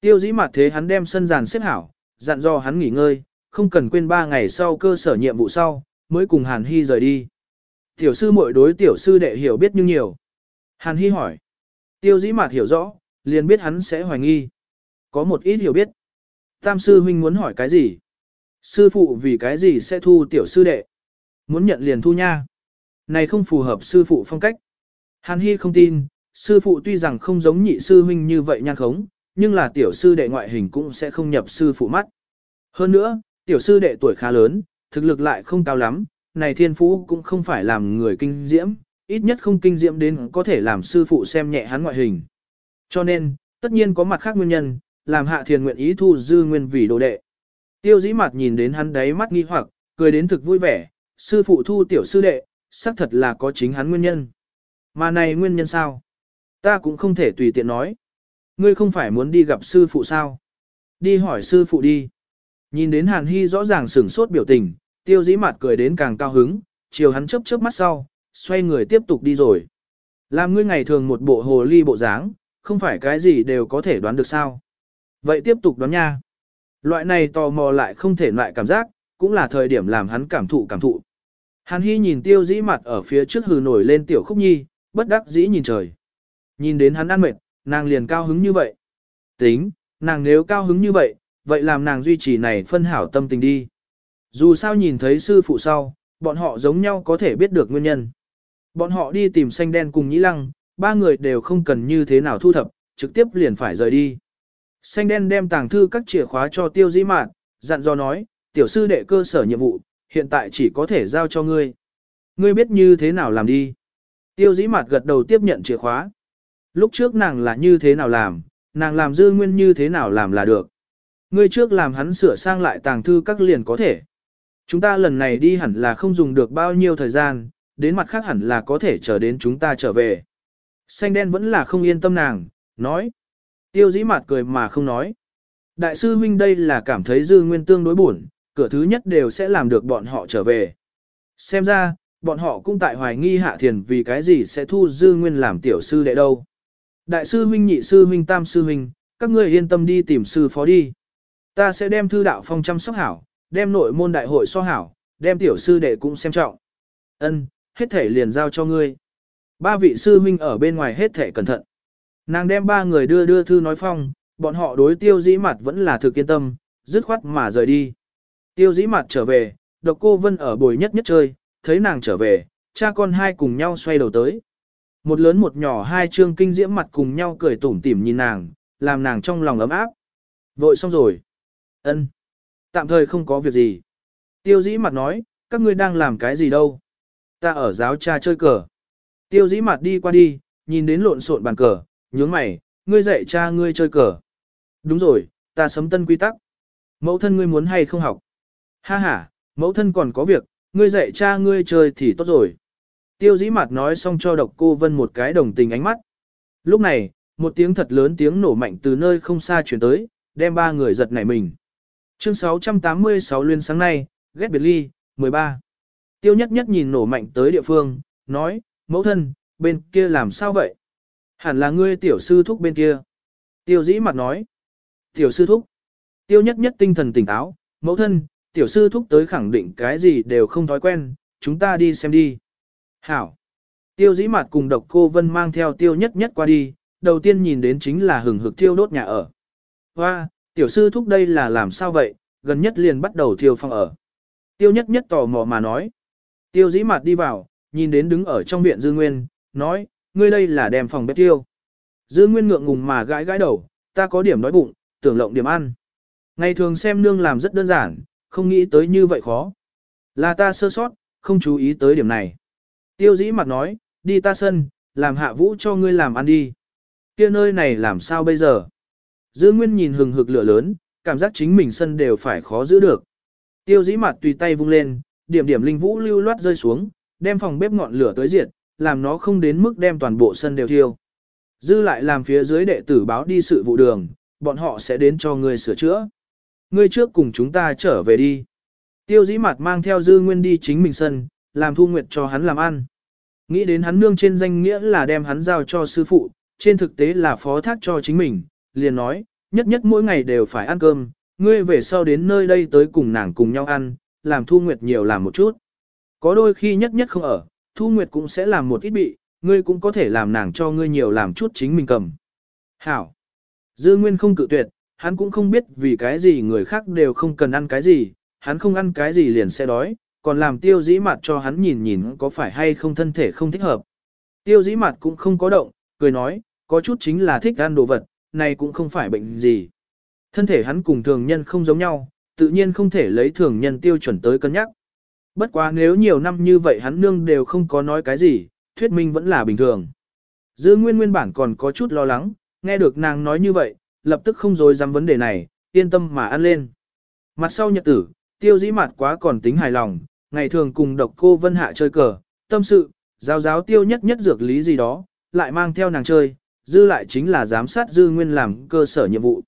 Tiêu dĩ mặt thế hắn đem sân giàn xếp hảo, dặn do hắn nghỉ ngơi, không cần quên ba ngày sau cơ sở nhiệm vụ sau, mới cùng Hàn Hy rời đi. Tiểu sư muội đối tiểu sư đệ hiểu biết nhưng nhiều. Hàn Hy hỏi. Tiêu dĩ mặt hiểu rõ, liền biết hắn sẽ hoài nghi. Có một ít hiểu biết. Tam sư huynh muốn hỏi cái gì? Sư phụ vì cái gì sẽ thu tiểu sư đệ? Muốn nhận liền thu nha. Này không phù hợp sư phụ phong cách. Hàn Hy không tin, sư phụ tuy rằng không giống nhị sư huynh như vậy nhan khống, nhưng là tiểu sư đệ ngoại hình cũng sẽ không nhập sư phụ mắt. Hơn nữa, tiểu sư đệ tuổi khá lớn, thực lực lại không cao lắm, này thiên phú cũng không phải làm người kinh diễm, ít nhất không kinh diễm đến có thể làm sư phụ xem nhẹ hắn ngoại hình. Cho nên, tất nhiên có mặt khác nguyên nhân, làm hạ thiền nguyện ý thu dư nguyên vì đồ đệ. Tiêu dĩ mặt nhìn đến hắn đáy mắt nghi hoặc, cười đến thực vui vẻ, sư phụ thu tiểu sư đệ, xác thật là có chính hắn nguyên nhân. Mà này nguyên nhân sao? Ta cũng không thể tùy tiện nói. Ngươi không phải muốn đi gặp sư phụ sao? Đi hỏi sư phụ đi. Nhìn đến Hàn Hy rõ ràng sửng sốt biểu tình, tiêu dĩ mặt cười đến càng cao hứng, chiều hắn chớp chớp mắt sau, xoay người tiếp tục đi rồi. Làm ngươi ngày thường một bộ hồ ly bộ dáng, không phải cái gì đều có thể đoán được sao. Vậy tiếp tục đoán nha. Loại này tò mò lại không thể loại cảm giác, cũng là thời điểm làm hắn cảm thụ cảm thụ. Hàn Hy nhìn tiêu dĩ mặt ở phía trước hừ nổi lên tiểu khúc nhi, bất đắc dĩ nhìn trời. Nhìn đến hắn ăn mệt, nàng liền cao hứng như vậy. Tính, nàng nếu cao hứng như vậy, vậy làm nàng duy trì này phân hảo tâm tình đi. Dù sao nhìn thấy sư phụ sau, bọn họ giống nhau có thể biết được nguyên nhân. Bọn họ đi tìm xanh đen cùng nhĩ lăng, ba người đều không cần như thế nào thu thập, trực tiếp liền phải rời đi. Xanh đen đem tàng thư các chìa khóa cho tiêu dĩ mạn, dặn dò nói, tiểu sư đệ cơ sở nhiệm vụ, hiện tại chỉ có thể giao cho ngươi. Ngươi biết như thế nào làm đi. Tiêu dĩ mạt gật đầu tiếp nhận chìa khóa. Lúc trước nàng là như thế nào làm, nàng làm dư nguyên như thế nào làm là được. Ngươi trước làm hắn sửa sang lại tàng thư các liền có thể. Chúng ta lần này đi hẳn là không dùng được bao nhiêu thời gian, đến mặt khác hẳn là có thể chờ đến chúng ta trở về. Xanh đen vẫn là không yên tâm nàng, nói. Tiêu dĩ mạt cười mà không nói. Đại sư huynh đây là cảm thấy dư nguyên tương đối buồn, cửa thứ nhất đều sẽ làm được bọn họ trở về. Xem ra, bọn họ cũng tại hoài nghi hạ thiền vì cái gì sẽ thu dư nguyên làm tiểu sư đệ đâu. Đại sư huynh nhị sư huynh tam sư huynh, các ngươi yên tâm đi tìm sư phó đi. Ta sẽ đem thư đạo phong chăm sóc hảo, đem nội môn đại hội so hảo, đem tiểu sư đệ cũng xem trọng. Ân, hết thể liền giao cho ngươi. Ba vị sư huynh ở bên ngoài hết thể cẩn thận. Nàng đem ba người đưa đưa thư nói phong, bọn họ đối tiêu dĩ mặt vẫn là thực yên tâm, dứt khoát mà rời đi. Tiêu dĩ mặt trở về, độc cô Vân ở bồi nhất nhất chơi, thấy nàng trở về, cha con hai cùng nhau xoay đầu tới. Một lớn một nhỏ hai trương kinh diễm mặt cùng nhau cười tủm tỉm nhìn nàng, làm nàng trong lòng ấm áp. Vội xong rồi. ân, Tạm thời không có việc gì. Tiêu dĩ mặt nói, các ngươi đang làm cái gì đâu? Ta ở giáo cha chơi cờ. Tiêu dĩ mặt đi qua đi, nhìn đến lộn xộn bàn cờ, nhướng mày, ngươi dạy cha ngươi chơi cờ. Đúng rồi, ta sấm tân quy tắc. Mẫu thân ngươi muốn hay không học? Ha ha, mẫu thân còn có việc, ngươi dạy cha ngươi chơi thì tốt rồi. Tiêu dĩ mặt nói xong cho độc cô vân một cái đồng tình ánh mắt. Lúc này, một tiếng thật lớn tiếng nổ mạnh từ nơi không xa chuyển tới, đem ba người giật nảy mình. Chương 686 liên sáng nay, ghét biệt ly, 13. Tiêu nhất nhất nhìn nổ mạnh tới địa phương, nói, mẫu thân, bên kia làm sao vậy? Hẳn là ngươi tiểu sư thúc bên kia. Tiêu dĩ mặt nói, tiểu sư thúc. Tiêu nhất nhất tinh thần tỉnh táo, mẫu thân, tiểu sư thúc tới khẳng định cái gì đều không thói quen, chúng ta đi xem đi. Hảo. Tiêu dĩ mặt cùng độc cô vân mang theo tiêu nhất nhất qua đi, đầu tiên nhìn đến chính là hừng hực thiêu đốt nhà ở. Hoa, tiểu sư thúc đây là làm sao vậy, gần nhất liền bắt đầu thiêu phòng ở. Tiêu nhất nhất tò mò mà nói. Tiêu dĩ mặt đi vào, nhìn đến đứng ở trong viện Dư Nguyên, nói, ngươi đây là đem phòng bếp tiêu. Dư Nguyên ngượng ngùng mà gãi gãi đầu, ta có điểm đói bụng, tưởng lộng điểm ăn. Ngày thường xem nương làm rất đơn giản, không nghĩ tới như vậy khó. Là ta sơ sót, không chú ý tới điểm này. Tiêu dĩ mặt nói, đi ta sân, làm hạ vũ cho ngươi làm ăn đi. kia nơi này làm sao bây giờ? Dư Nguyên nhìn hừng hực lửa lớn, cảm giác chính mình sân đều phải khó giữ được. Tiêu dĩ mặt tùy tay vung lên, điểm điểm linh vũ lưu loát rơi xuống, đem phòng bếp ngọn lửa tới diệt, làm nó không đến mức đem toàn bộ sân đều thiêu. Dư lại làm phía dưới đệ tử báo đi sự vụ đường, bọn họ sẽ đến cho ngươi sửa chữa. Ngươi trước cùng chúng ta trở về đi. Tiêu dĩ mặt mang theo dư nguyên đi chính mình sân, làm thu nguyệt cho hắn làm ăn. Nghĩ đến hắn nương trên danh nghĩa là đem hắn giao cho sư phụ, trên thực tế là phó thác cho chính mình, liền nói, nhất nhất mỗi ngày đều phải ăn cơm, ngươi về sau đến nơi đây tới cùng nàng cùng nhau ăn, làm thu nguyệt nhiều làm một chút. Có đôi khi nhất nhất không ở, thu nguyệt cũng sẽ làm một ít bị, ngươi cũng có thể làm nàng cho ngươi nhiều làm chút chính mình cầm. Hảo! Dư Nguyên không cự tuyệt, hắn cũng không biết vì cái gì người khác đều không cần ăn cái gì, hắn không ăn cái gì liền sẽ đói, còn làm tiêu dĩ mặt cho hắn nhìn nhìn có phải hay không thân thể không thích hợp. Tiêu dĩ mặt cũng không có động, cười nói, có chút chính là thích ăn đồ vật, này cũng không phải bệnh gì. Thân thể hắn cùng thường nhân không giống nhau, tự nhiên không thể lấy thường nhân tiêu chuẩn tới cân nhắc. Bất quá nếu nhiều năm như vậy hắn nương đều không có nói cái gì, thuyết minh vẫn là bình thường. Dư nguyên nguyên bản còn có chút lo lắng, nghe được nàng nói như vậy, lập tức không dối dám vấn đề này, yên tâm mà ăn lên. Mặt sau nhật tử, tiêu dĩ mặt quá còn tính hài lòng, ngày thường cùng độc cô Vân Hạ chơi cờ, tâm sự, giáo giáo tiêu nhất nhất dược lý gì đó, lại mang theo nàng chơi, dư lại chính là giám sát dư nguyên làm cơ sở nhiệm vụ.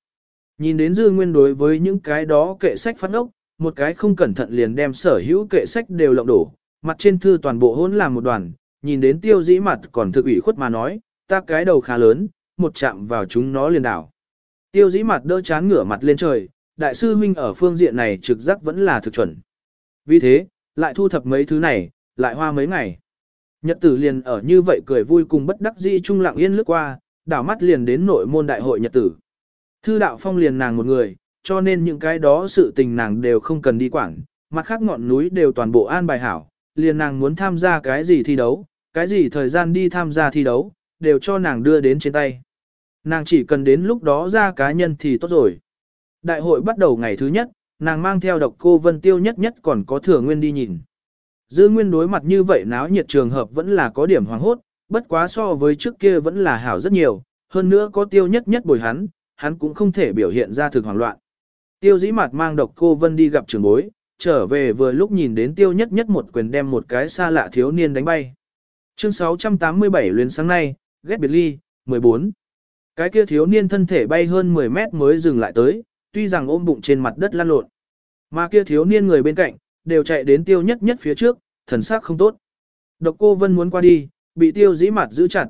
Nhìn đến dư nguyên đối với những cái đó kệ sách phát ốc, một cái không cẩn thận liền đem sở hữu kệ sách đều lộng đổ, mặt trên thư toàn bộ hỗn làm một đoàn, nhìn đến tiêu dĩ mặt còn thực ủy khuất mà nói, ta cái đầu khá lớn, một chạm vào chúng nó liền đảo. Tiêu dĩ mặt đỡ chán ngửa mặt lên trời, đại sư huynh ở phương diện này trực giác vẫn là thực chuẩn. Vì thế, lại thu thập mấy thứ này, lại hoa mấy ngày. Nhật tử liền ở như vậy cười vui cùng bất đắc dĩ trung lặng yên lướt qua, đảo mắt liền đến nội môn đại hội nhật tử. Thư đạo phong liền nàng một người, cho nên những cái đó sự tình nàng đều không cần đi quản, mặt khác ngọn núi đều toàn bộ an bài hảo, liền nàng muốn tham gia cái gì thi đấu, cái gì thời gian đi tham gia thi đấu, đều cho nàng đưa đến trên tay. Nàng chỉ cần đến lúc đó ra cá nhân thì tốt rồi. Đại hội bắt đầu ngày thứ nhất, nàng mang theo độc cô Vân Tiêu nhất nhất còn có thừa nguyên đi nhìn. Dư nguyên đối mặt như vậy náo nhiệt trường hợp vẫn là có điểm hoàng hốt, bất quá so với trước kia vẫn là hảo rất nhiều, hơn nữa có tiêu nhất nhất bồi hắn, hắn cũng không thể biểu hiện ra thực hoảng loạn. Tiêu dĩ mặt mang độc cô Vân đi gặp trưởng bối, trở về vừa lúc nhìn đến tiêu nhất nhất một quyền đem một cái xa lạ thiếu niên đánh bay. Chương 687 luyến sáng nay, ghét biệt ly, 14. Cái kia thiếu niên thân thể bay hơn 10 mét mới dừng lại tới, tuy rằng ôm bụng trên mặt đất lăn lộn. Mà kia thiếu niên người bên cạnh, đều chạy đến tiêu nhất nhất phía trước, thần sắc không tốt. Độc cô Vân muốn qua đi, bị tiêu dĩ mặt giữ chặt.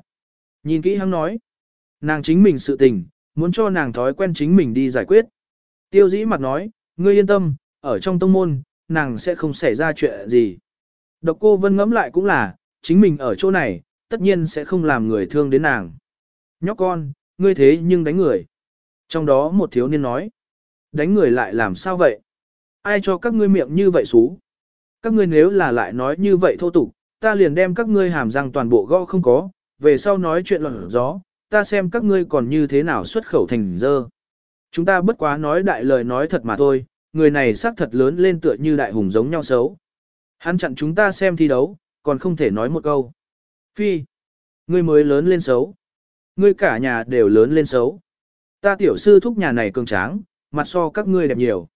Nhìn kỹ hắn nói. Nàng chính mình sự tình, muốn cho nàng thói quen chính mình đi giải quyết. Tiêu dĩ mặt nói, ngươi yên tâm, ở trong tông môn, nàng sẽ không xảy ra chuyện gì. Độc cô Vân ngẫm lại cũng là, chính mình ở chỗ này, tất nhiên sẽ không làm người thương đến nàng. Nhóc con, ngươi thế nhưng đánh người. Trong đó một thiếu niên nói, đánh người lại làm sao vậy? Ai cho các ngươi miệng như vậy xú? Các ngươi nếu là lại nói như vậy thô tục, ta liền đem các ngươi hàm răng toàn bộ gõ không có, về sau nói chuyện lỏng gió, ta xem các ngươi còn như thế nào xuất khẩu thành dơ. Chúng ta bất quá nói đại lời nói thật mà thôi, người này xác thật lớn lên tựa như đại hùng giống nhau xấu. Hắn chặn chúng ta xem thi đấu, còn không thể nói một câu. Phi, ngươi mới lớn lên xấu. Ngươi cả nhà đều lớn lên xấu. Ta tiểu sư thúc nhà này cường tráng, mặt so các ngươi đẹp nhiều.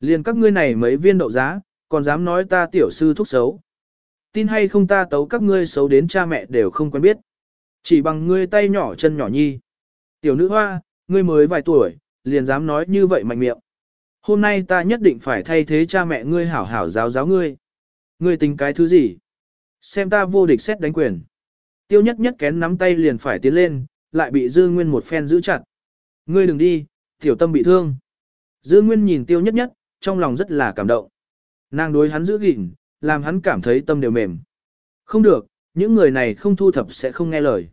Liền các ngươi này mấy viên đậu giá, còn dám nói ta tiểu sư thúc xấu. Tin hay không ta tấu các ngươi xấu đến cha mẹ đều không quen biết. Chỉ bằng ngươi tay nhỏ chân nhỏ nhi. Tiểu nữ hoa, ngươi mới vài tuổi, liền dám nói như vậy mạnh miệng. Hôm nay ta nhất định phải thay thế cha mẹ ngươi hảo hảo giáo giáo ngươi. Ngươi tính cái thứ gì? Xem ta vô địch xét đánh quyền. Tiêu nhất nhất kén nắm tay liền phải tiến lên, lại bị Dư Nguyên một phen giữ chặt. Ngươi đừng đi, tiểu tâm bị thương. Dư Nguyên nhìn tiêu nhất nhất, trong lòng rất là cảm động. Nàng đối hắn giữ gìn, làm hắn cảm thấy tâm đều mềm. Không được, những người này không thu thập sẽ không nghe lời.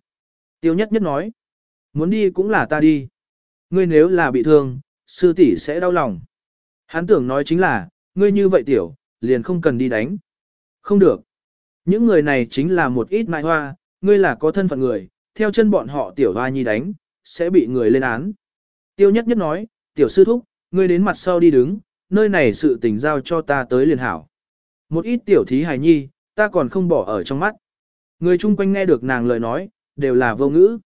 Tiêu nhất nhất nói, muốn đi cũng là ta đi. Ngươi nếu là bị thương, sư tỷ sẽ đau lòng. Hắn tưởng nói chính là, ngươi như vậy tiểu, liền không cần đi đánh. Không được. Những người này chính là một ít mại hoa, ngươi là có thân phận người, theo chân bọn họ tiểu hoa nhi đánh, sẽ bị người lên án. Tiêu nhất nhất nói, tiểu sư thúc, ngươi đến mặt sau đi đứng, nơi này sự tình giao cho ta tới liền hảo. Một ít tiểu thí hài nhi, ta còn không bỏ ở trong mắt. Người chung quanh nghe được nàng lời nói, đều là vô ngữ.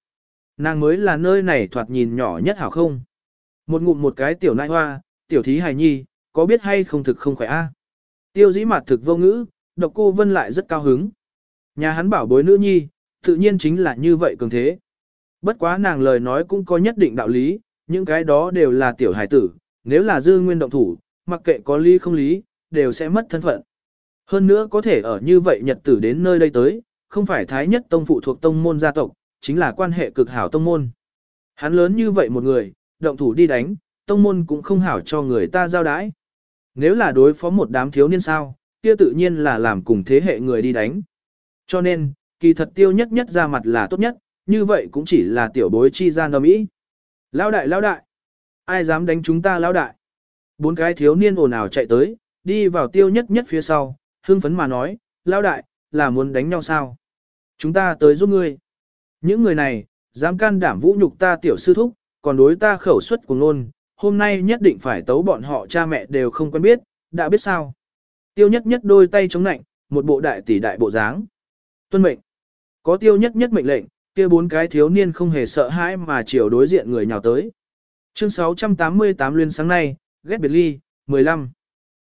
Nàng mới là nơi này thoạt nhìn nhỏ nhất hảo không. Một ngụm một cái tiểu nại hoa, tiểu thí hài nhi, có biết hay không thực không khỏe a? Tiêu dĩ mặt thực vô ngữ, độc cô vân lại rất cao hứng. Nhà hắn bảo bối nữ nhi, tự nhiên chính là như vậy cường thế. Bất quá nàng lời nói cũng có nhất định đạo lý, những cái đó đều là tiểu hài tử, nếu là dư nguyên động thủ, mặc kệ có lý không lý, đều sẽ mất thân phận. Hơn nữa có thể ở như vậy nhật tử đến nơi đây tới, không phải thái nhất tông phụ thuộc tông môn gia tộc, chính là quan hệ cực hảo tông môn. Hắn lớn như vậy một người, động thủ đi đánh, tông môn cũng không hảo cho người ta giao đãi. Nếu là đối phó một đám thiếu niên sao, kia tự nhiên là làm cùng thế hệ người đi đánh. Cho nên, kỳ thật tiêu nhất nhất ra mặt là tốt nhất, như vậy cũng chỉ là tiểu bối chi gian đồng ý. Lão đại lão đại, ai dám đánh chúng ta lão đại? Bốn cái thiếu niên ồn ào chạy tới, đi vào tiêu nhất nhất phía sau, hưng phấn mà nói, lão đại, là muốn đánh nhau sao? Chúng ta tới giúp ngươi. Những người này, dám can đảm vũ nhục ta tiểu sư thúc, còn đối ta khẩu suất cùng nôn, hôm nay nhất định phải tấu bọn họ cha mẹ đều không quen biết, đã biết sao. Tiêu nhất nhất đôi tay chống nạnh, một bộ đại tỷ đại bộ dáng. Tuân mệnh. Có tiêu nhất nhất mệnh lệnh, kia bốn cái thiếu niên không hề sợ hãi mà chiều đối diện người nhào tới. Chương 688 liên sáng nay, ghét biệt ly, 15.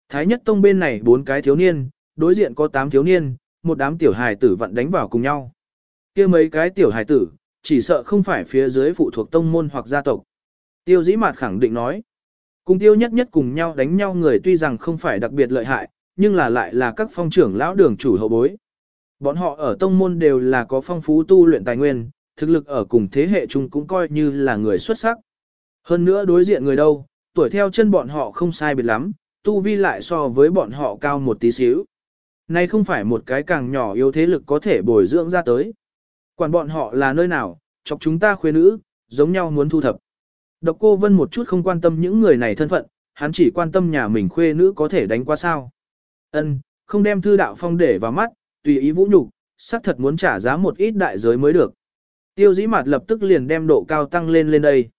Thái nhất tông bên này bốn cái thiếu niên, đối diện có tám thiếu niên, một đám tiểu hài tử vận đánh vào cùng nhau kia mấy cái tiểu hài tử, chỉ sợ không phải phía dưới phụ thuộc tông môn hoặc gia tộc. Tiêu dĩ Mạt khẳng định nói. Cùng tiêu nhất nhất cùng nhau đánh nhau người tuy rằng không phải đặc biệt lợi hại, nhưng là lại là các phong trưởng lão đường chủ hậu bối. Bọn họ ở tông môn đều là có phong phú tu luyện tài nguyên, thực lực ở cùng thế hệ chung cũng coi như là người xuất sắc. Hơn nữa đối diện người đâu, tuổi theo chân bọn họ không sai biệt lắm, tu vi lại so với bọn họ cao một tí xíu. Này không phải một cái càng nhỏ yếu thế lực có thể bồi dưỡng ra tới. Quản bọn họ là nơi nào, chọc chúng ta khuê nữ, giống nhau muốn thu thập. Độc cô Vân một chút không quan tâm những người này thân phận, hắn chỉ quan tâm nhà mình khuê nữ có thể đánh qua sao. Ân, không đem thư đạo phong để vào mắt, tùy ý vũ nhục, xác thật muốn trả giá một ít đại giới mới được. Tiêu dĩ mặt lập tức liền đem độ cao tăng lên lên đây.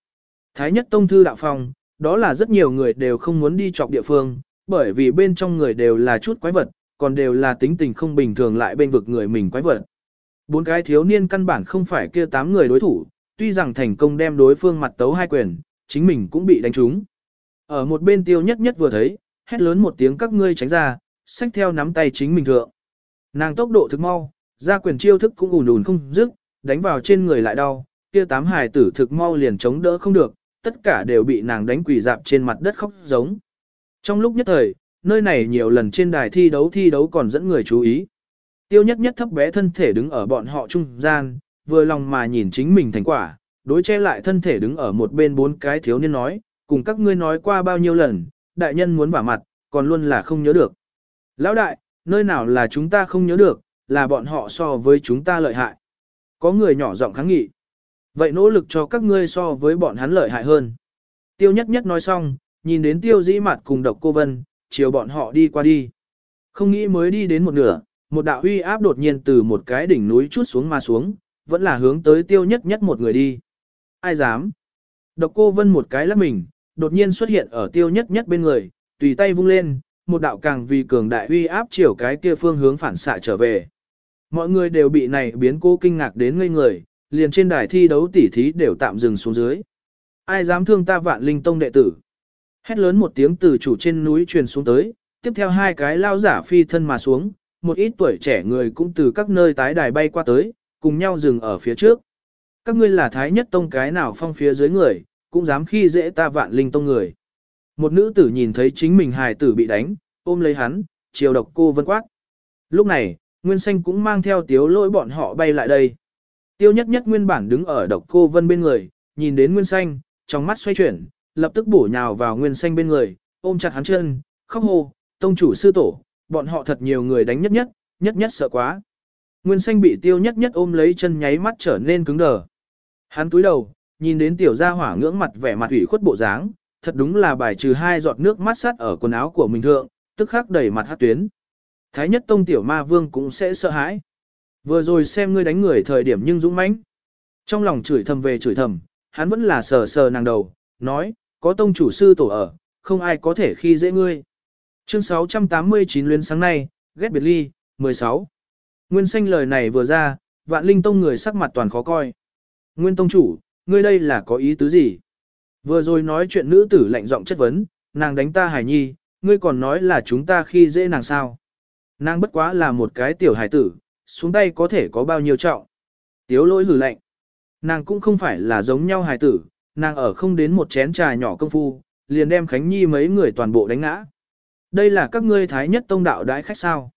Thái nhất tông thư đạo phong, đó là rất nhiều người đều không muốn đi chọc địa phương, bởi vì bên trong người đều là chút quái vật, còn đều là tính tình không bình thường lại bên vực người mình quái vật. Bốn cái thiếu niên căn bản không phải kia tám người đối thủ, tuy rằng thành công đem đối phương mặt tấu hai quyền, chính mình cũng bị đánh trúng. Ở một bên tiêu nhất nhất vừa thấy, hét lớn một tiếng các ngươi tránh ra, xách theo nắm tay chính mình thượng. Nàng tốc độ thực mau, ra quyền chiêu thức cũng ùn ùn không dứt, đánh vào trên người lại đau, kia tám hài tử thực mau liền chống đỡ không được, tất cả đều bị nàng đánh quỳ dạp trên mặt đất khóc giống. Trong lúc nhất thời, nơi này nhiều lần trên đài thi đấu thi đấu còn dẫn người chú ý. Tiêu nhất nhất thấp bé thân thể đứng ở bọn họ trung gian, vừa lòng mà nhìn chính mình thành quả, đối che lại thân thể đứng ở một bên bốn cái thiếu niên nói, cùng các ngươi nói qua bao nhiêu lần, đại nhân muốn vả mặt, còn luôn là không nhớ được. Lão đại, nơi nào là chúng ta không nhớ được, là bọn họ so với chúng ta lợi hại. Có người nhỏ giọng kháng nghị. Vậy nỗ lực cho các ngươi so với bọn hắn lợi hại hơn. Tiêu nhất nhất nói xong, nhìn đến tiêu dĩ mặt cùng độc cô vân, chiều bọn họ đi qua đi. Không nghĩ mới đi đến một nửa, một đạo uy áp đột nhiên từ một cái đỉnh núi chút xuống mà xuống, vẫn là hướng tới tiêu nhất nhất một người đi. Ai dám? Độc cô vân một cái lắc mình, đột nhiên xuất hiện ở tiêu nhất nhất bên người, tùy tay vung lên, một đạo càng vì cường đại uy áp chiều cái kia phương hướng phản xạ trở về. Mọi người đều bị này biến cố kinh ngạc đến ngây người, liền trên đài thi đấu tỉ thí đều tạm dừng xuống dưới. Ai dám thương ta vạn linh tông đệ tử? Hét lớn một tiếng từ chủ trên núi truyền xuống tới, tiếp theo hai cái lao giả phi thân mà xuống, một ít tuổi trẻ người cũng từ các nơi tái đài bay qua tới, cùng nhau dừng ở phía trước. Các ngươi là thái nhất tông cái nào phong phía dưới người, cũng dám khi dễ ta vạn linh tông người. Một nữ tử nhìn thấy chính mình hài tử bị đánh, ôm lấy hắn, chiều độc cô vân quát. Lúc này, Nguyên Xanh cũng mang theo tiếu lỗi bọn họ bay lại đây. Tiêu nhất nhất nguyên bản đứng ở độc cô vân bên người, nhìn đến Nguyên Xanh, trong mắt xoay chuyển, lập tức bổ nhào vào Nguyên Xanh bên người, ôm chặt hắn chân, khóc hô, tông chủ sư tổ, bọn họ thật nhiều người đánh nhất nhất, nhất nhất sợ quá. Nguyên Xanh bị tiêu nhất nhất ôm lấy chân nháy mắt trở nên cứng đờ. Hắn túi đầu, nhìn đến tiểu gia hỏa ngưỡng mặt vẻ mặt ủy khuất bộ dáng, thật đúng là bài trừ hai giọt nước mắt sắt ở quần áo của mình thượng, tức khắc đẩy mặt hát tuyến. Thái nhất tông tiểu ma vương cũng sẽ sợ hãi. Vừa rồi xem ngươi đánh người thời điểm nhưng dũng mãnh. Trong lòng chửi thầm về chửi thầm, hắn vẫn là sờ sờ nàng đầu, nói, có tông chủ sư tổ ở, không ai có thể khi dễ ngươi. Chương 689 luyến sáng nay, ghét biệt ly, 16. Nguyên xanh lời này vừa ra, vạn linh tông người sắc mặt toàn khó coi. Nguyên tông chủ, ngươi đây là có ý tứ gì? Vừa rồi nói chuyện nữ tử lạnh giọng chất vấn, nàng đánh ta hải nhi, ngươi còn nói là chúng ta khi dễ nàng sao? Nàng bất quá là một cái tiểu hải tử, xuống tay có thể có bao nhiêu trọng. Tiếu lỗi hử lạnh. Nàng cũng không phải là giống nhau hải tử, nàng ở không đến một chén trà nhỏ công phu, liền đem Khánh Nhi mấy người toàn bộ đánh ngã. Đây là các ngươi thái nhất tông đạo đãi khách sao.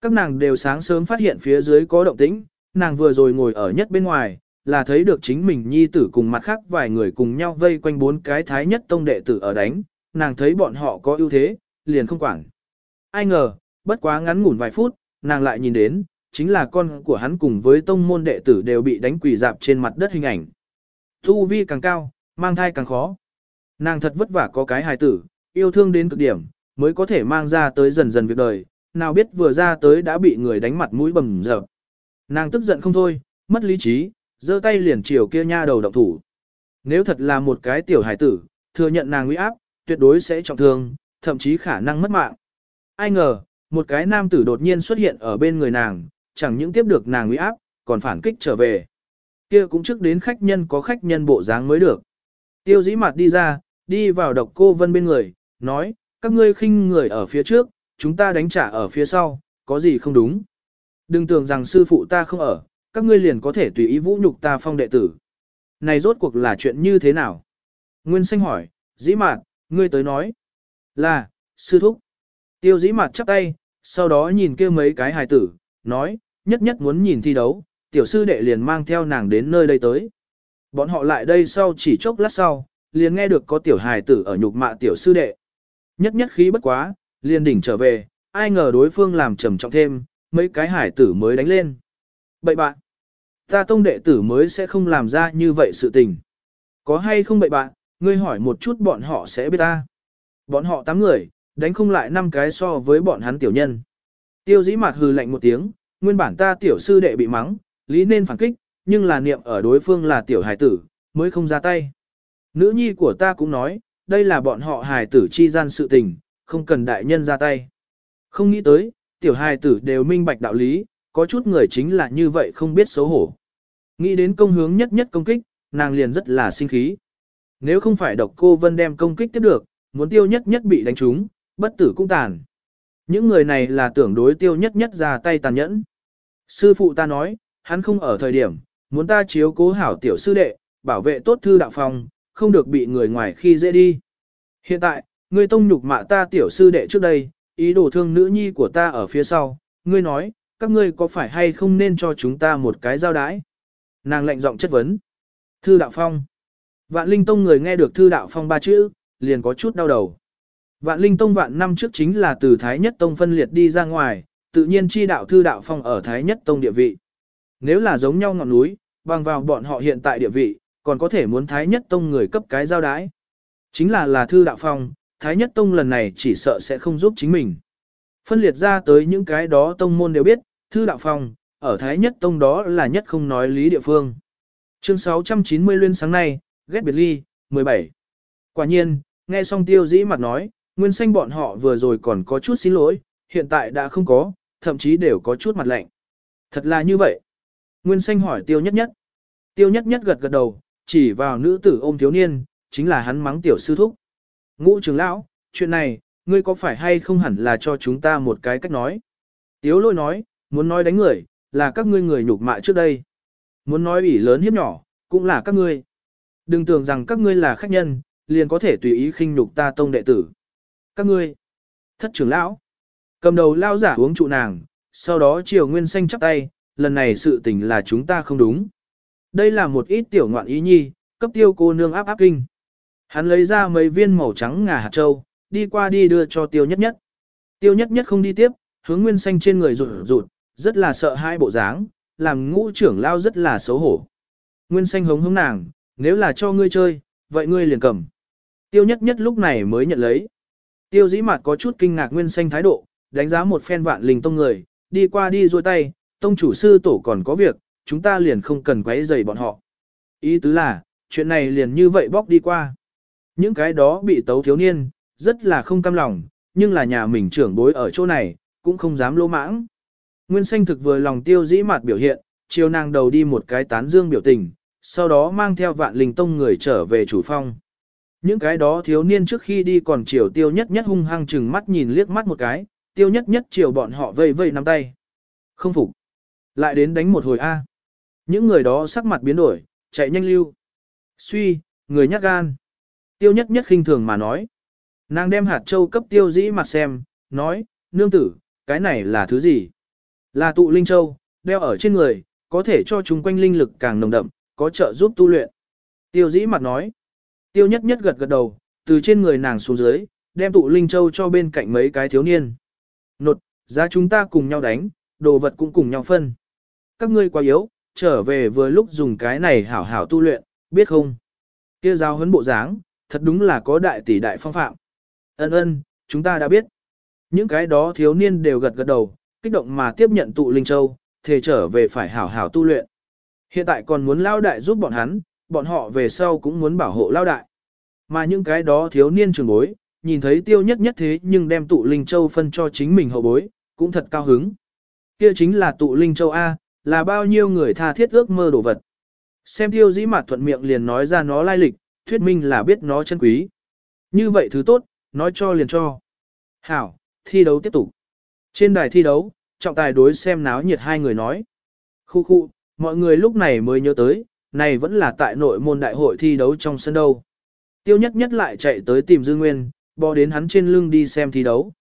Các nàng đều sáng sớm phát hiện phía dưới có động tĩnh, nàng vừa rồi ngồi ở nhất bên ngoài, là thấy được chính mình nhi tử cùng mặt khác vài người cùng nhau vây quanh bốn cái thái nhất tông đệ tử ở đánh, nàng thấy bọn họ có ưu thế, liền không quản. Ai ngờ, bất quá ngắn ngủn vài phút, nàng lại nhìn đến, chính là con của hắn cùng với tông môn đệ tử đều bị đánh quỳ dạp trên mặt đất hình ảnh. Thu vi càng cao, mang thai càng khó. Nàng thật vất vả có cái hài tử, yêu thương đến cực điểm, mới có thể mang ra tới dần dần việc đời, nào biết vừa ra tới đã bị người đánh mặt mũi bầm dập. Nàng tức giận không thôi, mất lý trí, giơ tay liền chiều kia nha đầu động thủ. Nếu thật là một cái tiểu hải tử, thừa nhận nàng uy áp, tuyệt đối sẽ trọng thương, thậm chí khả năng mất mạng. Ai ngờ, một cái nam tử đột nhiên xuất hiện ở bên người nàng, chẳng những tiếp được nàng uy áp, còn phản kích trở về. Kia cũng trước đến khách nhân có khách nhân bộ dáng mới được. Tiêu dĩ mặt đi ra, đi vào độc cô vân bên người, nói, các ngươi khinh người ở phía trước, chúng ta đánh trả ở phía sau, có gì không đúng. Đừng tưởng rằng sư phụ ta không ở, các ngươi liền có thể tùy ý vũ nhục ta phong đệ tử. Này rốt cuộc là chuyện như thế nào? Nguyên xanh hỏi, dĩ mạt, ngươi tới nói. Là, sư thúc. Tiêu dĩ mạt chắp tay, sau đó nhìn kia mấy cái hài tử, nói, nhất nhất muốn nhìn thi đấu, tiểu sư đệ liền mang theo nàng đến nơi đây tới. Bọn họ lại đây sau chỉ chốc lát sau, liền nghe được có tiểu hài tử ở nhục mạ tiểu sư đệ. Nhất nhất khí bất quá, liền đỉnh trở về, ai ngờ đối phương làm trầm trọng thêm, mấy cái hải tử mới đánh lên. Bậy bạn, ta tông đệ tử mới sẽ không làm ra như vậy sự tình. Có hay không bậy bạn, ngươi hỏi một chút bọn họ sẽ biết ta. Bọn họ tám người, đánh không lại năm cái so với bọn hắn tiểu nhân. Tiêu dĩ mặt hừ lạnh một tiếng, nguyên bản ta tiểu sư đệ bị mắng, lý nên phản kích, nhưng là niệm ở đối phương là tiểu hải tử, mới không ra tay. Nữ nhi của ta cũng nói, đây là bọn họ hài tử chi gian sự tình, không cần đại nhân ra tay. Không nghĩ tới, tiểu hài tử đều minh bạch đạo lý, có chút người chính là như vậy không biết xấu hổ. Nghĩ đến công hướng nhất nhất công kích, nàng liền rất là sinh khí. Nếu không phải độc cô Vân đem công kích tiếp được, muốn tiêu nhất nhất bị đánh trúng, bất tử cũng tàn. Những người này là tưởng đối tiêu nhất nhất ra tay tàn nhẫn. Sư phụ ta nói, hắn không ở thời điểm, muốn ta chiếu cố hảo tiểu sư đệ, bảo vệ tốt thư đạo phòng, không được bị người ngoài khi dễ đi. Hiện tại, ngươi tông nhục mạ ta tiểu sư đệ trước đây, ý đồ thương nữ nhi của ta ở phía sau, ngươi nói, các ngươi có phải hay không nên cho chúng ta một cái giao đái? Nàng lạnh giọng chất vấn. Thư đạo phong. Vạn Linh Tông người nghe được Thư Đạo Phong ba chữ, liền có chút đau đầu. Vạn Linh Tông vạn năm trước chính là từ Thái Nhất Tông phân liệt đi ra ngoài, tự nhiên chi đạo Thư Đạo Phong ở Thái Nhất Tông địa vị. Nếu là giống nhau ngọn núi, bằng vào bọn họ hiện tại địa vị, còn có thể muốn Thái Nhất Tông người cấp cái giao đái. Chính là là Thư Đạo Phong, Thái Nhất Tông lần này chỉ sợ sẽ không giúp chính mình. Phân liệt ra tới những cái đó tông môn đều biết, Thư Đạo Phong, ở Thái Nhất Tông đó là nhất không nói lý địa phương. Chương 690 liên sáng nay, ghét biệt ly, 17. Quả nhiên, nghe xong tiêu dĩ mặt nói, nguyên xanh bọn họ vừa rồi còn có chút xin lỗi, hiện tại đã không có, thậm chí đều có chút mặt lạnh. Thật là như vậy. Nguyên xanh hỏi tiêu nhất nhất. Tiêu nhất nhất gật gật đầu, chỉ vào nữ tử ôm thiếu niên, chính là hắn mắng tiểu sư thúc. Ngũ trưởng lão, chuyện này, ngươi có phải hay không hẳn là cho chúng ta một cái cách nói. Tiếu lôi nói, muốn nói đánh người, là các ngươi người nhục mạ trước đây. Muốn nói ủy lớn hiếp nhỏ, cũng là các ngươi. Đừng tưởng rằng các ngươi là khách nhân, liền có thể tùy ý khinh nhục ta tông đệ tử. Các ngươi, thất trưởng lão, cầm đầu lao giả uống trụ nàng, sau đó chiều nguyên xanh chắp tay, lần này sự tình là chúng ta không đúng. Đây là một ít tiểu ngoạn ý nhi, cấp tiêu cô nương áp áp kinh. Hắn lấy ra mấy viên màu trắng ngà hạt châu, đi qua đi đưa cho tiêu nhất nhất. Tiêu nhất nhất không đi tiếp, hướng nguyên xanh trên người rụt rụt, rất là sợ hai bộ dáng, làm ngũ trưởng lao rất là xấu hổ. Nguyên xanh hống hống nàng, nếu là cho ngươi chơi, vậy ngươi liền cầm. Tiêu nhất nhất lúc này mới nhận lấy. Tiêu dĩ mặt có chút kinh ngạc nguyên xanh thái độ, đánh giá một phen vạn linh tông người, đi qua đi dôi tay, tông chủ sư tổ còn có việc, chúng ta liền không cần quấy rầy bọn họ. Ý tứ là, chuyện này liền như vậy bóc đi qua. Những cái đó bị tấu thiếu niên, rất là không cam lòng, nhưng là nhà mình trưởng bối ở chỗ này, cũng không dám lỗ mãng. Nguyên xanh thực vừa lòng tiêu dĩ mặt biểu hiện, chiều nàng đầu đi một cái tán dương biểu tình, sau đó mang theo vạn linh tông người trở về chủ phong. Những cái đó thiếu niên trước khi đi còn chiều tiêu nhất nhất hung hăng chừng mắt nhìn liếc mắt một cái, tiêu nhất nhất chiều bọn họ vây vây nắm tay. Không phục. Lại đến đánh một hồi A. Những người đó sắc mặt biến đổi, chạy nhanh lưu. Suy, người nhát gan. Tiêu nhất nhất khinh thường mà nói. Nàng đem hạt châu cấp tiêu dĩ mặt xem, nói, nương tử, cái này là thứ gì? Là tụ linh châu, đeo ở trên người, có thể cho chúng quanh linh lực càng nồng đậm, có trợ giúp tu luyện. Tiêu dĩ mặt nói. Tiêu nhất nhất gật gật đầu, từ trên người nàng xuống dưới, đem tụ linh châu cho bên cạnh mấy cái thiếu niên. Nột, ra chúng ta cùng nhau đánh, đồ vật cũng cùng nhau phân. Các ngươi quá yếu, trở về vừa lúc dùng cái này hảo hảo tu luyện, biết không? Kia giáo huấn bộ dáng, thật đúng là có đại tỷ đại phong phạm. Ân ân, chúng ta đã biết. Những cái đó thiếu niên đều gật gật đầu, kích động mà tiếp nhận tụ linh châu, thề trở về phải hảo hảo tu luyện. Hiện tại còn muốn lao đại giúp bọn hắn, bọn họ về sau cũng muốn bảo hộ lao đại. Mà những cái đó thiếu niên trường bối, nhìn thấy tiêu nhất nhất thế nhưng đem tụ linh châu phân cho chính mình hậu bối, cũng thật cao hứng. Kia chính là tụ linh châu A, là bao nhiêu người tha thiết ước mơ đồ vật. Xem tiêu dĩ mặt thuận miệng liền nói ra nó lai lịch, thuyết minh là biết nó chân quý. Như vậy thứ tốt, nói cho liền cho. Hảo, thi đấu tiếp tục. Trên đài thi đấu, trọng tài đối xem náo nhiệt hai người nói. Khu khu, mọi người lúc này mới nhớ tới, này vẫn là tại nội môn đại hội thi đấu trong sân đâu. Tiêu nhất nhất lại chạy tới tìm Dư Nguyên, bò đến hắn trên lưng đi xem thi đấu.